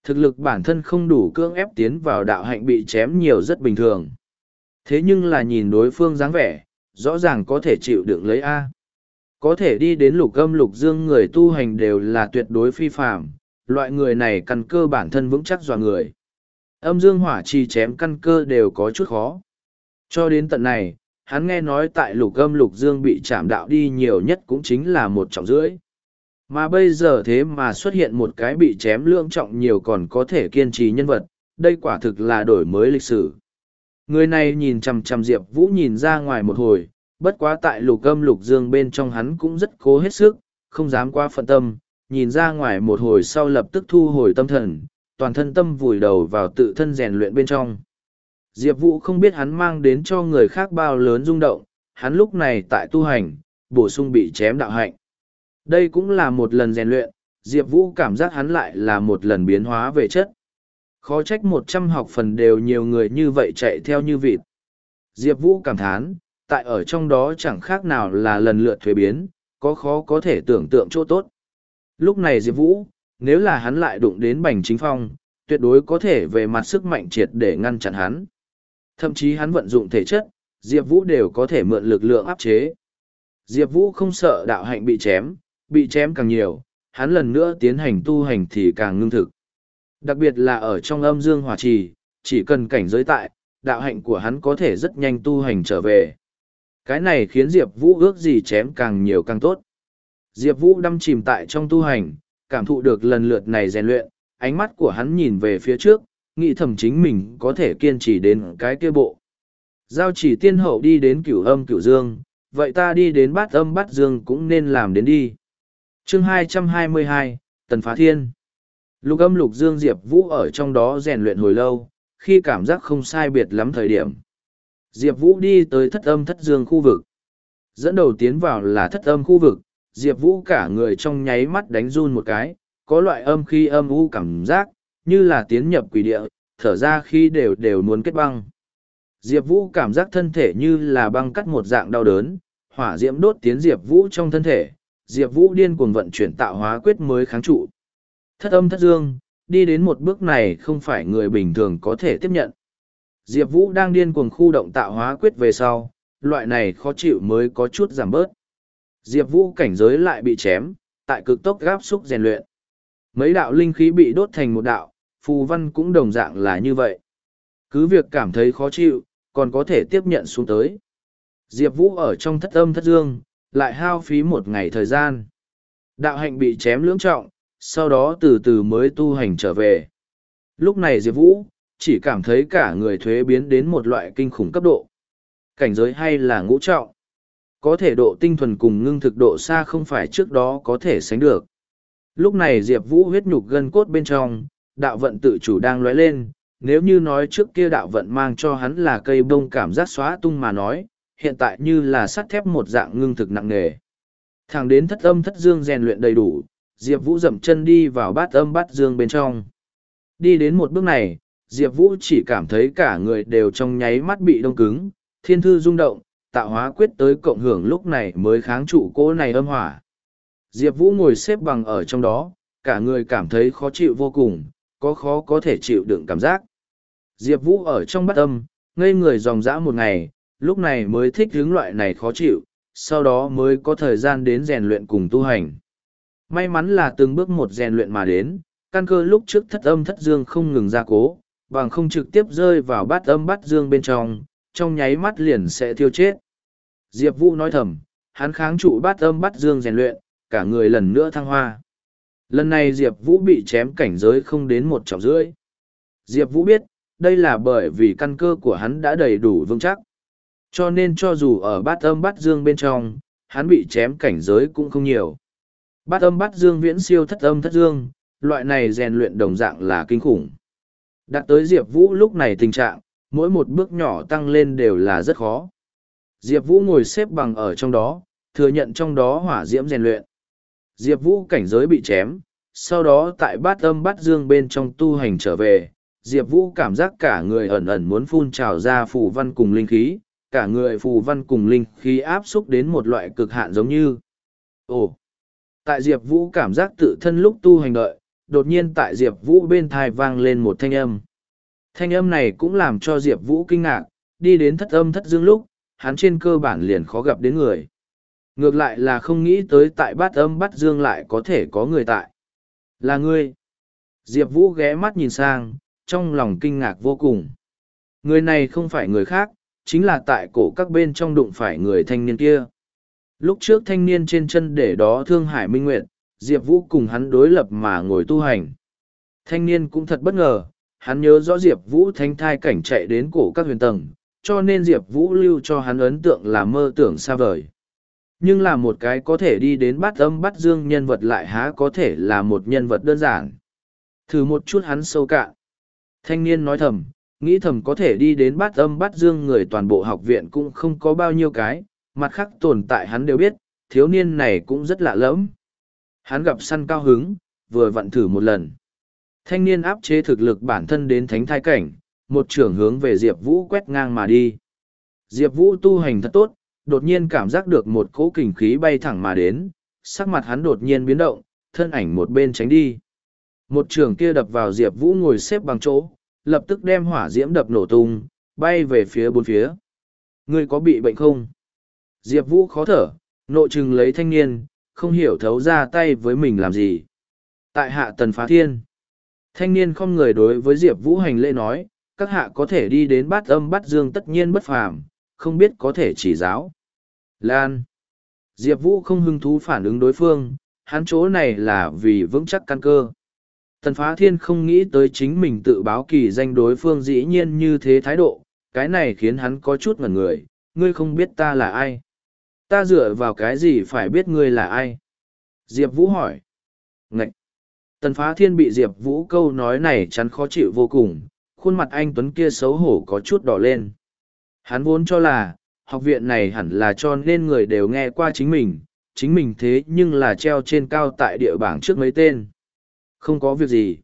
Thực lực bản thân không đủ cưỡng ép tiến vào đạo hạnh bị chém nhiều rất bình thường. Thế nhưng là nhìn đối phương dáng vẻ, rõ ràng có thể chịu đựng lấy A. Có thể đi đến lục âm lục dương người tu hành đều là tuyệt đối phi phạm, loại người này căn cơ bản thân vững chắc dọa người. Âm dương hỏa chi chém căn cơ đều có chút khó. Cho đến tận này, hắn nghe nói tại lục âm lục dương bị chạm đạo đi nhiều nhất cũng chính là một trọng rưỡi. Mà bây giờ thế mà xuất hiện một cái bị chém lưỡng trọng nhiều còn có thể kiên trì nhân vật, đây quả thực là đổi mới lịch sử. Người này nhìn chằm chằm Diệp Vũ nhìn ra ngoài một hồi, bất quá tại lục âm lục dương bên trong hắn cũng rất cố hết sức, không dám qua phận tâm, nhìn ra ngoài một hồi sau lập tức thu hồi tâm thần, toàn thân tâm vùi đầu vào tự thân rèn luyện bên trong. Diệp Vũ không biết hắn mang đến cho người khác bao lớn rung động, hắn lúc này tại tu hành, bổ sung bị chém đạo hạnh. Đây cũng là một lần rèn luyện, Diệp Vũ cảm giác hắn lại là một lần biến hóa về chất. Khó trách một trăm học phần đều nhiều người như vậy chạy theo như vịt. Diệp Vũ cảm thán, tại ở trong đó chẳng khác nào là lần lượt thuế biến, có khó có thể tưởng tượng chỗ tốt. Lúc này Diệp Vũ, nếu là hắn lại đụng đến bành chính phong, tuyệt đối có thể về mặt sức mạnh triệt để ngăn chặn hắn. Thậm chí hắn vận dụng thể chất, Diệp Vũ đều có thể mượn lực lượng áp chế. Diệp Vũ không sợ đạo hạnh bị chém, bị chém càng nhiều, hắn lần nữa tiến hành tu hành thì càng ngưng thực. Đặc biệt là ở trong âm dương hỏa trì, chỉ cần cảnh giới tại, đạo hạnh của hắn có thể rất nhanh tu hành trở về. Cái này khiến Diệp Vũ ước gì chém càng nhiều càng tốt. Diệp Vũ đâm chìm tại trong tu hành, cảm thụ được lần lượt này rèn luyện, ánh mắt của hắn nhìn về phía trước, nghĩ thầm chính mình có thể kiên trì đến cái kia bộ. Giao chỉ tiên hậu đi đến cửu âm cửu dương, vậy ta đi đến bát âm bát dương cũng nên làm đến đi chương 222, Tần Phá Thiên Lục âm lục dương Diệp Vũ ở trong đó rèn luyện hồi lâu, khi cảm giác không sai biệt lắm thời điểm. Diệp Vũ đi tới thất âm thất dương khu vực. Dẫn đầu tiến vào là thất âm khu vực, Diệp Vũ cả người trong nháy mắt đánh run một cái, có loại âm khi âm u cảm giác, như là tiến nhập quỷ địa, thở ra khi đều đều muốn kết băng. Diệp Vũ cảm giác thân thể như là băng cắt một dạng đau đớn, hỏa diễm đốt tiến Diệp Vũ trong thân thể, Diệp Vũ điên cuồng vận chuyển tạo hóa quyết mới kháng trụ. Thất âm thất dương, đi đến một bước này không phải người bình thường có thể tiếp nhận. Diệp Vũ đang điên cuồng khu động tạo hóa quyết về sau, loại này khó chịu mới có chút giảm bớt. Diệp Vũ cảnh giới lại bị chém, tại cực tốc gáp xúc rèn luyện. Mấy đạo linh khí bị đốt thành một đạo, phù văn cũng đồng dạng là như vậy. Cứ việc cảm thấy khó chịu, còn có thể tiếp nhận xuống tới. Diệp Vũ ở trong thất âm thất dương, lại hao phí một ngày thời gian. Đạo hạnh bị chém lưỡng trọng, sau đó từ từ mới tu hành trở về. Lúc này Diệp Vũ, chỉ cảm thấy cả người thuế biến đến một loại kinh khủng cấp độ. Cảnh giới hay là ngũ trọng. Có thể độ tinh thuần cùng ngưng thực độ xa không phải trước đó có thể sánh được. Lúc này Diệp Vũ huyết nhục gân cốt bên trong, đạo vận tự chủ đang lóe lên, nếu như nói trước kia đạo vận mang cho hắn là cây bông cảm giác xóa tung mà nói, hiện tại như là sắt thép một dạng ngưng thực nặng nề. Thẳng đến thất âm thất dương rèn luyện đầy đủ, Diệp Vũ dậm chân đi vào bát âm bát dương bên trong. Đi đến một bước này, Diệp Vũ chỉ cảm thấy cả người đều trong nháy mắt bị đông cứng, thiên thư rung động, tạo hóa quyết tới cộng hưởng lúc này mới kháng trụ cỗ này âm hỏa. Diệp Vũ ngồi xếp bằng ở trong đó, cả người cảm thấy khó chịu vô cùng, có khó có thể chịu đựng cảm giác. Diệp Vũ ở trong bát âm, ngây người dòng dã một ngày, lúc này mới thích hướng loại này khó chịu, sau đó mới có thời gian đến rèn luyện cùng tu hành. May mắn là từng bước một rèn luyện mà đến, căn cơ lúc trước thất âm thất dương không ngừng ra cố, bằng không trực tiếp rơi vào bát âm bát dương bên trong, trong nháy mắt liền sẽ thiêu chết. Diệp Vũ nói thầm, hắn kháng trụ bát âm bát dương rèn luyện, cả người lần nữa thăng hoa. Lần này Diệp Vũ bị chém cảnh giới không đến một trọng rưỡi. Diệp Vũ biết, đây là bởi vì căn cơ của hắn đã đầy đủ vững chắc. Cho nên cho dù ở bát âm bát dương bên trong, hắn bị chém cảnh giới cũng không nhiều. Bát âm bát dương viễn siêu thất âm thất dương, loại này rèn luyện đồng dạng là kinh khủng. Đạt tới Diệp Vũ lúc này tình trạng, mỗi một bước nhỏ tăng lên đều là rất khó. Diệp Vũ ngồi xếp bằng ở trong đó, thừa nhận trong đó hỏa diễm rèn luyện. Diệp Vũ cảnh giới bị chém, sau đó tại bát âm bát dương bên trong tu hành trở về, Diệp Vũ cảm giác cả người ẩn ẩn muốn phun trào ra phù văn cùng linh khí, cả người phù văn cùng linh khí áp xúc đến một loại cực hạn giống như. Ồ! Tại Diệp Vũ cảm giác tự thân lúc tu hành đợi, đột nhiên tại Diệp Vũ bên thai vang lên một thanh âm. Thanh âm này cũng làm cho Diệp Vũ kinh ngạc, đi đến thất âm thất dương lúc, hắn trên cơ bản liền khó gặp đến người. Ngược lại là không nghĩ tới tại bát âm bát dương lại có thể có người tại. Là ngươi. Diệp Vũ ghé mắt nhìn sang, trong lòng kinh ngạc vô cùng. Người này không phải người khác, chính là tại cổ các bên trong đụng phải người thanh niên kia. Lúc trước thanh niên trên chân để đó Thương Hải Minh Nguyệt, Diệp Vũ cùng hắn đối lập mà ngồi tu hành. Thanh niên cũng thật bất ngờ, hắn nhớ rõ Diệp Vũ thanh thai cảnh chạy đến cổ các huyền tầng, cho nên Diệp Vũ lưu cho hắn ấn tượng là mơ tưởng xa vời. Nhưng là một cái có thể đi đến bắt âm bắt dương nhân vật lại há có thể là một nhân vật đơn giản. Thử một chút hắn sâu cạn. Thanh niên nói thầm, nghĩ thầm có thể đi đến bắt âm bắt dương người toàn bộ học viện cũng không có bao nhiêu cái, mặt khác tồn tại hắn đều biết, thiếu niên này cũng rất lạ lẫm. Hắn gặp săn cao hứng, vừa vặn thử một lần. Thanh niên áp chế thực lực bản thân đến thánh thai cảnh, một trưởng hướng về Diệp Vũ quét ngang mà đi. Diệp Vũ tu hành thật tốt, đột nhiên cảm giác được một cỗ kình khí bay thẳng mà đến, sắc mặt hắn đột nhiên biến động, thân ảnh một bên tránh đi. Một trưởng kia đập vào Diệp Vũ ngồi xếp bằng chỗ, lập tức đem hỏa diễm đập nổ tung, bay về phía bốn phía. Ngươi có bị bệnh không? Diệp Vũ khó thở, nộ trừng lấy thanh niên, không hiểu thấu ra tay với mình làm gì. Tại hạ tần phá thiên. Thanh niên không người đối với Diệp Vũ hành lễ nói, các hạ có thể đi đến bát âm bát dương tất nhiên bất phàm, không biết có thể chỉ giáo. Lan. Diệp Vũ không hứng thú phản ứng đối phương, hắn chỗ này là vì vững chắc căn cơ. Tần phá thiên không nghĩ tới chính mình tự báo kỳ danh đối phương dĩ nhiên như thế thái độ, cái này khiến hắn có chút ngẩn người, ngươi không biết ta là ai. Ta dựa vào cái gì phải biết ngươi là ai? Diệp Vũ hỏi. Ngậy! Tần phá thiên bị Diệp Vũ câu nói này chắn khó chịu vô cùng, khuôn mặt anh Tuấn kia xấu hổ có chút đỏ lên. Hắn vốn cho là, học viện này hẳn là cho nên người đều nghe qua chính mình, chính mình thế nhưng là treo trên cao tại địa bảng trước mấy tên. Không có việc gì.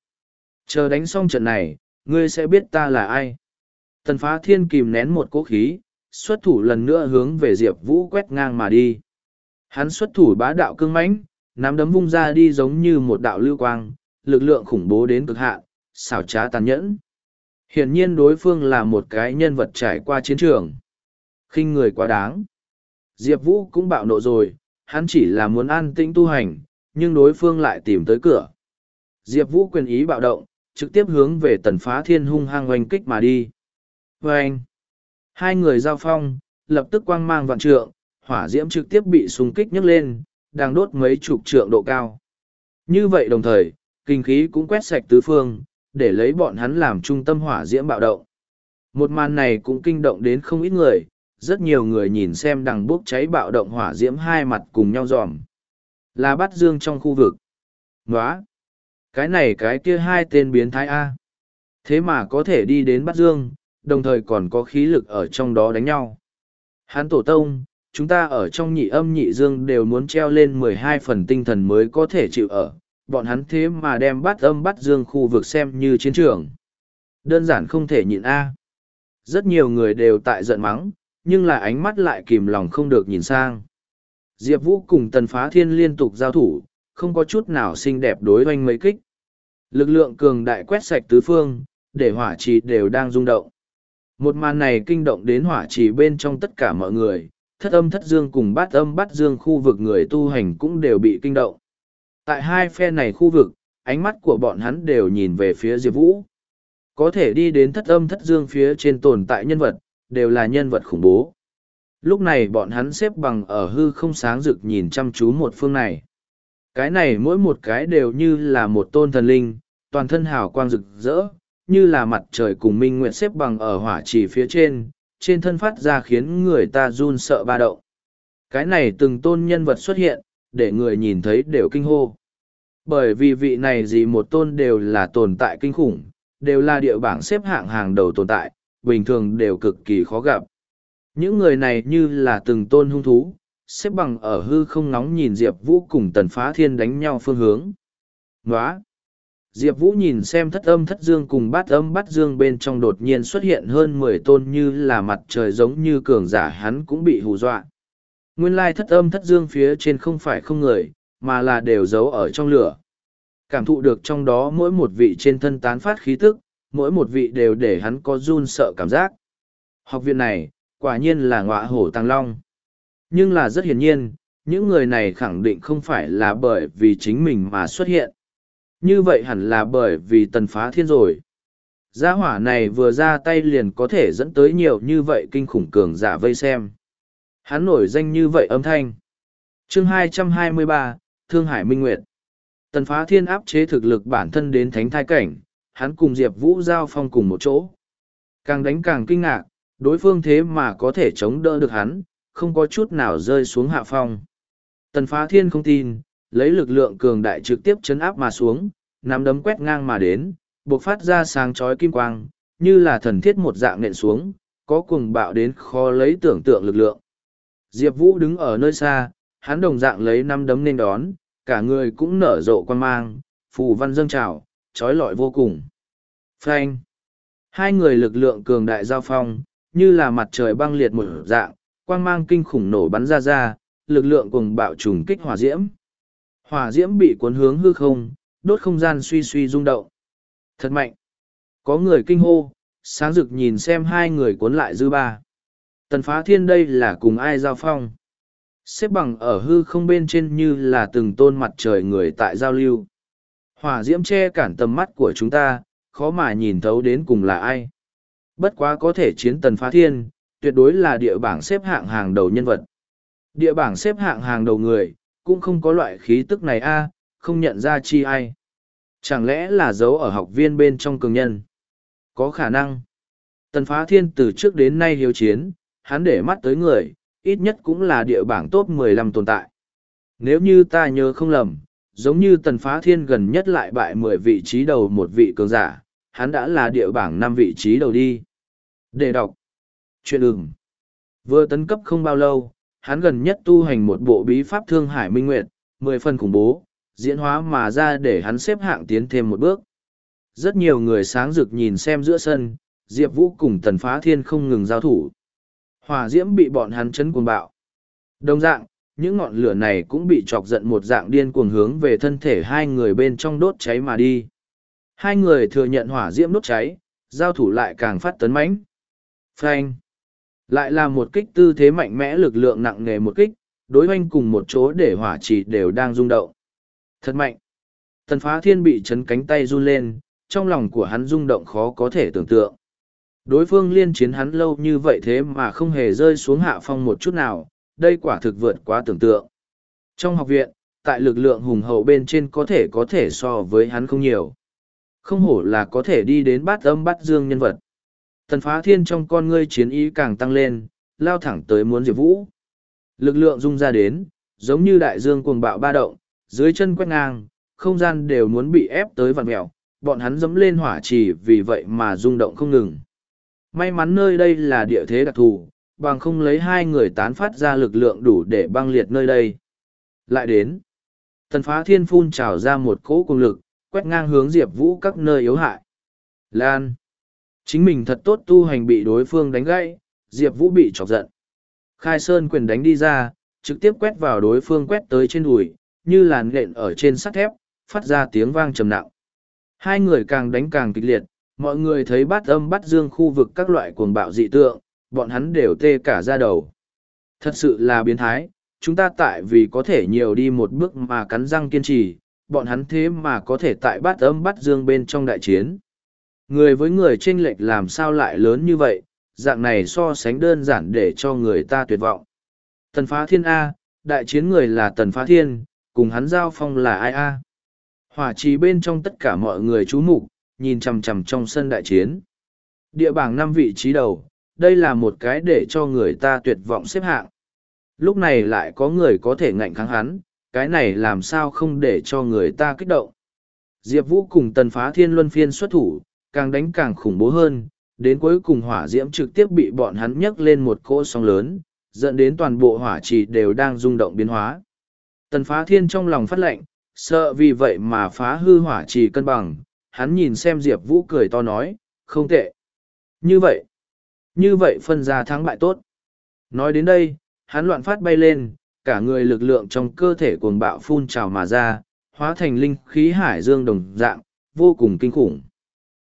Chờ đánh xong trận này, ngươi sẽ biết ta là ai. Tần phá thiên kìm nén một cỗ khí, xuất thủ lần nữa hướng về Diệp Vũ quét ngang mà đi. Hắn xuất thủ bá đạo cương mãnh, nắm đấm vung ra đi giống như một đạo lưu quang, lực lượng khủng bố đến cực hạn, xảo trá tàn nhẫn. Hiển nhiên đối phương là một cái nhân vật trải qua chiến trường. khinh người quá đáng. Diệp Vũ cũng bạo nộ rồi, hắn chỉ là muốn an tĩnh tu hành, nhưng đối phương lại tìm tới cửa. Diệp Vũ quyền ý bạo động, trực tiếp hướng về tần phá thiên hung hăng oanh kích mà đi. Vâng! Hai người giao phong, lập tức quang mang vạn trượng, hỏa diễm trực tiếp bị xung kích nhấc lên, đang đốt mấy chục trượng độ cao. Như vậy đồng thời, kinh khí cũng quét sạch tứ phương, để lấy bọn hắn làm trung tâm hỏa diễm bạo động. Một màn này cũng kinh động đến không ít người, rất nhiều người nhìn xem đằng bốc cháy bạo động hỏa diễm hai mặt cùng nhau dòm. Là bắt dương trong khu vực. Nóa! Cái này cái kia hai tên biến thái A. Thế mà có thể đi đến bắt dương, đồng thời còn có khí lực ở trong đó đánh nhau. Hán tổ tông, chúng ta ở trong nhị âm nhị dương đều muốn treo lên mười hai phần tinh thần mới có thể chịu ở, bọn hắn thế mà đem bắt âm bắt dương khu vực xem như chiến trường. Đơn giản không thể nhịn A. Rất nhiều người đều tại giận mắng, nhưng là ánh mắt lại kìm lòng không được nhìn sang. Diệp Vũ cùng Tần Phá Thiên liên tục giao thủ, không có chút nào xinh đẹp đối oanh mấy kích. Lực lượng cường đại quét sạch tứ phương, để hỏa trì đều đang rung động. Một màn này kinh động đến hỏa trì bên trong tất cả mọi người, thất âm thất dương cùng bát âm bát dương khu vực người tu hành cũng đều bị kinh động. Tại hai phe này khu vực, ánh mắt của bọn hắn đều nhìn về phía Diệp Vũ. Có thể đi đến thất âm thất dương phía trên tồn tại nhân vật, đều là nhân vật khủng bố. Lúc này bọn hắn xếp bằng ở hư không sáng rực nhìn chăm chú một phương này. Cái này mỗi một cái đều như là một tôn thần linh, toàn thân hào quang rực rỡ, như là mặt trời cùng minh nguyện xếp bằng ở hỏa trì phía trên, trên thân phát ra khiến người ta run sợ ba động. Cái này từng tôn nhân vật xuất hiện, để người nhìn thấy đều kinh hô. Bởi vì vị này gì một tôn đều là tồn tại kinh khủng, đều là địa bảng xếp hạng hàng đầu tồn tại, bình thường đều cực kỳ khó gặp. Những người này như là từng tôn hung thú, xếp bằng ở hư không nóng nhìn Diệp Vũ cùng tần phá thiên đánh nhau phương hướng. Nóa! Diệp Vũ nhìn xem thất âm thất dương cùng bát âm bát dương bên trong đột nhiên xuất hiện hơn mười tôn như là mặt trời giống như cường giả hắn cũng bị hù dọa. Nguyên lai thất âm thất dương phía trên không phải không người, mà là đều giấu ở trong lửa. Cảm thụ được trong đó mỗi một vị trên thân tán phát khí tức, mỗi một vị đều để hắn có run sợ cảm giác. Học viện này, quả nhiên là ngọa hổ tăng long. Nhưng là rất hiển nhiên, những người này khẳng định không phải là bởi vì chính mình mà xuất hiện. Như vậy hẳn là bởi vì tần phá thiên rồi. Gia hỏa này vừa ra tay liền có thể dẫn tới nhiều như vậy kinh khủng cường giả vây xem. Hắn nổi danh như vậy âm thanh. chương 223, Thương Hải Minh Nguyệt. Tần phá thiên áp chế thực lực bản thân đến thánh thai cảnh, hắn cùng Diệp Vũ giao phong cùng một chỗ. Càng đánh càng kinh ngạc, đối phương thế mà có thể chống đỡ được hắn, không có chút nào rơi xuống hạ phong. Tần phá thiên không tin, lấy lực lượng cường đại trực tiếp chấn áp mà xuống, nắm đấm quét ngang mà đến, buộc phát ra sáng chói kim quang, như là thần thiết một dạng nện xuống, có cuồng bạo đến khó lấy tưởng tượng lực lượng. Diệp Vũ đứng ở nơi xa, hắn đồng dạng lấy năm đấm nên đón, cả người cũng nở rộ quan mang, phù văn dâng trào, trói lọi vô cùng. Phanh! Hai người lực lượng cường đại giao phong, như là mặt trời băng liệt một dạng, quang mang kinh khủng nổ bắn ra ra, lực lượng cùng bạo trùng kích hỏa diễm. Hỏa diễm bị cuốn hướng hư không, đốt không gian suy suy rung động. Thật mạnh! Có người kinh hô, sáng rực nhìn xem hai người cuốn lại dư ba. Tần phá thiên đây là cùng ai giao phong? Xếp bằng ở hư không bên trên như là từng tôn mặt trời người tại giao lưu. Hỏa diễm che cản tầm mắt của chúng ta, khó mà nhìn thấu đến cùng là ai. Bất quá có thể chiến tần phá thiên, tuyệt đối là địa bảng xếp hạng hàng đầu nhân vật. Địa bảng xếp hạng hàng đầu người, cũng không có loại khí tức này a không nhận ra chi ai. Chẳng lẽ là giấu ở học viên bên trong cường nhân? Có khả năng. Tần phá thiên từ trước đến nay hiếu chiến, hắn để mắt tới người, ít nhất cũng là địa bảng top 15 tồn tại. Nếu như ta nhớ không lầm, giống như tần phá thiên gần nhất lại bại 10 vị trí đầu một vị cường giả, hắn đã là địa bảng năm vị trí đầu đi. Để đọc. Chuyện ừng. Vừa tấn cấp không bao lâu, hắn gần nhất tu hành một bộ bí pháp thương hải minh nguyệt, mười phần khủng bố, diễn hóa mà ra để hắn xếp hạng tiến thêm một bước. Rất nhiều người sáng rực nhìn xem giữa sân, Diệp Vũ cùng tần phá thiên không ngừng giao thủ. Hỏa diễm bị bọn hắn chấn cuồng bạo. Đồng dạng, những ngọn lửa này cũng bị chọc giận một dạng điên cuồng hướng về thân thể hai người bên trong đốt cháy mà đi. Hai người thừa nhận hỏa diễm đốt cháy, giao thủ lại càng phát tấn mãnh. Phanh. Lại là một kích tư thế mạnh mẽ lực lượng nặng nề một kích, đối hoanh cùng một chỗ để hỏa chỉ đều đang rung động. Thật mạnh. Tần phá thiên bị chấn cánh tay run lên, trong lòng của hắn rung động khó có thể tưởng tượng. Đối phương liên chiến hắn lâu như vậy thế mà không hề rơi xuống hạ phong một chút nào, đây quả thực vượt quá tưởng tượng. Trong học viện, tại lực lượng hùng hậu bên trên có thể có thể so với hắn không nhiều. Không hổ là có thể đi đến bát âm bát dương nhân vật. Tần phá thiên trong con ngươi chiến ý càng tăng lên, lao thẳng tới muốn diệp vũ. Lực lượng rung ra đến, giống như đại dương cuồng bạo ba động, dưới chân quét ngang, không gian đều muốn bị ép tới vặn mẹo, bọn hắn dẫm lên hỏa chỉ vì vậy mà rung động không ngừng. May mắn nơi đây là địa thế đặc thù, bằng không lấy hai người tán phát ra lực lượng đủ để băng liệt nơi đây. Lại đến, tần phá thiên phun trào ra một cỗ cùng lực, quét ngang hướng Diệp Vũ các nơi yếu hại. Lan. Chính mình thật tốt tu hành bị đối phương đánh gãy, Diệp Vũ bị chọc giận. Khai Sơn quyền đánh đi ra, trực tiếp quét vào đối phương quét tới trên đùi, như làn nện ở trên sắt thép, phát ra tiếng vang trầm nặng. Hai người càng đánh càng kịch liệt, mọi người thấy bát âm bắt dương khu vực các loại cuồng bạo dị tượng, bọn hắn đều tê cả ra đầu. Thật sự là biến thái, chúng ta tại vì có thể nhiều đi một bước mà cắn răng kiên trì, bọn hắn thế mà có thể tại bát âm bắt dương bên trong đại chiến. Người với người chênh lệch làm sao lại lớn như vậy, dạng này so sánh đơn giản để cho người ta tuyệt vọng. Tần phá thiên A, đại chiến người là tần phá thiên, cùng hắn giao phong là ai A. Hỏa trì bên trong tất cả mọi người chú mục nhìn chằm chằm trong sân đại chiến. Địa bảng năm vị trí đầu, đây là một cái để cho người ta tuyệt vọng xếp hạng. Lúc này lại có người có thể ngạnh kháng hắn, cái này làm sao không để cho người ta kích động. Diệp Vũ cùng tần phá thiên luân phiên xuất thủ, càng đánh càng khủng bố hơn, đến cuối cùng hỏa diễm trực tiếp bị bọn hắn nhấc lên một cỗ sóng lớn, dẫn đến toàn bộ hỏa trì đều đang rung động biến hóa. Tần phá thiên trong lòng phát lệnh, sợ vì vậy mà phá hư hỏa trì cân bằng, hắn nhìn xem Diệp Vũ cười to nói, không tệ. Như vậy, như vậy phân ra thắng bại tốt. Nói đến đây, hắn loạn phát bay lên, cả người lực lượng trong cơ thể cuồng bạo phun trào mà ra, hóa thành linh khí hải dương đồng dạng, vô cùng kinh khủng.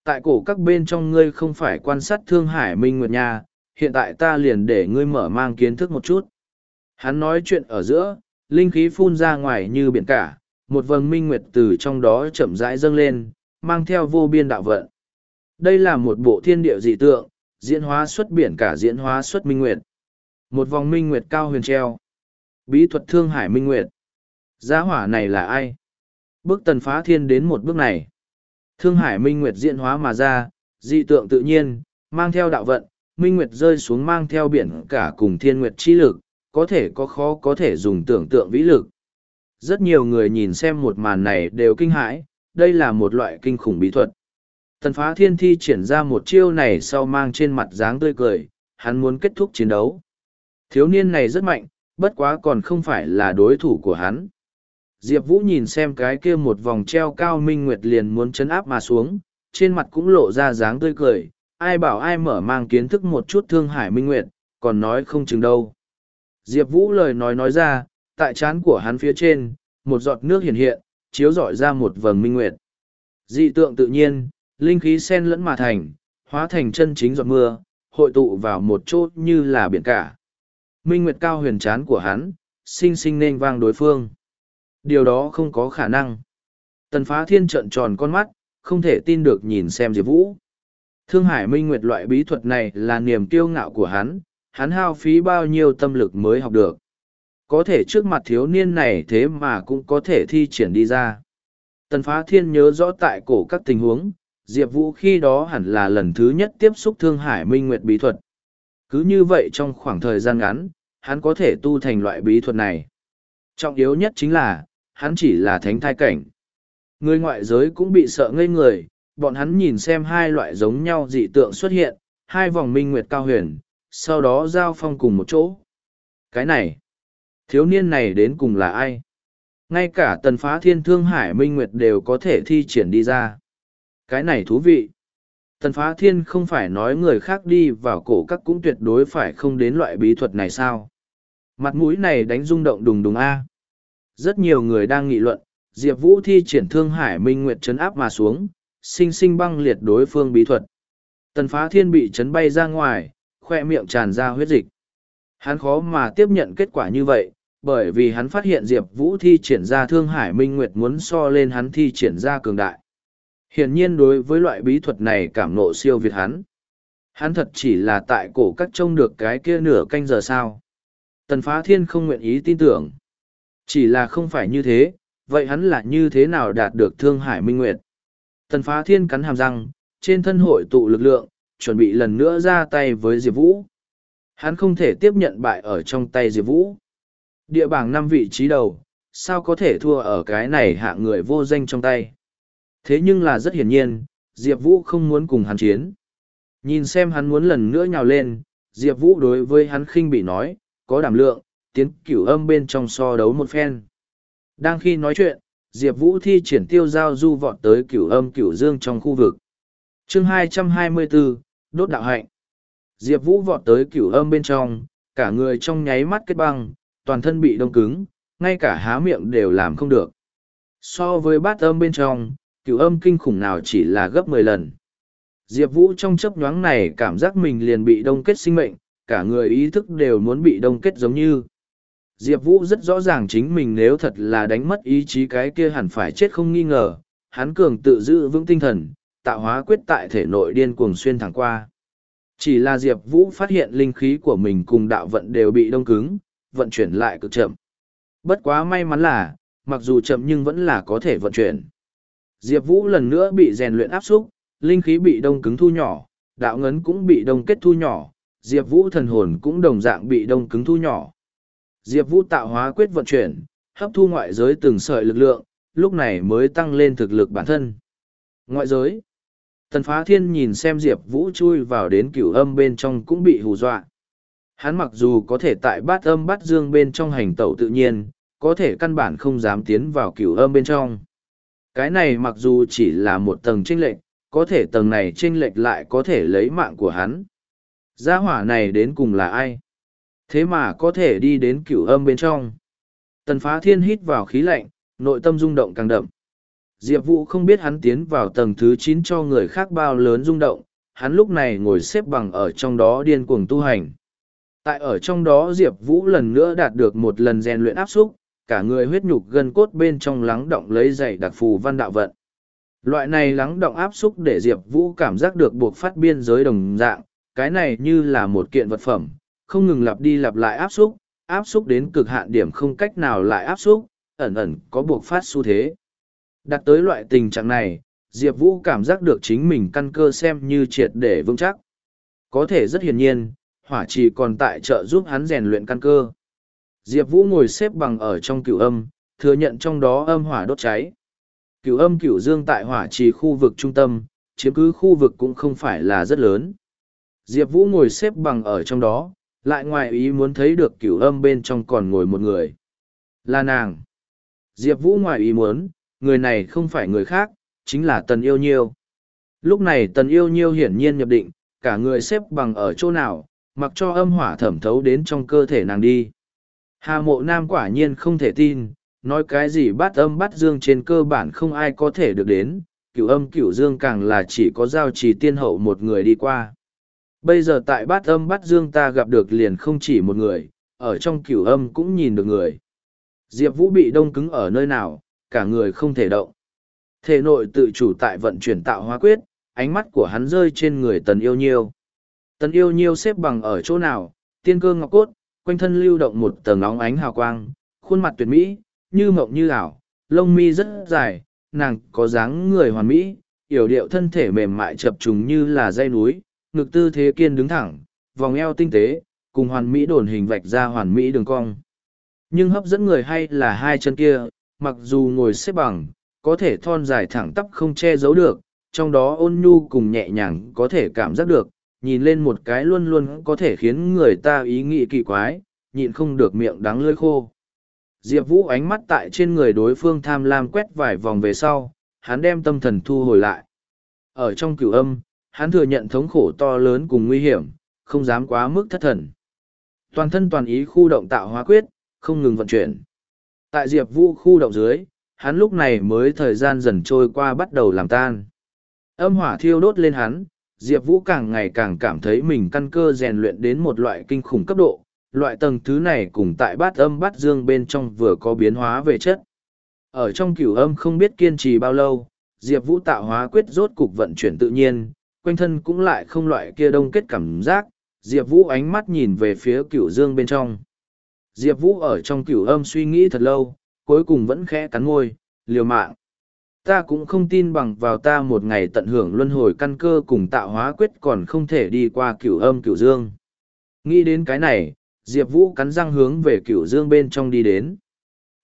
Tại cổ các bên trong ngươi không phải quan sát thương hải minh nguyệt nha, hiện tại ta liền để ngươi mở mang kiến thức một chút. Hắn nói chuyện ở giữa, linh khí phun ra ngoài như biển cả, một vầng minh nguyệt từ trong đó chậm rãi dâng lên, mang theo vô biên đạo vận. Đây là một bộ thiên địa dị tượng, diễn hóa xuất biển cả diễn hóa xuất minh nguyệt. Một vòng minh nguyệt cao huyền treo. Bí thuật thương hải minh nguyệt. Giá hỏa này là ai? Bước tần phá thiên đến một bước này. Thương hải minh nguyệt diễn hóa mà ra, dị tượng tự nhiên, mang theo đạo vận, minh nguyệt rơi xuống mang theo biển cả cùng thiên nguyệt chi lực, có thể có khó có thể dùng tưởng tượng vĩ lực. Rất nhiều người nhìn xem một màn này đều kinh hãi, đây là một loại kinh khủng bí thuật. Tần phá thiên thi triển ra một chiêu này sau mang trên mặt dáng tươi cười, hắn muốn kết thúc chiến đấu. Thiếu niên này rất mạnh, bất quá còn không phải là đối thủ của hắn. Diệp Vũ nhìn xem cái kia một vòng treo cao minh nguyệt liền muốn chấn áp mà xuống, trên mặt cũng lộ ra dáng tươi cười, ai bảo ai mở mang kiến thức một chút thương hải minh nguyệt, còn nói không chừng đâu. Diệp Vũ lời nói nói ra, tại trán của hắn phía trên, một giọt nước hiện hiện, chiếu rọi ra một vầng minh nguyệt. Dị tượng tự nhiên, linh khí sen lẫn mà thành, hóa thành chân chính giọt mưa, hội tụ vào một chỗ như là biển cả. Minh nguyệt cao huyền chán của hắn, sinh sinh nên vang đối phương. Điều đó không có khả năng. Tần phá thiên trợn tròn con mắt, không thể tin được nhìn xem Diệp Vũ. Thương Hải Minh Nguyệt loại bí thuật này là niềm kiêu ngạo của hắn, hắn hao phí bao nhiêu tâm lực mới học được. Có thể trước mặt thiếu niên này thế mà cũng có thể thi triển đi ra. Tần Phá Thiên nhớ rõ tại cổ các tình huống, Diệp Vũ khi đó hẳn là lần thứ nhất tiếp xúc Thương Hải Minh Nguyệt bí thuật. Cứ như vậy trong khoảng thời gian ngắn, hắn có thể tu thành loại bí thuật này. Trọng yếu nhất chính là, hắn chỉ là thánh thai cảnh. Người ngoại giới cũng bị sợ ngây người, bọn hắn nhìn xem hai loại giống nhau dị tượng xuất hiện, hai vòng minh nguyệt cao huyền, sau đó giao phong cùng một chỗ. Cái này, thiếu niên này đến cùng là ai? Ngay cả tần phá thiên thương hải minh nguyệt đều có thể thi triển đi ra. Cái này thú vị. Tần phá thiên không phải nói người khác đi vào cổ các cũng tuyệt đối phải không đến loại bí thuật này sao? Mặt mũi này đánh rung động đùng đùng A. Rất nhiều người đang nghị luận, Diệp Vũ thi triển thương hải minh nguyệt chấn áp mà xuống, sinh sinh băng liệt đối phương bí thuật. Tần phá thiên bị chấn bay ra ngoài, khoe miệng tràn ra huyết dịch. Hắn khó mà tiếp nhận kết quả như vậy, bởi vì hắn phát hiện Diệp Vũ thi triển ra thương hải minh nguyệt muốn so lên hắn thi triển ra cường đại. Hiển nhiên đối với loại bí thuật này cảm nộ siêu việt hắn. Hắn thật chỉ là tại cổ các trông được cái kia nửa canh giờ sao. Tần phá thiên không nguyện ý tin tưởng. Chỉ là không phải như thế, vậy hắn là như thế nào đạt được thương hải minh nguyệt. Tần phá thiên cắn hàm răng, trên thân hội tụ lực lượng, chuẩn bị lần nữa ra tay với Diệp Vũ. Hắn không thể tiếp nhận bại ở trong tay Diệp Vũ. Địa bảng năm vị trí đầu, sao có thể thua ở cái này hạ người vô danh trong tay. Thế nhưng là rất hiển nhiên, Diệp Vũ không muốn cùng hắn chiến. Nhìn xem hắn muốn lần nữa nhào lên, Diệp Vũ đối với hắn khinh bị nói, có đảm lượng, tiến cửu âm bên trong so đấu một phen. Đang khi nói chuyện, Diệp Vũ thi triển tiêu giao du vọt tới cửu âm cửu dương trong khu vực. chương 224, Đốt đạo hạnh. Diệp Vũ vọt tới cửu âm bên trong, cả người trong nháy mắt kết băng, toàn thân bị đông cứng, ngay cả há miệng đều làm không được. So với bát âm bên trong, cửu âm kinh khủng nào chỉ là gấp mười lần. Diệp Vũ trong chấp nhoáng này cảm giác mình liền bị đông kết sinh mệnh, cả người ý thức đều muốn bị đông kết giống như. Diệp Vũ rất rõ ràng chính mình nếu thật là đánh mất ý chí cái kia hẳn phải chết không nghi ngờ, hắn cường tự giữ vững tinh thần, tạo hóa quyết tại thể nội điên cuồng xuyên thẳng qua. Chỉ là Diệp Vũ phát hiện linh khí của mình cùng đạo vận đều bị đông cứng, vận chuyển lại cực chậm. Bất quá may mắn là, mặc dù chậm nhưng vẫn là có thể vận chuyển. Diệp Vũ lần nữa bị rèn luyện áp xúc, linh khí bị đông cứng thu nhỏ, đạo ngấn cũng bị đông kết thu nhỏ, Diệp Vũ thần hồn cũng đồng dạng bị đông cứng thu nhỏ. Diệp Vũ tạo hóa quyết vận chuyển, hấp thu ngoại giới từng sợi lực lượng, lúc này mới tăng lên thực lực bản thân. Ngoại giới Tần Phá Thiên nhìn xem Diệp Vũ chui vào đến cửu âm bên trong cũng bị hù dọa. Hắn mặc dù có thể tại bát âm bát dương bên trong hành tẩu tự nhiên, có thể căn bản không dám tiến vào cửu âm bên trong. Cái này mặc dù chỉ là một tầng chênh lệch, có thể tầng này chênh lệch lại có thể lấy mạng của hắn. Gia hỏa này đến cùng là ai? Thế mà có thể đi đến cửu âm bên trong. Tần phá thiên hít vào khí lạnh, nội tâm rung động càng đậm. Diệp Vũ không biết hắn tiến vào tầng thứ chín cho người khác bao lớn rung động, hắn lúc này ngồi xếp bằng ở trong đó điên cuồng tu hành. Tại ở trong đó Diệp Vũ lần nữa đạt được một lần rèn luyện áp xúc, cả người huyết nhục gân cốt bên trong lắng động lấy dày đặc phù văn đạo vận. Loại này lắng động áp xúc để Diệp Vũ cảm giác được buộc phát biên giới đồng dạng, cái này như là một kiện vật phẩm, không ngừng lặp đi lặp lại áp xúc, áp xúc đến cực hạn điểm không cách nào lại áp xúc, ẩn ẩn có buộc phát xu thế. Đặt tới loại tình trạng này, Diệp Vũ cảm giác được chính mình căn cơ xem như triệt để vững chắc. Có thể rất hiển nhiên, hỏa trì còn tại trợ giúp hắn rèn luyện căn cơ. Diệp Vũ ngồi xếp bằng ở trong cửu âm, thừa nhận trong đó âm hỏa đốt cháy. Cửu âm cửu dương tại hỏa trì khu vực trung tâm, chiếm cứ khu vực cũng không phải là rất lớn. Diệp Vũ ngồi xếp bằng ở trong đó, lại ngoài ý muốn thấy được cửu âm bên trong còn ngồi một người. Là nàng. Diệp Vũ ngoài ý muốn, người này không phải người khác, chính là Tần Yêu Nhiêu. Lúc này Tần Yêu Nhiêu hiển nhiên nhập định, cả người xếp bằng ở chỗ nào, mặc cho âm hỏa thẩm thấu đến trong cơ thể nàng đi. Hà mộ nam quả nhiên không thể tin, nói cái gì bắt âm bắt dương trên cơ bản không ai có thể được đến, cửu âm cửu dương càng là chỉ có giao trì tiên hậu một người đi qua. Bây giờ tại bát âm bát dương ta gặp được liền không chỉ một người, ở trong cửu âm cũng nhìn được người. Diệp Vũ bị đông cứng ở nơi nào, cả người không thể động. Thể nội tự chủ tại vận chuyển tạo hóa quyết, ánh mắt của hắn rơi trên người tần yêu nhiêu. Tần yêu nhiêu xếp bằng ở chỗ nào, tiên cơ ngọc cốt, quanh thân lưu động một tầng nóng ánh hào quang, khuôn mặt tuyệt mỹ, như mộng như ảo, lông mi rất dài, nàng có dáng người hoàn mỹ, yểu điệu thân thể mềm mại chập trùng như là dây núi, ngực tư thế kiên đứng thẳng, vòng eo tinh tế, cùng hoàn mỹ đồn hình vạch ra hoàn mỹ đường cong. Nhưng hấp dẫn người hay là hai chân kia, mặc dù ngồi xếp bằng, có thể thon dài thẳng tắp không che giấu được, trong đó ôn nhu cùng nhẹ nhàng có thể cảm giác được, nhìn lên một cái luôn luôn có thể khiến người ta ý nghĩ kỳ quái, nhịn không được miệng đắng lưỡi khô. Diệp Vũ ánh mắt tại trên người đối phương tham lam quét vài vòng về sau, hắn đem tâm thần thu hồi lại. Ở trong cửu âm, hắn thừa nhận thống khổ to lớn cùng nguy hiểm, không dám quá mức thất thần. Toàn thân toàn ý khu động tạo hóa quyết, không ngừng vận chuyển. Tại Diệp Vũ khu động dưới, hắn lúc này mới thời gian dần trôi qua bắt đầu làm tan. Âm hỏa thiêu đốt lên hắn, Diệp Vũ càng ngày càng cảm thấy mình căn cơ rèn luyện đến một loại kinh khủng cấp độ, loại tầng thứ này cùng tại bát âm bát dương bên trong vừa có biến hóa về chất. Ở trong cửu âm không biết kiên trì bao lâu, Diệp Vũ tạo hóa quyết rốt cục vận chuyển tự nhiên, quanh thân cũng lại không loại kia đông kết cảm giác, Diệp Vũ ánh mắt nhìn về phía cửu dương bên trong. Diệp Vũ ở trong cửu âm suy nghĩ thật lâu, cuối cùng vẫn khẽ cắn môi, liều mạng. Ta cũng không tin bằng vào ta một ngày tận hưởng luân hồi căn cơ cùng tạo hóa quyết còn không thể đi qua cửu âm cửu dương. Nghĩ đến cái này, Diệp Vũ cắn răng hướng về cửu dương bên trong đi đến.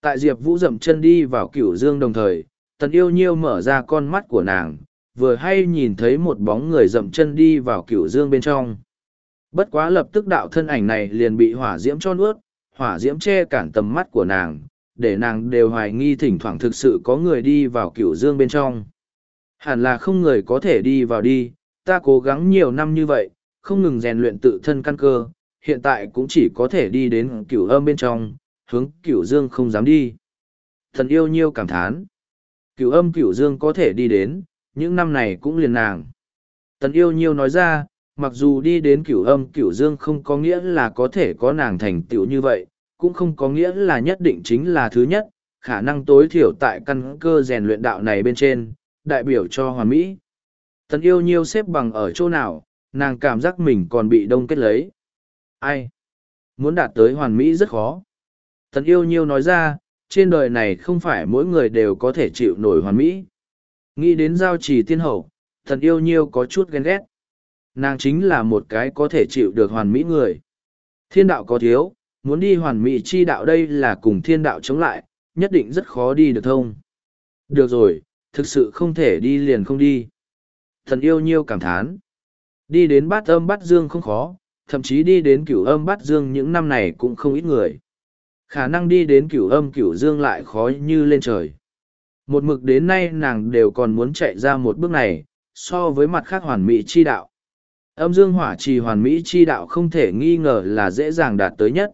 Tại Diệp Vũ dậm chân đi vào cửu dương đồng thời, tần yêu nhiêu mở ra con mắt của nàng, vừa hay nhìn thấy một bóng người dậm chân đi vào cửu dương bên trong. Bất quá lập tức đạo thân ảnh này liền bị hỏa diễm cho nuốt, hỏa diễm che cản tầm mắt của nàng, để nàng đều hoài nghi thỉnh thoảng thực sự có người đi vào cửu dương bên trong. Hẳn là không người có thể đi vào đi, ta cố gắng nhiều năm như vậy, không ngừng rèn luyện tự thân căn cơ, hiện tại cũng chỉ có thể đi đến cửu âm bên trong, hướng cửu dương không dám đi. Thần yêu nhiêu cảm thán. Cửu âm cửu dương có thể đi đến, những năm này cũng liền nàng. Tần yêu nhiêu nói ra, mặc dù đi đến cửu âm cửu dương không có nghĩa là có thể có nàng thành tựu như vậy, cũng không có nghĩa là nhất định chính là thứ nhất, khả năng tối thiểu tại căn cơ rèn luyện đạo này bên trên, đại biểu cho hoàn mỹ. Tần yêu nhiêu xếp bằng ở chỗ nào, nàng cảm giác mình còn bị đông kết lấy. Ai? Muốn đạt tới hoàn mỹ rất khó. Tần yêu nhiêu nói ra, trên đời này không phải mỗi người đều có thể chịu nổi hoàn mỹ. Nghĩ đến giao trì tiên hậu, thần yêu nhiêu có chút ghen ghét. Nàng chính là một cái có thể chịu được hoàn mỹ người. Thiên đạo có thiếu, muốn đi hoàn mỹ chi đạo đây là cùng thiên đạo chống lại, nhất định rất khó đi được thông. Được rồi, thực sự không thể đi liền không đi. Thần yêu nhiêu cảm thán. Đi đến bát âm bát dương không khó, thậm chí đi đến cửu âm bát dương những năm này cũng không ít người. Khả năng đi đến cửu âm cửu dương lại khó như lên trời. Một mực đến nay nàng đều còn muốn chạy ra một bước này, so với mặt khác hoàn mỹ chi đạo. Âm dương hỏa trì hoàn mỹ chi đạo không thể nghi ngờ là dễ dàng đạt tới nhất.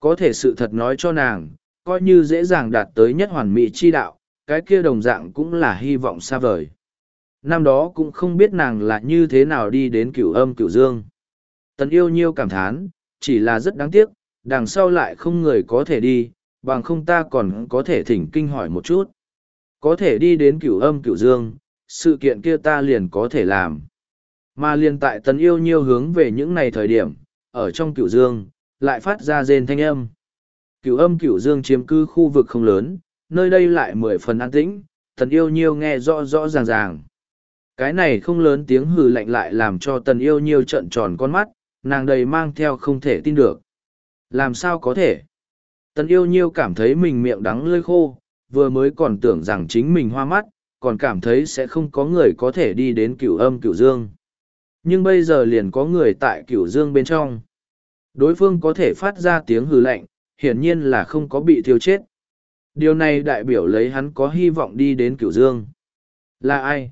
Có thể sự thật nói cho nàng, coi như dễ dàng đạt tới nhất hoàn mỹ chi đạo, cái kia đồng dạng cũng là hy vọng xa vời. Năm đó cũng không biết nàng là như thế nào đi đến cửu âm cửu dương. Tần yêu nhiêu cảm thán, chỉ là rất đáng tiếc, đằng sau lại không người có thể đi, bằng không ta còn có thể thỉnh kinh hỏi một chút. Có thể đi đến cửu âm cửu dương, sự kiện kia ta liền có thể làm. Mà liền tại tần yêu nhiêu hướng về những ngày thời điểm, ở trong cửu dương, lại phát ra rên thanh âm. Cửu âm cửu dương chiếm cư khu vực không lớn, nơi đây lại mười phần an tĩnh, tần yêu nhiêu nghe rõ rõ ràng ràng. Cái này không lớn tiếng hừ lạnh lại làm cho tần yêu nhiêu trợn tròn con mắt, nàng đầy mang theo không thể tin được. Làm sao có thể? Tần yêu nhiêu cảm thấy mình miệng đắng lơi khô, vừa mới còn tưởng rằng chính mình hoa mắt, còn cảm thấy sẽ không có người có thể đi đến cửu âm cửu dương. Nhưng bây giờ liền có người tại cửu dương bên trong. Đối phương có thể phát ra tiếng hừ lạnh, hiển nhiên là không có bị thiêu chết. Điều này đại biểu lấy hắn có hy vọng đi đến cửu dương. Là ai?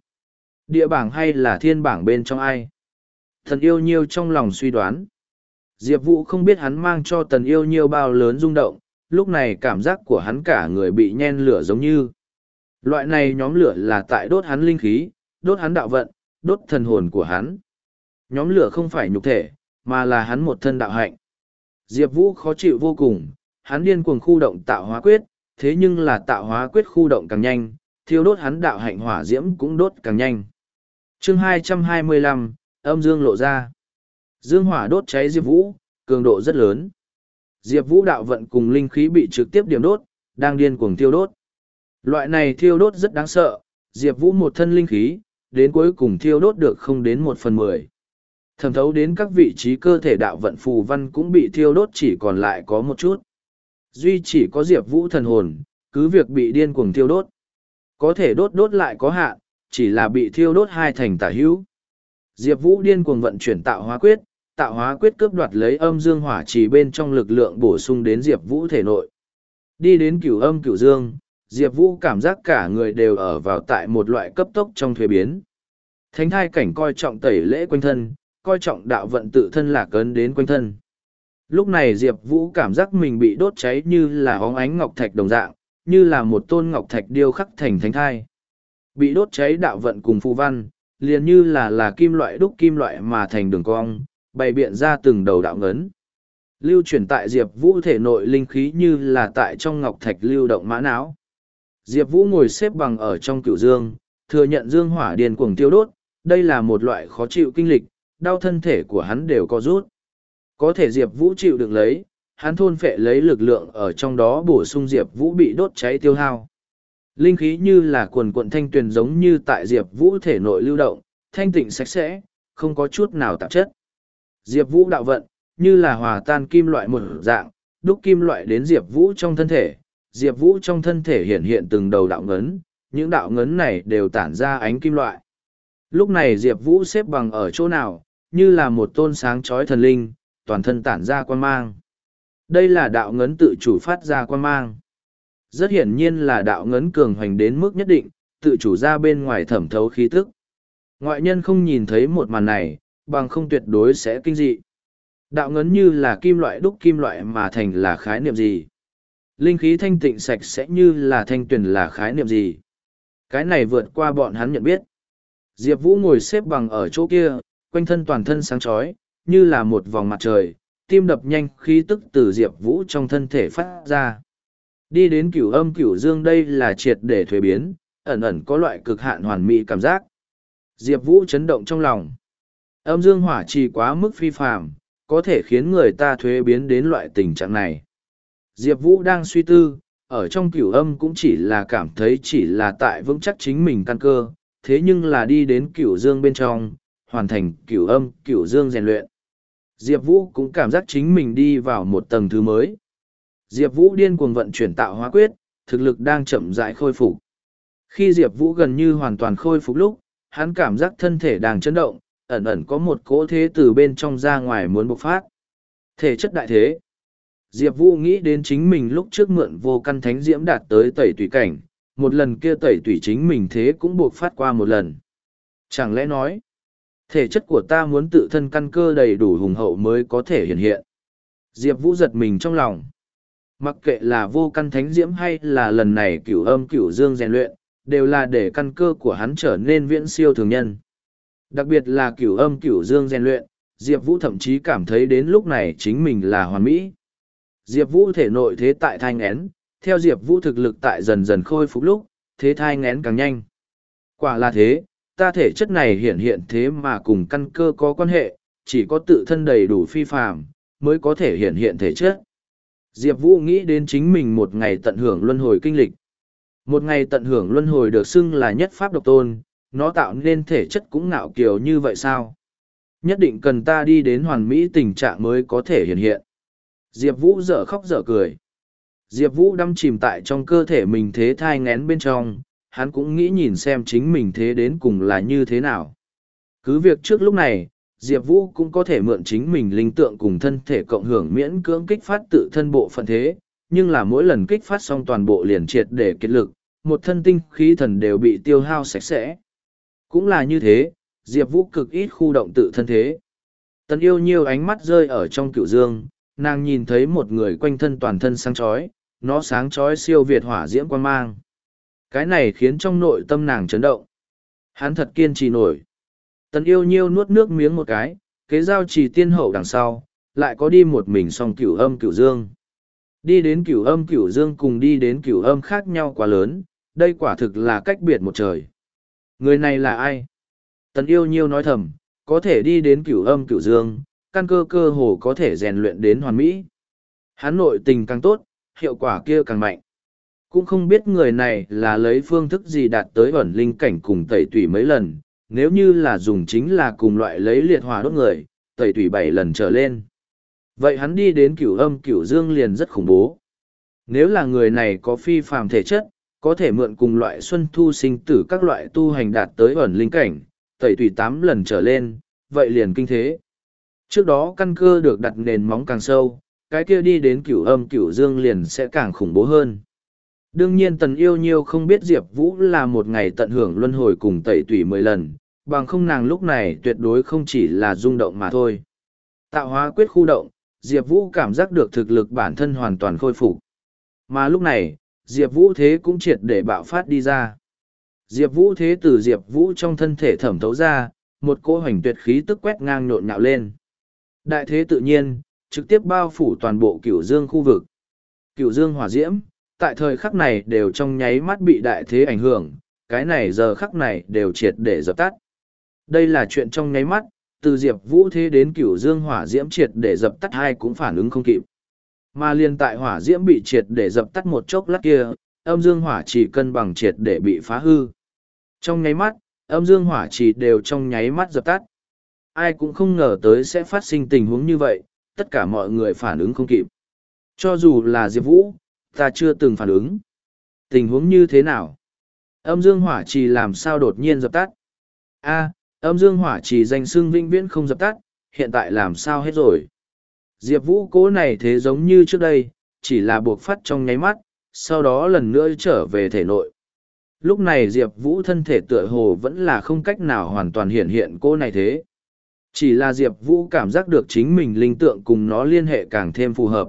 Địa bảng hay là thiên bảng bên trong ai? Thần yêu nhiêu trong lòng suy đoán. Diệp Vũ không biết hắn mang cho tần yêu nhiêu bao lớn rung động, lúc này cảm giác của hắn cả người bị nhen lửa giống như. Loại này nhóm lửa là tại đốt hắn linh khí, đốt hắn đạo vận, đốt thần hồn của hắn. Nhóm lửa không phải nhục thể, mà là hắn một thân đạo hạnh. Diệp Vũ khó chịu vô cùng, hắn điên cuồng khu động tạo hóa quyết, thế nhưng là tạo hóa quyết khu động càng nhanh, thiêu đốt hắn đạo hạnh hỏa diễm cũng đốt càng nhanh. chương 225, âm dương lộ ra. Dương hỏa đốt cháy Diệp Vũ, cường độ rất lớn. Diệp Vũ đạo vận cùng linh khí bị trực tiếp điểm đốt, đang điên cuồng thiêu đốt. Loại này thiêu đốt rất đáng sợ, Diệp Vũ một thân linh khí, đến cuối cùng thiêu đốt được không đến một phần mười. Thẩm thấu đến các vị trí cơ thể đạo vận phù văn cũng bị thiêu đốt chỉ còn lại có một chút. Duy chỉ có Diệp Vũ thần hồn, cứ việc bị điên cuồng thiêu đốt. Có thể đốt đốt lại có hạn, chỉ là bị thiêu đốt hai thành tả hữu. Diệp Vũ điên cuồng vận chuyển tạo hóa quyết, tạo hóa quyết cướp đoạt lấy âm dương hỏa trì bên trong lực lượng bổ sung đến Diệp Vũ thể nội. Đi đến cửu âm cửu dương, Diệp Vũ cảm giác cả người đều ở vào tại một loại cấp tốc trong thuế biến. Thánh thai cảnh coi trọng tẩy lễ quanh thân, coi trọng đạo vận tự thân lạc ấn đến quanh thân. Lúc này Diệp Vũ cảm giác mình bị đốt cháy như là hóng ánh ngọc thạch đồng dạng, như là một tôn ngọc thạch điêu khắc thành thánh thai. Bị đốt cháy đạo vận cùng phù văn, liền như là là kim loại đúc kim loại mà thành đường cong, bày biện ra từng đầu đạo ngấn. Lưu chuyển tại Diệp Vũ thể nội linh khí như là tại trong ngọc thạch lưu động mã não. Diệp Vũ ngồi xếp bằng ở trong cựu dương, thừa nhận dương hỏa điền cuồng tiêu đốt, đây là một loại khó chịu kinh lịch, đau thân thể của hắn đều có rút. Có thể Diệp Vũ chịu được lấy, hắn thôn phệ lấy lực lượng ở trong đó bổ sung Diệp Vũ bị đốt cháy tiêu hao. Linh khí như là quần cuộn thanh tuyền giống như tại Diệp Vũ thể nội lưu động, thanh tịnh sạch sẽ, không có chút nào tạp chất. Diệp Vũ đạo vận, như là hòa tan kim loại một dạng, đúc kim loại đến Diệp Vũ trong thân thể. Diệp Vũ trong thân thể hiện hiện từng đầu đạo ngấn, những đạo ngấn này đều tản ra ánh kim loại. Lúc này Diệp Vũ xếp bằng ở chỗ nào, như là một tôn sáng chói thần linh, toàn thân tản ra quan mang. Đây là đạo ngấn tự chủ phát ra quan mang. Rất hiển nhiên là đạo ngấn cường hoành đến mức nhất định, tự chủ ra bên ngoài thẩm thấu khí tức. Ngoại nhân không nhìn thấy một màn này, bằng không tuyệt đối sẽ kinh dị. Đạo ngấn như là kim loại đúc kim loại mà thành là khái niệm gì? Linh khí thanh tịnh sạch sẽ như là thanh tuyển là khái niệm gì? Cái này vượt qua bọn hắn nhận biết. Diệp Vũ ngồi xếp bằng ở chỗ kia, quanh thân toàn thân sáng chói, như là một vòng mặt trời, tim đập nhanh khí tức từ Diệp Vũ trong thân thể phát ra. Đi đến cửu âm cửu dương đây là triệt để thuế biến, ẩn ẩn có loại cực hạn hoàn mỹ cảm giác. Diệp Vũ chấn động trong lòng. Âm dương hỏa trì quá mức phi phàm, có thể khiến người ta thuế biến đến loại tình trạng này. Diệp Vũ đang suy tư, ở trong cửu âm cũng chỉ là cảm thấy chỉ là tại vững chắc chính mình căn cơ, thế nhưng là đi đến cửu dương bên trong, hoàn thành cửu âm, cửu dương rèn luyện. Diệp Vũ cũng cảm giác chính mình đi vào một tầng thứ mới. Diệp Vũ điên cuồng vận chuyển tạo hóa quyết, thực lực đang chậm rãi khôi phục. Khi Diệp Vũ gần như hoàn toàn khôi phục lúc, hắn cảm giác thân thể đang chấn động, ẩn ẩn có một cỗ thế từ bên trong ra ngoài muốn bộc phát. Thể chất đại thế. Diệp Vũ nghĩ đến chính mình lúc trước mượn vô căn thánh diễm đạt tới tẩy tủy cảnh, một lần kia tẩy tủy chính mình thế cũng bộc phát qua một lần. Chẳng lẽ nói, thể chất của ta muốn tự thân căn cơ đầy đủ hùng hậu mới có thể hiện hiện. Diệp Vũ giật mình trong lòng. Mặc kệ là vô căn thánh diễm hay là lần này cửu âm cửu dương rèn luyện, đều là để căn cơ của hắn trở nên viễn siêu thường nhân. Đặc biệt là cửu âm cửu dương rèn luyện, Diệp Vũ thậm chí cảm thấy đến lúc này chính mình là hoàn mỹ. Diệp Vũ thể nội thế tại thai ngén, theo Diệp Vũ thực lực tại dần dần khôi phục lúc, thế thai ngén càng nhanh. Quả là thế, ta thể chất này hiện hiện thế mà cùng căn cơ có quan hệ, chỉ có tự thân đầy đủ phi phàm mới có thể hiện hiện thể chất. Diệp Vũ nghĩ đến chính mình một ngày tận hưởng luân hồi kinh lịch. Một ngày tận hưởng luân hồi được xưng là nhất pháp độc tôn, nó tạo nên thể chất cũng ngạo kiều như vậy sao? Nhất định cần ta đi đến hoàn mỹ tình trạng mới có thể hiện hiện. Diệp Vũ dở khóc dở cười. Diệp Vũ đâm chìm tại trong cơ thể mình thế thai ngén bên trong, hắn cũng nghĩ nhìn xem chính mình thế đến cùng là như thế nào. Cứ việc trước lúc này, Diệp Vũ cũng có thể mượn chính mình linh tượng cùng thân thể cộng hưởng miễn cưỡng kích phát tự thân bộ phận thế, nhưng là mỗi lần kích phát xong toàn bộ liền triệt để kết lực, một thân tinh khí thần đều bị tiêu hao sạch sẽ. Cũng là như thế, Diệp Vũ cực ít khu động tự thân thế. Tần yêu nhiều ánh mắt rơi ở trong cựu dương, nàng nhìn thấy một người quanh thân toàn thân sáng chói, nó sáng chói siêu việt hỏa diễm quan mang. Cái này khiến trong nội tâm nàng chấn động. Hắn thật kiên trì nổi. Tần yêu nhiêu nuốt nước miếng một cái, kế giao trì tiên hậu đằng sau, lại có đi một mình song cửu âm cửu dương. Đi đến cửu âm cửu dương cùng đi đến cửu âm khác nhau quá lớn, đây quả thực là cách biệt một trời. Người này là ai? Tần yêu nhiêu nói thầm, có thể đi đến cửu âm cửu dương, căn cơ cơ hồ có thể rèn luyện đến hoàn mỹ. Hắn nội tình càng tốt, hiệu quả kia càng mạnh. Cũng không biết người này là lấy phương thức gì đạt tới ẩn linh cảnh cùng tẩy tủy mấy lần, nếu như là dùng chính là cùng loại lấy liệt hỏa đốt người, tẩy tủy bảy lần trở lên. Vậy hắn đi đến cửu âm cửu dương liền rất khủng bố. Nếu là người này có phi phàm thể chất, có thể mượn cùng loại xuân thu sinh tử các loại tu hành đạt tới ẩn linh cảnh, tẩy tùy tám lần trở lên, vậy liền kinh thế. Trước đó căn cơ được đặt nền móng càng sâu, cái kia đi đến cửu âm cửu dương liền sẽ càng khủng bố hơn. Đương nhiên tần yêu nhiêu không biết Diệp Vũ là một ngày tận hưởng luân hồi cùng tẩy tủy mười lần, bằng không nàng lúc này tuyệt đối không chỉ là rung động mà thôi. Tạo hóa quyết khu động, Diệp Vũ cảm giác được thực lực bản thân hoàn toàn khôi phục. Mà lúc này, Diệp Vũ thế cũng triệt để bạo phát đi ra. Diệp Vũ thế từ Diệp Vũ trong thân thể thẩm thấu ra, một cỗ hoành tuyệt khí tức quét ngang nhộn nhạo lên. Đại thế tự nhiên, trực tiếp bao phủ toàn bộ cửu dương khu vực. Cửu dương hỏa diễm, tại thời khắc này đều trong nháy mắt bị đại thế ảnh hưởng, cái này giờ khắc này đều triệt để dập tắt. Đây là chuyện trong nháy mắt, từ Diệp Vũ thế đến cửu dương hỏa diễm triệt để dập tắt hai cũng phản ứng không kịp. Mà liên tại hỏa diễm bị triệt để dập tắt một chốc lát kia, âm dương hỏa chỉ cân bằng triệt để bị phá hư. Trong nháy mắt, âm dương hỏa chỉ đều trong nháy mắt dập tắt. Ai cũng không ngờ tới sẽ phát sinh tình huống như vậy, tất cả mọi người phản ứng không kịp. Cho dù là Diệp Vũ, ta chưa từng phản ứng. Tình huống như thế nào? Âm dương hỏa chỉ làm sao đột nhiên dập tắt? A, âm dương hỏa chỉ danh xưng vinh viễn không dập tắt, hiện tại làm sao hết rồi? Diệp Vũ cố này thế giống như trước đây, chỉ là buộc phát trong nháy mắt, sau đó lần nữa trở về thể nội. Lúc này Diệp Vũ thân thể tựa hồ vẫn là không cách nào hoàn toàn hiện hiện cô này thế. Chỉ là Diệp Vũ cảm giác được chính mình linh tượng cùng nó liên hệ càng thêm phù hợp.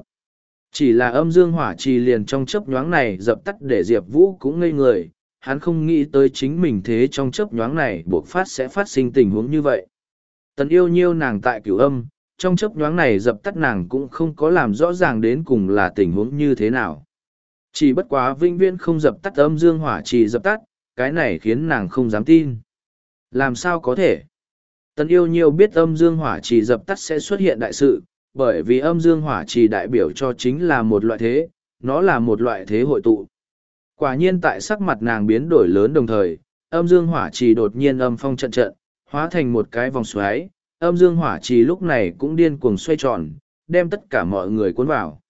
Chỉ là âm dương hỏa trì liền trong chớp nhoáng này dập tắt để Diệp Vũ cũng ngây người, hắn không nghĩ tới chính mình thế trong chớp nhoáng này buộc phát sẽ phát sinh tình huống như vậy. Tần yêu nhiêu nàng tại cửu âm, trong chấp nhoáng này dập tắt nàng cũng không có làm rõ ràng đến cùng là tình huống như thế nào. Chỉ bất quá vinh viễn không dập tắt âm dương hỏa chỉ dập tắt, cái này khiến nàng không dám tin. Làm sao có thể? Tần yêu nhiều biết âm dương hỏa chỉ dập tắt sẽ xuất hiện đại sự, bởi vì âm dương hỏa chỉ đại biểu cho chính là một loại thế, nó là một loại thế hội tụ. Quả nhiên tại sắc mặt nàng biến đổi lớn đồng thời, âm dương hỏa chỉ đột nhiên âm phong trận trận, hóa thành một cái vòng xoáy, âm dương hỏa trì lúc này cũng điên cuồng xoay tròn, đem tất cả mọi người cuốn vào.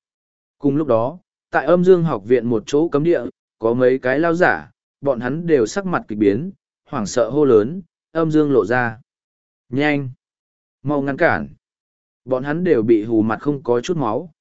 Cùng lúc đó, tại âm dương học viện một chỗ cấm địa, có mấy cái lao giả, bọn hắn đều sắc mặt kịch biến, hoảng sợ hô lớn, âm dương lộ ra. Nhanh! Mau ngăn cản! Bọn hắn đều bị hù mặt không có chút máu.